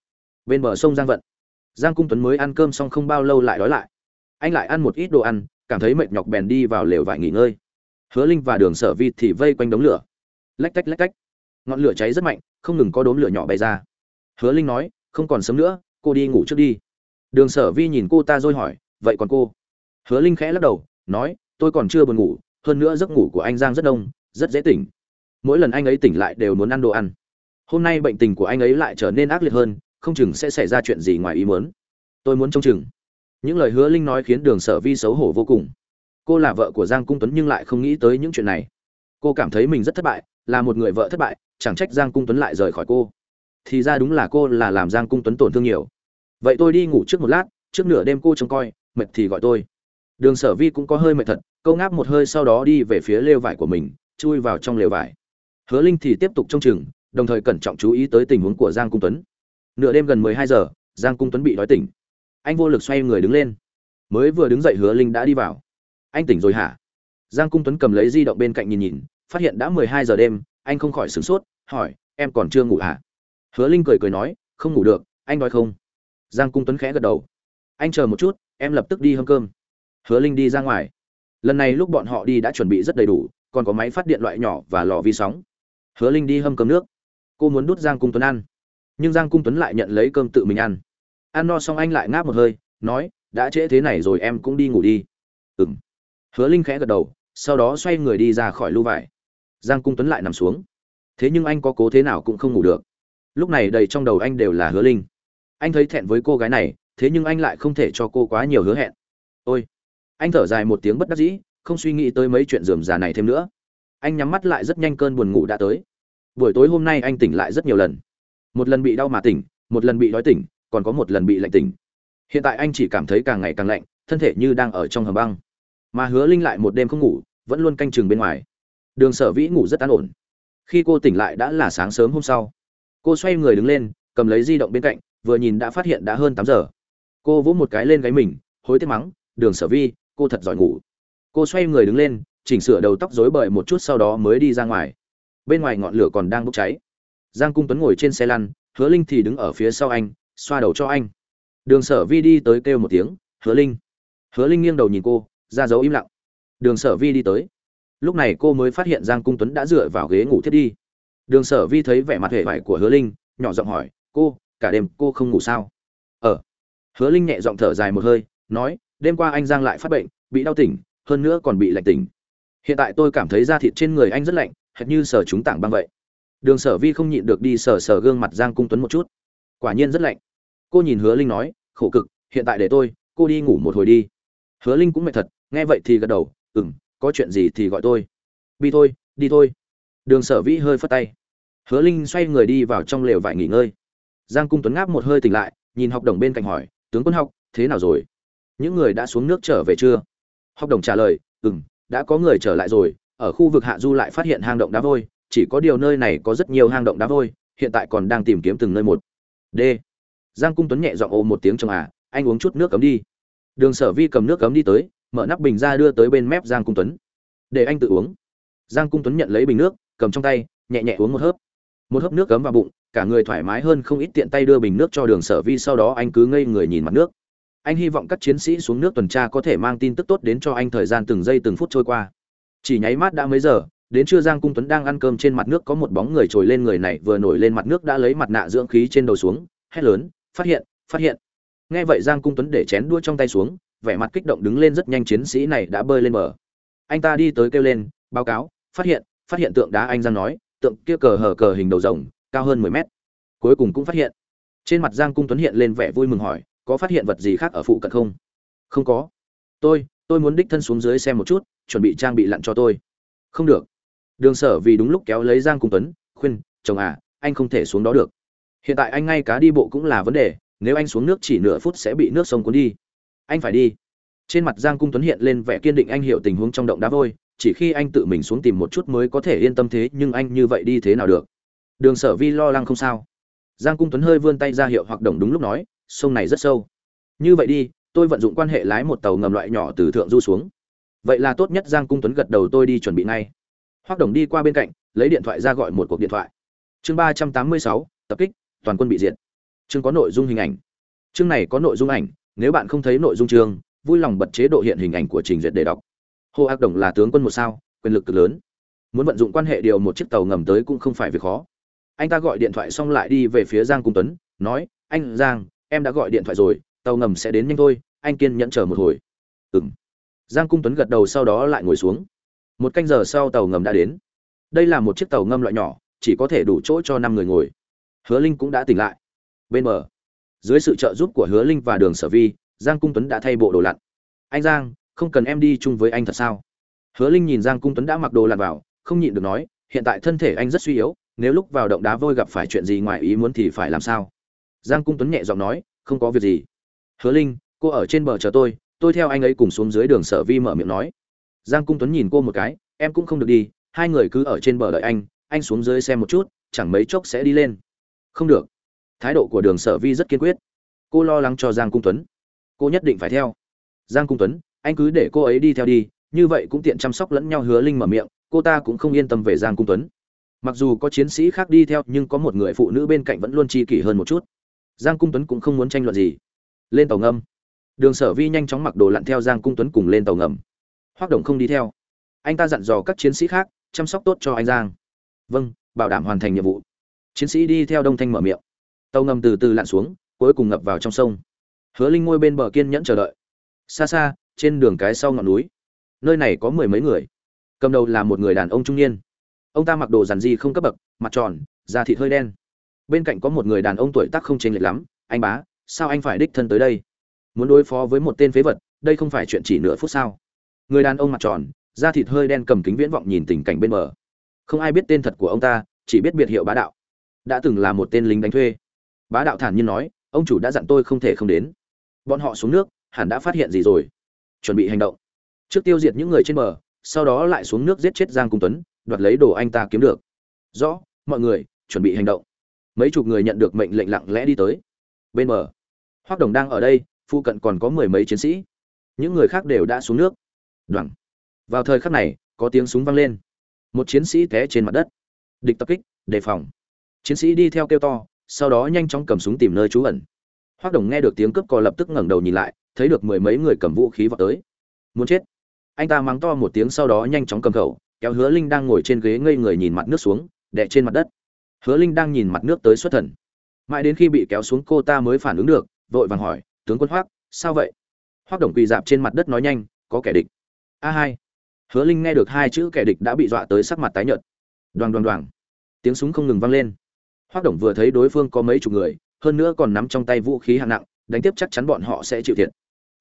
Bên bờ sông giang vận. Giang cung tuấn mới ăn cơm xong không bao lâu lại đói lại. Anh lại ăn một ít đồ ăn, cảm thấy mệt nhọc bèn đi vào lều vải nghỉ ngơi. Hứa linh và đường sở vi thì vây quanh đống lửa. Lách tách lách tách ngọn lửa cháy rất mạnh, không ngừng có đốm lửa nhỏ bay ra hứa linh nói, không còn sớm nữa, cô đi ngủ trước đi. Đường sở vi nhìn cô ta rồi hỏi, vậy còn cô? Hứa linh khẽ lắc đầu, nói, tôi còn chưa buồn ngủ, hơn nữa giấc ngủ của anh giang rất đông, rất dễ tỉnh. Mỗi lần anh ấy tỉnh lại đều muốn ăn đồ ăn. Hôm nay bệnh tình của anh ấy lại trở nên ác liệt hơn, không chừng sẽ xảy ra chuyện gì ngoài ý muốn. Tôi muốn trông chừng. Những lời hứa linh nói khiến đường sở vi xấu hổ vô cùng. Cô là vợ của giang cung tuấn nhưng lại không nghĩ tới những chuyện này. Cô cảm thấy mình rất thất bại, là một người vợ thất bại, chẳng trách giang cung tuấn lại rời khỏi cô thì ra đúng là cô là làm giang cung tuấn tổn thương nhiều. Vậy tôi đi ngủ trước một lát, trước nửa đêm cô trông coi, mệt thì gọi tôi. Đường sở vi cũng có hơi mệt thật, câu ngáp một hơi sau đó đi về phía lều vải của mình, chui vào trong lều vải. Hứa linh thì tiếp tục trông chừng, đồng thời cẩn trọng chú ý tới tình huống của giang cung tuấn. Nửa đêm gần mười hai giờ, giang cung tuấn bị đói tỉnh. Anh vô lực xoay người đứng lên. Mới vừa đứng dậy hứa linh đã đi vào. Anh tỉnh rồi hả? Giang cung tuấn cầm lấy di động bên cạnh nhìn nhìn, phát hiện đã mười hai giờ đêm, anh không khỏi sửng sốt, hỏi, em còn chưa ngủ hả? Hứa linh cười cười nói, không ngủ được, anh nói không? Giang cung tuấn khẽ gật đầu. Anh chờ một chút, em lập tức đi hâm cơm. Hứa linh đi ra ngoài. Lần này lúc bọn họ đi đã chuẩn bị rất đầy đủ, còn có máy phát điện loại nhỏ và lò vi sóng. Hứa linh đi hâm cơm nước. Cô muốn đút giang cung tuấn ăn. Nhưng giang cung tuấn lại nhận lấy cơm tự mình ăn. Ăn no xong anh lại ngáp một hơi, nói, đã trễ thế này rồi em cũng đi ngủ đi. Ừm. hứa linh khẽ gật đầu, sau đó xoay người đi ra khỏi lưu vải. Giang cung tuấn lại nằm xuống. Thế nhưng anh có cố thế nào cũng không ngủ được lúc này đầy trong đầu anh đều là hứa linh. Anh thấy thẹn với cô gái này, thế nhưng anh lại không thể cho cô quá nhiều hứa hẹn. Ôi! Anh thở dài một tiếng bất đắc dĩ, không suy nghĩ tới mấy chuyện dườm già này thêm nữa. Anh nhắm mắt lại rất nhanh cơn buồn ngủ đã tới. Buổi tối hôm nay anh tỉnh lại rất nhiều lần. Một lần bị đau mà tỉnh, một lần bị đói tỉnh, còn có một lần bị lạnh tỉnh. Hiện tại anh chỉ cảm thấy càng ngày càng lạnh, thân thể như đang ở trong hầm băng. Mà hứa linh lại một đêm không ngủ, vẫn luôn canh chừng bên ngoài. Đường sở vĩ ngủ rất an ổn. Khi cô tỉnh lại đã là sáng sớm hôm sau cô xoay người đứng lên, cầm lấy di động bên cạnh, vừa nhìn đã phát hiện đã hơn tám giờ. Cô vỗ một cái lên gáy mình, hối tiếc mắng, đường sở vi, cô thật giỏi ngủ. Cô xoay người đứng lên, chỉnh sửa đầu tóc rối bời một chút sau đó mới đi ra ngoài. Bên ngoài ngọn lửa còn đang bốc cháy. Giang cung tuấn ngồi trên xe lăn, hứa linh thì đứng ở phía sau anh, xoa đầu cho anh. Đường sở vi đi tới kêu một tiếng, hứa linh. Hứa linh nghiêng đầu nhìn cô, ra dấu im lặng. Đường sở vi đi tới. Lúc này cô mới phát hiện giang cung tuấn đã dựa vào ghế ngủ thiết đi đường sở vi thấy vẻ mặt hề vải của hứa linh, nhỏ giọng hỏi, cô, cả đêm cô không ngủ sao? Ờ. Hứa linh nhẹ giọng thở dài một hơi, nói, đêm qua anh giang lại phát bệnh, bị đau tỉnh, hơn nữa còn bị lạnh tỉnh. Hiện tại tôi cảm thấy da thịt trên người anh rất lạnh, hệt như sờ chúng tảng băng vậy. Đường sở vi không nhịn được đi sờ sờ gương mặt giang cung tuấn một chút. Quả nhiên rất lạnh. Cô nhìn hứa linh nói, khổ cực, hiện tại để tôi, cô đi ngủ một hồi đi. Hứa linh cũng mệt thật, nghe vậy thì gật đầu ừ m có chuyện gì thì gọi tôi. Bi thôi, đi thôi đường sở vĩ hơi phất tay. Hứa linh xoay người đi vào trong lều vải nghỉ ngơi. Giang cung tuấn ngáp một hơi tỉnh lại, nhìn học đồng bên cạnh hỏi, tướng quân học, thế nào rồi? Những người đã xuống nước trở về chưa? Học đồng trả lời ừ m đã có người trở lại rồi, ở khu vực hạ du lại phát hiện hang động đá vôi, chỉ có điều nơi này có rất nhiều hang động đá vôi, hiện tại còn đang tìm kiếm từng nơi một. D. Giang cung tuấn nhẹ dọn ô một tiếng trong à anh uống chút nước cấm đi. Đường sở vi cầm nước cấm đi tới, mở nắp bình ra đưa tới bên mép giang cung tuấn. Để anh tự uống. Giang cung tuấn nhận lấy bình nước cầm trong tay, nhẹ nhẹ uống một hớp. Một hớp nước cấm vào bụng, cả người thoải mái hơn không ít tiện tay đưa bình nước cho đường sở vi, sau đó anh cứ ngây người nhìn mặt nước. Anh hy vọng các chiến sĩ xuống nước tuần tra có thể mang tin tức tốt đến cho anh thời gian từng giây từng phút trôi qua. Chỉ nháy mắt đã mấy giờ, đến trưa giang cung tuấn đang ăn cơm trên mặt nước có một bóng người trồi lên người này, vừa nổi lên mặt nước đã lấy mặt nạ dưỡng khí trên đầu xuống, hét lớn, phát hiện phát hiện. Nghe vậy giang cung tuấn để chén đua trong tay xuống, vẻ mặt kích động đứng lên, rất nhanh chiến sĩ này đã bơi lên bờ. Anh ta đi tới kêu lên, báo cáo, phát hiện phát hiện tượng đá anh giang nói, tượng kia cờ hờ cờ hình đầu rồng, cao hơn mười mét. Cuối cùng cũng phát hiện. Trên mặt giang cung tuấn hiện lên vẻ vui mừng hỏi, có phát hiện vật gì khác ở phụ cận không? Không có. Tôi tôi muốn đích thân xuống dưới xem một chút, chuẩn bị trang bị lặn cho tôi. Không được. Đường sở vì đúng lúc kéo lấy giang cung tuấn, khuyên, chồng à anh không thể xuống đó được. Hiện tại anh ngay cá đi bộ cũng là vấn đề, nếu anh xuống nước chỉ nửa phút sẽ bị nước sông cuốn đi. Anh phải đi. Trên mặt giang cung tuấn hiện lên vẻ kiên định, anh hiểu tình huống trong động đá vôi chỉ khi anh tự mình xuống tìm một chút mới có thể yên tâm thế, nhưng anh như vậy đi thế nào được? Đường sở vi lo lắng không sao. Giang cung tuấn hơi vươn tay ra hiệu hoặc đồng đúng lúc nói, sông này rất sâu. Như vậy đi, tôi vận dụng quan hệ lái một tàu ngầm loại nhỏ từ thượng du xuống. Vậy là tốt nhất, giang cung tuấn gật đầu, tôi đi chuẩn bị ngay. Hoác đồng đi qua bên cạnh, lấy điện thoại ra gọi một cuộc điện thoại. Chương ba trăm tám mươi sáu, tập kích, toàn quân bị diệt. Chương có nội dung hình ảnh. Chương này có nội dung ảnh, nếu bạn không thấy nội dung chương, vui lòng bật chế độ hiện hình ảnh của trình duyệt để đọc hồ ác đồng là tướng quân một sao, quyền lực cực lớn. Muốn vận dụng quan hệ điều một chiếc tàu ngầm tới cũng không phải việc khó. Anh ta gọi điện thoại xong lại đi về phía giang cung tuấn, nói, anh giang, em đã gọi điện thoại rồi, tàu ngầm sẽ đến nhanh thôi, anh kiên nhẫn chờ một hồi. Ừng giang cung tuấn gật đầu sau đó lại ngồi xuống. Một canh giờ sau tàu ngầm đã đến. Đây là một chiếc tàu ngầm loại nhỏ, chỉ có thể đủ chỗ cho năm người ngồi. Hứa linh cũng đã tỉnh lại. Bên bờ, dưới sự trợ giúp của hứa linh và đường sở vi, giang cung tuấn đã thay bộ đồ lặn. Anh giang không cần em đi chung với anh thật sao? Hứa linh nhìn giang cung tuấn đã mặc đồ lặn vào, không nhịn được nói, hiện tại thân thể anh rất suy yếu, nếu lúc vào động đá vôi gặp phải chuyện gì ngoài ý muốn thì phải làm sao? Giang cung tuấn nhẹ giọng nói, không có việc gì. Hứa linh, cô ở trên bờ chờ tôi tôi theo anh ấy cùng xuống dưới đường sở vi mở miệng nói. Giang cung tuấn nhìn cô một cái, em cũng không được đi, hai người cứ ở trên bờ đợi anh anh xuống dưới xem một chút, chẳng mấy chốc sẽ đi lên. Không được. Thái độ của đường sở vi rất kiên quyết. Cô lo lắng cho giang cung tuấn. Cô nhất định phải theo. Giang cung tuấn anh cứ để cô ấy đi theo đi, như vậy cũng tiện chăm sóc lẫn nhau hứa linh mở miệng, cô ta cũng không yên tâm về giang cung tuấn. Mặc dù có chiến sĩ khác đi theo, nhưng có một người phụ nữ bên cạnh vẫn luôn chi kỷ hơn một chút. Giang cung tuấn cũng không muốn tranh luận gì. Lên tàu ngầm. Đường sở vi nhanh chóng mặc đồ lặn theo giang cung tuấn cùng lên tàu ngầm. Hoác động không đi theo. Anh ta dặn dò các chiến sĩ khác, chăm sóc tốt cho anh giang. Vâng bảo đảm hoàn thành nhiệm vụ. Chiến sĩ đi theo đông thanh mở miệng. Tàu ngầm từ từ lặn xuống, cuối cùng ngập vào trong sông. Hứa linh ngôi bên bờ kiên nhẫn chờ đợi. Xa xa trên đường cái sau ngọn núi. Nơi này có mười mấy người. Cầm đầu là một người đàn ông trung niên. Ông ta mặc đồ giản di không cấp bậc, mặt tròn, da thịt hơi đen. Bên cạnh có một người đàn ông tuổi tác không chênh lệch lắm, anh bá, sao anh phải đích thân tới đây? Muốn đối phó với một tên phế vật, đây không phải chuyện chỉ nửa phút sao? Người đàn ông mặt tròn, da thịt hơi đen cầm kính viễn vọng nhìn tình cảnh bên bờ. Không ai biết tên thật của ông ta, chỉ biết biệt hiệu bá đạo. Đã từng là một tên lính đánh thuê. Bá đạo thản nhiên nói, ông chủ đã dặn tôi không thể không đến. Bọn họ xuống nước, hẳn đã phát hiện gì rồi? Chuẩn bị hành động. Trước tiêu diệt những người trên bờ, sau đó lại xuống nước giết chết giang cung tuấn, đoạt lấy đồ anh ta kiếm được. Rõ, mọi người, chuẩn bị hành động. Mấy chục người nhận được mệnh lệnh lặng lẽ đi tới. Bên bờ, hoác đồng đang ở đây, phụ cận còn có mười mấy chiến sĩ. Những người khác đều đã xuống nước. Đoẳng vào thời khắc này, có tiếng súng vang lên. Một chiến sĩ té trên mặt đất. Địch tập kích, đề phòng. Chiến sĩ đi theo kêu to, sau đó nhanh chóng cầm súng tìm nơi trú ẩn. Hoác đồng nghe được tiếng cướp cò lập tức ngẩng đầu nhìn lại thấy được mười mấy người cầm vũ khí vào tới. Muốn chết. Anh ta mắng to một tiếng sau đó nhanh chóng cầm khẩu, kéo hứa linh đang ngồi trên ghế ngây người nhìn mặt nước xuống đẻ trên mặt đất. Hứa linh đang nhìn mặt nước tới xuất thần. Mãi đến khi bị kéo xuống cô ta mới phản ứng được, vội vàng hỏi, tướng quân hoác sao vậy? Hoác đồng quỳ dạp trên mặt đất nói nhanh, có kẻ địch. A hai. Hứa linh nghe được hai chữ kẻ địch đã bị dọa tới sắc mặt tái nhợt. Đoàn đoàn đoàn tiếng súng không ngừng vang lên. Hoác đồng vừa thấy đối phương có mấy chục người, hơn nữa còn nắm trong tay vũ khí hạng nặng, đánh tiếp chắc chắn bọn họ sẽ chịu thiệt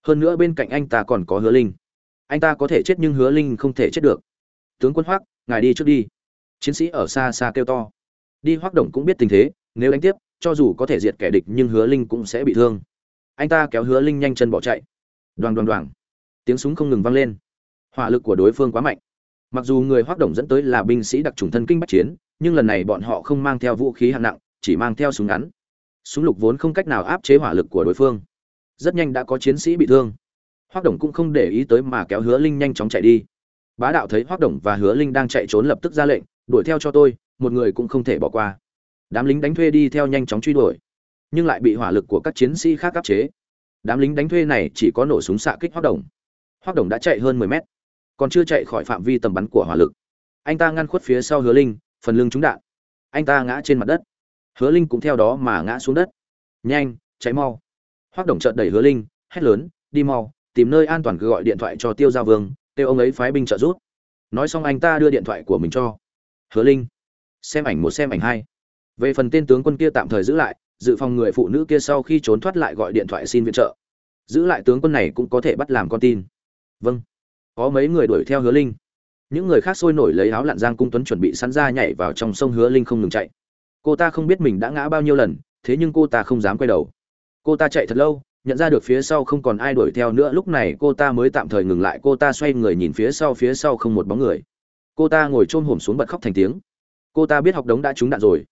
hơn nữa bên cạnh anh ta còn có hứa linh. Anh ta có thể chết nhưng hứa linh không thể chết được. Tướng quân hoác ngài đi trước đi. Chiến sĩ ở xa xa kêu to. Đi hoác đồng cũng biết tình thế, nếu đánh tiếp, cho dù có thể diệt kẻ địch nhưng hứa linh cũng sẽ bị thương. Anh ta kéo hứa linh nhanh chân bỏ chạy. Đoàn đoàn đoàn. Tiếng súng không ngừng vang lên. Hỏa lực của đối phương quá mạnh. Mặc dù người hoác đồng dẫn tới là binh sĩ đặc trùng thân kinh bắc chiến, nhưng lần này bọn họ không mang theo vũ khí hạng nặng, chỉ mang theo súng ngắn. Súng lục vốn không cách nào áp chế hỏa lực của đối phương rất nhanh đã có chiến sĩ bị thương. Hoác đồng cũng không để ý tới mà kéo hứa linh nhanh chóng chạy đi. Bá đạo thấy hoác đồng và hứa linh đang chạy trốn lập tức ra lệnh, đuổi theo cho tôi, một người cũng không thể bỏ qua. Đám lính đánh thuê đi theo nhanh chóng truy đuổi, nhưng lại bị hỏa lực của các chiến sĩ khác áp chế. Đám lính đánh thuê này chỉ có nổ súng xạ kích hoác đồng. Hoác đồng đã chạy hơn mười mét, còn chưa chạy khỏi phạm vi tầm bắn của hỏa lực. Anh ta ngăn khuất phía sau hứa linh, phần lưng trúng đạn. Anh ta ngã trên mặt đất. Hứa linh cũng theo đó mà ngã xuống đất. Nhanh cháy mau hoác đồng chợt đẩy hứa linh, hét lớn, đi mau, tìm nơi an toàn cứ gọi điện thoại cho tiêu gia vương, kêu ông ấy phái binh trợ giúp. Nói xong anh ta đưa điện thoại của mình cho hứa linh. Xem ảnh một, xem ảnh hai. Về phần tên tướng quân kia tạm thời giữ lại, dự phòng người phụ nữ kia sau khi trốn thoát lại gọi điện thoại xin viện trợ. Giữ lại tướng quân này cũng có thể bắt làm con tin. Vâng. Có mấy người đuổi theo hứa linh. Những người khác sôi nổi lấy áo lặn giang cung tuấn chuẩn bị sẵn ra nhảy vào trong sông hứa linh không ngừng chạy. Cô ta không biết mình đã ngã bao nhiêu lần, thế nhưng cô ta không dám quay đầu cô ta chạy thật lâu, nhận ra được phía sau không còn ai đuổi theo nữa. Lúc này cô ta mới tạm thời ngừng lại. Cô ta xoay người nhìn phía sau phía sau không một bóng người. Cô ta ngồi chôn hổm xuống bật khóc thành tiếng. Cô ta biết học đống đã trúng đạn rồi.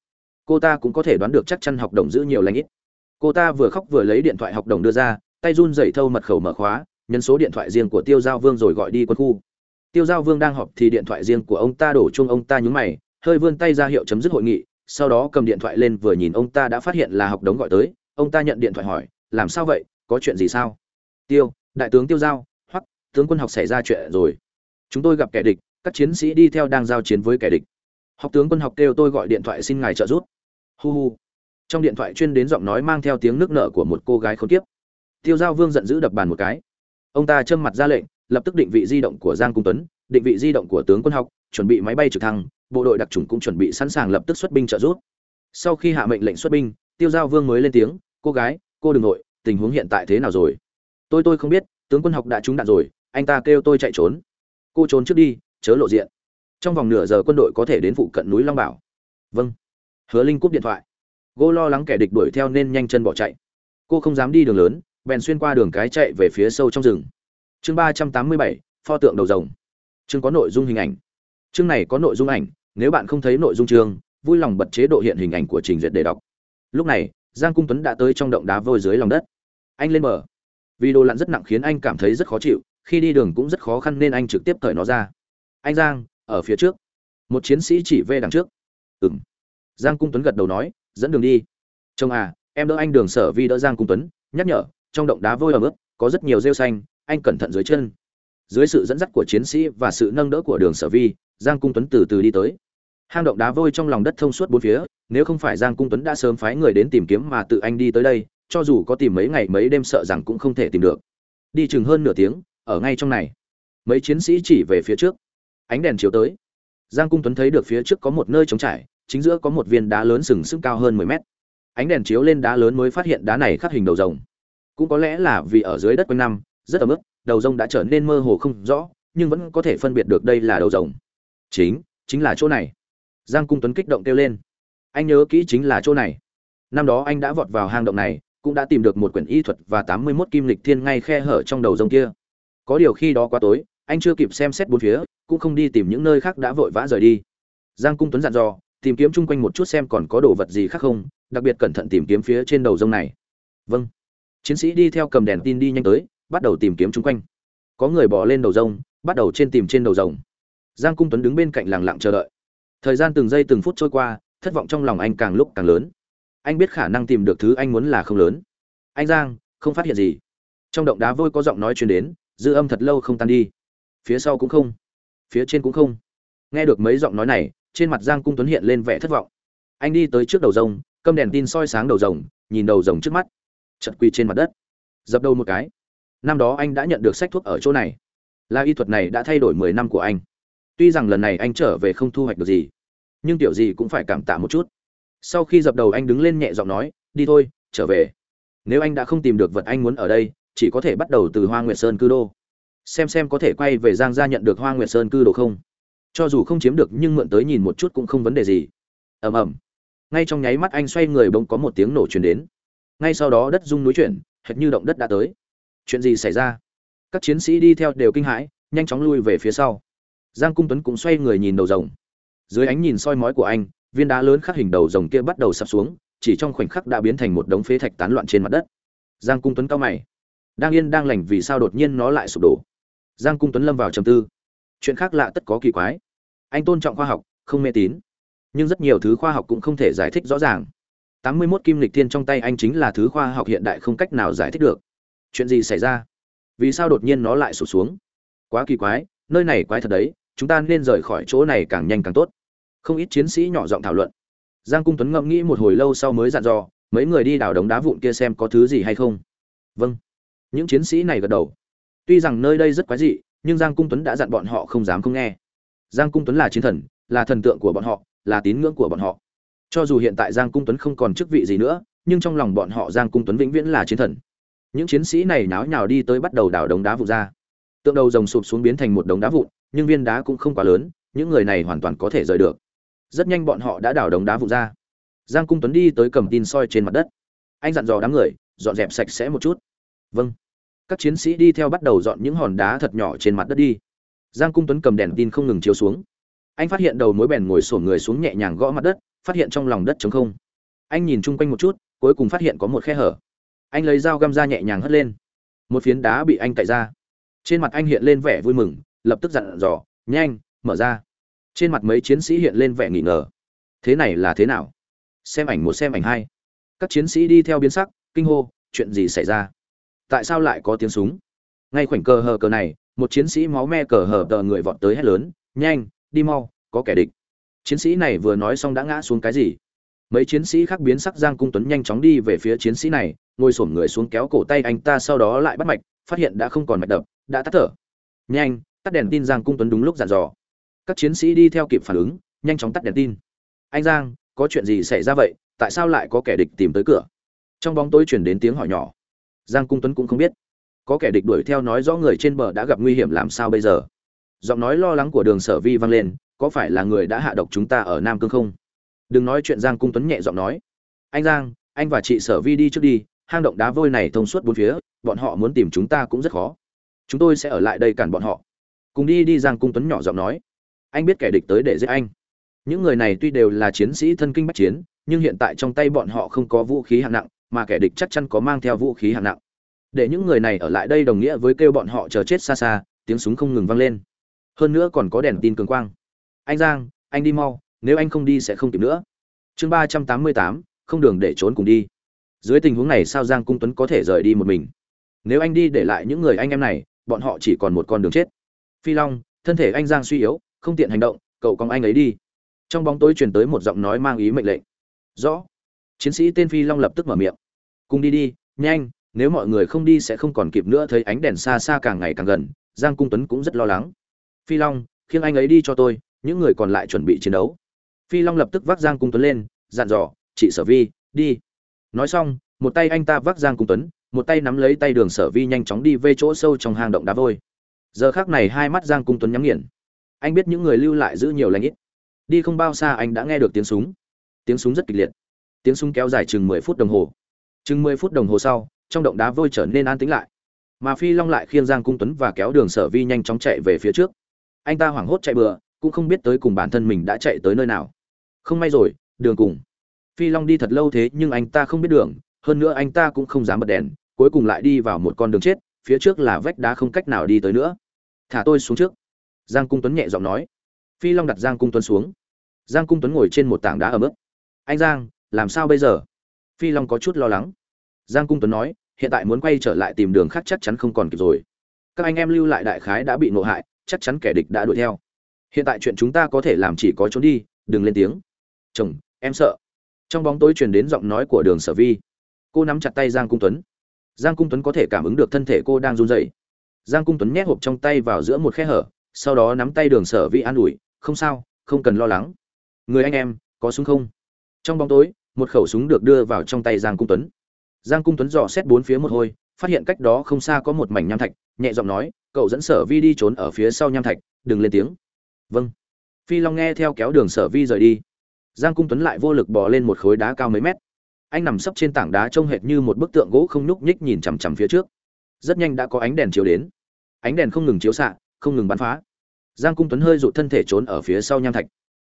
Cô ta cũng có thể đoán được chắc chắn học đồng giữ nhiều lãnh ít. Cô ta vừa khóc vừa lấy điện thoại học đồng đưa ra, tay run dậy thâu mật khẩu mở khóa, nhấn số điện thoại riêng của tiêu giao vương rồi gọi đi quân khu. Tiêu giao vương đang họp thì điện thoại riêng của ông ta đổ chung ông ta nhúng mày, hơi vươn tay ra hiệu chấm dứt hội nghị, sau đó cầm điện thoại lên vừa nhìn, ông ta đã phát hiện là học đống gọi tới ông ta nhận điện thoại hỏi, làm sao vậy? Có chuyện gì sao? Tiêu, đại tướng tiêu giao, hoặc tướng quân học xảy ra chuyện rồi. Chúng tôi gặp kẻ địch, các chiến sĩ đi theo đang giao chiến với kẻ địch. Học tướng quân học kêu tôi gọi điện thoại xin ngài trợ giúp. Hu hu. Trong điện thoại chuyên đến giọng nói mang theo tiếng nước nở của một cô gái không tiếp tiêu giao vương giận dữ đập bàn một cái. Ông ta châm mặt ra lệnh, lập tức định vị di động của giang cung tuấn, định vị di động của tướng quân học, chuẩn bị máy bay trực thăng, bộ đội đặc trùng cũng chuẩn bị sẵn sàng lập tức xuất binh trợ giúp. Sau khi hạ mệnh lệnh xuất binh tiêu giao vương mới lên tiếng, cô gái, cô đừng nội, tình huống hiện tại thế nào rồi? Tôi tôi không biết, tướng quân học đã trúng đạn rồi, anh ta kêu tôi chạy trốn. Cô trốn trước đi, chớ lộ diện. Trong vòng nửa giờ quân đội có thể đến phụ cận núi long bảo. Vâng. Hứa linh cúp điện thoại. Cô lo lắng kẻ địch đuổi theo nên nhanh chân bỏ chạy. Cô không dám đi đường lớn, bèn xuyên qua đường cái chạy về phía sâu trong rừng. Chương ba trăm tám mươi bảy, pho tượng đầu rồng. Chương có nội dung hình ảnh. Chương này có nội dung ảnh, nếu bạn không thấy nội dung chương, vui lòng bật chế độ hiện hình ảnh của trình duyệt để đọc lúc này, giang cung tuấn đã tới trong động đá vôi dưới lòng đất. Anh lên bờ. Vì đồ lặn rất nặng khiến anh cảm thấy rất khó chịu, khi đi đường cũng rất khó khăn nên anh trực tiếp cởi nó ra. Anh giang, ở phía trước. Một chiến sĩ chỉ về đằng trước. Ừng giang cung tuấn gật đầu nói, dẫn đường đi. Chồng à em đỡ anh đường sở vi đỡ giang cung tuấn, nhắc nhở, trong động đá vôi ở ướt, có rất nhiều rêu xanh, anh cẩn thận dưới chân. Dưới sự dẫn dắt của chiến sĩ và sự nâng đỡ của đường sở vi, giang cung tuấn từ từ đi tới hang động đá vôi trong lòng đất thông suốt bốn phía, nếu không phải giang cung tuấn đã sớm phái người đến tìm kiếm mà tự anh đi tới đây, cho dù có tìm mấy ngày mấy đêm sợ rằng cũng không thể tìm được. Đi chừng hơn nửa tiếng, ở ngay trong này, mấy chiến sĩ chỉ về phía trước. Ánh đèn chiếu tới. Giang cung tuấn thấy được phía trước có một nơi trống trải, chính giữa có một viên đá lớn sừng sững cao hơn mười mét. Ánh đèn chiếu lên đá lớn mới phát hiện đá này khắc hình đầu rồng. Cũng có lẽ là vì ở dưới đất quanh năm, rất ấm ức, đầu rồng đã trở nên mơ hồ không rõ, nhưng vẫn có thể phân biệt được đây là đầu rồng. Chính chính là chỗ này giang cung tuấn kích động kêu lên. Anh nhớ kỹ chính là chỗ này. Năm đó anh đã vọt vào hang động này, cũng đã tìm được một quyển y thuật và tám mươi 81 kim lịch thiên ngay khe hở trong đầu rồng kia. Có điều khi đó quá tối, anh chưa kịp xem xét bốn phía, cũng không đi tìm những nơi khác đã vội vã rời đi. Giang cung tuấn dặn dò, tìm kiếm chung quanh một chút xem còn có đồ vật gì khác không, đặc biệt cẩn thận tìm kiếm phía trên đầu rông này. Vâng. Chiến sĩ đi theo cầm đèn tin đi nhanh tới, bắt đầu tìm kiếm chung quanh. Có người bỏ lên đầu rông bắt đầu trên tìm trên đầu rồng. Giang cung tuấn đứng bên cạnh làng lặng chờ đợi thời gian từng giây từng phút trôi qua, thất vọng trong lòng anh càng lúc càng lớn. Anh biết khả năng tìm được thứ anh muốn là không lớn. Anh giang, không phát hiện gì. Trong động đá vôi có giọng nói truyền đến, dư âm thật lâu không tan đi. Phía sau cũng không. Phía trên cũng không. Nghe được mấy giọng nói này, trên mặt giang cung tuấn hiện lên vẻ thất vọng. Anh đi tới trước đầu rồng câm đèn tin soi sáng đầu rồng, nhìn đầu rồng trước mắt. Chật quỳ trên mặt đất. Dập đầu một cái. Năm đó anh đã nhận được sách thuốc ở chỗ này. Là y thuật này đã thay đổi mười năm của anh. Tuy rằng lần này anh trở về không thu hoạch được gì nhưng tiểu gì cũng phải cảm tạ một chút. Sau khi dập đầu anh đứng lên nhẹ giọng nói, đi thôi, trở về. Nếu anh đã không tìm được vật anh muốn ở đây, chỉ có thể bắt đầu từ hoa nguyệt sơn cư đô. Xem xem có thể quay về giang gia nhận được hoa nguyệt sơn cư đồ không. Cho dù không chiếm được nhưng mượn tới nhìn một chút cũng không vấn đề gì. Ầm ầm. Ngay trong nháy mắt anh xoay người bỗng có một tiếng nổ truyền đến. Ngay sau đó đất rung núi chuyển, hệt như động đất đã tới. Chuyện gì xảy ra? Các chiến sĩ đi theo đều kinh hãi, nhanh chóng lui về phía sau. Giang cung tuấn cũng xoay người nhìn đầu rồng dưới ánh nhìn soi mói của anh, viên đá lớn khắc hình đầu rồng kia bắt đầu sập xuống, chỉ trong khoảnh khắc đã biến thành một đống phế thạch tán loạn trên mặt đất. Giang cung tuấn cao mày. Đang yên đang lành vì sao đột nhiên nó lại sụp đổ? Giang cung tuấn lâm vào trầm tư. Chuyện khác lạ tất có kỳ quái. Anh tôn trọng khoa học, không mê tín. Nhưng rất nhiều thứ khoa học cũng không thể giải thích rõ ràng. Tám mươi 81 kim lịch thiên trong tay anh chính là thứ khoa học hiện đại không cách nào giải thích được. Chuyện gì xảy ra? Vì sao đột nhiên nó lại sụp xuống? Quá kỳ quái, nơi này quái thật đấy, chúng ta nên rời khỏi chỗ này càng nhanh càng tốt không ít chiến sĩ nhỏ giọng thảo luận. Giang cung tuấn ngẫm nghĩ một hồi lâu sau mới dặn dò, mấy người đi đào đống đá vụn kia xem có thứ gì hay không. Vâng. Những chiến sĩ này gật đầu. Tuy rằng nơi đây rất quái dị, nhưng giang cung tuấn đã dặn bọn họ không dám không nghe. Giang cung tuấn là chiến thần, là thần tượng của bọn họ, là tín ngưỡng của bọn họ. Cho dù hiện tại giang cung tuấn không còn chức vị gì nữa, nhưng trong lòng bọn họ giang cung tuấn vĩnh viễn là chiến thần. Những chiến sĩ này náo nhào đi tới bắt đầu đào đống đá vụn ra. Tượng đầu rồng sụp xuống biến thành một đống đá vụn, nhưng viên đá cũng không quá lớn, những người này hoàn toàn có thể rời được rất nhanh bọn họ đã đào đống đá vụn ra. Giang cung tuấn đi tới cầm tin soi trên mặt đất. Anh dặn dò đám người, dọn dẹp sạch sẽ một chút. Vâng. Các chiến sĩ đi theo bắt đầu dọn những hòn đá thật nhỏ trên mặt đất đi. Giang cung tuấn cầm đèn tin không ngừng chiếu xuống. Anh phát hiện đầu mối bèn ngồi sổn người xuống nhẹ nhàng gõ mặt đất, phát hiện trong lòng đất trống không. Anh nhìn chung quanh một chút, cuối cùng phát hiện có một khe hở. Anh lấy dao găm ra nhẹ nhàng hất lên. Một phiến đá bị anh cạy ra. Trên mặt anh hiện lên vẻ vui mừng, lập tức dặn dò, nhanh, mở ra trên mặt mấy chiến sĩ hiện lên vẻ nghỉ ngờ. Thế này là thế nào? Xem ảnh một, xem ảnh hai. Các chiến sĩ đi theo biến sắc, kinh hô, chuyện gì xảy ra? Tại sao lại có tiếng súng? Ngay khoảnh cờ hờ cờ này, một chiến sĩ máu me cờ hờ tờ người vọt tới hét lớn, nhanh, đi mau, có kẻ địch. Chiến sĩ này vừa nói xong đã ngã xuống cái gì? Mấy chiến sĩ khác biến sắc, giang cung tuấn nhanh chóng đi về phía chiến sĩ này, ngồi xổm người xuống kéo cổ tay anh ta sau đó lại bắt mạch, phát hiện đã không còn mạch đập, đã tắt thở. Nhanh, tắt đèn tin giang cung tuấn đúng lúc dặn dò các chiến sĩ đi theo kịp phản ứng, nhanh chóng tắt đèn tin. Anh giang, có chuyện gì xảy ra vậy? Tại sao lại có kẻ địch tìm tới cửa? Trong bóng tối chuyển đến tiếng hỏi nhỏ. Giang cung tuấn cũng không biết. Có kẻ địch đuổi theo nói rõ người trên bờ đã gặp nguy hiểm làm sao bây giờ? Giọng nói lo lắng của đường sở vi vang lên, có phải là người đã hạ độc chúng ta ở nam cương không? Đừng nói chuyện, giang cung tuấn nhẹ giọng nói. Anh giang, anh và chị sở vi đi trước đi, hang động đá vôi này thông suốt bốn phía, bọn họ muốn tìm chúng ta cũng rất khó. Chúng tôi sẽ ở lại đây cản bọn họ. Cùng đi đi, giang cung tuấn nhỏ giọng nói anh biết kẻ địch tới để giết anh. Những người này tuy đều là chiến sĩ thân kinh bách chiến, nhưng hiện tại trong tay bọn họ không có vũ khí hạng nặng, mà kẻ địch chắc chắn có mang theo vũ khí hạng nặng. Để những người này ở lại đây đồng nghĩa với kêu bọn họ chờ chết xa xa, tiếng súng không ngừng vang lên. Hơn nữa còn có đèn tin cường quang. Anh giang, anh đi mau, nếu anh không đi sẽ không kịp nữa. Chương ba trăm tám mươi tám, không đường để trốn cùng đi. Dưới tình huống này sao giang cung tuấn có thể rời đi một mình? Nếu anh đi để lại những người anh em này, bọn họ chỉ còn một con đường chết. Phi long, thân thể anh giang suy yếu không tiện hành động, cậu con anh ấy đi. Trong bóng tối truyền tới một giọng nói mang ý mệnh lệnh. Rõ. Chiến sĩ tên phi long lập tức mở miệng. Cùng đi đi, nhanh, nếu mọi người không đi sẽ không còn kịp nữa, thấy ánh đèn xa xa càng ngày càng gần, giang cung tuấn cũng rất lo lắng. Phi long, khiêng anh ấy đi cho tôi, những người còn lại chuẩn bị chiến đấu. Phi long lập tức vác giang cung tuấn lên, dặn dò, chị sở vi, đi. Nói xong, một tay anh ta vác giang cung tuấn, một tay nắm lấy tay đường sở vi nhanh chóng đi về chỗ sâu trong hang động đá vôi. Giờ khác này hai mắt giang cung tuấn nhắm nghiền anh biết những người lưu lại giữ nhiều lành ít. Đi không bao xa anh đã nghe được tiếng súng. Tiếng súng rất kịch liệt. Tiếng súng kéo dài chừng mười phút đồng hồ. Chừng mười phút đồng hồ sau, trong động đá vôi trở nên an tĩnh lại. Mà phi long lại khiêng giang cung tuấn và kéo đường sở vi nhanh chóng chạy về phía trước. Anh ta hoảng hốt chạy bừa, cũng không biết tới cùng bản thân mình đã chạy tới nơi nào. Không may rồi, đường cùng. Phi long đi thật lâu thế nhưng anh ta không biết đường, hơn nữa anh ta cũng không dám bật đèn, cuối cùng lại đi vào một con đường chết, phía trước là vách đá không cách nào đi tới nữa. Thả tôi xuống trước giang cung tuấn nhẹ giọng nói. Phi long đặt giang cung tuấn xuống. Giang cung tuấn ngồi trên một tảng đá ở mức. Anh giang, làm sao bây giờ? Phi long có chút lo lắng. Giang cung tuấn nói, hiện tại muốn quay trở lại tìm đường khác chắc chắn không còn kịp rồi. Các anh em lưu lại đại khái đã bị nộ hại, chắc chắn kẻ địch đã đuổi theo. Hiện tại chuyện chúng ta có thể làm chỉ có trốn đi, đừng lên tiếng. Chồng, em sợ. Trong bóng tối truyền đến giọng nói của đường sở vi. Cô nắm chặt tay giang cung tuấn. Giang cung tuấn có thể cảm ứng được thân thể cô đang run rẩy. Giang cung tuấn nhét hộp trong tay vào giữa một khe hở sau đó nắm tay đường sở vi an ủi, không sao, không cần lo lắng. Người anh em, có súng không? Trong bóng tối, một khẩu súng được đưa vào trong tay giang cung tuấn. Giang cung tuấn dò xét bốn phía một hồi, phát hiện cách đó không xa có một mảnh nham thạch, nhẹ giọng nói, cậu dẫn sở vi đi trốn ở phía sau nham thạch, đừng lên tiếng. Vâng. Phi long nghe theo kéo đường sở vi rời đi. Giang cung tuấn lại vô lực bò lên một khối đá cao mấy mét. Anh nằm sấp trên tảng đá trông hệt như một bức tượng gỗ không nhúc nhích nhìn chằm chằm phía trước. Rất nhanh đã có ánh đèn chiếu đến. Ánh đèn không ngừng chiếu xạ không ngừng bắn phá. Giang cung tuấn hơi rụt thân thể trốn ở phía sau nham thạch.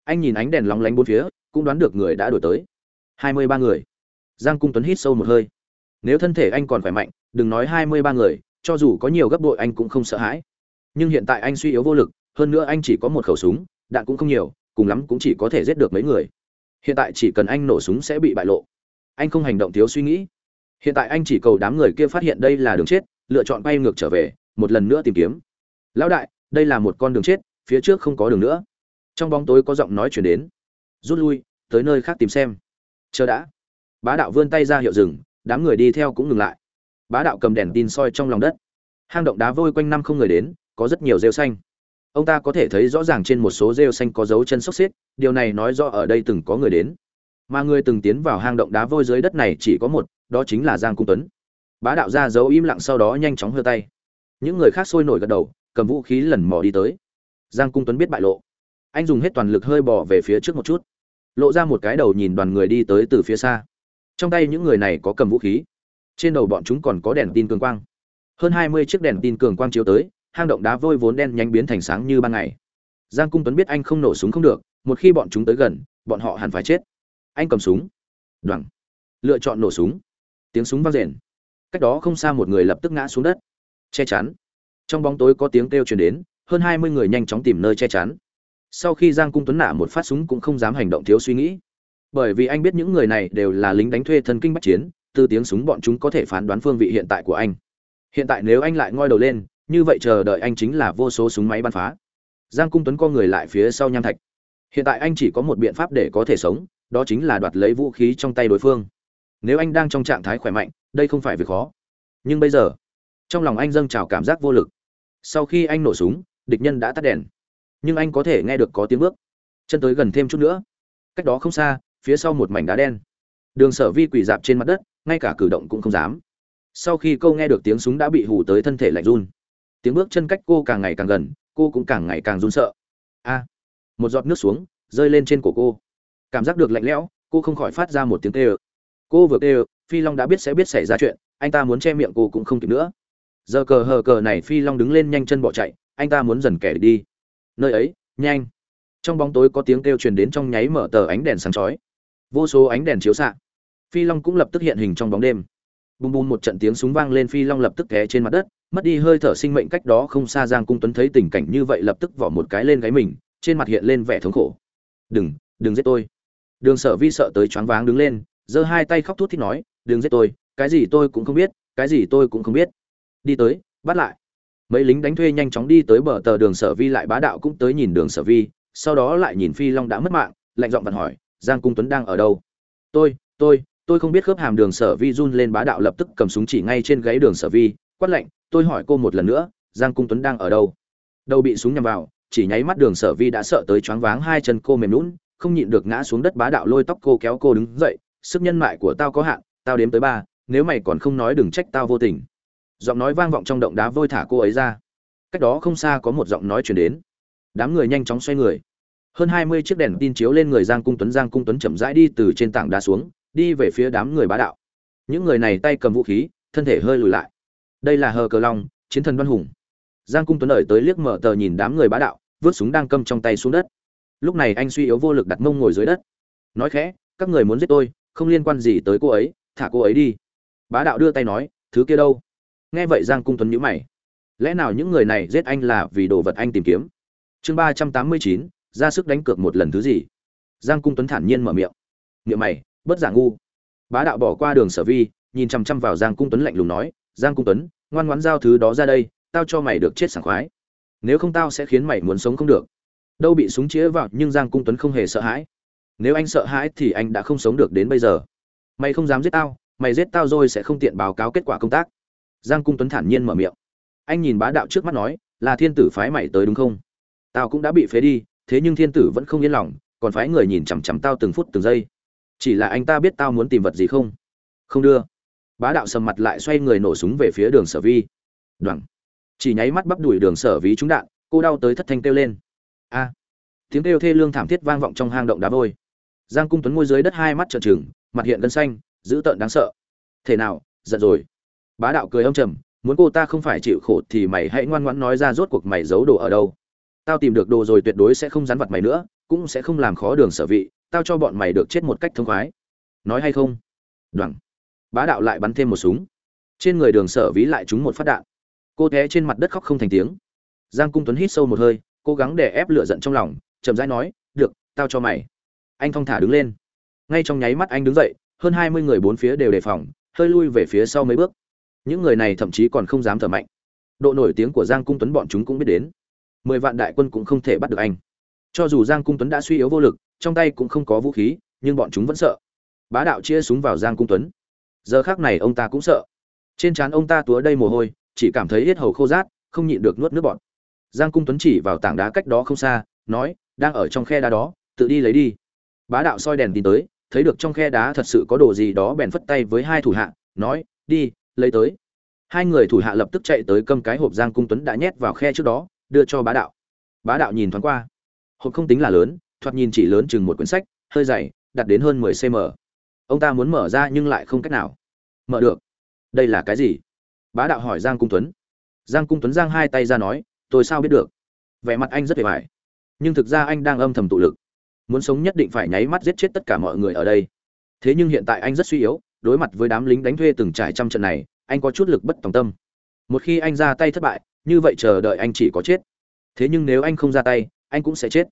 Anh nhìn ánh đèn lóng lánh bốn phía, cũng đoán được người đã đổi tới. Hai mươi ba người. Giang cung tuấn hít sâu một hơi. Nếu thân thể anh còn khỏe mạnh, đừng nói hai mươi ba người, cho dù có nhiều gấp bội anh cũng không sợ hãi. Nhưng hiện tại anh suy yếu vô lực, hơn nữa anh chỉ có một khẩu súng, đạn cũng không nhiều, cùng lắm cũng chỉ có thể giết được mấy người. Hiện tại chỉ cần anh nổ súng sẽ bị bại lộ. Anh không hành động thiếu suy nghĩ. Hiện tại anh chỉ cầu đám người kia phát hiện đây là đường chết, lựa chọn bay ngược trở về, một lần nữa tìm kiếm lão đại, đây là một con đường chết, phía trước không có đường nữa. Trong bóng tối có giọng nói chuyển đến. Rút lui, tới nơi khác tìm xem. Chờ đã. Bá đạo vươn tay ra hiệu rừng đám người đi theo cũng ngừng lại. Bá đạo cầm đèn tin soi trong lòng đất. Hang động đá vôi quanh năm không người đến, có rất nhiều rêu xanh. Ông ta có thể thấy rõ ràng trên một số rêu xanh có dấu chân xốc xếp điều này nói rõ ở đây từng có người đến. Mà người từng tiến vào hang động đá vôi dưới đất này chỉ có một, đó chính là giang cung tuấn. Bá đạo ra dấu im lặng sau đó nhanh chóng hơ tay. Những người khác sôi nổi gật đầu cầm vũ khí lần mò đi tới. Giang cung tuấn biết bại lộ. Anh dùng hết toàn lực hơi bỏ về phía trước một chút. Lộ ra một cái đầu nhìn đoàn người đi tới từ phía xa. Trong tay những người này có cầm vũ khí. Trên đầu bọn chúng còn có đèn tin cường quang. Hơn hai mươi chiếc đèn tin cường quang chiếu tới, hang động đá vôi vốn đen nhanh biến thành sáng như ban ngày. Giang cung tuấn biết anh không nổ súng không được, một khi bọn chúng tới gần, bọn họ hẳn phải chết. Anh cầm súng. Đoằng. Lựa chọn nổ súng. Tiếng súng vang rền. Cách đó không xa một người lập tức ngã xuống đất. Che chắn trong bóng tối có tiếng kêu truyền đến, hơn hai mươi người nhanh chóng tìm nơi che chắn. Sau khi giang cung tuấn nạ một phát súng cũng không dám hành động thiếu suy nghĩ. Bởi vì anh biết những người này đều là lính đánh thuê thân kinh bắc chiến, từ tiếng súng bọn chúng có thể phán đoán phương vị hiện tại của anh. Hiện tại nếu anh lại ngoi đầu lên, như vậy chờ đợi anh chính là vô số súng máy bắn phá. Giang cung tuấn co người lại phía sau nham thạch. Hiện tại anh chỉ có một biện pháp để có thể sống, đó chính là đoạt lấy vũ khí trong tay đối phương. Nếu anh đang trong trạng thái khỏe mạnh, đây không phải việc khó. Nhưng bây giờ, trong lòng anh dâng trào cảm giác vô lực sau khi anh nổ súng, địch nhân đã tắt đèn. Nhưng anh có thể nghe được có tiếng bước. Chân tới gần thêm chút nữa. Cách đó không xa, phía sau một mảnh đá đen. Đường sở vi quỳ dạp trên mặt đất, ngay cả cử động cũng không dám. Sau khi cô nghe được tiếng súng đã bị hù tới thân thể lạnh run. Tiếng bước chân cách cô càng ngày càng gần, cô cũng càng ngày càng run sợ. A! Một giọt nước xuống, rơi lên trên cổ cô. Cảm giác được lạnh lẽo, cô không khỏi phát ra một tiếng tê ơ cô vừa tê ơ phi long đã biết sẽ biết xảy ra chuyện, anh ta muốn che miệng cô cũng không kịp nữa giờ cờ hờ cờ này phi long đứng lên nhanh chân bỏ chạy, anh ta muốn dần kẻ đi. Nơi ấy, nhanh. Trong bóng tối có tiếng kêu truyền đến trong nháy mở tờ ánh đèn sáng chói. Vô số ánh đèn chiếu xạ. Phi long cũng lập tức hiện hình trong bóng đêm. Bùm bùm một trận tiếng súng vang lên phi long lập tức té trên mặt đất, mất đi hơi thở sinh mệnh cách đó không xa giang cung tuấn thấy tình cảnh như vậy lập tức vỏ một cái lên gáy mình, trên mặt hiện lên vẻ thống khổ. Đừng đừng giết tôi. Đường sở vi sợ tới choáng váng đứng lên, giơ hai tay khóc thút thít nói, đừng giết tôi, cái gì tôi cũng không biết, cái gì tôi cũng không biết đi tới, bắt lại. Mấy lính đánh thuê nhanh chóng đi tới bờ tờ đường sở vi lại bá đạo cũng tới nhìn đường sở vi, sau đó lại nhìn phi long đã mất mạng, lạnh giọng vặn hỏi, giang cung tuấn đang ở đâu? Tôi tôi tôi không biết khớp hàm đường sở vi run lên bá đạo lập tức cầm súng chỉ ngay trên gáy đường sở vi, quát lạnh, tôi hỏi cô một lần nữa, giang cung tuấn đang ở đâu? Đâu bị súng nhằm vào, chỉ nháy mắt đường sở vi đã sợ tới choáng váng hai chân cô mềm lún không nhịn được ngã xuống đất bá đạo lôi tóc cô kéo cô đứng dậy, sức nhân mại của tao có hạn, tao đếm tới ba, nếu mày còn không nói đừng trách tao vô tình giọng nói vang vọng trong động đá vôi thả cô ấy ra. Cách đó không xa có một giọng nói chuyển đến. Đám người nhanh chóng xoay người. Hơn hai mươi chiếc đèn tin chiếu lên người giang cung tuấn. Giang cung tuấn chậm rãi đi từ trên tảng đá xuống, đi về phía đám người bá đạo. Những người này tay cầm vũ khí, thân thể hơi lùi lại. Đây là hờ cờ long, chiến thần đoan hùng. Giang cung tuấn đợi tới liếc mở tờ nhìn đám người bá đạo vớt súng đang cầm trong tay xuống đất. Lúc này anh suy yếu vô lực đặt mông ngồi dưới đất. Nói khẽ, các người muốn giết tôi, không liên quan gì tới cô ấy, thả cô ấy đi. Bá đạo đưa tay nói, thứ kia đâu? Nghe vậy giang cung tuấn nhíu mày. Lẽ nào những người này giết anh là vì đồ vật anh tìm kiếm? Chương ba trăm tám mươi chín, ra sức đánh cược một lần thứ gì? Giang cung tuấn thản nhiên mở miệng. Miệng mày, bất giả ngu. Bá đạo bỏ qua đường sở vi, nhìn chằm chằm vào giang cung tuấn lạnh lùng nói, giang cung tuấn, ngoan ngoãn giao thứ đó ra đây, tao cho mày được chết sảng khoái. Nếu không tao sẽ khiến mày muốn sống không được. Đâu bị súng chĩa vào, nhưng giang cung tuấn không hề sợ hãi. Nếu anh sợ hãi thì anh đã không sống được đến bây giờ. Mày không dám giết tao, mày giết tao rồi sẽ không tiện báo cáo kết quả công tác giang cung tuấn thản nhiên mở miệng. Anh nhìn bá đạo trước mắt nói, là thiên tử phái mày tới đúng không? Tao cũng đã bị phế đi, thế nhưng thiên tử vẫn không yên lòng, còn phái người nhìn chằm chằm tao từng phút từng giây. Chỉ là anh ta biết tao muốn tìm vật gì không? Không đưa. Bá đạo sầm mặt lại xoay người nổ súng về phía đường sở vi. Đoằng chỉ nháy mắt bắp đuổi đường sở vi trúng đạn, cô đau tới thất thanh kêu lên. A. Tiếng kêu thê lương thảm thiết vang vọng trong hang động đá vôi. Giang cung tuấn ngồi dưới đất hai mắt trợn trừng, mặt hiện gân xanh, dữ tợn đáng sợ. Thế nào, giận rồi bá đạo cười âm trầm, muốn cô ta không phải chịu khổ thì mày hãy ngoan ngoãn nói ra rốt cuộc mày giấu đồ ở đâu. Tao tìm được đồ rồi tuyệt đối sẽ không gián vặt mày nữa, cũng sẽ không làm khó đường sở vị, tao cho bọn mày được chết một cách thông khoái. Nói hay không? Đoằng bá đạo lại bắn thêm một súng. Trên người đường sở ví lại trúng một phát đạn. Cô té trên mặt đất khóc không thành tiếng. Giang cung tuấn hít sâu một hơi, cố gắng để ép lửa giận trong lòng, chậm rãi nói, được, tao cho mày. Anh thong thả đứng lên. Ngay trong nháy mắt anh đứng dậy, hơn hai mươi người bốn phía đều đề phòng, hơi lui về phía sau mấy bước những người này thậm chí còn không dám thở mạnh. Độ nổi tiếng của giang cung tuấn bọn chúng cũng biết đến. Mười vạn đại quân cũng không thể bắt được anh. Cho dù giang cung tuấn đã suy yếu vô lực, trong tay cũng không có vũ khí, nhưng bọn chúng vẫn sợ. Bá đạo chia súng vào giang cung tuấn. Giờ khác này ông ta cũng sợ. Trên trán ông ta túa đây mồ hôi, chỉ cảm thấy hết hầu khô rát, không nhịn được nuốt nước bọt. Giang cung tuấn chỉ vào tảng đá cách đó không xa, nói, đang ở trong khe đá đó, tự đi lấy đi. Bá đạo soi đèn tìm tới, thấy được trong khe đá thật sự có đồ gì đó bèn phất tay với hai thủ hạ, nói, đi lấy tới. Hai người thủ hạ lập tức chạy tới câm cái hộp giang cung tuấn đã nhét vào khe trước đó, đưa cho bá đạo. Bá đạo nhìn thoáng qua. Hộp không tính là lớn, thoạt nhìn chỉ lớn chừng một quyển sách, hơi dày, đặt đến hơn 10 cm ông ta muốn mở ra nhưng lại không cách nào. Mở được. Đây là cái gì? Bá đạo hỏi giang cung tuấn. Giang cung tuấn giang hai tay ra nói, tôi sao biết được? Vẻ mặt anh rất vẻ vải nhưng thực ra anh đang âm thầm tụ lực. Muốn sống nhất định phải nháy mắt giết chết tất cả mọi người ở đây. Thế nhưng hiện tại anh rất suy yếu đối mặt với đám lính đánh thuê từng trải trăm trận này, anh có chút lực bất tòng tâm. Một khi anh ra tay thất bại, như vậy chờ đợi anh chỉ có chết. Thế nhưng nếu anh không ra tay, anh cũng sẽ chết.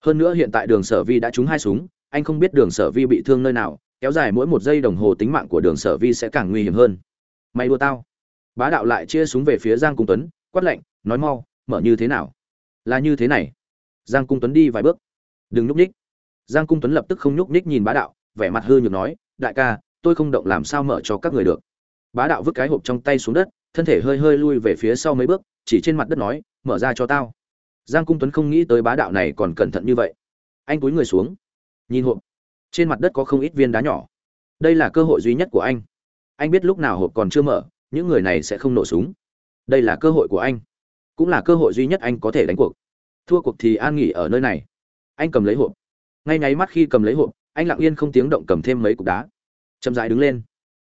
Hơn nữa hiện tại đường sở vi đã trúng hai súng, anh không biết đường sở vi bị thương nơi nào, kéo dài mỗi một giây đồng hồ tính mạng của đường sở vi sẽ càng nguy hiểm hơn. Mày đua tao. Bá đạo lại chia súng về phía giang cung tuấn, quát lạnh, nói mau, mở như thế nào? Là như thế này. Giang cung tuấn đi vài bước. Đừng nhúc nhích. Giang cung tuấn lập tức không nhúc nhích nhìn bá đạo, vẻ mặt hư nhược nói, đại ca tôi không động làm sao mở cho các người được. Bá đạo vứt cái hộp trong tay xuống đất, thân thể hơi hơi lui về phía sau mấy bước, chỉ trên mặt đất nói, mở ra cho tao. Giang cung tuấn không nghĩ tới bá đạo này còn cẩn thận như vậy. Anh cúi người xuống, nhìn hộp. Trên mặt đất có không ít viên đá nhỏ. Đây là cơ hội duy nhất của anh. Anh biết lúc nào hộp còn chưa mở, những người này sẽ không nổ súng. Đây là cơ hội của anh. Cũng là cơ hội duy nhất anh có thể đánh cuộc. Thua cuộc thì an nghỉ ở nơi này. Anh cầm lấy hộp. Ngay nháy mắt khi cầm lấy hộp, anh lặng yên không tiếng động cầm thêm mấy cục đá chậm rãi đứng lên.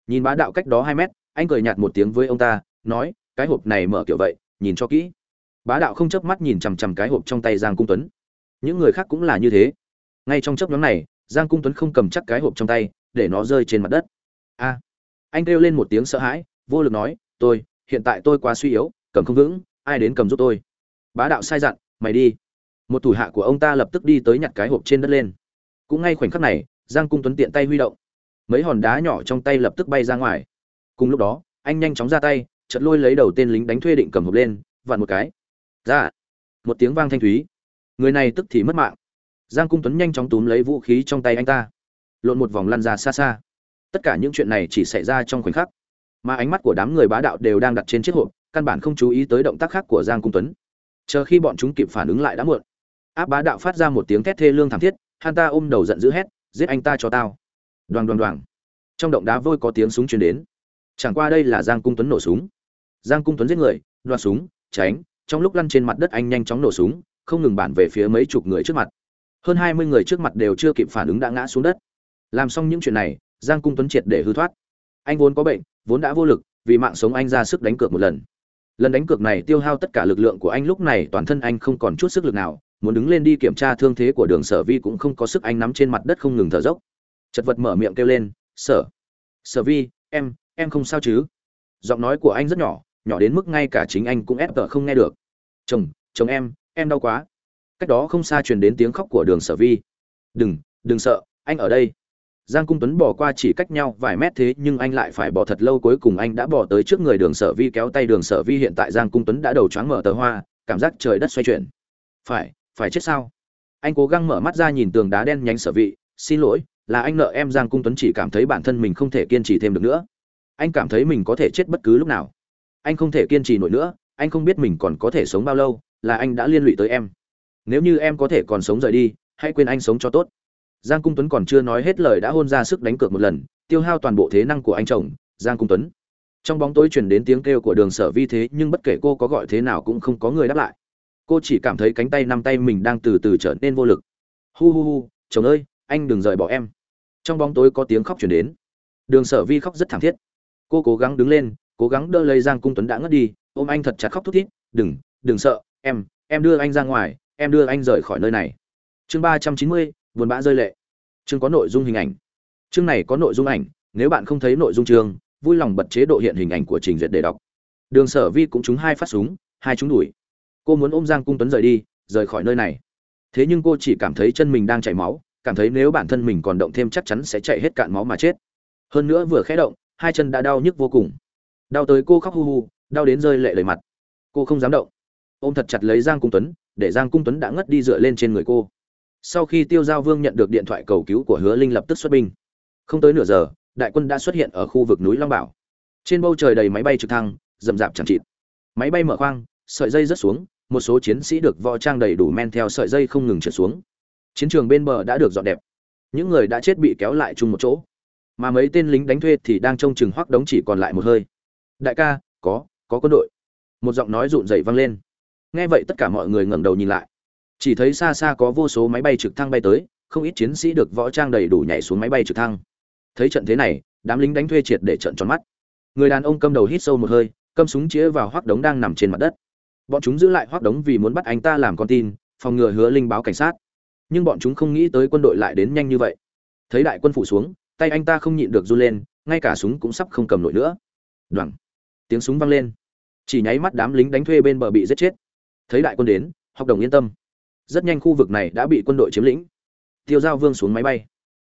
Nhìn bá đạo cách đó hai mét, anh cười nhạt một tiếng với ông ta, nói, cái hộp này mở kiểu vậy, nhìn cho kỹ. Bá đạo không chớp mắt nhìn chằm chằm cái hộp trong tay giang cung tuấn. Những người khác cũng là như thế. Ngay trong chớp nhóm này, giang cung tuấn không cầm chắc cái hộp trong tay, để nó rơi trên mặt đất. A. Anh kêu lên một tiếng sợ hãi, vô lực nói, tôi, hiện tại tôi quá suy yếu, cầm không vững, ai đến cầm giúp tôi. Bá đạo sai dặn, mày đi. Một thủ hạ của ông ta lập tức đi tới nhặt cái hộp trên đất lên. Cũng ngay khoảnh khắc này, giang cung tuấn tiện tay huy động mấy hòn đá nhỏ trong tay lập tức bay ra ngoài. Cùng lúc đó, anh nhanh chóng ra tay chật lôi lấy đầu tên lính đánh thuê định cầm hộp lên, vặn một cái. Ra một tiếng vang thanh thúy. Người này tức thì mất mạng. Giang cung tuấn nhanh chóng túm lấy vũ khí trong tay anh ta. Lộn một vòng lăn ra xa xa. Tất cả những chuyện này chỉ xảy ra trong khoảnh khắc. Mà ánh mắt của đám người bá đạo đều đang đặt trên chiếc hộp, căn bản không chú ý tới động tác khác của giang cung tuấn. Chờ khi bọn chúng kịp phản ứng lại đã muộn. Áp bá đạo phát ra một tiếng thét thê lương thảm thiết, hắn ta ôm đầu giận dữ hét, giết anh ta cho tao đoàn đoàn đoàn trong động đá vôi có tiếng súng truyền đến. Chẳng qua đây là giang cung tuấn nổ súng. Giang cung tuấn giết người, đoạt súng, tránh, trong lúc lăn trên mặt đất anh nhanh chóng nổ súng, không ngừng bản về phía mấy chục người trước mặt. Hơn hai mươi người trước mặt đều chưa kịp phản ứng đã ngã xuống đất. Làm xong những chuyện này, giang cung tuấn triệt để hư thoát. Anh vốn có bệnh, vốn đã vô lực, vì mạng sống anh ra sức đánh cược một lần. Lần đánh cược này tiêu hao tất cả lực lượng của anh lúc này, toàn thân anh không còn chút sức lực nào, muốn đứng lên đi kiểm tra thương thế của đường sở vi cũng không có sức anh nắm trên mặt đất không ngừng thở dốc chật vật mở miệng kêu lên, sở sở vi, em em không sao chứ? Giọng nói của anh rất nhỏ nhỏ đến mức ngay cả chính anh cũng ép tờ không nghe được. Chồng chồng em em đau quá. Cách đó không xa truyền đến tiếng khóc của đường sở vi. Đừng đừng sợ, anh ở đây. Giang cung tuấn bỏ qua chỉ cách nhau vài mét thế nhưng anh lại phải bỏ thật lâu cuối cùng anh đã bỏ tới trước người đường sở vi kéo tay đường sở vi hiện tại giang cung tuấn đã đầu choáng mở tờ hoa, cảm giác trời đất xoay chuyển. Phải phải chết sao? Anh cố gắng mở mắt ra nhìn tường đá đen nhánh sở vị xin lỗi là anh nợ em giang cung tuấn chỉ cảm thấy bản thân mình không thể kiên trì thêm được nữa. Anh cảm thấy mình có thể chết bất cứ lúc nào. Anh không thể kiên trì nổi nữa, anh không biết mình còn có thể sống bao lâu, là anh đã liên lụy tới em. Nếu như em có thể còn sống rời đi, hãy quên anh sống cho tốt. Giang cung tuấn còn chưa nói hết lời đã hôn ra sức đánh cược một lần, tiêu hao toàn bộ thế năng của anh chồng, giang cung tuấn. Trong bóng tối truyền đến tiếng kêu của đường sở vi thế, nhưng bất kể cô có gọi thế nào cũng không có người đáp lại. Cô chỉ cảm thấy cánh tay năm tay mình đang từ từ trở nên vô lực. Hu hu hu, chồng ơi anh đừng rời bỏ em. Trong bóng tối có tiếng khóc chuyển đến. Đường sở vi khóc rất thảm thiết. Cô cố gắng đứng lên, cố gắng đỡ lấy giang cung tuấn đã ngất đi. Ôm anh thật chặt khóc thút thít. Đừng đừng sợ, em em đưa anh ra ngoài, em đưa anh rời khỏi nơi này. Chương ba trăm chín mươi, buồn bã rơi lệ. Chương có nội dung hình ảnh. Chương này có nội dung ảnh, nếu bạn không thấy nội dung chương, vui lòng bật chế độ hiện hình ảnh của trình duyệt để đọc. Đường sở vi cũng trúng hai phát súng, hai chúng đuổi cô muốn ôm giang cung tuấn rời đi, rời khỏi nơi này. Thế nhưng cô chỉ cảm thấy chân mình đang chảy máu cảm thấy nếu bản thân mình còn động thêm chắc chắn sẽ chạy hết cạn máu mà chết. Hơn nữa vừa khẽ động, hai chân đã đau nhức vô cùng. Đau tới cô khóc hu hu, đau đến rơi lệ lời mặt. Cô không dám động. Ôm thật chặt lấy giang cung tuấn, để giang cung tuấn đã ngất đi dựa lên trên người cô. Sau khi tiêu giao vương nhận được điện thoại cầu cứu của hứa linh lập tức xuất binh. Không tới nửa giờ, đại quân đã xuất hiện ở khu vực núi long bảo. Trên bầu trời đầy máy bay trực thăng rầm rạp chẳng chịt. Máy bay mở khoang, sợi dây rớt xuống, một số chiến sĩ được võ trang đầy đủ men theo sợi dây không ngừng trượt xuống chiến trường bên bờ đã được dọn đẹp. Những người đã chết bị kéo lại chung một chỗ. Mà mấy tên lính đánh thuê thì đang trông chừng hoắc đống chỉ còn lại một hơi. Đại ca, có có quân đội. Một giọng nói rụn rẩy vang lên. Nghe vậy tất cả mọi người ngẩng đầu nhìn lại. Chỉ thấy xa xa có vô số máy bay trực thăng bay tới, không ít chiến sĩ được võ trang đầy đủ nhảy xuống máy bay trực thăng. Thấy trận thế này, đám lính đánh thuê triệt để trận tròn mắt. Người đàn ông cầm đầu hít sâu một hơi, cầm súng chĩa vào hoắc đống đang nằm trên mặt đất. Bọn chúng giữ lại hoắc đống vì muốn bắt anh ta làm con tin, phòng ngừa hứa linh báo cảnh sát nhưng bọn chúng không nghĩ tới quân đội lại đến nhanh như vậy. Thấy đại quân phủ xuống, tay anh ta không nhịn được run lên, ngay cả súng cũng sắp không cầm nổi nữa. Đoằng tiếng súng vang lên. Chỉ nháy mắt đám lính đánh thuê bên bờ bị giết chết. Thấy đại quân đến, học đồng yên tâm. Rất nhanh khu vực này đã bị quân đội chiếm lĩnh. Tiêu giao vương xuống máy bay.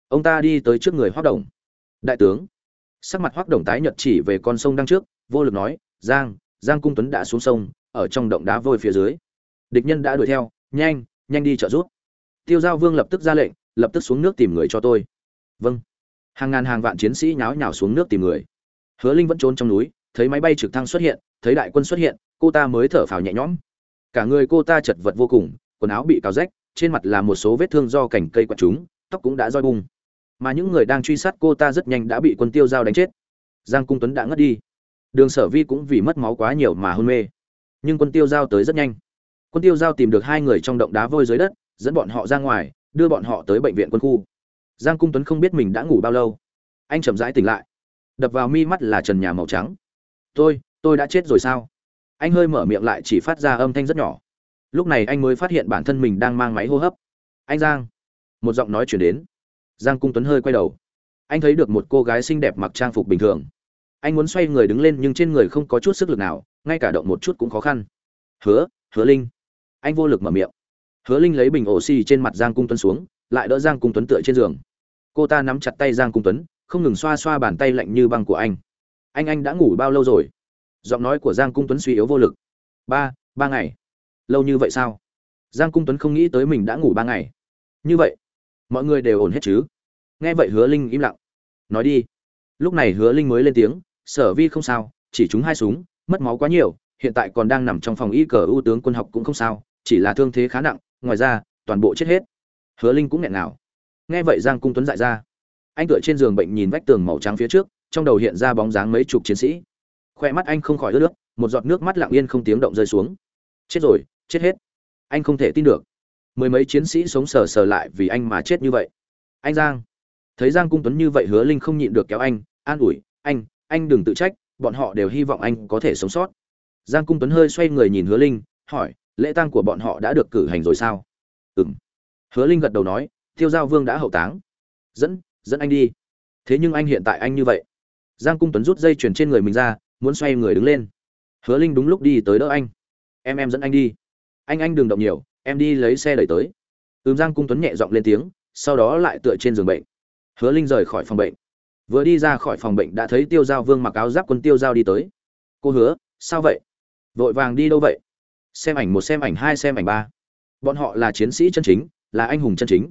Ông ta đi tới trước người hoác đồng. Đại tướng! Sắc mặt hoác đồng tái nhật chỉ về con sông đằng trước, vô lực nói, giang giang cung tuấn đã xuống sông, ở trong động đá vôi phía dưới. Địch nhân đã đuổi theo, nhanh nhanh đi trợ giúp tiêu giao vương lập tức ra lệnh, lập tức xuống nước tìm người cho tôi. Vâng. Hàng ngàn hàng vạn chiến sĩ nháo nhào xuống nước tìm người. Hứa linh vẫn trốn trong núi, thấy máy bay trực thăng xuất hiện, thấy đại quân xuất hiện, cô ta mới thở phào nhẹ nhõm. Cả người cô ta chật vật vô cùng, quần áo bị cào rách, trên mặt là một số vết thương do cành cây quạt chúng tóc cũng đã roi bung. Mà những người đang truy sát cô ta rất nhanh đã bị quân tiêu giao đánh chết. Giang cung tuấn đã ngất đi. Đường sở vi cũng vì mất máu quá nhiều mà hôn mê. Nhưng quân tiêu giao tới rất nhanh. Quân tiêu giao tìm được hai người trong động đá vôi dưới đất dẫn bọn họ ra ngoài, đưa bọn họ tới bệnh viện quân khu. Giang cung tuấn không biết mình đã ngủ bao lâu. Anh chậm rãi tỉnh lại. Đập vào mi mắt là trần nhà màu trắng. Tôi tôi đã chết rồi sao? Anh hơi mở miệng lại chỉ phát ra âm thanh rất nhỏ. Lúc này anh mới phát hiện bản thân mình đang mang máy hô hấp. Anh giang. Một giọng nói chuyển đến. Giang cung tuấn hơi quay đầu. Anh thấy được một cô gái xinh đẹp mặc trang phục bình thường. Anh muốn xoay người đứng lên nhưng trên người không có chút sức lực nào, ngay cả động một chút cũng khó khăn. Hứa hứa linh. Anh vô lực mở miệng hứa linh lấy bình oxy trên mặt giang cung tuấn xuống, lại đỡ giang cung tuấn tựa trên giường. Cô ta nắm chặt tay giang cung tuấn, không ngừng xoa xoa bàn tay lạnh như băng của anh. Anh anh đã ngủ bao lâu rồi? Giọng nói của giang cung tuấn suy yếu vô lực. Ba ba ngày. Lâu như vậy sao? Giang cung tuấn không nghĩ tới mình đã ngủ ba ngày. Như vậy, mọi người đều ổn hết chứ? Nghe vậy hứa linh im lặng. Nói đi. Lúc này hứa linh mới lên tiếng, sở vi không sao, chỉ chúng hai súng, mất máu quá nhiều, hiện tại còn đang nằm trong phòng y cờ ưu tướng quân học cũng không sao, chỉ là thương thế khá nặng ngoài ra, toàn bộ chết hết. Hứa linh cũng nghẹn nào nghe vậy giang cung tuấn dại ra. Anh tựa trên giường bệnh nhìn vách tường màu trắng phía trước, trong đầu hiện ra bóng dáng mấy chục chiến sĩ. Khoe mắt anh không khỏi ướt nước, một giọt nước mắt lặng yên không tiếng động rơi xuống. Chết rồi, chết hết. Anh không thể tin được. Mười mấy chiến sĩ sống sờ sờ lại vì anh mà chết như vậy. Anh giang. Thấy giang cung tuấn như vậy hứa linh không nhịn được kéo anh, an ủi, anh anh đừng tự trách, bọn họ đều hy vọng anh có thể sống sót. Giang cung tuấn hơi xoay người nhìn hứa linh, hỏi lễ tang của bọn họ đã được cử hành rồi sao? Ừng hứa linh gật đầu nói, tiêu giao vương đã hậu táng. Dẫn dẫn anh đi. Thế nhưng anh hiện tại anh như vậy. Giang cung tuấn rút dây chuyền trên người mình ra, muốn xoay người đứng lên. Hứa linh đúng lúc đi tới đỡ anh. Em em dẫn anh đi. Anh anh đừng động nhiều, em đi lấy xe đẩy tới. Ừm, giang cung tuấn nhẹ giọng lên tiếng, sau đó lại tựa trên giường bệnh. Hứa linh rời khỏi phòng bệnh. Vừa đi ra khỏi phòng bệnh đã thấy tiêu giao vương mặc áo giáp quân tiêu giao đi tới. Cô hứa, sao vậy? Vội vàng đi đâu vậy? Xem ảnh một, xem ảnh hai, xem ảnh ba. Bọn họ là chiến sĩ chân chính, là anh hùng chân chính.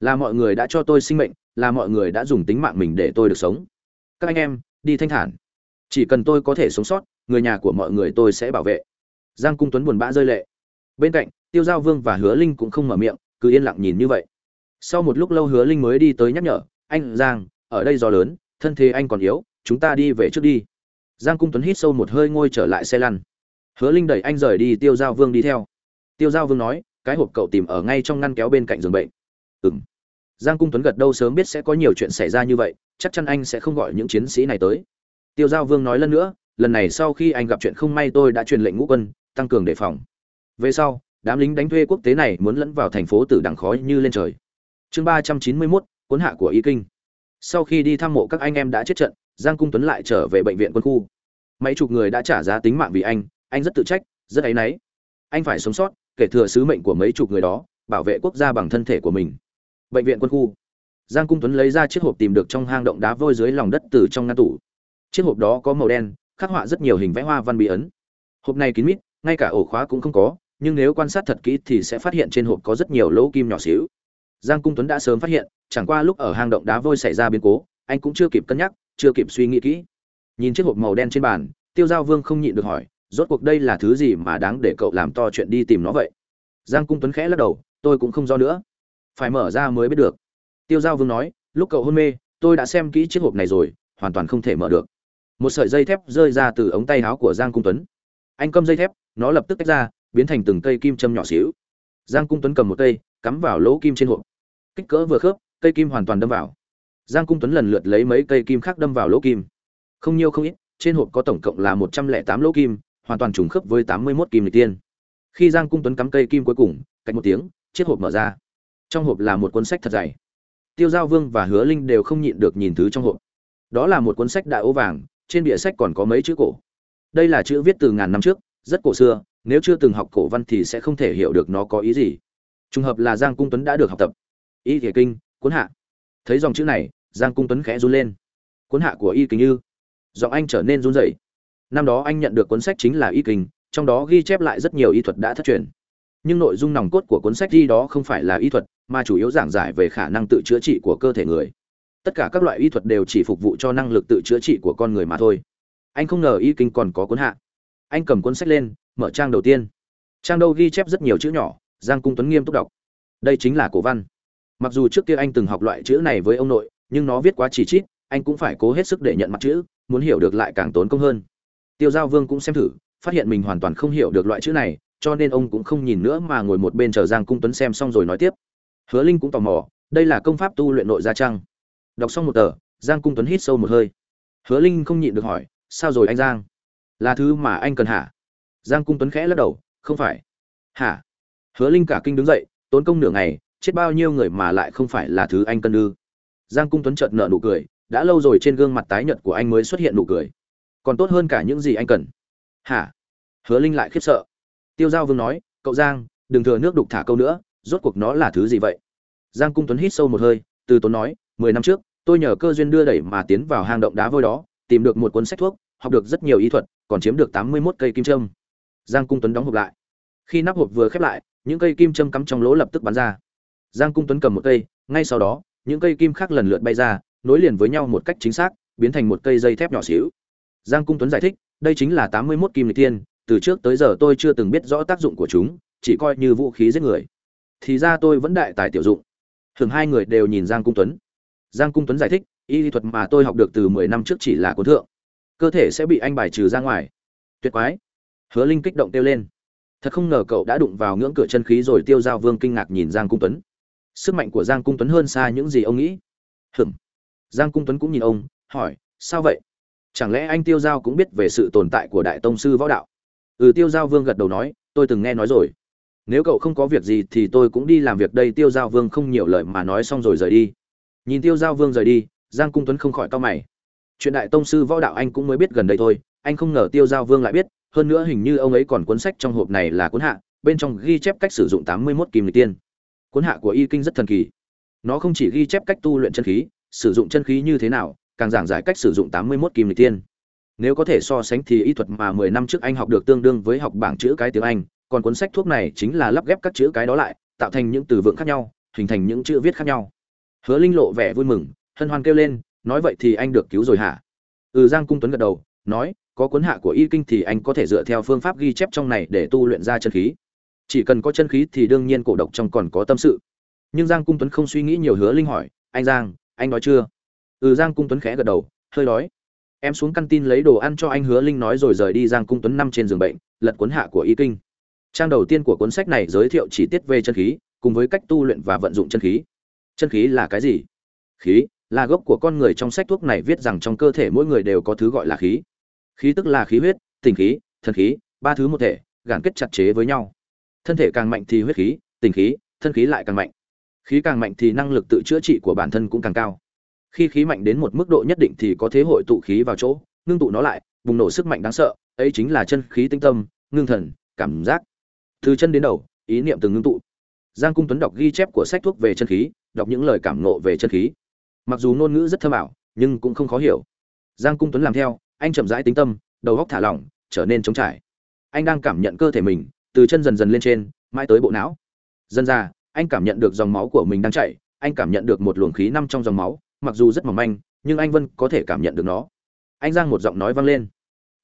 Là mọi người đã cho tôi sinh mệnh, là mọi người đã dùng tính mạng mình để tôi được sống. Các anh em, đi thanh thản. Chỉ cần tôi có thể sống sót, người nhà của mọi người tôi sẽ bảo vệ. Giang cung tuấn buồn bã rơi lệ. Bên cạnh, tiêu giao vương và hứa linh cũng không mở miệng, cứ yên lặng nhìn như vậy. Sau một lúc lâu hứa linh mới đi tới nhắc nhở, anh, giang, ở đây gió lớn, thân thế anh còn yếu, chúng ta đi về trước đi. Giang cung tuấn hít sâu một hơi ngôi trở lại xe lăn hứa linh đẩy anh rời đi, tiêu giao vương đi theo. Tiêu giao vương nói, cái hộp cậu tìm ở ngay trong ngăn kéo bên cạnh giường bệnh. Ừng giang cung tuấn gật đâu sớm biết sẽ có nhiều chuyện xảy ra như vậy, chắc chắn anh sẽ không gọi những chiến sĩ này tới. Tiêu giao vương nói lần nữa, lần này sau khi anh gặp chuyện không may tôi đã truyền lệnh ngũ quân, tăng cường đề phòng. Về sau, đám lính đánh thuê quốc tế này muốn lẫn vào thành phố tử đằng khói như lên trời. Chương ba trăm chín mươi mốt, cuốn hạ của y kinh. Sau khi đi thăm mộ các anh em đã chết trận, giang cung tuấn lại trở về bệnh viện quân khu. Mấy chục người đã trả giá tính mạng vì anh anh rất tự trách, rất áy náy. Anh phải sống sót, kể thừa sứ mệnh của mấy chục người đó, bảo vệ quốc gia bằng thân thể của mình. Bệnh viện quân khu. Giang cung tuấn lấy ra chiếc hộp tìm được trong hang động đá vôi dưới lòng đất từ trong ngăn tủ. Chiếc hộp đó có màu đen, khắc họa rất nhiều hình vẽ hoa văn bí ấn hộp này kín mít, ngay cả ổ khóa cũng không có, nhưng nếu quan sát thật kỹ thì sẽ phát hiện trên hộp có rất nhiều lỗ kim nhỏ xíu. Giang cung tuấn đã sớm phát hiện, chẳng qua lúc ở hang động đá vôi xảy ra biến cố, anh cũng chưa kịp cân nhắc, chưa kịp suy nghĩ kỹ. Nhìn chiếc hộp màu đen trên bàn, tiêu giao vương không nhịn được hỏi rốt cuộc đây là thứ gì mà đáng để cậu làm to chuyện đi tìm nó vậy? Giang cung tuấn khẽ lắc đầu, tôi cũng không do nữa. Phải mở ra mới biết được. Tiêu giao vương nói, lúc cậu hôn mê, tôi đã xem kỹ chiếc hộp này rồi, hoàn toàn không thể mở được. Một sợi dây thép rơi ra từ ống tay áo của giang cung tuấn. Anh cầm dây thép, nó lập tức tách ra, biến thành từng cây kim châm nhỏ xíu. Giang cung tuấn cầm một cây, cắm vào lỗ kim trên hộp. Kích cỡ vừa khớp, cây kim hoàn toàn đâm vào. Giang cung tuấn lần lượt lấy mấy cây kim khác đâm vào lỗ kim. Không nhiều không ít, trên hộp có tổng cộng là một trăm lẻ tám lỗ kim hoàn toàn trùng khớp với tám mươi mốt kim lịch tiên. Khi giang cung tuấn cắm cây kim cuối cùng cách một tiếng, chiếc hộp mở ra. Trong hộp là một cuốn sách thật dày. Tiêu giao vương và hứa linh đều không nhịn được nhìn thứ trong hộp. Đó là một cuốn sách đại ố vàng, trên bìa sách còn có mấy chữ cổ. Đây là chữ viết từ ngàn năm trước, rất cổ xưa, nếu chưa từng học cổ văn thì sẽ không thể hiểu được nó có ý gì. Trùng hợp là giang cung tuấn đã được học tập. Y thể kinh, cuốn hạ. Thấy dòng chữ này, giang cung tuấn khẽ run lên. Cuốn hạ của y kinh như giọng anh trở nên run rẩy năm đó anh nhận được cuốn sách chính là y kinh, trong đó ghi chép lại rất nhiều y thuật đã thất truyền. Nhưng nội dung nòng cốt của cuốn sách ghi đó không phải là y thuật, mà chủ yếu giảng giải về khả năng tự chữa trị của cơ thể người. Tất cả các loại y thuật đều chỉ phục vụ cho năng lực tự chữa trị của con người mà thôi. Anh không ngờ y kinh còn có cuốn hạ. Anh cầm cuốn sách lên, mở trang đầu tiên. Trang đâu ghi chép rất nhiều chữ nhỏ, giang cung tuấn nghiêm túc đọc. Đây chính là cổ văn. Mặc dù trước kia anh từng học loại chữ này với ông nội, nhưng nó viết quá chỉ chít anh cũng phải cố hết sức để nhận mặt chữ, muốn hiểu được lại càng tốn công hơn tiêu giao vương cũng xem thử, phát hiện mình hoàn toàn không hiểu được loại chữ này, cho nên ông cũng không nhìn nữa mà ngồi một bên chờ giang cung tuấn xem xong rồi nói tiếp. Hứa linh cũng tò mò, đây là công pháp tu luyện nội gia trăng. Đọc xong một tờ, giang cung tuấn hít sâu một hơi. Hứa linh không nhịn được hỏi, sao rồi anh giang? Là thứ mà anh cần hả? Giang cung tuấn khẽ lắc đầu, không phải. Hả? Hứa linh cả kinh đứng dậy, tốn công nửa ngày, chết bao nhiêu người mà lại không phải là thứ anh cần ư? Giang cung tuấn chợt nợ nụ cười, đã lâu rồi trên gương mặt tái nhợt của anh mới xuất hiện nụ cười còn tốt hơn cả những gì anh cần. Hả? Hứa linh lại khiếp sợ. Tiêu giao vương nói, cậu giang, đừng thừa nước đục thả câu nữa, rốt cuộc nó là thứ gì vậy? Giang cung tuấn hít sâu một hơi, từ tốn nói, mười năm trước, tôi nhờ cơ duyên đưa đẩy mà tiến vào hang động đá vôi đó, tìm được một cuốn sách thuốc, học được rất nhiều ý thuật, còn chiếm được tám mươi mốt cây kim trâm giang cung tuấn đóng hộp lại. Khi nắp hộp vừa khép lại, những cây kim châm cắm trong lỗ lập tức bắn ra. Giang cung tuấn cầm một cây, ngay sau đó, những cây kim khác lần lượt bay ra, nối liền với nhau một cách chính xác, biến thành một cây dây thép nhỏ xíu giang cung tuấn giải thích, đây chính là tám mươi mốt kim lịch tiên từ trước tới giờ tôi chưa từng biết rõ tác dụng của chúng, chỉ coi như vũ khí giết người. Thì ra tôi vẫn đại tài tiểu dụng. Thường hai người đều nhìn giang cung tuấn. Giang cung tuấn giải thích, y thuật mà tôi học được từ mười năm trước chỉ là cuốn thượng. Cơ thể sẽ bị anh bài trừ ra ngoài. Tuyệt quái. Hứa linh kích động kêu lên. Thật không ngờ cậu đã đụng vào ngưỡng cửa chân khí rồi tiêu giao vương kinh ngạc nhìn giang cung tuấn. Sức mạnh của giang cung tuấn hơn xa những gì ông nghĩ. Hừm giang cung tuấn cũng nhìn ông, hỏi, sao vậy? Chẳng lẽ anh tiêu giao cũng biết về sự tồn tại của đại tông sư võ đạo? Ừ tiêu giao vương gật đầu nói, tôi từng nghe nói rồi. Nếu cậu không có việc gì thì tôi cũng đi làm việc đây, tiêu giao vương không nhiều lời mà nói xong rồi rời đi. Nhìn tiêu giao vương rời đi, giang cung tuấn không khỏi to mày. Chuyện đại tông sư võ đạo anh cũng mới biết gần đây thôi, anh không ngờ tiêu giao vương lại biết, hơn nữa hình như ông ấy còn cuốn sách trong hộp này là cuốn hạ, bên trong ghi chép cách sử dụng tám mươi mốt kim lịch tiên. Cuốn hạ của y kinh rất thần kỳ. Nó không chỉ ghi chép cách tu luyện chân khí, sử dụng chân khí như thế nào càng giảng giải cách sử dụng tám mươi 81 kim lịch tiên nếu có thể so sánh thì y thuật mà mười năm trước anh học được tương đương với học bảng chữ cái tiếng anh, còn cuốn sách thuốc này chính là lắp ghép các chữ cái đó lại, tạo thành những từ vựng khác nhau, hình thành những chữ viết khác nhau. Hứa linh lộ vẻ vui mừng, hân hoan kêu lên, nói vậy thì anh được cứu rồi hả? Ừ giang cung tuấn gật đầu, nói, có cuốn hạ của y kinh thì anh có thể dựa theo phương pháp ghi chép trong này để tu luyện ra chân khí. Chỉ cần có chân khí thì đương nhiên cổ độc trong còn có tâm sự. Nhưng giang cung tuấn không suy nghĩ nhiều, hứa linh hỏi, anh giang, anh nói chưa? Ừ giang cung tuấn khẽ gật đầu, hơi đói. Em xuống căn tin lấy đồ ăn cho anh hứa linh nói rồi rời đi giang cung tuấn nằm trên giường bệnh, lật cuốn hạ của y kinh. Trang đầu tiên của cuốn sách này giới thiệu chi tiết về chân khí, cùng với cách tu luyện và vận dụng chân khí. Chân khí là cái gì? Khí là gốc của con người trong sách thuốc này viết rằng trong cơ thể mỗi người đều có thứ gọi là khí. Khí tức là khí huyết, tình khí thần khí, ba thứ một thể, gắn kết chặt chế với nhau. Thân thể càng mạnh thì huyết khí, tình khí, thân khí lại càng mạnh. Khí càng mạnh thì năng lực tự chữa trị của bản thân cũng càng cao khi khí mạnh đến một mức độ nhất định thì có thế hội tụ khí vào chỗ, ngưng tụ nó lại, bùng nổ sức mạnh đáng sợ, ấy chính là chân khí tinh tâm, ngưng thần, cảm giác. Từ chân đến đầu, ý niệm từng ngưng tụ. Giang cung tuấn đọc ghi chép của sách thuốc về chân khí, đọc những lời cảm nộ về chân khí. Mặc dù ngôn ngữ rất thơm ảo, nhưng cũng không khó hiểu. Giang cung tuấn làm theo, anh chậm rãi tính tâm, đầu góc thả lỏng, trở nên trống trải. Anh đang cảm nhận cơ thể mình, từ chân dần dần lên trên, mãi tới bộ não. Dần ra anh cảm nhận được dòng máu của mình đang chạy anh cảm nhận được một luồng khí nằm trong dòng máu mặc dù rất mỏng manh, nhưng anh vẫn có thể cảm nhận được nó. Anh giang một giọng nói vang lên.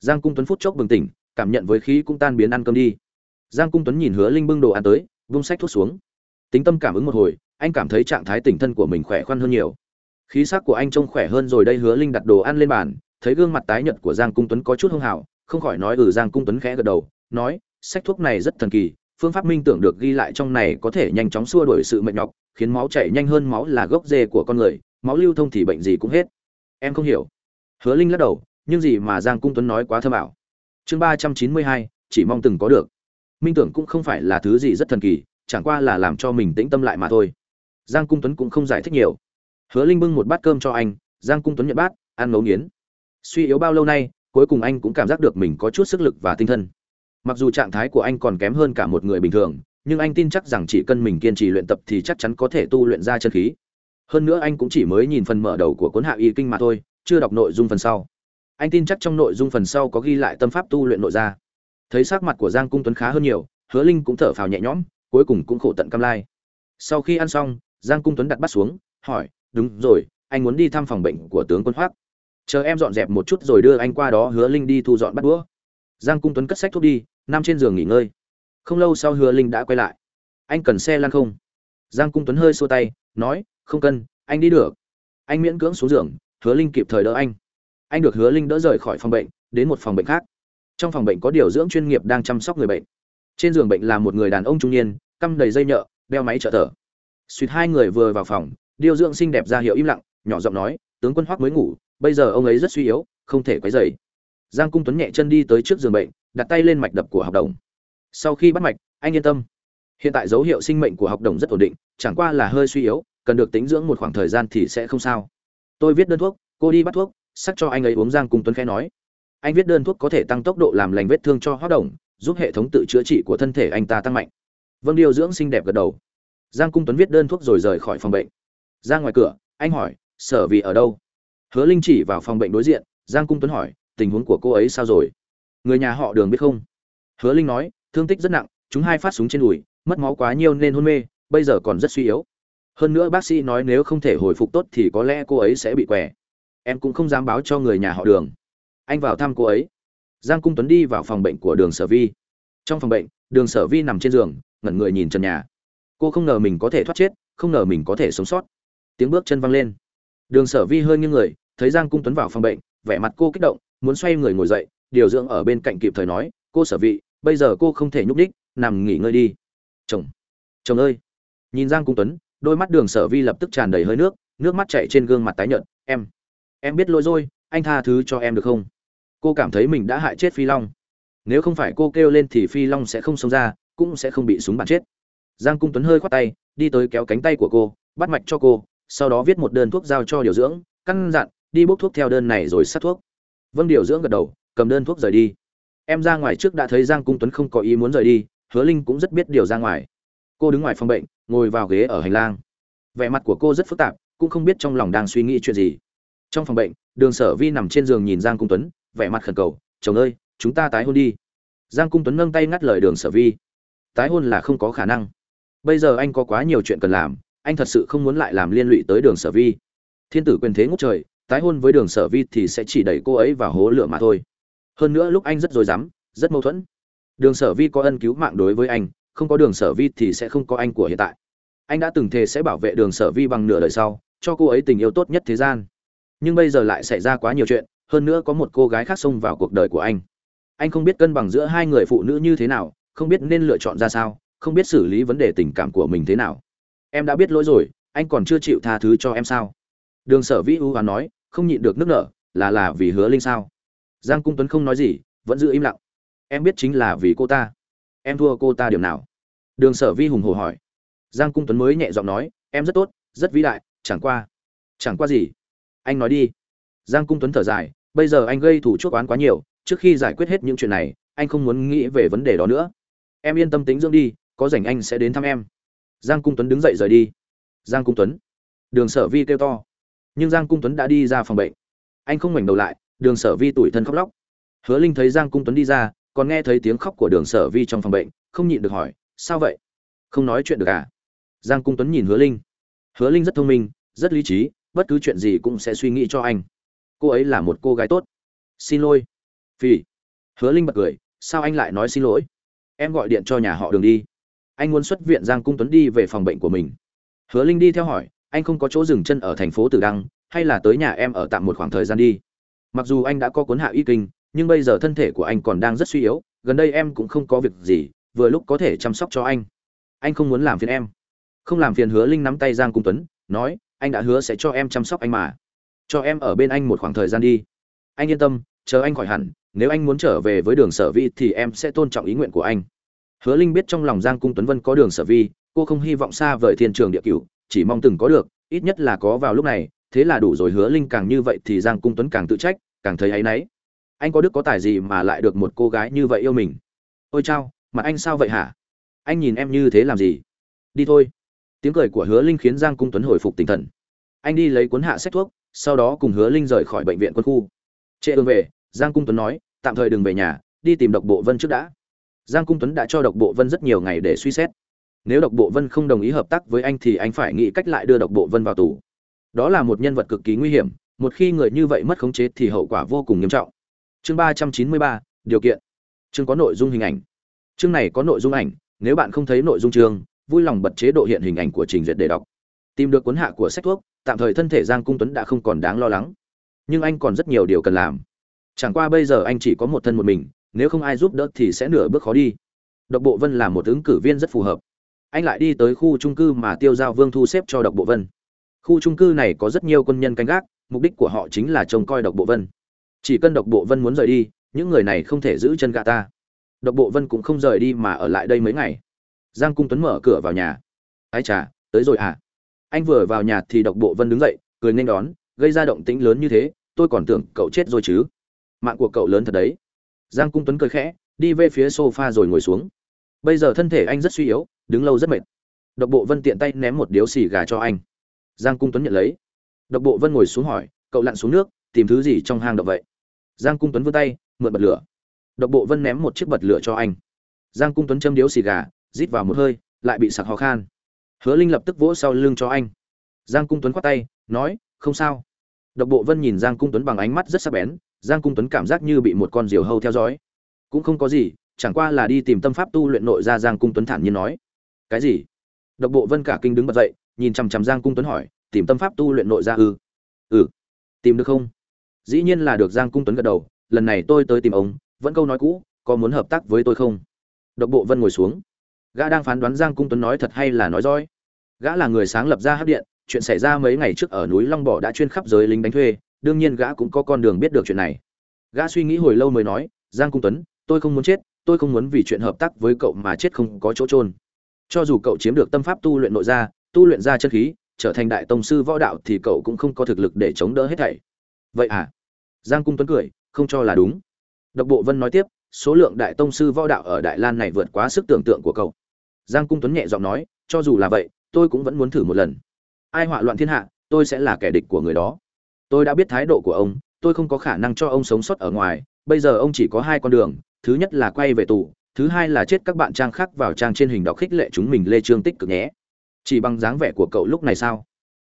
Giang cung tuấn phút chốc bừng tỉnh, cảm nhận với khí cũng tan biến ăn cơm đi. Giang cung tuấn nhìn hứa linh bưng đồ ăn tới, vung sách thuốc xuống. Tính tâm cảm ứng một hồi, anh cảm thấy trạng thái tỉnh thân của mình khỏe khoăn hơn nhiều. Khí sắc của anh trông khỏe hơn rồi đây, hứa linh đặt đồ ăn lên bàn, thấy gương mặt tái nhợt của giang cung tuấn có chút hưng hảo không khỏi nói ừ giang cung tuấn khẽ gật đầu, nói, sách thuốc này rất thần kỳ, phương pháp minh tưởng được ghi lại trong này có thể nhanh chóng xua đuổi sự mệt nhọc, khiến máu chảy nhanh hơn máu là gốc rễ của con người máu lưu thông thì bệnh gì cũng hết. Em không hiểu. Hứa linh lắc đầu, nhưng gì mà giang cung tuấn nói quá thơ bảo chương ba trăm chín mươi hai, chỉ mong từng có được. Minh tưởng cũng không phải là thứ gì rất thần kỳ, chẳng qua là làm cho mình tĩnh tâm lại mà thôi. Giang cung tuấn cũng không giải thích nhiều. Hứa linh bưng một bát cơm cho anh, giang cung tuấn nhận bát, ăn ngấu nghiến. Suy yếu bao lâu nay, cuối cùng anh cũng cảm giác được mình có chút sức lực và tinh thần. Mặc dù trạng thái của anh còn kém hơn cả một người bình thường, nhưng anh tin chắc rằng chỉ cần mình kiên trì luyện tập thì chắc chắn có thể tu luyện ra chân khí hơn nữa anh cũng chỉ mới nhìn phần mở đầu của cuốn hạ y kinh mà thôi, chưa đọc nội dung phần sau. Anh tin chắc trong nội dung phần sau có ghi lại tâm pháp tu luyện nội ra thấy sắc mặt của giang cung tuấn khá hơn nhiều, hứa linh cũng thở phào nhẹ nhõm, cuối cùng cũng khổ tận cam lai. Sau khi ăn xong, giang cung tuấn đặt bắt xuống, hỏi, đúng rồi, anh muốn đi thăm phòng bệnh của tướng quân hoác chờ em dọn dẹp một chút rồi đưa anh qua đó. Hứa linh đi thu dọn bắt đũa. Giang cung tuấn cất sách thuốc đi, nằm trên giường nghỉ ngơi. Không lâu sau hứa linh đã quay lại. Anh cần xe lăn không? Giang cung tuấn hơi xua tay, nói không cần anh đi được. Anh miễn cưỡng xuống giường, hứa linh kịp thời đỡ anh. Anh được hứa linh đỡ rời khỏi phòng bệnh, đến một phòng bệnh khác. Trong phòng bệnh có điều dưỡng chuyên nghiệp đang chăm sóc người bệnh. Trên giường bệnh là một người đàn ông trung niên, căm đầy dây nhợ, đeo máy trợ thở. Suýt hai người vừa vào phòng, điều dưỡng xinh đẹp ra hiệu im lặng, nhỏ giọng nói, tướng quân hoắc mới ngủ, bây giờ ông ấy rất suy yếu, không thể quấy dày giang cung tuấn nhẹ chân đi tới trước giường bệnh, đặt tay lên mạch đập của học đồng. Sau khi bắt mạch, anh yên tâm. Hiện tại dấu hiệu sinh mệnh của học đồng rất ổn định, chẳng qua là hơi suy yếu cần được tính dưỡng một khoảng thời gian thì sẽ không sao. Tôi viết đơn thuốc, cô đi bắt thuốc, sắc cho anh ấy uống giang cung tuấn khẽ nói. Anh viết đơn thuốc có thể tăng tốc độ làm lành vết thương cho hóa đồng giúp hệ thống tự chữa trị của thân thể anh ta tăng mạnh. Vâng điều dưỡng xinh đẹp gật đầu. Giang cung tuấn viết đơn thuốc rồi rời khỏi phòng bệnh. Ra ngoài cửa, anh hỏi, sở vì ở đâu? Hứa linh chỉ vào phòng bệnh đối diện, giang cung tuấn hỏi, tình huống của cô ấy sao rồi? Người nhà họ đường biết không? Hứa linh nói, thương tích rất nặng, chúng hai phát súng trên đùi, mất máu quá nhiều nên hôn mê, bây giờ còn rất suy yếu hơn nữa bác sĩ nói nếu không thể hồi phục tốt thì có lẽ cô ấy sẽ bị què. Em cũng không dám báo cho người nhà họ đường. Anh vào thăm cô ấy. Giang cung tuấn đi vào phòng bệnh của đường sở vi. Trong phòng bệnh, đường sở vi nằm trên giường, ngẩn người nhìn trần nhà. Cô không ngờ mình có thể thoát chết, không ngờ mình có thể sống sót. Tiếng bước chân văng lên. Đường sở vi hơi nghiêng người, thấy giang cung tuấn vào phòng bệnh, vẻ mặt cô kích động, muốn xoay người ngồi dậy, điều dưỡng ở bên cạnh kịp thời nói, cô sở vị bây giờ cô không thể nhúc đích nằm nghỉ ngơi đi. Chồng chồng ơi. Nhìn giang cung tuấn đôi mắt đường sở vi lập tức tràn đầy hơi nước nước mắt chạy trên gương mặt tái nhợt, em em biết lỗi rồi, anh tha thứ cho em được không? Cô cảm thấy mình đã hại chết phi long. Nếu không phải cô kêu lên thì phi long sẽ không sống ra, cũng sẽ không bị súng bắn chết. Giang cung tuấn hơi khoát tay, đi tới kéo cánh tay của cô, bắt mạch cho cô, sau đó viết một đơn thuốc giao cho điều dưỡng, căn dặn, đi bốc thuốc theo đơn này rồi sát thuốc. Vâng điều dưỡng gật đầu, cầm đơn thuốc rời đi. Em ra ngoài trước đã thấy giang cung tuấn không có ý muốn rời đi, hứa linh cũng rất biết điều ra ngoài. Cô đứng ngoài phòng bệnh ngồi vào ghế ở hành lang. Vẻ mặt của cô rất phức tạp cũng không biết trong lòng đang suy nghĩ chuyện gì. Trong phòng bệnh đường sở vi nằm trên giường nhìn giang cung tuấn vẻ mặt khẩn cầu chồng ơi chúng ta tái hôn đi. Giang cung tuấn nâng tay ngắt lời đường sở vi tái hôn là không có khả năng. Bây giờ anh có quá nhiều chuyện cần làm anh thật sự không muốn lại làm liên lụy tới đường sở vi. Thiên tử quyền thế ngốc trời tái hôn với đường sở vi thì sẽ chỉ đẩy cô ấy vào hố lửa mà thôi. Hơn nữa lúc anh rất dối dám, rất mâu thuẫn. Đường sở vi có ân cứu mạng đối với anh không có đường sở vi thì sẽ không có anh của hiện tại. Anh đã từng thề sẽ bảo vệ đường sở vi bằng nửa đời sau, cho cô ấy tình yêu tốt nhất thế gian. Nhưng bây giờ lại xảy ra quá nhiều chuyện, hơn nữa có một cô gái khác xông vào cuộc đời của anh. Anh không biết cân bằng giữa hai người phụ nữ như thế nào, không biết nên lựa chọn ra sao, không biết xử lý vấn đề tình cảm của mình thế nào. Em đã biết lỗi rồi, anh còn chưa chịu tha thứ cho em sao? Đường sở vĩ ưu hoán nói, không nhịn được nước nở, là là vì hứa linh sao? Giang cung tuấn không nói gì, vẫn giữ im lặng. Em biết chính là vì cô ta. Em thua cô ta điểm nào? Đường sở vi hùng hồ hỏi. Giang cung tuấn mới nhẹ giọng nói, em rất tốt, rất vĩ đại, chẳng qua chẳng qua gì? Anh nói đi. Giang cung tuấn thở dài, bây giờ anh gây thủ chuốc oán quá nhiều, trước khi giải quyết hết những chuyện này, anh không muốn nghĩ về vấn đề đó nữa. Em yên tâm tính dưỡng đi, có rảnh anh sẽ đến thăm em. Giang cung tuấn đứng dậy rời đi. Giang cung tuấn, đường sở vi kêu to. Nhưng giang cung tuấn đã đi ra phòng bệnh. Anh không ngoảnh đầu lại, đường sở vi tủi thân khóc lóc. Hứa linh thấy giang cung tuấn đi ra, còn nghe thấy tiếng khóc của đường sở vi trong phòng bệnh, không nhịn được hỏi sao vậy? Không nói chuyện được à? Giang cung tuấn nhìn hứa linh. Hứa linh rất thông minh, rất lý trí, bất cứ chuyện gì cũng sẽ suy nghĩ cho anh. Cô ấy là một cô gái tốt. Xin lỗi. Phì. Hứa linh bật cười, sao anh lại nói xin lỗi? Em gọi điện cho nhà họ đường đi. Anh muốn xuất viện giang cung tuấn đi về phòng bệnh của mình. Hứa linh đi theo hỏi, anh không có chỗ dừng chân ở thành phố tử đăng, hay là tới nhà em ở tạm một khoảng thời gian đi? Mặc dù anh đã có cuốn hạ y kinh, nhưng bây giờ thân thể của anh còn đang rất suy yếu, gần đây em cũng không có việc gì vừa lúc có thể chăm sóc cho anh. Anh không muốn làm phiền em. Không làm phiền hứa linh nắm tay giang cung tuấn, nói, anh đã hứa sẽ cho em chăm sóc anh mà. Cho em ở bên anh một khoảng thời gian đi. Anh yên tâm, chờ anh khỏi hẳn, nếu anh muốn trở về với đường sở vi thì em sẽ tôn trọng ý nguyện của anh. Hứa linh biết trong lòng giang cung tuấn vân có đường sở vi, cô không hy vọng xa vời thiên trường địa cửu, chỉ mong từng có được, ít nhất là có vào lúc này, thế là đủ rồi, hứa linh càng như vậy thì giang cung tuấn càng tự trách, càng thấy áy náy. Anh có đức có tài gì mà lại được một cô gái như vậy yêu mình? Ôi chao mặt anh sao vậy hả? Anh nhìn em như thế làm gì? Đi thôi. Tiếng cười của hứa linh khiến giang cung tuấn hồi phục tinh thần. Anh đi lấy cuốn hạ sách thuốc, sau đó cùng hứa linh rời khỏi bệnh viện quân khu. Trệ ương về, giang cung tuấn nói, tạm thời đừng về nhà, đi tìm độc bộ vân trước đã. Giang cung tuấn đã cho độc bộ vân rất nhiều ngày để suy xét. Nếu độc bộ vân không đồng ý hợp tác với anh thì anh phải nghĩ cách lại đưa độc bộ vân vào tù. Đó là một nhân vật cực kỳ nguy hiểm, một khi người như vậy mất khống chế thì hậu quả vô cùng nghiêm trọng. Chương ba trăm chín mươi ba, điều kiện. Chương có nội dung hình ảnh chương này có nội dung ảnh, nếu bạn không thấy nội dung chương, vui lòng bật chế độ hiện hình ảnh của trình duyệt để đọc. Tìm được cuốn hạ của sách thuốc, tạm thời thân thể giang cung tuấn đã không còn đáng lo lắng. Nhưng anh còn rất nhiều điều cần làm. Chẳng qua bây giờ anh chỉ có một thân một mình, nếu không ai giúp đỡ thì sẽ nửa bước khó đi. Độc bộ vân là một ứng cử viên rất phù hợp. Anh lại đi tới khu trung cư mà tiêu giao vương thu xếp cho độc bộ vân. Khu trung cư này có rất nhiều quân nhân canh gác, mục đích của họ chính là trông coi độc bộ vân. Chỉ cần độc bộ vân muốn rời đi, những người này không thể giữ chân gã ta độc bộ vân cũng không rời đi mà ở lại đây mấy ngày. Giang cung tuấn mở cửa vào nhà. Ái chà, tới rồi à? Anh vừa vào nhà thì độc bộ vân đứng dậy, cười nên đón, gây ra động tĩnh lớn như thế, tôi còn tưởng cậu chết rồi chứ. Mạng của cậu lớn thật đấy. Giang cung tuấn cười khẽ, đi về phía sofa rồi ngồi xuống. Bây giờ thân thể anh rất suy yếu, đứng lâu rất mệt. Độc bộ vân tiện tay ném một điếu xì gà cho anh. Giang cung tuấn nhận lấy. Độc bộ vân ngồi xuống hỏi, cậu lặn xuống nước, tìm thứ gì trong hang động vậy? Giang cung tuấn vươn tay, mượn bật lửa độc bộ vân ném một chiếc bật lửa cho anh. Giang cung tuấn châm điếu xì gà, rít vào một hơi, lại bị sặc ho khan. Hứa linh lập tức vỗ sau lưng cho anh. Giang cung tuấn khoát tay, nói, không sao. Độc bộ vân nhìn giang cung tuấn bằng ánh mắt rất sắc bén, giang cung tuấn cảm giác như bị một con diều hâu theo dõi. Cũng không có gì, chẳng qua là đi tìm tâm pháp tu luyện nội ra giang cung tuấn thản nhiên nói. Cái gì? Độc bộ vân cả kinh đứng bật dậy, nhìn chằm chằm giang cung tuấn hỏi, tìm tâm pháp tu luyện nội ra ư? Ừ. Tìm được không? Dĩ nhiên là được giang cung tuấn gật đầu, lần này tôi tới tìm ông vẫn câu nói cũ, có muốn hợp tác với tôi không? Độc bộ vân ngồi xuống. Gã đang phán đoán giang cung tuấn nói thật hay là nói dối. Gã là người sáng lập ra hấp điện, chuyện xảy ra mấy ngày trước ở núi long bỏ đã chuyên khắp giới lính đánh thuê, đương nhiên gã cũng có con đường biết được chuyện này. Gã suy nghĩ hồi lâu mới nói, giang cung tuấn, tôi không muốn chết, tôi không muốn vì chuyện hợp tác với cậu mà chết không có chỗ trôn cho dù cậu chiếm được tâm pháp tu luyện nội gia, tu luyện ra chân khí, trở thành đại tông sư võ đạo thì cậu cũng không có thực lực để chống đỡ hết thảy. Vậy à? Giang cung tuấn cười, không cho là đúng độc bộ vân nói tiếp, số lượng đại tông sư võ đạo ở đại lan này vượt quá sức tưởng tượng của cậu. Giang cung tuấn nhẹ giọng nói, cho dù là vậy, tôi cũng vẫn muốn thử một lần. Ai họa loạn thiên hạ, tôi sẽ là kẻ địch của người đó. Tôi đã biết thái độ của ông, tôi không có khả năng cho ông sống sót ở ngoài, bây giờ ông chỉ có hai con đường, thứ nhất là quay về tù, thứ hai là chết các bạn trang khác vào trang trên hình đọc khích lệ chúng mình lê trương tích cực nhé. Chỉ bằng dáng vẻ của cậu lúc này sao?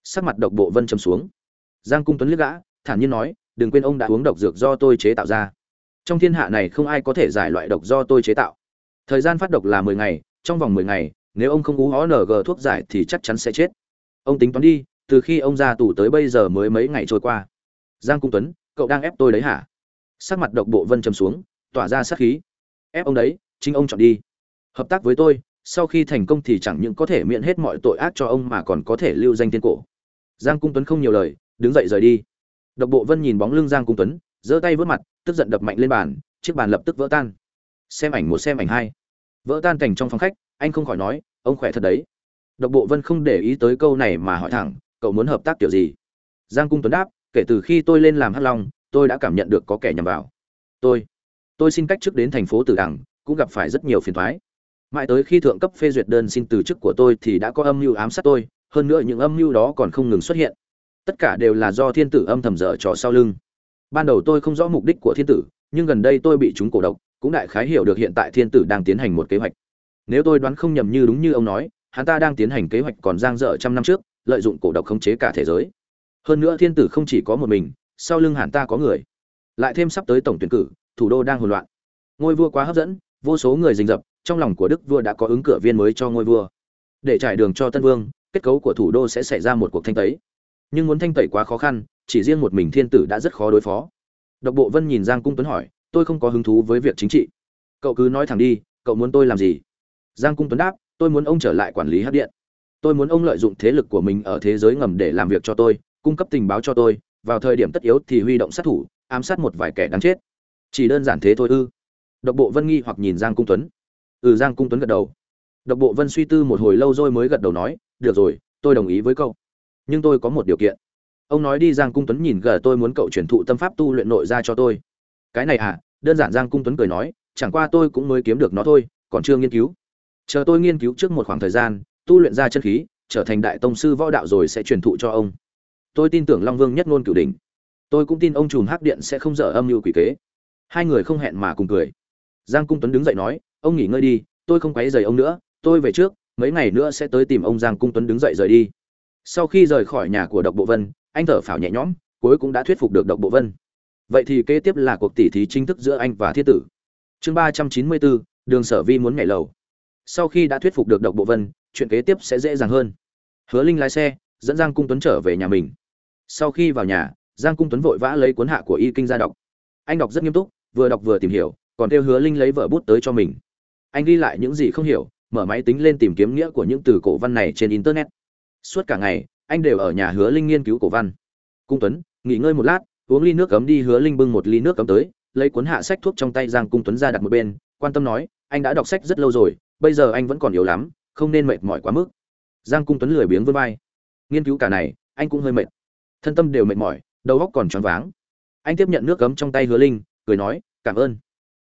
Sắc mặt độc bộ vân châm xuống. Giang cung tuấn liếc gã, thản nhiên nói, đừng quên ông đã uống độc dược do tôi chế tạo ra trong thiên hạ này không ai có thể giải loại độc do tôi chế tạo. Thời gian phát độc là mười ngày, trong vòng mười ngày, nếu ông không uống ng thuốc giải thì chắc chắn sẽ chết. Ông tính toán đi, từ khi ông ra tù tới bây giờ mới mấy ngày trôi qua. Giang cung tuấn, cậu đang ép tôi đấy hả? Sắc mặt độc bộ vân châm xuống, tỏa ra sát khí. Ép ông đấy, chính ông chọn đi. Hợp tác với tôi, sau khi thành công thì chẳng những có thể miễn hết mọi tội ác cho ông mà còn có thể lưu danh tiên cổ. Giang cung tuấn không nhiều lời, đứng dậy rời đi. Độc bộ vân nhìn bóng lưng giang cung tuấn giơ tay vớt mặt, tức giận đập mạnh lên bàn, chiếc bàn lập tức vỡ tan. Xem ảnh một, xem ảnh hai. Vỡ tan cảnh trong phòng khách, anh không khỏi nói, ông khỏe thật đấy. Độc bộ vân không để ý tới câu này mà hỏi thẳng, cậu muốn hợp tác kiểu gì? Giang cung tuấn đáp, kể từ khi tôi lên làm hắc long, tôi đã cảm nhận được có kẻ nhằm vào. Tôi tôi xin cách chức đến thành phố tử đằng, cũng gặp phải rất nhiều phiền thoái. Mãi tới khi thượng cấp phê duyệt đơn xin từ chức của tôi thì đã có âm mưu ám sát tôi, hơn nữa những âm mưu đó còn không ngừng xuất hiện. Tất cả đều là do thiên tử âm thầm dở trò sau lưng ban đầu tôi không rõ mục đích của thiên tử, nhưng gần đây tôi bị chúng cổ độc, cũng đại khái hiểu được hiện tại thiên tử đang tiến hành một kế hoạch. Nếu tôi đoán không nhầm như đúng như ông nói, hắn ta đang tiến hành kế hoạch còn giang dở trăm năm trước, lợi dụng cổ độc khống chế cả thế giới. Hơn nữa thiên tử không chỉ có một mình, sau lưng hắn ta có người. Lại thêm sắp tới tổng tuyển cử, thủ đô đang hỗn loạn. Ngôi vua quá hấp dẫn, vô số người rình rập, trong lòng của đức vua đã có ứng cử viên mới cho ngôi vua. Để trải đường cho tân vương, kết cấu của thủ đô sẽ xảy ra một cuộc thanh tẩy. Nhưng muốn thanh tẩy quá khó khăn chỉ riêng một mình thiên tử đã rất khó đối phó. Độc bộ vân nhìn giang cung tuấn hỏi, tôi không có hứng thú với việc chính trị. Cậu cứ nói thẳng đi, cậu muốn tôi làm gì? Giang cung tuấn đáp, tôi muốn ông trở lại quản lý hát điện. Tôi muốn ông lợi dụng thế lực của mình ở thế giới ngầm để làm việc cho tôi, cung cấp tình báo cho tôi. Vào thời điểm tất yếu thì huy động sát thủ, ám sát một vài kẻ đáng chết. Chỉ đơn giản thế thôi ư? Độc bộ vân nghi hoặc nhìn giang cung tuấn. Ừ giang cung tuấn gật đầu. Độc bộ vân suy tư một hồi lâu rồi mới gật đầu nói, được rồi, tôi đồng ý với cậu. Nhưng tôi có một điều kiện ông nói đi giang cung tuấn nhìn gờ tôi muốn cậu chuyển thụ tâm pháp tu luyện nội ra cho tôi. Cái này à đơn giản giang cung tuấn cười nói, chẳng qua tôi cũng mới kiếm được nó thôi, còn chưa nghiên cứu. Chờ tôi nghiên cứu trước một khoảng thời gian, tu luyện ra chân khí, trở thành đại tông sư võ đạo rồi sẽ truyền thụ cho ông. Tôi tin tưởng long vương nhất ngôn cửu đình tôi cũng tin ông trùm hắc điện sẽ không dở âm mưu quỷ kế. Hai người không hẹn mà cùng cười. Giang cung tuấn đứng dậy nói, ông nghỉ ngơi đi, tôi không quấy rầy ông nữa, tôi về trước, mấy ngày nữa sẽ tới tìm ông giang cung tuấn đứng dậy rời đi. Sau khi rời khỏi nhà của độc bộ vân anh thở phào nhẹ nhõm, cuối cũng đã thuyết phục được độc bộ vân. Vậy thì kế tiếp là cuộc tỉ thí chính thức giữa anh và thiên tử. Chương ba trăm chín mươi bốn, đường sở vi muốn nhảy lầu. Sau khi đã thuyết phục được độc bộ vân, chuyện kế tiếp sẽ dễ dàng hơn. Hứa linh lái xe, dẫn giang cung tuấn trở về nhà mình. Sau khi vào nhà, giang cung tuấn vội vã lấy cuốn hạ của y kinh ra đọc. Anh đọc rất nghiêm túc, vừa đọc vừa tìm hiểu, còn kêu hứa linh lấy vợ bút tới cho mình. Anh ghi lại những gì không hiểu, mở máy tính lên tìm kiếm nghĩa của những từ cổ văn này trên internet. Suốt cả ngày anh đều ở nhà hứa linh nghiên cứu cổ văn. Cung tuấn, nghỉ ngơi một lát, uống ly nước cấm đi, hứa linh bưng một ly nước cấm tới, lấy cuốn hạ sách thuốc trong tay giang cung tuấn ra đặt một bên, quan tâm nói, anh đã đọc sách rất lâu rồi, bây giờ anh vẫn còn yếu lắm, không nên mệt mỏi quá mức. Giang cung tuấn lười biếng vươn vai. Nghiên cứu cả này, anh cũng hơi mệt. Thân tâm đều mệt mỏi, đầu óc còn choáng váng. Anh tiếp nhận nước cấm trong tay hứa linh, cười nói, cảm ơn.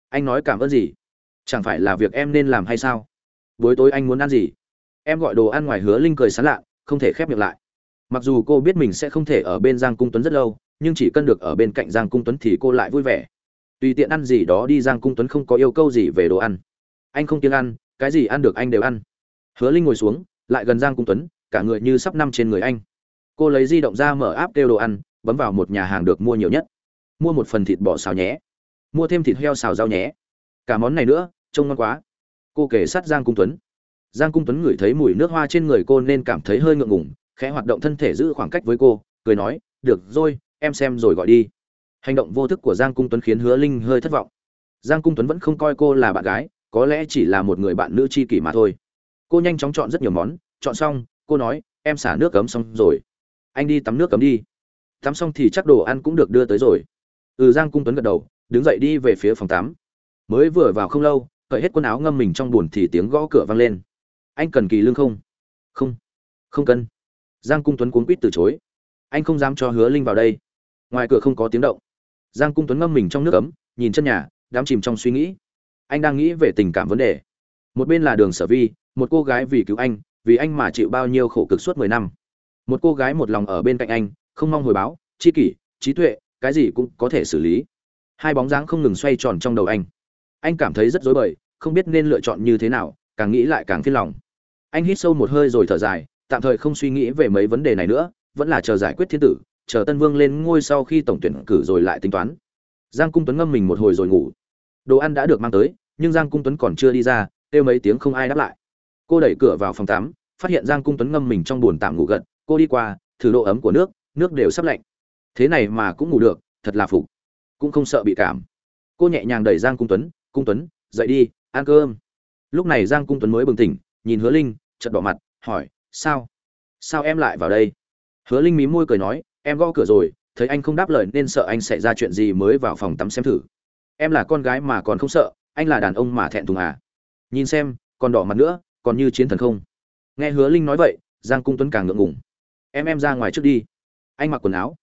Anh nói, cảm ơn gì? Chẳng phải là việc em nên làm hay sao? Buổi tối anh muốn ăn gì? Em gọi đồ ăn ngoài hứa linh cười sán lạ, không thể khép miệng lại mặc dù cô biết mình sẽ không thể ở bên giang cung tuấn rất lâu, nhưng chỉ cần được ở bên cạnh giang cung tuấn thì cô lại vui vẻ. Tùy tiện ăn gì đó đi giang cung tuấn không có yêu cầu gì về đồ ăn. Anh không tiếng ăn, cái gì ăn được anh đều ăn. Hứa linh ngồi xuống, lại gần giang cung tuấn, cả người như sắp nằm trên người anh. Cô lấy di động ra mở áp kêu đồ ăn, bấm vào một nhà hàng được mua nhiều nhất. Mua một phần thịt bò xào nhé. Mua thêm thịt heo xào rau nhé. Cả món này nữa, trông ngon quá. Cô kể sát giang cung tuấn. Giang cung tuấn ngửi thấy mùi nước hoa trên người cô nên cảm thấy hơi ngượng ngùng khẽ hoạt động thân thể giữ khoảng cách với cô, cười nói, được rồi, em xem rồi gọi đi. Hành động vô thức của giang cung tuấn khiến hứa linh hơi thất vọng. Giang cung tuấn vẫn không coi cô là bạn gái, có lẽ chỉ là một người bạn nữ tri kỷ mà thôi. Cô nhanh chóng chọn rất nhiều món, chọn xong, cô nói, em xả nước cấm xong rồi. Anh đi tắm nước cấm đi. Tắm xong thì chắc đồ ăn cũng được đưa tới rồi. Ừ giang cung tuấn gật đầu, đứng dậy đi về phía phòng tắm. Mới vừa vào không lâu, cởi hết quần áo ngâm mình trong bùn thì tiếng gõ cửa vang lên. Anh cần kỳ lương không? Không. Không cần giang cung tuấn cuốn quýt từ chối. Anh không dám cho hứa linh vào đây. Ngoài cửa không có tiếng động. Giang cung tuấn ngâm mình trong nước ấm, nhìn chân nhà đám chìm trong suy nghĩ. Anh đang nghĩ về tình cảm vấn đề. Một bên là đường sở vi, một cô gái vì cứu anh, vì anh mà chịu bao nhiêu khổ cực suốt mười năm. Một cô gái một lòng ở bên cạnh anh, không mong hồi báo, chi kỷ, trí tuệ, cái gì cũng có thể xử lý. Hai bóng dáng không ngừng xoay tròn trong đầu anh. Anh cảm thấy rất rối bời, không biết nên lựa chọn như thế nào, càng nghĩ lại càng phiền lòng. Anh hít sâu một hơi rồi thở dài tạm thời không suy nghĩ về mấy vấn đề này nữa, vẫn là chờ giải quyết thiên tử, chờ tân vương lên ngôi sau khi tổng tuyển cử rồi lại tính toán. Giang cung tuấn ngâm mình một hồi rồi ngủ. Đồ ăn đã được mang tới, nhưng giang cung tuấn còn chưa đi ra, kêu mấy tiếng không ai đáp lại. Cô đẩy cửa vào phòng tắm, phát hiện giang cung tuấn ngâm mình trong bồn tạm ngủ gật, cô đi qua, thử độ ấm của nước nước đều sắp lạnh. Thế này mà cũng ngủ được, thật là phục. Cũng không sợ bị cảm. Cô nhẹ nhàng đẩy giang cung tuấn cung tuấn, dậy đi, ăn cơm. Lúc này giang cung tuấn mới bừng tỉnh, nhìn hứa linh, chợt đỏ mặt, hỏi sao? Sao em lại vào đây? Hứa linh mí môi cười nói, em gõ cửa rồi, thấy anh không đáp lời nên sợ anh xảy ra chuyện gì mới vào phòng tắm xem thử. Em là con gái mà còn không sợ, anh là đàn ông mà thẹn thùng à? Nhìn xem, còn đỏ mặt nữa, còn như chiến thần không? Nghe hứa linh nói vậy, giang cung tuấn càng ngượng ngùng. Em em ra ngoài trước đi. Anh mặc quần áo.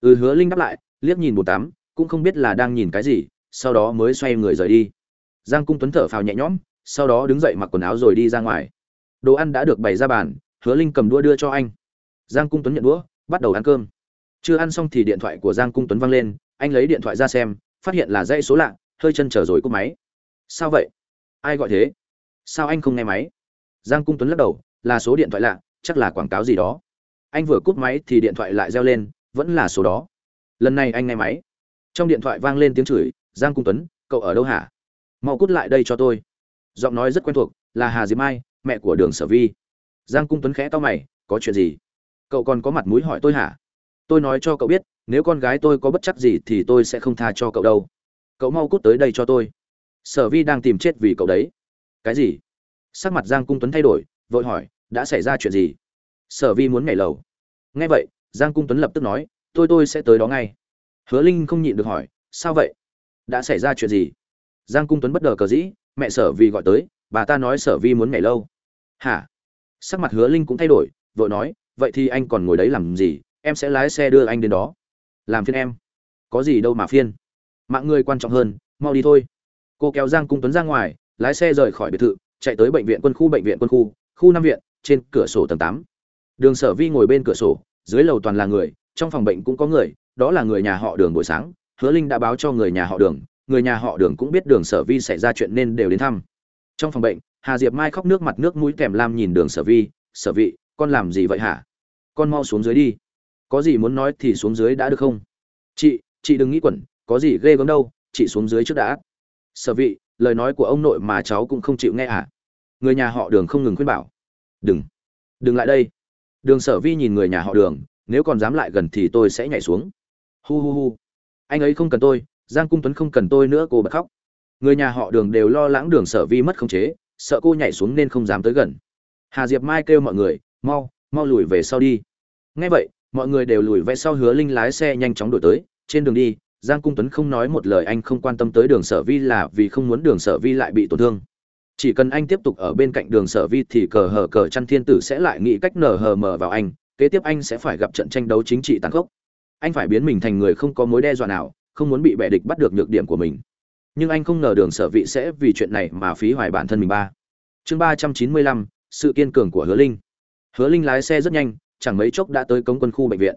Ừ hứa linh đáp lại, liếc nhìn bồn tắm, cũng không biết là đang nhìn cái gì, sau đó mới xoay người rời đi. Giang cung tuấn thở phào nhẹ nhõm, sau đó đứng dậy mặc quần áo rồi đi ra ngoài. Đồ ăn đã được bày ra bàn hứa linh cầm đũa đưa cho anh. Giang cung tuấn nhận đũa, bắt đầu ăn cơm. Chưa ăn xong thì điện thoại của giang cung tuấn văng lên, anh lấy điện thoại ra xem, phát hiện là dãy số lạ, hơi chân trở rồi cúp máy. Sao vậy? Ai gọi thế? Sao anh không nghe máy? Giang cung tuấn lắc đầu, là số điện thoại lạ, chắc là quảng cáo gì đó. Anh vừa cúp máy thì điện thoại lại reo lên, vẫn là số đó. Lần này anh nghe máy. Trong điện thoại vang lên tiếng chửi, giang cung tuấn, cậu ở đâu hả? Mau cút lại đây cho tôi. Giọng nói rất quen thuộc, là hà diệp mai, mẹ của đường sở vi giang cung tuấn khẽ to mày, có chuyện gì? Cậu còn có mặt mũi hỏi tôi hả? Tôi nói cho cậu biết, nếu con gái tôi có bất chắc gì thì tôi sẽ không tha cho cậu đâu. Cậu mau cút tới đây cho tôi. Sở vi đang tìm chết vì cậu đấy. Cái gì? Sắc mặt giang cung tuấn thay đổi, vội hỏi, đã xảy ra chuyện gì? Sở vi muốn nhảy lầu. Nghe vậy, giang cung tuấn lập tức nói, tôi tôi sẽ tới đó ngay. Hứa linh không nhịn được hỏi, sao vậy? Đã xảy ra chuyện gì? Giang cung tuấn bất đờ cờ dĩ, mẹ sở vi gọi tới, bà ta nói sở vi muốn nhảy lâu. Hả? Sắc mặt hứa linh cũng thay đổi, vội nói, vậy thì anh còn ngồi đấy làm gì? Em sẽ lái xe đưa anh đến đó. Làm phiên em. Có gì đâu mà phiên mạng người quan trọng hơn, mau đi thôi. Cô kéo giang cung tuấn ra ngoài, lái xe rời khỏi biệt thự, chạy tới bệnh viện quân khu, bệnh viện quân khu khu năm viện, trên cửa sổ tầng tám. Đường sở vi ngồi bên cửa sổ, dưới lầu toàn là người, trong phòng bệnh cũng có người, đó là người nhà họ đường buổi sáng. Hứa linh đã báo cho người nhà họ đường, người nhà họ đường cũng biết đường sở vi xảy ra chuyện nên đều đến thăm. Trong phòng bệnh hà diệp mai khóc nước mặt nước mũi kèm lam nhìn đường sở vi, sở vị, con làm gì vậy hả? Con mau xuống dưới đi. Có gì muốn nói thì xuống dưới đã được không? Chị chị đừng nghĩ quẩn, có gì ghê gớm đâu, chị xuống dưới trước đã. Sở vị, lời nói của ông nội mà cháu cũng không chịu nghe à? Người nhà họ đường không ngừng khuyên bảo. Đừng đừng lại đây. Đường sở vi nhìn người nhà họ đường, nếu còn dám lại gần thì tôi sẽ nhảy xuống. Hu hu hu. Anh ấy không cần tôi, giang cung tuấn không cần tôi nữa, cô bật khóc. Người nhà họ đường đều lo lắng đường sở vi mất khống chế sợ cô nhảy xuống nên không dám tới gần. Hà diệp mai kêu mọi người, mau mau lùi về sau đi. Ngay vậy, mọi người đều lùi về sau hứa linh lái xe nhanh chóng đổi tới. Trên đường đi, giang cung tuấn không nói một lời anh không quan tâm tới đường sở vi là vì không muốn đường sở vi lại bị tổn thương. Chỉ cần anh tiếp tục ở bên cạnh đường sở vi thì cờ hờ cờ chăn thiên tử sẽ lại nghĩ cách nở hờ mờ vào anh, kế tiếp anh sẽ phải gặp trận tranh đấu chính trị tàn khốc. Anh phải biến mình thành người không có mối đe dọa nào, không muốn bị bệ địch bắt được nhược điểm của mình nhưng anh không ngờ đường sở vị sẽ vì chuyện này mà phí hoài bản thân mình ba. Chương ba trăm chín mươi lăm, sự kiên cường của hứa linh. Hứa linh lái xe rất nhanh, chẳng mấy chốc đã tới cống quân khu bệnh viện.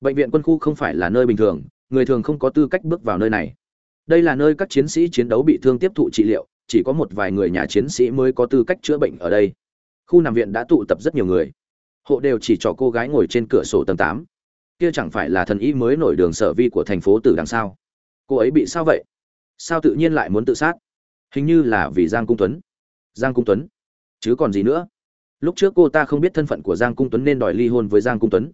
Bệnh viện quân khu không phải là nơi bình thường, người thường không có tư cách bước vào nơi này. Đây là nơi các chiến sĩ chiến đấu bị thương tiếp thụ trị liệu, chỉ có một vài người nhà chiến sĩ mới có tư cách chữa bệnh ở đây. Khu nằm viện đã tụ tập rất nhiều người. Hộ đều chỉ cho cô gái ngồi trên cửa sổ tầng tám. Kia chẳng phải là thần y mới nổi đường sở vi của thành phố tử đằng sau. Cô ấy bị sao vậy? Sao tự nhiên lại muốn tự sát? Hình như là vì giang cung tuấn. Giang cung tuấn? Chứ còn gì nữa? Lúc trước cô ta không biết thân phận của giang cung tuấn nên đòi ly hôn với giang cung tuấn.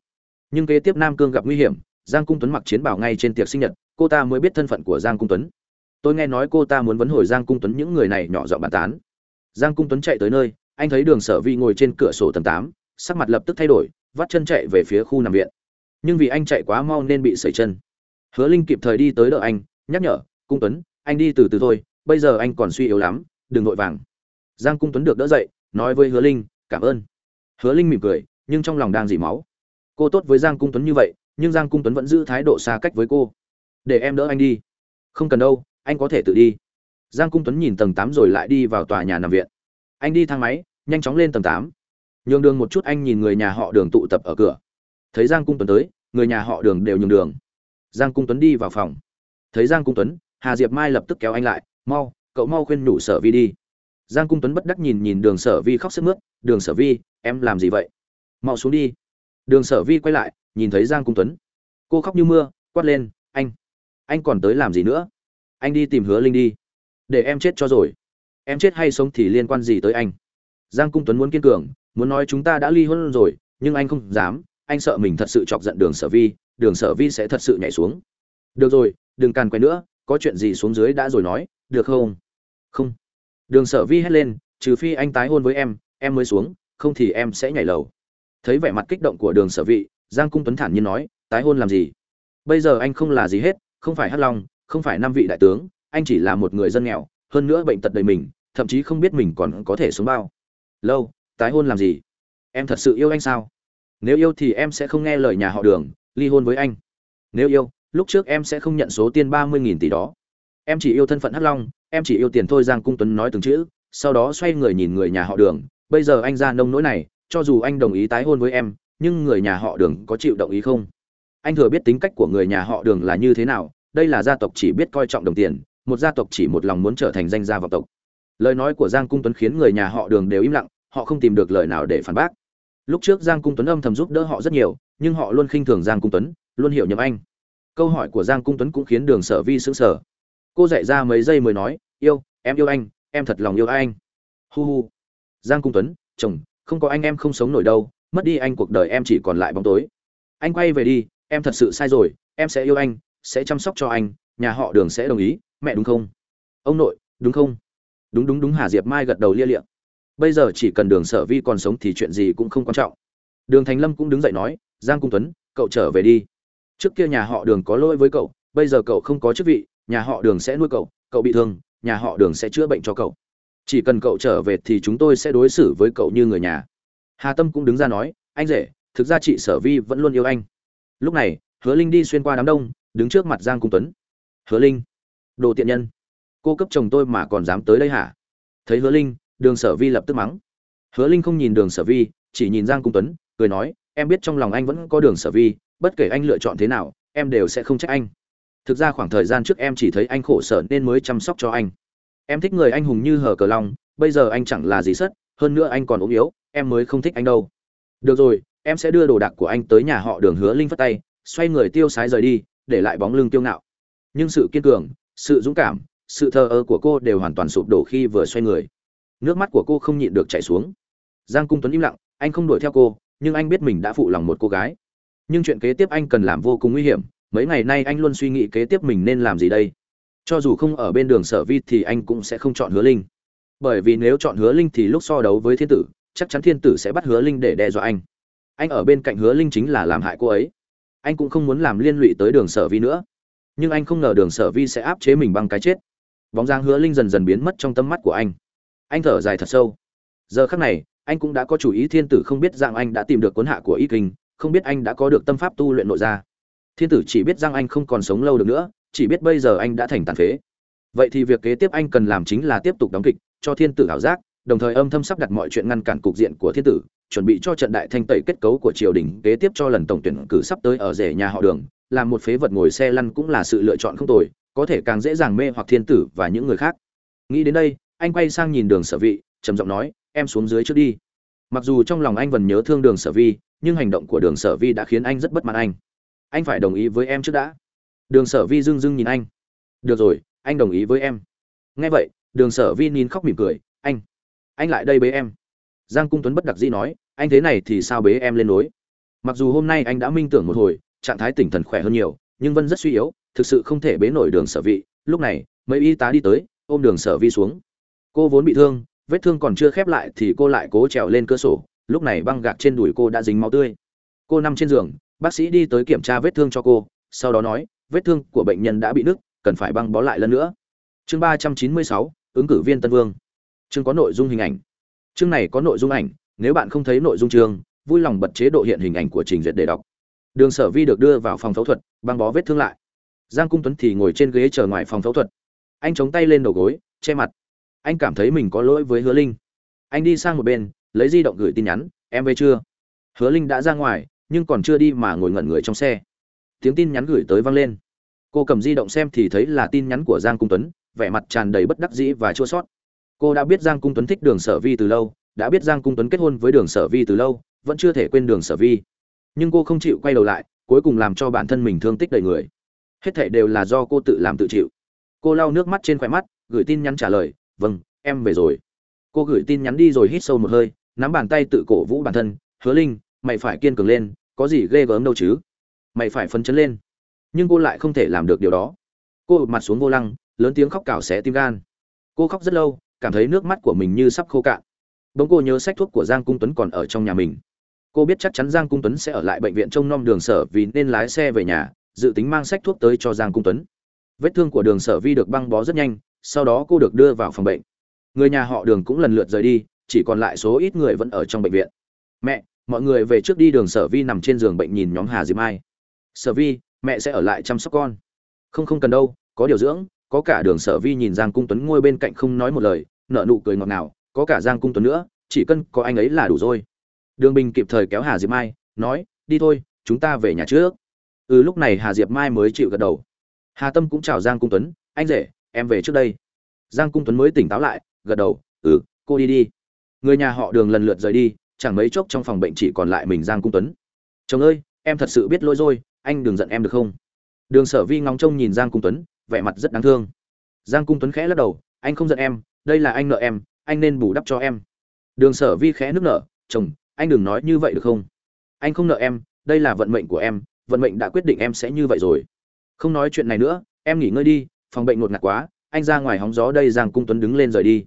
Nhưng kế tiếp nam cương gặp nguy hiểm, giang cung tuấn mặc chiến bảo ngay trên tiệc sinh nhật, cô ta mới biết thân phận của giang cung tuấn. Tôi nghe nói cô ta muốn vấn hồi giang cung tuấn những người này nhỏ giọng bàn tán. Giang cung tuấn chạy tới nơi, anh thấy đường sở vi ngồi trên cửa sổ tầng tám, sắc mặt lập tức thay đổi, vắt chân chạy về phía khu nằm viện. Nhưng vì anh chạy quá mau nên bị sẩy chân. Hứa linh kịp thời đi tới đỡ anh, nhắc nhở, cung tuấn anh đi từ từ thôi, bây giờ anh còn suy yếu lắm, đừng vội vàng. Giang cung tuấn được đỡ dậy, nói với hứa linh, cảm ơn. Hứa linh mỉm cười, nhưng trong lòng đang dỉ máu. Cô tốt với giang cung tuấn như vậy, nhưng giang cung tuấn vẫn giữ thái độ xa cách với cô. Để em đỡ anh đi. Không cần đâu, anh có thể tự đi. Giang cung tuấn nhìn tầng tám rồi lại đi vào tòa nhà nằm viện. Anh đi thang máy, nhanh chóng lên tầng tám. Nhường đường một chút, anh nhìn người nhà họ đường tụ tập ở cửa. Thấy giang cung tuấn tới, người nhà họ đường đều nhường đường. Giang cung tuấn đi vào phòng. Thấy giang cung tuấn hà diệp mai lập tức kéo anh lại, mau, cậu mau khuyên nhủ sở vi đi. Giang cung tuấn bất đắc nhìn nhìn đường sở vi khóc sức mướt, đường sở vi, em làm gì vậy? Mau xuống đi. Đường sở vi quay lại, nhìn thấy giang cung tuấn. Cô khóc như mưa, quát lên, anh anh còn tới làm gì nữa? Anh đi tìm hứa linh đi, để em chết cho rồi. Em chết hay sống thì liên quan gì tới anh? Giang cung tuấn muốn kiên cường, muốn nói chúng ta đã ly hôn rồi, nhưng anh không dám, anh sợ mình thật sự chọc giận đường sở vi, đường sở vi sẽ thật sự nhảy xuống. Được rồi, đừng càn quay nữa có chuyện gì xuống dưới đã rồi nói, được không? Không. Đường sở vi hét lên, trừ phi anh tái hôn với em em mới xuống, không thì em sẽ nhảy lầu. Thấy vẻ mặt kích động của đường sở vị giang cung tuấn thản nhiên nói, tái hôn làm gì? Bây giờ anh không là gì hết, không phải hắc long, không phải năm vị đại tướng, anh chỉ là một người dân nghèo, hơn nữa bệnh tật đầy mình, thậm chí không biết mình còn có thể sống bao lâu, tái hôn làm gì? Em thật sự yêu anh sao? Nếu yêu thì em sẽ không nghe lời nhà họ đường, ly hôn với anh. Nếu yêu lúc trước em sẽ không nhận số tiền ba mươi nghìn tỷ đó. Em chỉ yêu thân phận hắc long, em chỉ yêu tiền thôi giang cung tuấn nói từng chữ, sau đó xoay người nhìn người nhà họ đường. Bây giờ anh ra nông nỗi này, cho dù anh đồng ý tái hôn với em, nhưng người nhà họ đường có chịu đồng ý không? Anh thừa biết tính cách của người nhà họ đường là như thế nào, đây là gia tộc chỉ biết coi trọng đồng tiền, một gia tộc chỉ một lòng muốn trở thành danh gia vọng tộc. Lời nói của giang cung tuấn khiến người nhà họ đường đều im lặng, họ không tìm được lời nào để phản bác. Lúc trước giang cung tuấn âm thầm giúp đỡ họ rất nhiều, nhưng họ luôn khinh thường giang cung tuấn, luôn hiểu nhầm anh câu hỏi của giang cung tuấn cũng khiến đường sở vi sững sờ. Cô dạy ra mấy giây mới nói, yêu, em yêu anh, em thật lòng yêu anh. Hu hu. Giang cung tuấn, chồng, không có anh em không sống nổi đâu, mất đi anh cuộc đời em chỉ còn lại bóng tối. Anh quay về đi, em thật sự sai rồi, em sẽ yêu anh, sẽ chăm sóc cho anh, nhà họ đường sẽ đồng ý, mẹ đúng không? Ông nội, đúng không? Đúng đúng đúng, hà diệp mai gật đầu lia liệng. bây giờ chỉ cần đường sở vi còn sống thì chuyện gì cũng không quan trọng. Đường thành lâm cũng đứng dậy nói, giang cung tuấn, cậu trở về đi trước kia nhà họ đường có lỗi với cậu, bây giờ cậu không có chức vị, nhà họ đường sẽ nuôi cậu cậu bị thương, nhà họ đường sẽ chữa bệnh cho cậu. Chỉ cần cậu trở về thì chúng tôi sẽ đối xử với cậu như người nhà. Hà tâm cũng đứng ra nói, anh rể, thực ra chị sở vi vẫn luôn yêu anh. Lúc này, hứa linh đi xuyên qua đám đông, đứng trước mặt giang cung tuấn. Hứa linh, đồ tiện nhân, cô cấp chồng tôi mà còn dám tới đây hả? Thấy hứa linh, đường sở vi lập tức mắng. Hứa linh không nhìn đường sở vi, chỉ nhìn giang cung tuấn, cười nói, em biết trong lòng anh vẫn có đường sở vi bất kể anh lựa chọn thế nào, em đều sẽ không trách anh. Thực ra khoảng thời gian trước em chỉ thấy anh khổ sở nên mới chăm sóc cho anh. Em thích người anh hùng như hờ cờ long, bây giờ anh chẳng là gì sất, hơn nữa anh còn ốm yếu, em mới không thích anh đâu. Được rồi, em sẽ đưa đồ đạc của anh tới nhà họ đường hứa linh phất tay, xoay người tiêu sái rời đi, để lại bóng lưng tiêu ngạo. Nhưng sự kiên cường, sự dũng cảm, sự thờ ơ của cô đều hoàn toàn sụp đổ khi vừa xoay người. Nước mắt của cô không nhịn được chảy xuống. Giang cung tuấn im lặng, anh không đuổi theo cô, nhưng anh biết mình đã phụ lòng một cô gái nhưng chuyện kế tiếp anh cần làm vô cùng nguy hiểm, mấy ngày nay anh luôn suy nghĩ kế tiếp mình nên làm gì đây. Cho dù không ở bên đường sở vi thì anh cũng sẽ không chọn hứa linh. Bởi vì nếu chọn hứa linh thì lúc so đấu với thiên tử, chắc chắn thiên tử sẽ bắt hứa linh để đe dọa anh. Anh ở bên cạnh hứa linh chính là làm hại cô ấy. Anh cũng không muốn làm liên lụy tới đường sở vi nữa. Nhưng anh không ngờ đường sở vi sẽ áp chế mình bằng cái chết. Bóng dáng hứa linh dần dần biến mất trong tâm mắt của anh. Anh thở dài thật sâu. Giờ khắc này, anh cũng đã có chủ ý thiên tử không biết rằng anh đã tìm được cuốn hạ của y kinh không biết anh đã có được tâm pháp tu luyện nội ra thiên tử chỉ biết rằng anh không còn sống lâu được nữa, chỉ biết bây giờ anh đã thành tàn phế. Vậy thì việc kế tiếp anh cần làm chính là tiếp tục đóng kịch, cho thiên tử ảo giác, đồng thời âm thầm sắp đặt mọi chuyện ngăn cản cục diện của thiên tử, chuẩn bị cho trận đại thanh tẩy kết cấu của triều đình, kế tiếp cho lần tổng tuyển cử sắp tới ở rể nhà họ đường, làm một phế vật ngồi xe lăn cũng là sự lựa chọn không tồi, có thể càng dễ dàng mê hoặc thiên tử và những người khác. Nghĩ đến đây, anh quay sang nhìn đường sở vị, trầm giọng nói, em xuống dưới trước đi mặc dù trong lòng anh vẫn nhớ thương đường sở vi, nhưng hành động của đường sở vi đã khiến anh rất bất mãn anh. Anh phải đồng ý với em trước đã. Đường sở vi dưng dưng nhìn anh. Được rồi, anh đồng ý với em. Nghe vậy, đường sở vi nín khóc mỉm cười. Anh anh lại đây bế em. Giang cung tuấn bất đặc dĩ nói, anh thế này thì sao bế em lên nối? Mặc dù hôm nay anh đã minh tưởng một hồi, trạng thái tỉnh thần khỏe hơn nhiều, nhưng vân rất suy yếu, thực sự không thể bế nổi đường sở vị lúc này, mấy y tá đi tới, ôm đường sở vi xuống. Cô vốn bị thương vết thương còn chưa khép lại thì cô lại cố trèo lên cửa sổ. Lúc này băng gạc trên đùi cô đã dính máu tươi. Cô nằm trên giường, bác sĩ đi tới kiểm tra vết thương cho cô, sau đó nói, vết thương của bệnh nhân đã bị nứt, cần phải băng bó lại lần nữa. Chương ba trăm chín mươi sáu, ứng cử viên tân vương. Chương có nội dung hình ảnh. Chương này có nội dung ảnh, nếu bạn không thấy nội dung chương, vui lòng bật chế độ hiện hình ảnh của trình duyệt để đọc. Đường sở vi được đưa vào phòng phẫu thuật, băng bó vết thương lại. Giang cung tuấn thì ngồi trên ghế chờ ngoài phòng phẫu thuật. Anh chống tay lên đầu gối, che mặt anh cảm thấy mình có lỗi với hứa linh. Anh đi sang một bên, lấy di động gửi tin nhắn, em về chưa? Hứa linh đã ra ngoài, nhưng còn chưa đi mà ngồi ngẩn người trong xe. Tiếng tin nhắn gửi tới vang lên. Cô cầm di động xem thì thấy là tin nhắn của giang cung tuấn, vẻ mặt tràn đầy bất đắc dĩ và chua sót cô đã biết giang cung tuấn thích đường sở vi từ lâu, đã biết giang cung tuấn kết hôn với đường sở vi từ lâu, vẫn chưa thể quên đường sở vi. Nhưng cô không chịu quay đầu lại, cuối cùng làm cho bản thân mình thương tích đầy người. Hết thảy đều là do cô tự làm tự chịu. Cô lau nước mắt trên khóe mắt, gửi tin nhắn trả lời vâng em về rồi. Cô gửi tin nhắn đi rồi hít sâu một hơi, nắm bàn tay tự cổ vũ bản thân, hứa linh, mày phải kiên cường lên, có gì ghê gớm đâu chứ? Mày phải phấn chấn lên. Nhưng cô lại không thể làm được điều đó. Cô ụp mặt xuống vô lăng, lớn tiếng khóc cào xé tim gan. Cô khóc rất lâu, cảm thấy nước mắt của mình như sắp khô cạn. Bỗng cô nhớ sách thuốc của giang cung tuấn còn ở trong nhà mình. Cô biết chắc chắn giang cung tuấn sẽ ở lại bệnh viện trông nom đường sở vì nên lái xe về nhà, dự tính mang sách thuốc tới cho giang cung tuấn. Vết thương của đường sở vi được băng bó rất nhanh sau đó cô được đưa vào phòng bệnh. Người nhà họ đường cũng lần lượt rời đi, chỉ còn lại số ít người vẫn ở trong bệnh viện. Mẹ, mọi người về trước đi, đường sở vi nằm trên giường bệnh nhìn nhóm hà diệp mai. Sở vi, mẹ sẽ ở lại chăm sóc con. Không không cần đâu, có điều dưỡng, có cả đường sở vi nhìn giang cung tuấn ngồi bên cạnh không nói một lời nợ nụ cười ngọt ngào, có cả giang cung tuấn nữa, chỉ cần có anh ấy là đủ rồi. Đường bình kịp thời kéo hà diệp mai, nói, đi thôi, chúng ta về nhà trước. Ừ lúc này hà diệp mai mới chịu gật đầu. Hà tâm cũng chào giang cung tuấn, anh rể em về trước đây. Giang cung tuấn mới tỉnh táo lại, gật đầu ừ cô đi đi. Người nhà họ đường lần lượt rời đi, chẳng mấy chốc trong phòng bệnh chỉ còn lại mình giang cung tuấn. Chồng ơi, em thật sự biết lỗi rồi, anh đừng giận em được không? Đường sở vi ngóng trông nhìn giang cung tuấn, vẻ mặt rất đáng thương. Giang cung tuấn khẽ lắc đầu, anh không giận em, đây là anh nợ em, anh nên bù đắp cho em. Đường sở vi khẽ nước nợ chồng, anh đừng nói như vậy được không? Anh không nợ em, đây là vận mệnh của em, vận mệnh đã quyết định em sẽ như vậy rồi. Không nói chuyện này nữa, em nghỉ ngơi đi phòng bệnh ngột ngạt quá, anh ra ngoài hóng gió đây giang cung tuấn đứng lên rời đi.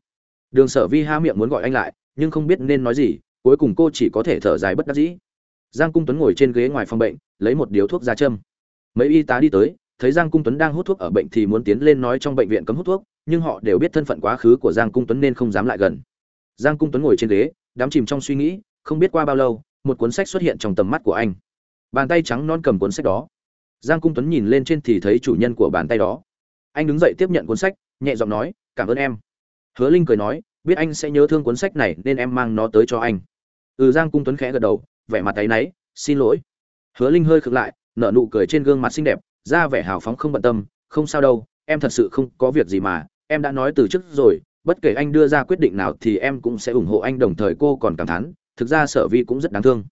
Đường sở vi há miệng muốn gọi anh lại, nhưng không biết nên nói gì, cuối cùng cô chỉ có thể thở dài bất đắc dĩ. Giang cung tuấn ngồi trên ghế ngoài phòng bệnh, lấy một điếu thuốc ra châm. Mấy y tá đi tới, thấy giang cung tuấn đang hút thuốc ở bệnh thì muốn tiến lên nói trong bệnh viện cấm hút thuốc, nhưng họ đều biết thân phận quá khứ của giang cung tuấn nên không dám lại gần. Giang cung tuấn ngồi trên ghế đám chìm trong suy nghĩ, không biết qua bao lâu, một cuốn sách xuất hiện trong tầm mắt của anh. Bàn tay trắng non cầm cuốn sách đó. Giang cung tuấn nhìn lên trên thì thấy chủ nhân của bàn tay đó anh đứng dậy tiếp nhận cuốn sách, nhẹ giọng nói, cảm ơn em. Hứa linh cười nói, biết anh sẽ nhớ thương cuốn sách này nên em mang nó tới cho anh. Ừ giang cung tuấn khẽ gật đầu, vẻ mặt tay náy, xin lỗi. Hứa linh hơi khựng lại, nở nụ cười trên gương mặt xinh đẹp, ra vẻ hào phóng không bận tâm, không sao đâu, em thật sự không có việc gì mà, em đã nói từ trước rồi, bất kể anh đưa ra quyết định nào thì em cũng sẽ ủng hộ anh đồng thời cô còn cảm thán, thực ra sở vi cũng rất đáng thương.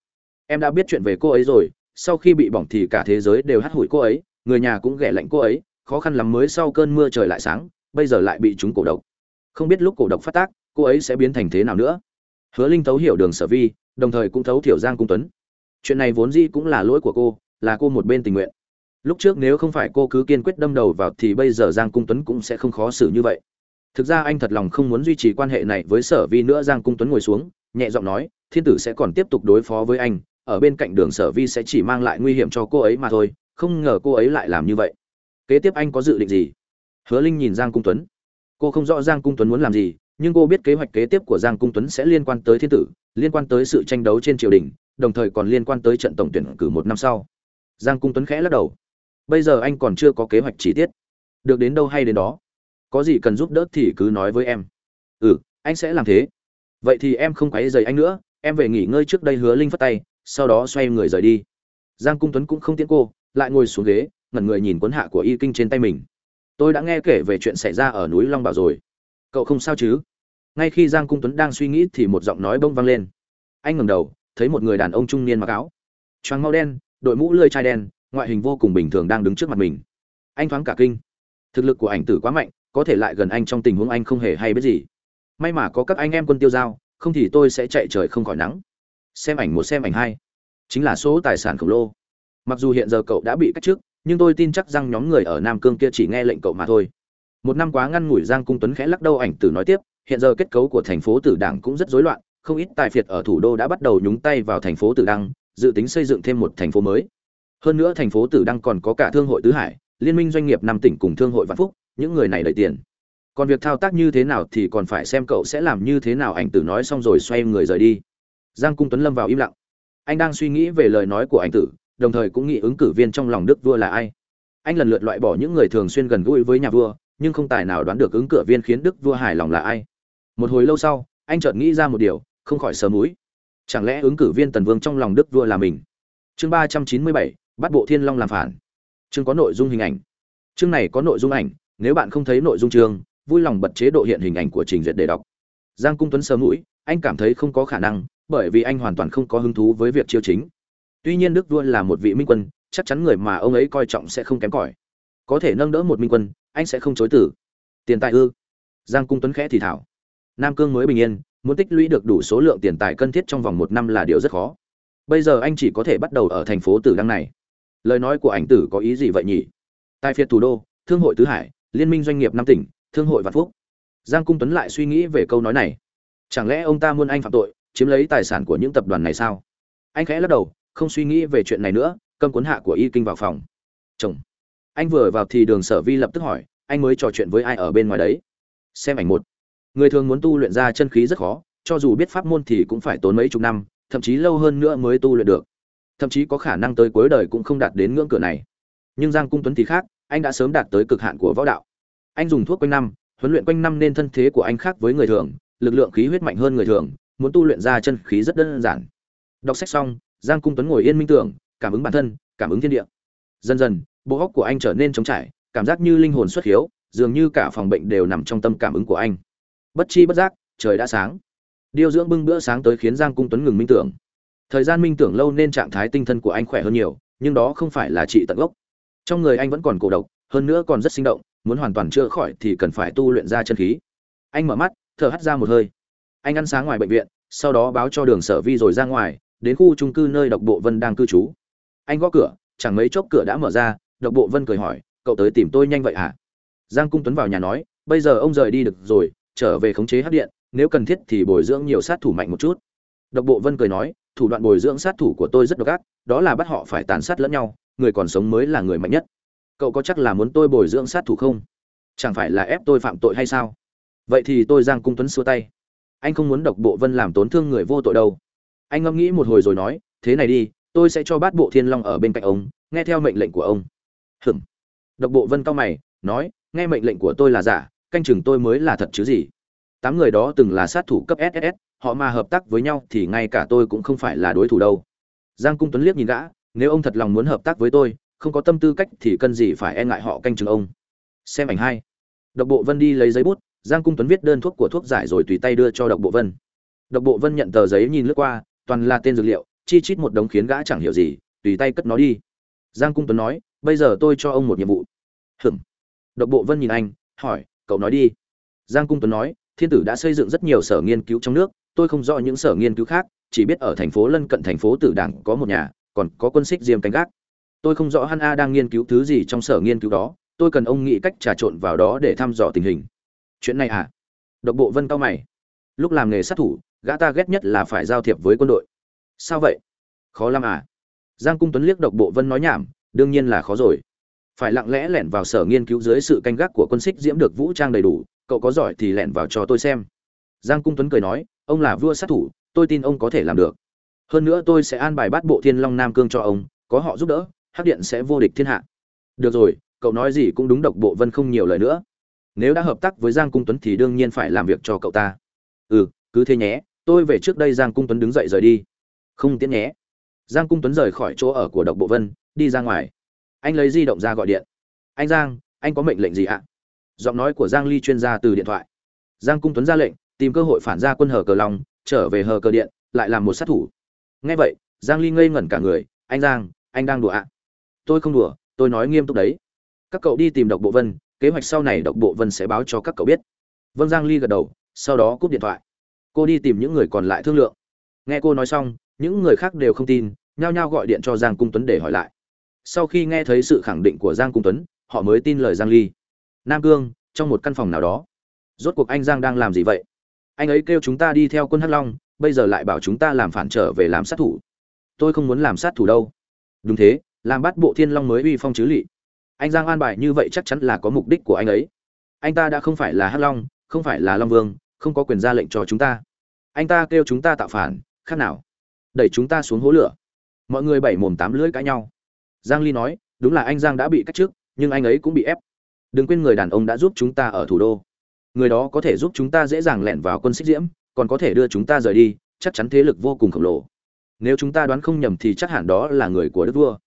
Em đã biết chuyện về cô ấy rồi, sau khi bị bỏng thì cả thế giới đều hắt hủi cô ấy, người nhà cũng ghẻ lạnh cô ấy khó khăn lắm mới sau cơn mưa trời lại sáng, bây giờ lại bị chúng cổ độc. Không biết lúc cổ độc phát tác, cô ấy sẽ biến thành thế nào nữa? Hứa linh thấu hiểu đường sở vi, đồng thời cũng thấu thiểu giang cung tuấn. Chuyện này vốn dĩ cũng là lỗi của cô, là cô một bên tình nguyện. Lúc trước nếu không phải cô cứ kiên quyết đâm đầu vào thì bây giờ giang cung tuấn cũng sẽ không khó xử như vậy. Thực ra anh thật lòng không muốn duy trì quan hệ này với sở vi nữa, giang cung tuấn ngồi xuống, nhẹ giọng nói, thiên tử sẽ còn tiếp tục đối phó với anh, ở bên cạnh đường sở vi sẽ chỉ mang lại nguy hiểm cho cô ấy mà thôi, không ngờ cô ấy lại làm như vậy kế tiếp anh có dự định gì? Hứa linh nhìn giang cung tuấn. Cô không rõ giang cung tuấn muốn làm gì, nhưng cô biết kế hoạch kế tiếp của giang cung tuấn sẽ liên quan tới thiên tử, liên quan tới sự tranh đấu trên triều đình, đồng thời còn liên quan tới trận tổng tuyển cử một năm sau. Giang cung tuấn khẽ lắc đầu. Bây giờ anh còn chưa có kế hoạch chi tiết. Được đến đâu hay đến đó. Có gì cần giúp đỡ thì cứ nói với em. Ừ anh sẽ làm thế. Vậy thì em không quấy dày anh nữa, em về nghỉ ngơi trước đây hứa linh phất tay, sau đó xoay người rời đi. Giang cung tuấn cũng không tiễn cô, lại ngồi xuống ghế ngẩn người nhìn cuốn hạ của y kinh trên tay mình. Tôi đã nghe kể về chuyện xảy ra ở núi long bảo rồi. Cậu không sao chứ? Ngay khi giang cung tuấn đang suy nghĩ thì một giọng nói bông vang lên. Anh ngẩng đầu, thấy một người đàn ông trung niên mặc áo choàng mau đen, đội mũ lươi chai đen, ngoại hình vô cùng bình thường đang đứng trước mặt mình. Anh thoáng cả kinh. Thực lực của ảnh tử quá mạnh, có thể lại gần anh trong tình huống anh không hề hay biết gì. May mà có các anh em quân tiêu giao, không thì tôi sẽ chạy trời không khỏi nắng. Xem ảnh một, xem ảnh hai. Chính là số tài sản khổng lồ. Mặc dù hiện giờ cậu đã bị cách chức nhưng tôi tin chắc rằng nhóm người ở nam cương kia chỉ nghe lệnh cậu mà thôi. Một năm quá ngăn ngủi giang cung tuấn khẽ lắc đầu ảnh tử nói tiếp, hiện giờ kết cấu của thành phố tử đảng cũng rất rối loạn, không ít tài phiệt ở thủ đô đã bắt đầu nhúng tay vào thành phố tử đăng, dự tính xây dựng thêm một thành phố mới. Hơn nữa thành phố tử đăng còn có cả thương hội tứ hải, liên minh doanh nghiệp năm tỉnh cùng thương hội vạn phúc, những người này đầy tiền. Còn việc thao tác như thế nào thì còn phải xem cậu sẽ làm như thế nào, ảnh tử nói xong rồi xoay người rời đi. Giang cung tuấn lâm vào im lặng. Anh đang suy nghĩ về lời nói của anh tử đồng thời cũng nghĩ ứng cử viên trong lòng đức vua là ai. Anh lần lượt loại bỏ những người thường xuyên gần gũi với nhà vua, nhưng không tài nào đoán được ứng cử viên khiến đức vua hài lòng là ai. Một hồi lâu sau, anh chợt nghĩ ra một điều, không khỏi sờ mũi. Chẳng lẽ ứng cử viên tần vương trong lòng đức vua là mình? Chương ba trăm chín mươi bảy, bắt bộ thiên long làm phản. Chương có nội dung hình ảnh. Chương này có nội dung ảnh, nếu bạn không thấy nội dung chương, vui lòng bật chế độ hiện hình ảnh của trình duyệt để đọc. Giang cung tuấn sớm mũi, anh cảm thấy không có khả năng, bởi vì anh hoàn toàn không có hứng thú với việc chiêu chính tuy nhiên đức vua là một vị minh quân, chắc chắn người mà ông ấy coi trọng sẽ không kém cỏi. Có thể nâng đỡ một minh quân, anh sẽ không chối tử tiền tài ư? Giang cung tuấn khẽ thì thảo. Nam cương mới bình yên, muốn tích lũy được đủ số lượng tiền tài cân thiết trong vòng một năm là điều rất khó. Bây giờ anh chỉ có thể bắt đầu ở thành phố tử đăng này. Lời nói của ảnh tử có ý gì vậy nhỉ? Tài phiệt thủ đô, thương hội tứ hải, liên minh doanh nghiệp năm tỉnh, thương hội vạn phúc. Giang cung tuấn lại suy nghĩ về câu nói này. Chẳng lẽ ông ta muốn anh phạm tội, chiếm lấy tài sản của những tập đoàn này sao? Anh khẽ lắc đầu không suy nghĩ về chuyện này nữa cầm cuốn hạ của y kinh vào phòng. Chồng. Anh vừa vào thì đường sở vi lập tức hỏi, anh mới trò chuyện với ai ở bên ngoài đấy? Xem ảnh một. Người thường muốn tu luyện ra chân khí rất khó, cho dù biết pháp môn thì cũng phải tốn mấy chục năm, thậm chí lâu hơn nữa mới tu luyện được. Thậm chí có khả năng tới cuối đời cũng không đạt đến ngưỡng cửa này. Nhưng giang cung tuấn thì khác, anh đã sớm đạt tới cực hạn của võ đạo. Anh dùng thuốc quanh năm, huấn luyện quanh năm nên thân thế của anh khác với người thường, lực lượng khí huyết mạnh hơn người thường, muốn tu luyện ra chân khí rất đơn giản. Đọc sách xong giang cung tuấn ngồi yên minh tưởng, cảm ứng bản thân, cảm ứng thiên địa. Dần dần, bộ óc của anh trở nên trống trải, cảm giác như linh hồn xuất hiếu, dường như cả phòng bệnh đều nằm trong tâm cảm ứng của anh. Bất chi bất giác, trời đã sáng. Điều dưỡng bưng bữa sáng tới khiến giang cung tuấn ngừng minh tưởng. Thời gian minh tưởng lâu nên trạng thái tinh thần của anh khỏe hơn nhiều, nhưng đó không phải là trị tận gốc. Trong người anh vẫn còn cổ độc, hơn nữa còn rất sinh động, muốn hoàn toàn chữa khỏi thì cần phải tu luyện ra chân khí. Anh mở mắt, thở hắt ra một hơi. Anh ăn sáng ngoài bệnh viện, sau đó báo cho đường sở vi rồi ra ngoài đến khu trung cư nơi độc bộ vân đang cư trú. Anh gõ cửa, chẳng mấy chốc cửa đã mở ra, độc bộ vân cười hỏi, cậu tới tìm tôi nhanh vậy hả? Giang cung tuấn vào nhà nói, bây giờ ông rời đi được rồi, trở về khống chế hấp điện, nếu cần thiết thì bồi dưỡng nhiều sát thủ mạnh một chút. Độc bộ vân cười nói, thủ đoạn bồi dưỡng sát thủ của tôi rất độc ác, đó là bắt họ phải tàn sát lẫn nhau, người còn sống mới là người mạnh nhất. Cậu có chắc là muốn tôi bồi dưỡng sát thủ không? Chẳng phải là ép tôi phạm tội hay sao? Vậy thì tôi giang cung tuấn xua tay. Anh không muốn độc bộ vân làm tổn thương người vô tội đâu anh ngẫm nghĩ một hồi rồi nói, thế này đi, tôi sẽ cho bát bộ thiên long ở bên cạnh ông, nghe theo mệnh lệnh của ông. Hừm độc bộ vân cao mày, nói, nghe mệnh lệnh của tôi là giả, canh chừng tôi mới là thật chứ gì? Tám người đó từng là sát thủ cấp ss họ mà hợp tác với nhau thì ngay cả tôi cũng không phải là đối thủ đâu. Giang cung tuấn liếc nhìn gã, nếu ông thật lòng muốn hợp tác với tôi, không có tâm tư cách thì cần gì phải e ngại họ canh chừng ông? Xem ảnh hai. Độc bộ vân đi lấy giấy bút, giang cung tuấn viết đơn thuốc của thuốc giải rồi tùy tay đưa cho độc bộ vân. Độc bộ vân nhận tờ giấy nhìn lướt qua toàn là tên dược liệu, chi chít một đống khiến gã chẳng hiểu gì, tùy tay cất nó đi. Giang cung tuấn nói, bây giờ tôi cho ông một nhiệm vụ. Hừm độc bộ vân nhìn anh, hỏi, cậu nói đi. Giang cung tuấn nói, thiên tử đã xây dựng rất nhiều sở nghiên cứu trong nước, tôi không rõ những sở nghiên cứu khác, chỉ biết ở thành phố lân cận thành phố tử đảng có một nhà, còn có quân xích diêm canh gác. Tôi không rõ hắn a đang nghiên cứu thứ gì trong sở nghiên cứu đó, tôi cần ông nghĩ cách trà trộn vào đó để thăm dò tình hình. Chuyện này à? Độc bộ vân cao mày. Lúc làm nghề sát thủ gã ta ghét nhất là phải giao thiệp với quân đội. Sao vậy? Khó lắm à? Giang cung tuấn liếc độc bộ vân nói nhảm, đương nhiên là khó rồi. Phải lặng lẽ lẻn vào sở nghiên cứu dưới sự canh gác của quân xích diễm được vũ trang đầy đủ, cậu có giỏi thì lẻn vào cho tôi xem. Giang cung tuấn cười nói, ông là vua sát thủ, tôi tin ông có thể làm được. Hơn nữa tôi sẽ an bài bắt bộ thiên long nam cương cho ông, có họ giúp đỡ, hắc điện sẽ vô địch thiên hạ. Được rồi, cậu nói gì cũng đúng độc bộ vân không nhiều lời nữa. Nếu đã hợp tác với giang cung tuấn thì đương nhiên phải làm việc cho cậu ta. Ừ cứ thế nhé tôi về trước đây giang cung tuấn đứng dậy rời đi. Không tiễn nhé. Giang cung tuấn rời khỏi chỗ ở của độc bộ vân, đi ra ngoài. Anh lấy di động ra gọi điện. Anh giang, anh có mệnh lệnh gì ạ? Giọng nói của giang ly chuyên gia từ điện thoại. Giang cung tuấn ra lệnh, tìm cơ hội phản ra quân hờ cờ long, trở về hờ cờ điện, lại làm một sát thủ. Nghe vậy, giang ly ngây ngẩn cả người. Anh giang, anh đang đùa ạ? Tôi không đùa, tôi nói nghiêm túc đấy. Các cậu đi tìm độc bộ vân, kế hoạch sau này độc bộ vân sẽ báo cho các cậu biết. Vâng giang ly gật đầu, sau đó cúp điện thoại cô đi tìm những người còn lại thương lượng. Nghe cô nói xong, những người khác đều không tin, nhao nhao gọi điện cho giang cung tuấn để hỏi lại. Sau khi nghe thấy sự khẳng định của giang cung tuấn, họ mới tin lời giang ly. Nam cương, trong một căn phòng nào đó. Rốt cuộc anh giang đang làm gì vậy? Anh ấy kêu chúng ta đi theo quân hắc long, bây giờ lại bảo chúng ta làm phản trở về làm sát thủ. Tôi không muốn làm sát thủ đâu. Đúng thế, làm bắt bộ thiên long mới uy phong chứ lỵ anh giang an bài như vậy chắc chắn là có mục đích của anh ấy. Anh ta đã không phải là hắc long, không phải là long vương, không có quyền ra lệnh cho chúng ta anh ta kêu chúng ta tạo phản, khác nào? Đẩy chúng ta xuống hố lửa. Mọi người bảy mồm tám lưỡi cãi nhau. Giang ly nói, đúng là anh giang đã bị cách trước nhưng anh ấy cũng bị ép. Đừng quên người đàn ông đã giúp chúng ta ở thủ đô. Người đó có thể giúp chúng ta dễ dàng lẻn vào quân xích diễm, còn có thể đưa chúng ta rời đi, chắc chắn thế lực vô cùng khổng lồ. Nếu chúng ta đoán không nhầm thì chắc hẳn đó là người của đức vua.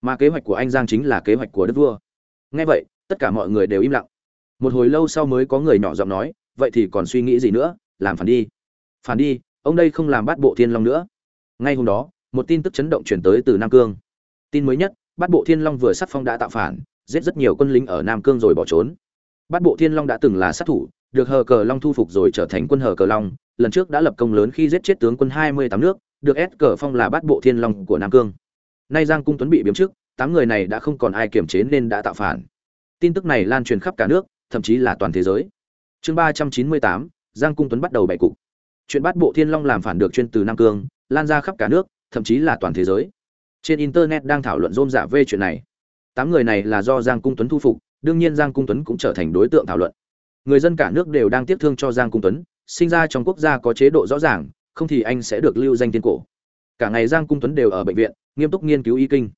Mà kế hoạch của anh giang chính là kế hoạch của đức vua. Nghe vậy, tất cả mọi người đều im lặng. Một hồi lâu sau mới có người nhỏ giọng nói, vậy thì còn suy nghĩ gì nữa, làm phản đi phản đi, ông đây không làm bắt bộ thiên long nữa. Ngay hôm đó, một tin tức chấn động chuyển tới từ nam cương. Tin mới nhất, bắt bộ thiên long vừa sắc phong đã tạo phản, giết rất nhiều quân lính ở nam cương rồi bỏ trốn. Bắt bộ thiên long đã từng là sát thủ, được hờ cờ long thu phục rồi trở thành quân hờ cờ long. Lần trước đã lập công lớn khi giết chết tướng quân hai mươi tám nước, được ép cờ phong là bắt bộ thiên long của nam cương. Nay giang cung tuấn bị biếm trước, tám người này đã không còn ai kiềm chế nên đã tạo phản. Tin tức này lan truyền khắp cả nước, thậm chí là toàn thế giới. Chương ba trăm chín mươi tám, giang cung tuấn bắt đầu bày cục chuyện bắt bộ thiên long làm phản được chuyên từ nam cương, lan ra khắp cả nước, thậm chí là toàn thế giới. Trên internet đang thảo luận rôm giả về chuyện này. Tám người này là do giang cung tuấn thu phục, đương nhiên giang cung tuấn cũng trở thành đối tượng thảo luận. Người dân cả nước đều đang tiếc thương cho giang cung tuấn, sinh ra trong quốc gia có chế độ rõ ràng, không thì anh sẽ được lưu danh tiên cổ. Cả ngày giang cung tuấn đều ở bệnh viện, nghiêm túc nghiên cứu y kinh.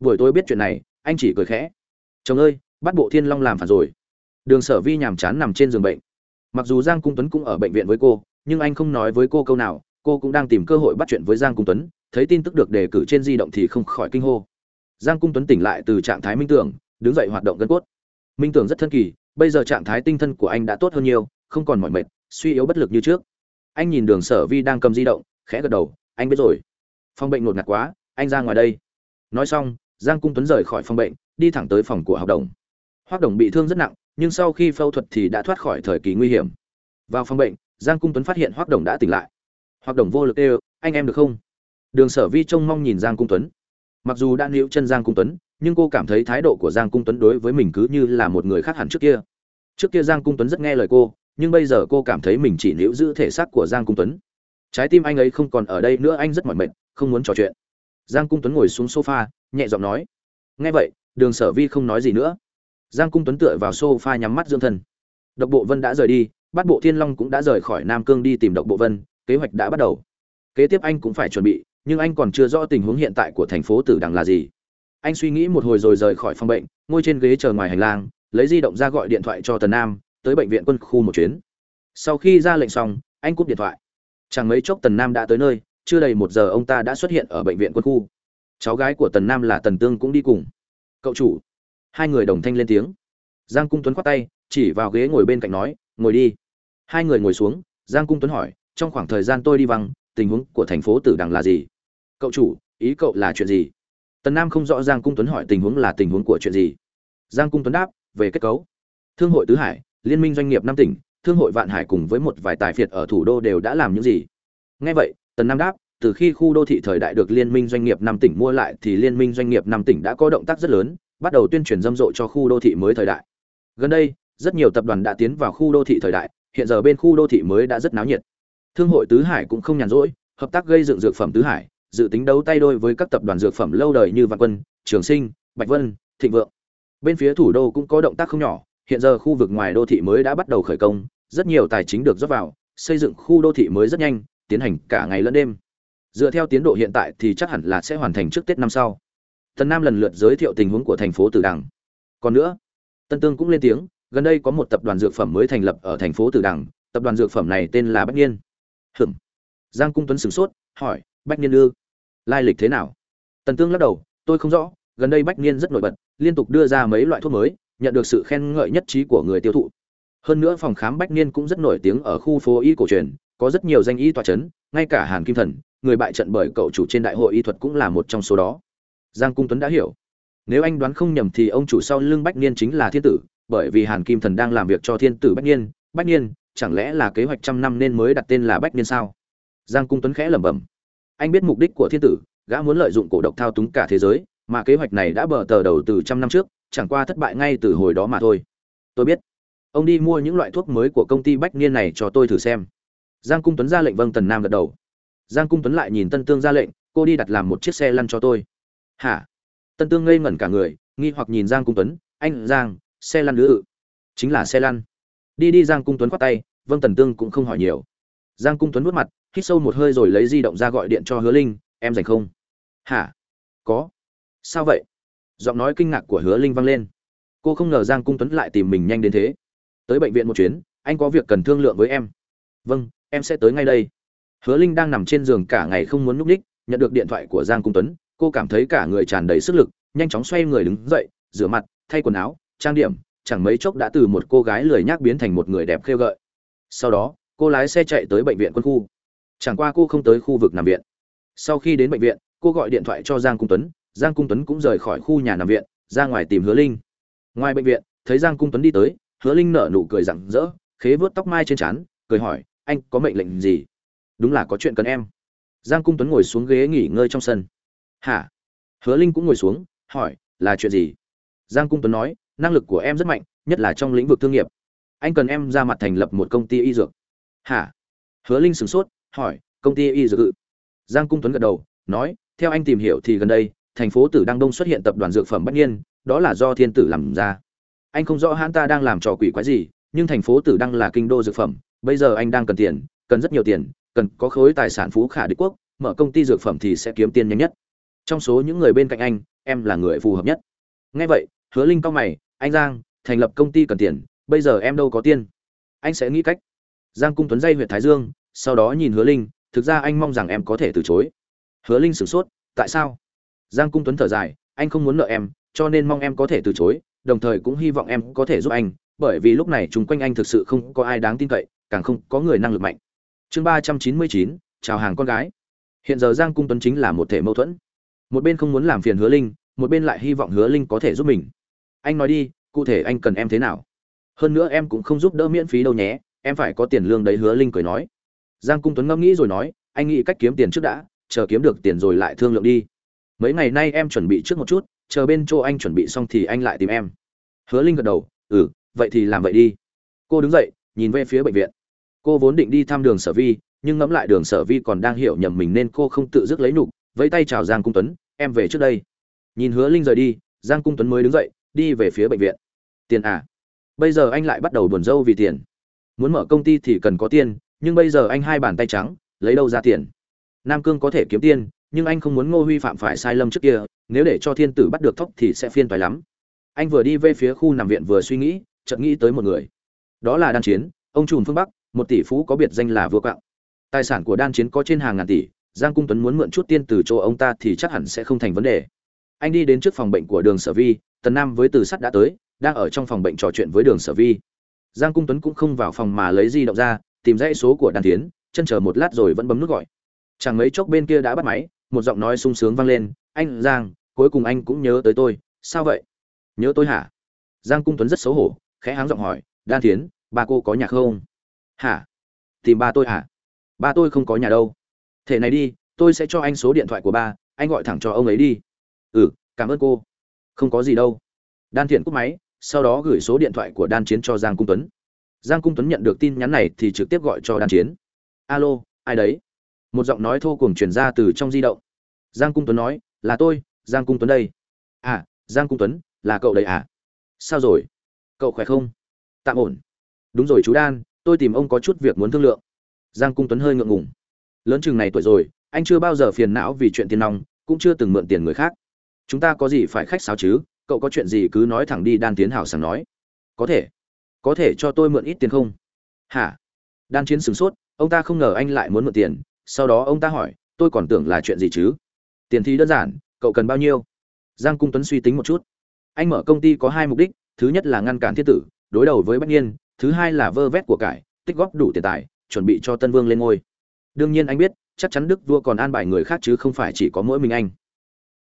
Buổi tối biết chuyện này, anh chỉ cười khẽ. Chồng ơi, bắt bộ thiên long làm phản rồi. Đường sở vi nhàm chán nằm trên giường bệnh. Mặc dù giang cung tuấn cũng ở bệnh viện với cô nhưng anh không nói với cô câu nào, cô cũng đang tìm cơ hội bắt chuyện với giang cung tuấn, thấy tin tức được đề cử trên di động thì không khỏi kinh hô. Giang cung tuấn tỉnh lại từ trạng thái minh tưởng, đứng dậy hoạt động gân cốt. Minh tưởng rất thân kỳ, bây giờ trạng thái tinh thần của anh đã tốt hơn nhiều, không còn mỏi mệt, suy yếu bất lực như trước. Anh nhìn đường sở vi đang cầm di động, khẽ gật đầu, anh biết rồi. Phòng bệnh ngột ngạt quá, anh ra ngoài đây. Nói xong, giang cung tuấn rời khỏi phòng bệnh, đi thẳng tới phòng của học đồng. Hoác đồng bị thương rất nặng, nhưng sau khi phẫu thuật thì đã thoát khỏi thời kỳ nguy hiểm. Vào phòng bệnh giang cung tuấn phát hiện hoác đồng đã tỉnh lại. Hoác đồng vô lực ê anh em được không? Đường sở vi trông mong nhìn giang cung tuấn. Mặc dù đã níu chân giang cung tuấn, nhưng cô cảm thấy thái độ của giang cung tuấn đối với mình cứ như là một người khác hẳn trước kia. Trước kia giang cung tuấn rất nghe lời cô, nhưng bây giờ cô cảm thấy mình chỉ níu giữ thể xác của giang cung tuấn. Trái tim anh ấy không còn ở đây nữa, anh rất mỏi mệt, không muốn trò chuyện. Giang cung tuấn ngồi xuống sofa, nhẹ giọng nói, nghe vậy, đường sở vi không nói gì nữa. Giang cung tuấn tựa vào sofa nhắm mắt dưỡng thân. Độc bộ vân đã rời đi bắt bộ thiên long cũng đã rời khỏi nam cương đi tìm độc bộ vân, kế hoạch đã bắt đầu. Kế tiếp anh cũng phải chuẩn bị, nhưng anh còn chưa rõ tình huống hiện tại của thành phố tử đằng là gì. Anh suy nghĩ một hồi rồi rời khỏi phòng bệnh, ngồi trên ghế chờ ngoài hành lang, lấy di động ra gọi điện thoại cho tần nam, tới bệnh viện quân khu một chuyến. Sau khi ra lệnh xong, anh cúp điện thoại. Chẳng mấy chốc tần nam đã tới nơi, chưa đầy một giờ ông ta đã xuất hiện ở bệnh viện quân khu. Cháu gái của tần nam là tần tương cũng đi cùng. Cậu chủ. Hai người đồng thanh lên tiếng. Giang cung tuấn khoát tay, chỉ vào ghế ngồi bên cạnh nói, ngồi đi hai người ngồi xuống, giang cung tuấn hỏi, trong khoảng thời gian tôi đi văng, tình huống của thành phố tử đằng là gì? Cậu chủ, ý cậu là chuyện gì? Tần nam không rõ giang cung tuấn hỏi, tình huống là tình huống của chuyện gì? Giang cung tuấn đáp, về kết cấu. Thương hội tứ hải, liên minh doanh nghiệp năm tỉnh, thương hội vạn hải cùng với một vài tài phiệt ở thủ đô đều đã làm những gì? Ngay vậy, tần nam đáp, từ khi khu đô thị thời đại được liên minh doanh nghiệp năm tỉnh mua lại thì liên minh doanh nghiệp năm tỉnh đã có động tác rất lớn, bắt đầu tuyên truyền rầm rộ cho khu đô thị mới thời đại. Gần đây, rất nhiều tập đoàn đã tiến vào khu đô thị thời đại hiện giờ bên khu đô thị mới đã rất náo nhiệt thương hội tứ hải cũng không nhàn rỗi hợp tác gây dựng dược phẩm tứ hải dự tính đấu tay đôi với các tập đoàn dược phẩm lâu đời như vạn Quân, Trường Sinh, Bạch Vân, Thịnh Vượng. Bên phía thủ đô cũng có động tác không nhỏ, hiện giờ khu vực ngoài đô thị mới đã bắt đầu khởi công, rất nhiều tài chính được rót vào, xây dựng khu đô thị mới rất nhanh, tiến hành cả ngày lẫn đêm. Dựa theo tiến độ hiện tại thì chắc hẳn là sẽ hoàn thành trước Tết năm sau. Tần Nam lần lượt giới thiệu tình huống của thành phố Tử Đằng. Còn nữa, Tân Tương cũng lên tiếng, gần đây có một tập đoàn dược phẩm mới thành lập ở thành phố Tử Đằng, tập đoàn dược phẩm này tên là Bách Niên. Hửm. Giang Cung Tuấn sửng sốt, hỏi, Bách Niên ư? lai lịch thế nào tần tương lắc đầu tôi không rõ gần đây bách niên rất nổi bật liên tục đưa ra mấy loại thuốc mới nhận được sự khen ngợi nhất trí của người tiêu thụ hơn nữa phòng khám bách niên cũng rất nổi tiếng ở khu phố y cổ truyền có rất nhiều danh y tòa chấn, ngay cả hàn kim thần người bại trận bởi cậu chủ trên đại hội y thuật cũng là một trong số đó giang cung tuấn đã hiểu nếu anh đoán không nhầm thì ông chủ sau lưng bách niên chính là thiên tử bởi vì hàn kim thần đang làm việc cho thiên tử bách niên bách niên, chẳng lẽ là kế hoạch trăm năm nên mới đặt tên là bách niên sao? Giang cung tuấn khẽ lẩm bẩm. Anh biết mục đích của thiên tử, gã muốn lợi dụng cổ độc thao túng cả thế giới, mà kế hoạch này đã bờ tờ đầu từ trăm năm trước, chẳng qua thất bại ngay từ hồi đó mà thôi. Tôi biết. Ông đi mua những loại thuốc mới của công ty bách niên này cho tôi thử xem. Giang cung tuấn ra lệnh vâng tần nam gật đầu. Giang cung tuấn lại nhìn tân tương ra lệnh, cô đi đặt làm một chiếc xe lăn cho tôi. Hả? Tân tương ngây ngẩn cả người, nghi hoặc nhìn giang cung tuấn, anh, giang xe lăn nữ ự chính là xe lăn. Đi đi, giang cung tuấn khoát tay vâng tần tương cũng không hỏi nhiều. Giang cung tuấn vuốt mặt, hít sâu một hơi rồi lấy di động ra gọi điện cho hứa linh, em rảnh không? Hả? Có. Sao vậy? Giọng nói kinh ngạc của hứa linh vang lên. Cô không ngờ giang cung tuấn lại tìm mình nhanh đến thế. Tới bệnh viện một chuyến, anh có việc cần thương lượng với em. Vâng em sẽ tới ngay đây. Hứa linh đang nằm trên giường cả ngày không muốn núp ních, nhận được điện thoại của giang cung tuấn, cô cảm thấy cả người tràn đầy sức lực, nhanh chóng xoay người đứng dậy, rửa mặt, thay quần áo trang điểm, chẳng mấy chốc đã từ một cô gái lười nhác biến thành một người đẹp khêu gợi. Sau đó, cô lái xe chạy tới bệnh viện quân khu. Chẳng qua cô không tới khu vực nằm viện. Sau khi đến bệnh viện, cô gọi điện thoại cho giang cung tuấn. Giang cung tuấn cũng rời khỏi khu nhà nằm viện, ra ngoài tìm hứa linh. Ngoài bệnh viện, thấy giang cung tuấn đi tới, hứa linh nở nụ cười rặng rỡ, khế vớt tóc mai trên trán, cười hỏi, anh có mệnh lệnh gì? Đúng là có chuyện cần em. Giang cung tuấn ngồi xuống ghế nghỉ ngơi trong sân. Hả? Hứa linh cũng ngồi xuống, hỏi, là chuyện gì? Giang cung tuấn nói năng lực của em rất mạnh, nhất là trong lĩnh vực thương nghiệp. Anh cần em ra mặt thành lập một công ty y dược. Hả? Hứa linh sửng sốt, hỏi, công ty y dược ự giang cung tuấn gật đầu, nói, theo anh tìm hiểu thì gần đây, thành phố tử đăng đông xuất hiện tập đoàn dược phẩm bất nhiên đó là do thiên tử làm ra. Anh không rõ hắn ta đang làm trò quỷ quái gì, nhưng thành phố tử đăng là kinh đô dược phẩm, bây giờ anh đang cần tiền, cần rất nhiều tiền, cần có khối tài sản phú khả đế quốc, mở công ty dược phẩm thì sẽ kiếm tiền nhanh nhất. Trong số những người bên cạnh anh, em là người phù hợp nhất. Nghe vậy hứa linh cao mày, anh giang, thành lập công ty cần tiền, bây giờ em đâu có tiền? Anh sẽ nghĩ cách. Giang cung tuấn dây huyện thái dương, sau đó nhìn hứa linh, thực ra anh mong rằng em có thể từ chối. Hứa linh sửng sốt, tại sao? Giang cung tuấn thở dài, anh không muốn nợ em, cho nên mong em có thể từ chối, đồng thời cũng hy vọng em có thể giúp anh, bởi vì lúc này chung quanh anh thực sự không có ai đáng tin cậy, càng không có người năng lực mạnh. Chương ba trăm chín mươi chín, chào hàng con gái. Hiện giờ giang cung tuấn chính là một thể mâu thuẫn. Một bên không muốn làm phiền hứa linh, một bên lại hy vọng hứa linh có thể giúp mình anh nói đi, cụ thể anh cần em thế nào? Hơn nữa em cũng không giúp đỡ miễn phí đâu nhé, em phải có tiền lương đấy, hứa linh cười nói. Giang cung tuấn ngẫm nghĩ rồi nói, anh nghĩ cách kiếm tiền trước đã, chờ kiếm được tiền rồi lại thương lượng đi. Mấy ngày nay em chuẩn bị trước một chút, chờ bên chỗ anh chuẩn bị xong thì anh lại tìm em. Hứa linh gật đầu ừ vậy thì làm vậy đi. Cô đứng dậy, nhìn về phía bệnh viện. Cô vốn định đi thăm đường sở vi, nhưng ngẫm lại đường sở vi còn đang hiểu nhầm mình nên cô không tự dứt lấy nục vẫy tay chào giang cung tuấn, em về trước đây. Nhìn hứa linh rời đi, giang cung tuấn mới đứng dậy đi về phía bệnh viện. Tiền à? Bây giờ anh lại bắt đầu buồn râu vì tiền. Muốn mở công ty thì cần có tiền, nhưng bây giờ anh hai bàn tay trắng, lấy đâu ra tiền? Nam cương có thể kiếm tiền, nhưng anh không muốn ngô huy phạm phải sai lầm trước kia, nếu để cho thiên tử bắt được thóc thì sẽ phiên toái lắm. Anh vừa đi về phía khu nằm viện vừa suy nghĩ, chợt nghĩ tới một người. Đó là đan chiến, ông trùm phương bắc, một tỷ phú có biệt danh là vua quạng. Tài sản của đan chiến có trên hàng ngàn tỷ, giang cung tuấn muốn mượn chút tiền từ chỗ ông ta thì chắc hẳn sẽ không thành vấn đề anh đi đến trước phòng bệnh của đường sở vi, tần nam với từ sắt đã tới, đang ở trong phòng bệnh trò chuyện với đường sở vi. Giang cung tuấn cũng không vào phòng mà lấy di động ra, tìm dãy số của đan tiến chân chờ một lát rồi vẫn bấm nút gọi. Chẳng mấy chốc bên kia đã bắt máy, một giọng nói sung sướng vang lên, anh giang, cuối cùng anh cũng nhớ tới tôi, sao vậy? Nhớ tôi hả? Giang cung tuấn rất xấu hổ, khẽ háng giọng hỏi, đan tiến ba cô có nhà không? Hả? Tìm ba tôi hả? Ba tôi không có nhà đâu. Thể này đi, tôi sẽ cho anh số điện thoại của ba anh gọi thẳng cho ông ấy đi ừ cảm ơn cô. Không có gì đâu. Đan thiện cúp máy, sau đó gửi số điện thoại của đan chiến cho giang cung tuấn. Giang cung tuấn nhận được tin nhắn này thì trực tiếp gọi cho đan chiến. Alo, ai đấy? Một giọng nói thô cùng truyền ra từ trong di động. Giang cung tuấn nói, là tôi, giang cung tuấn đây. À giang cung tuấn, là cậu đấy à? Sao rồi? Cậu khỏe không? Tạm ổn. Đúng rồi chú đan, tôi tìm ông có chút việc muốn thương lượng. Giang cung tuấn hơi ngượng ngùng. Lớn chừng này tuổi rồi, anh chưa bao giờ phiền não vì chuyện tiền nong, cũng chưa từng mượn tiền người khác chúng ta có gì phải khách sáo chứ? Cậu có chuyện gì cứ nói thẳng đi, đan tiến hảo sảng nói. Có thể. Có thể cho tôi mượn ít tiền không? Hả? Đan chiến sửng sốt, ông ta không ngờ anh lại muốn mượn tiền. Sau đó ông ta hỏi, tôi còn tưởng là chuyện gì chứ? Tiền thì đơn giản, cậu cần bao nhiêu? Giang cung tuấn suy tính một chút. Anh mở công ty có hai mục đích, thứ nhất là ngăn cản thiết tử, đối đầu với bất nhiên thứ hai là vơ vét của cải, tích góp đủ tiền tài, chuẩn bị cho tân vương lên ngôi. Đương nhiên anh biết, chắc chắn đức vua còn an bài người khác chứ không phải chỉ có mỗi mình anh.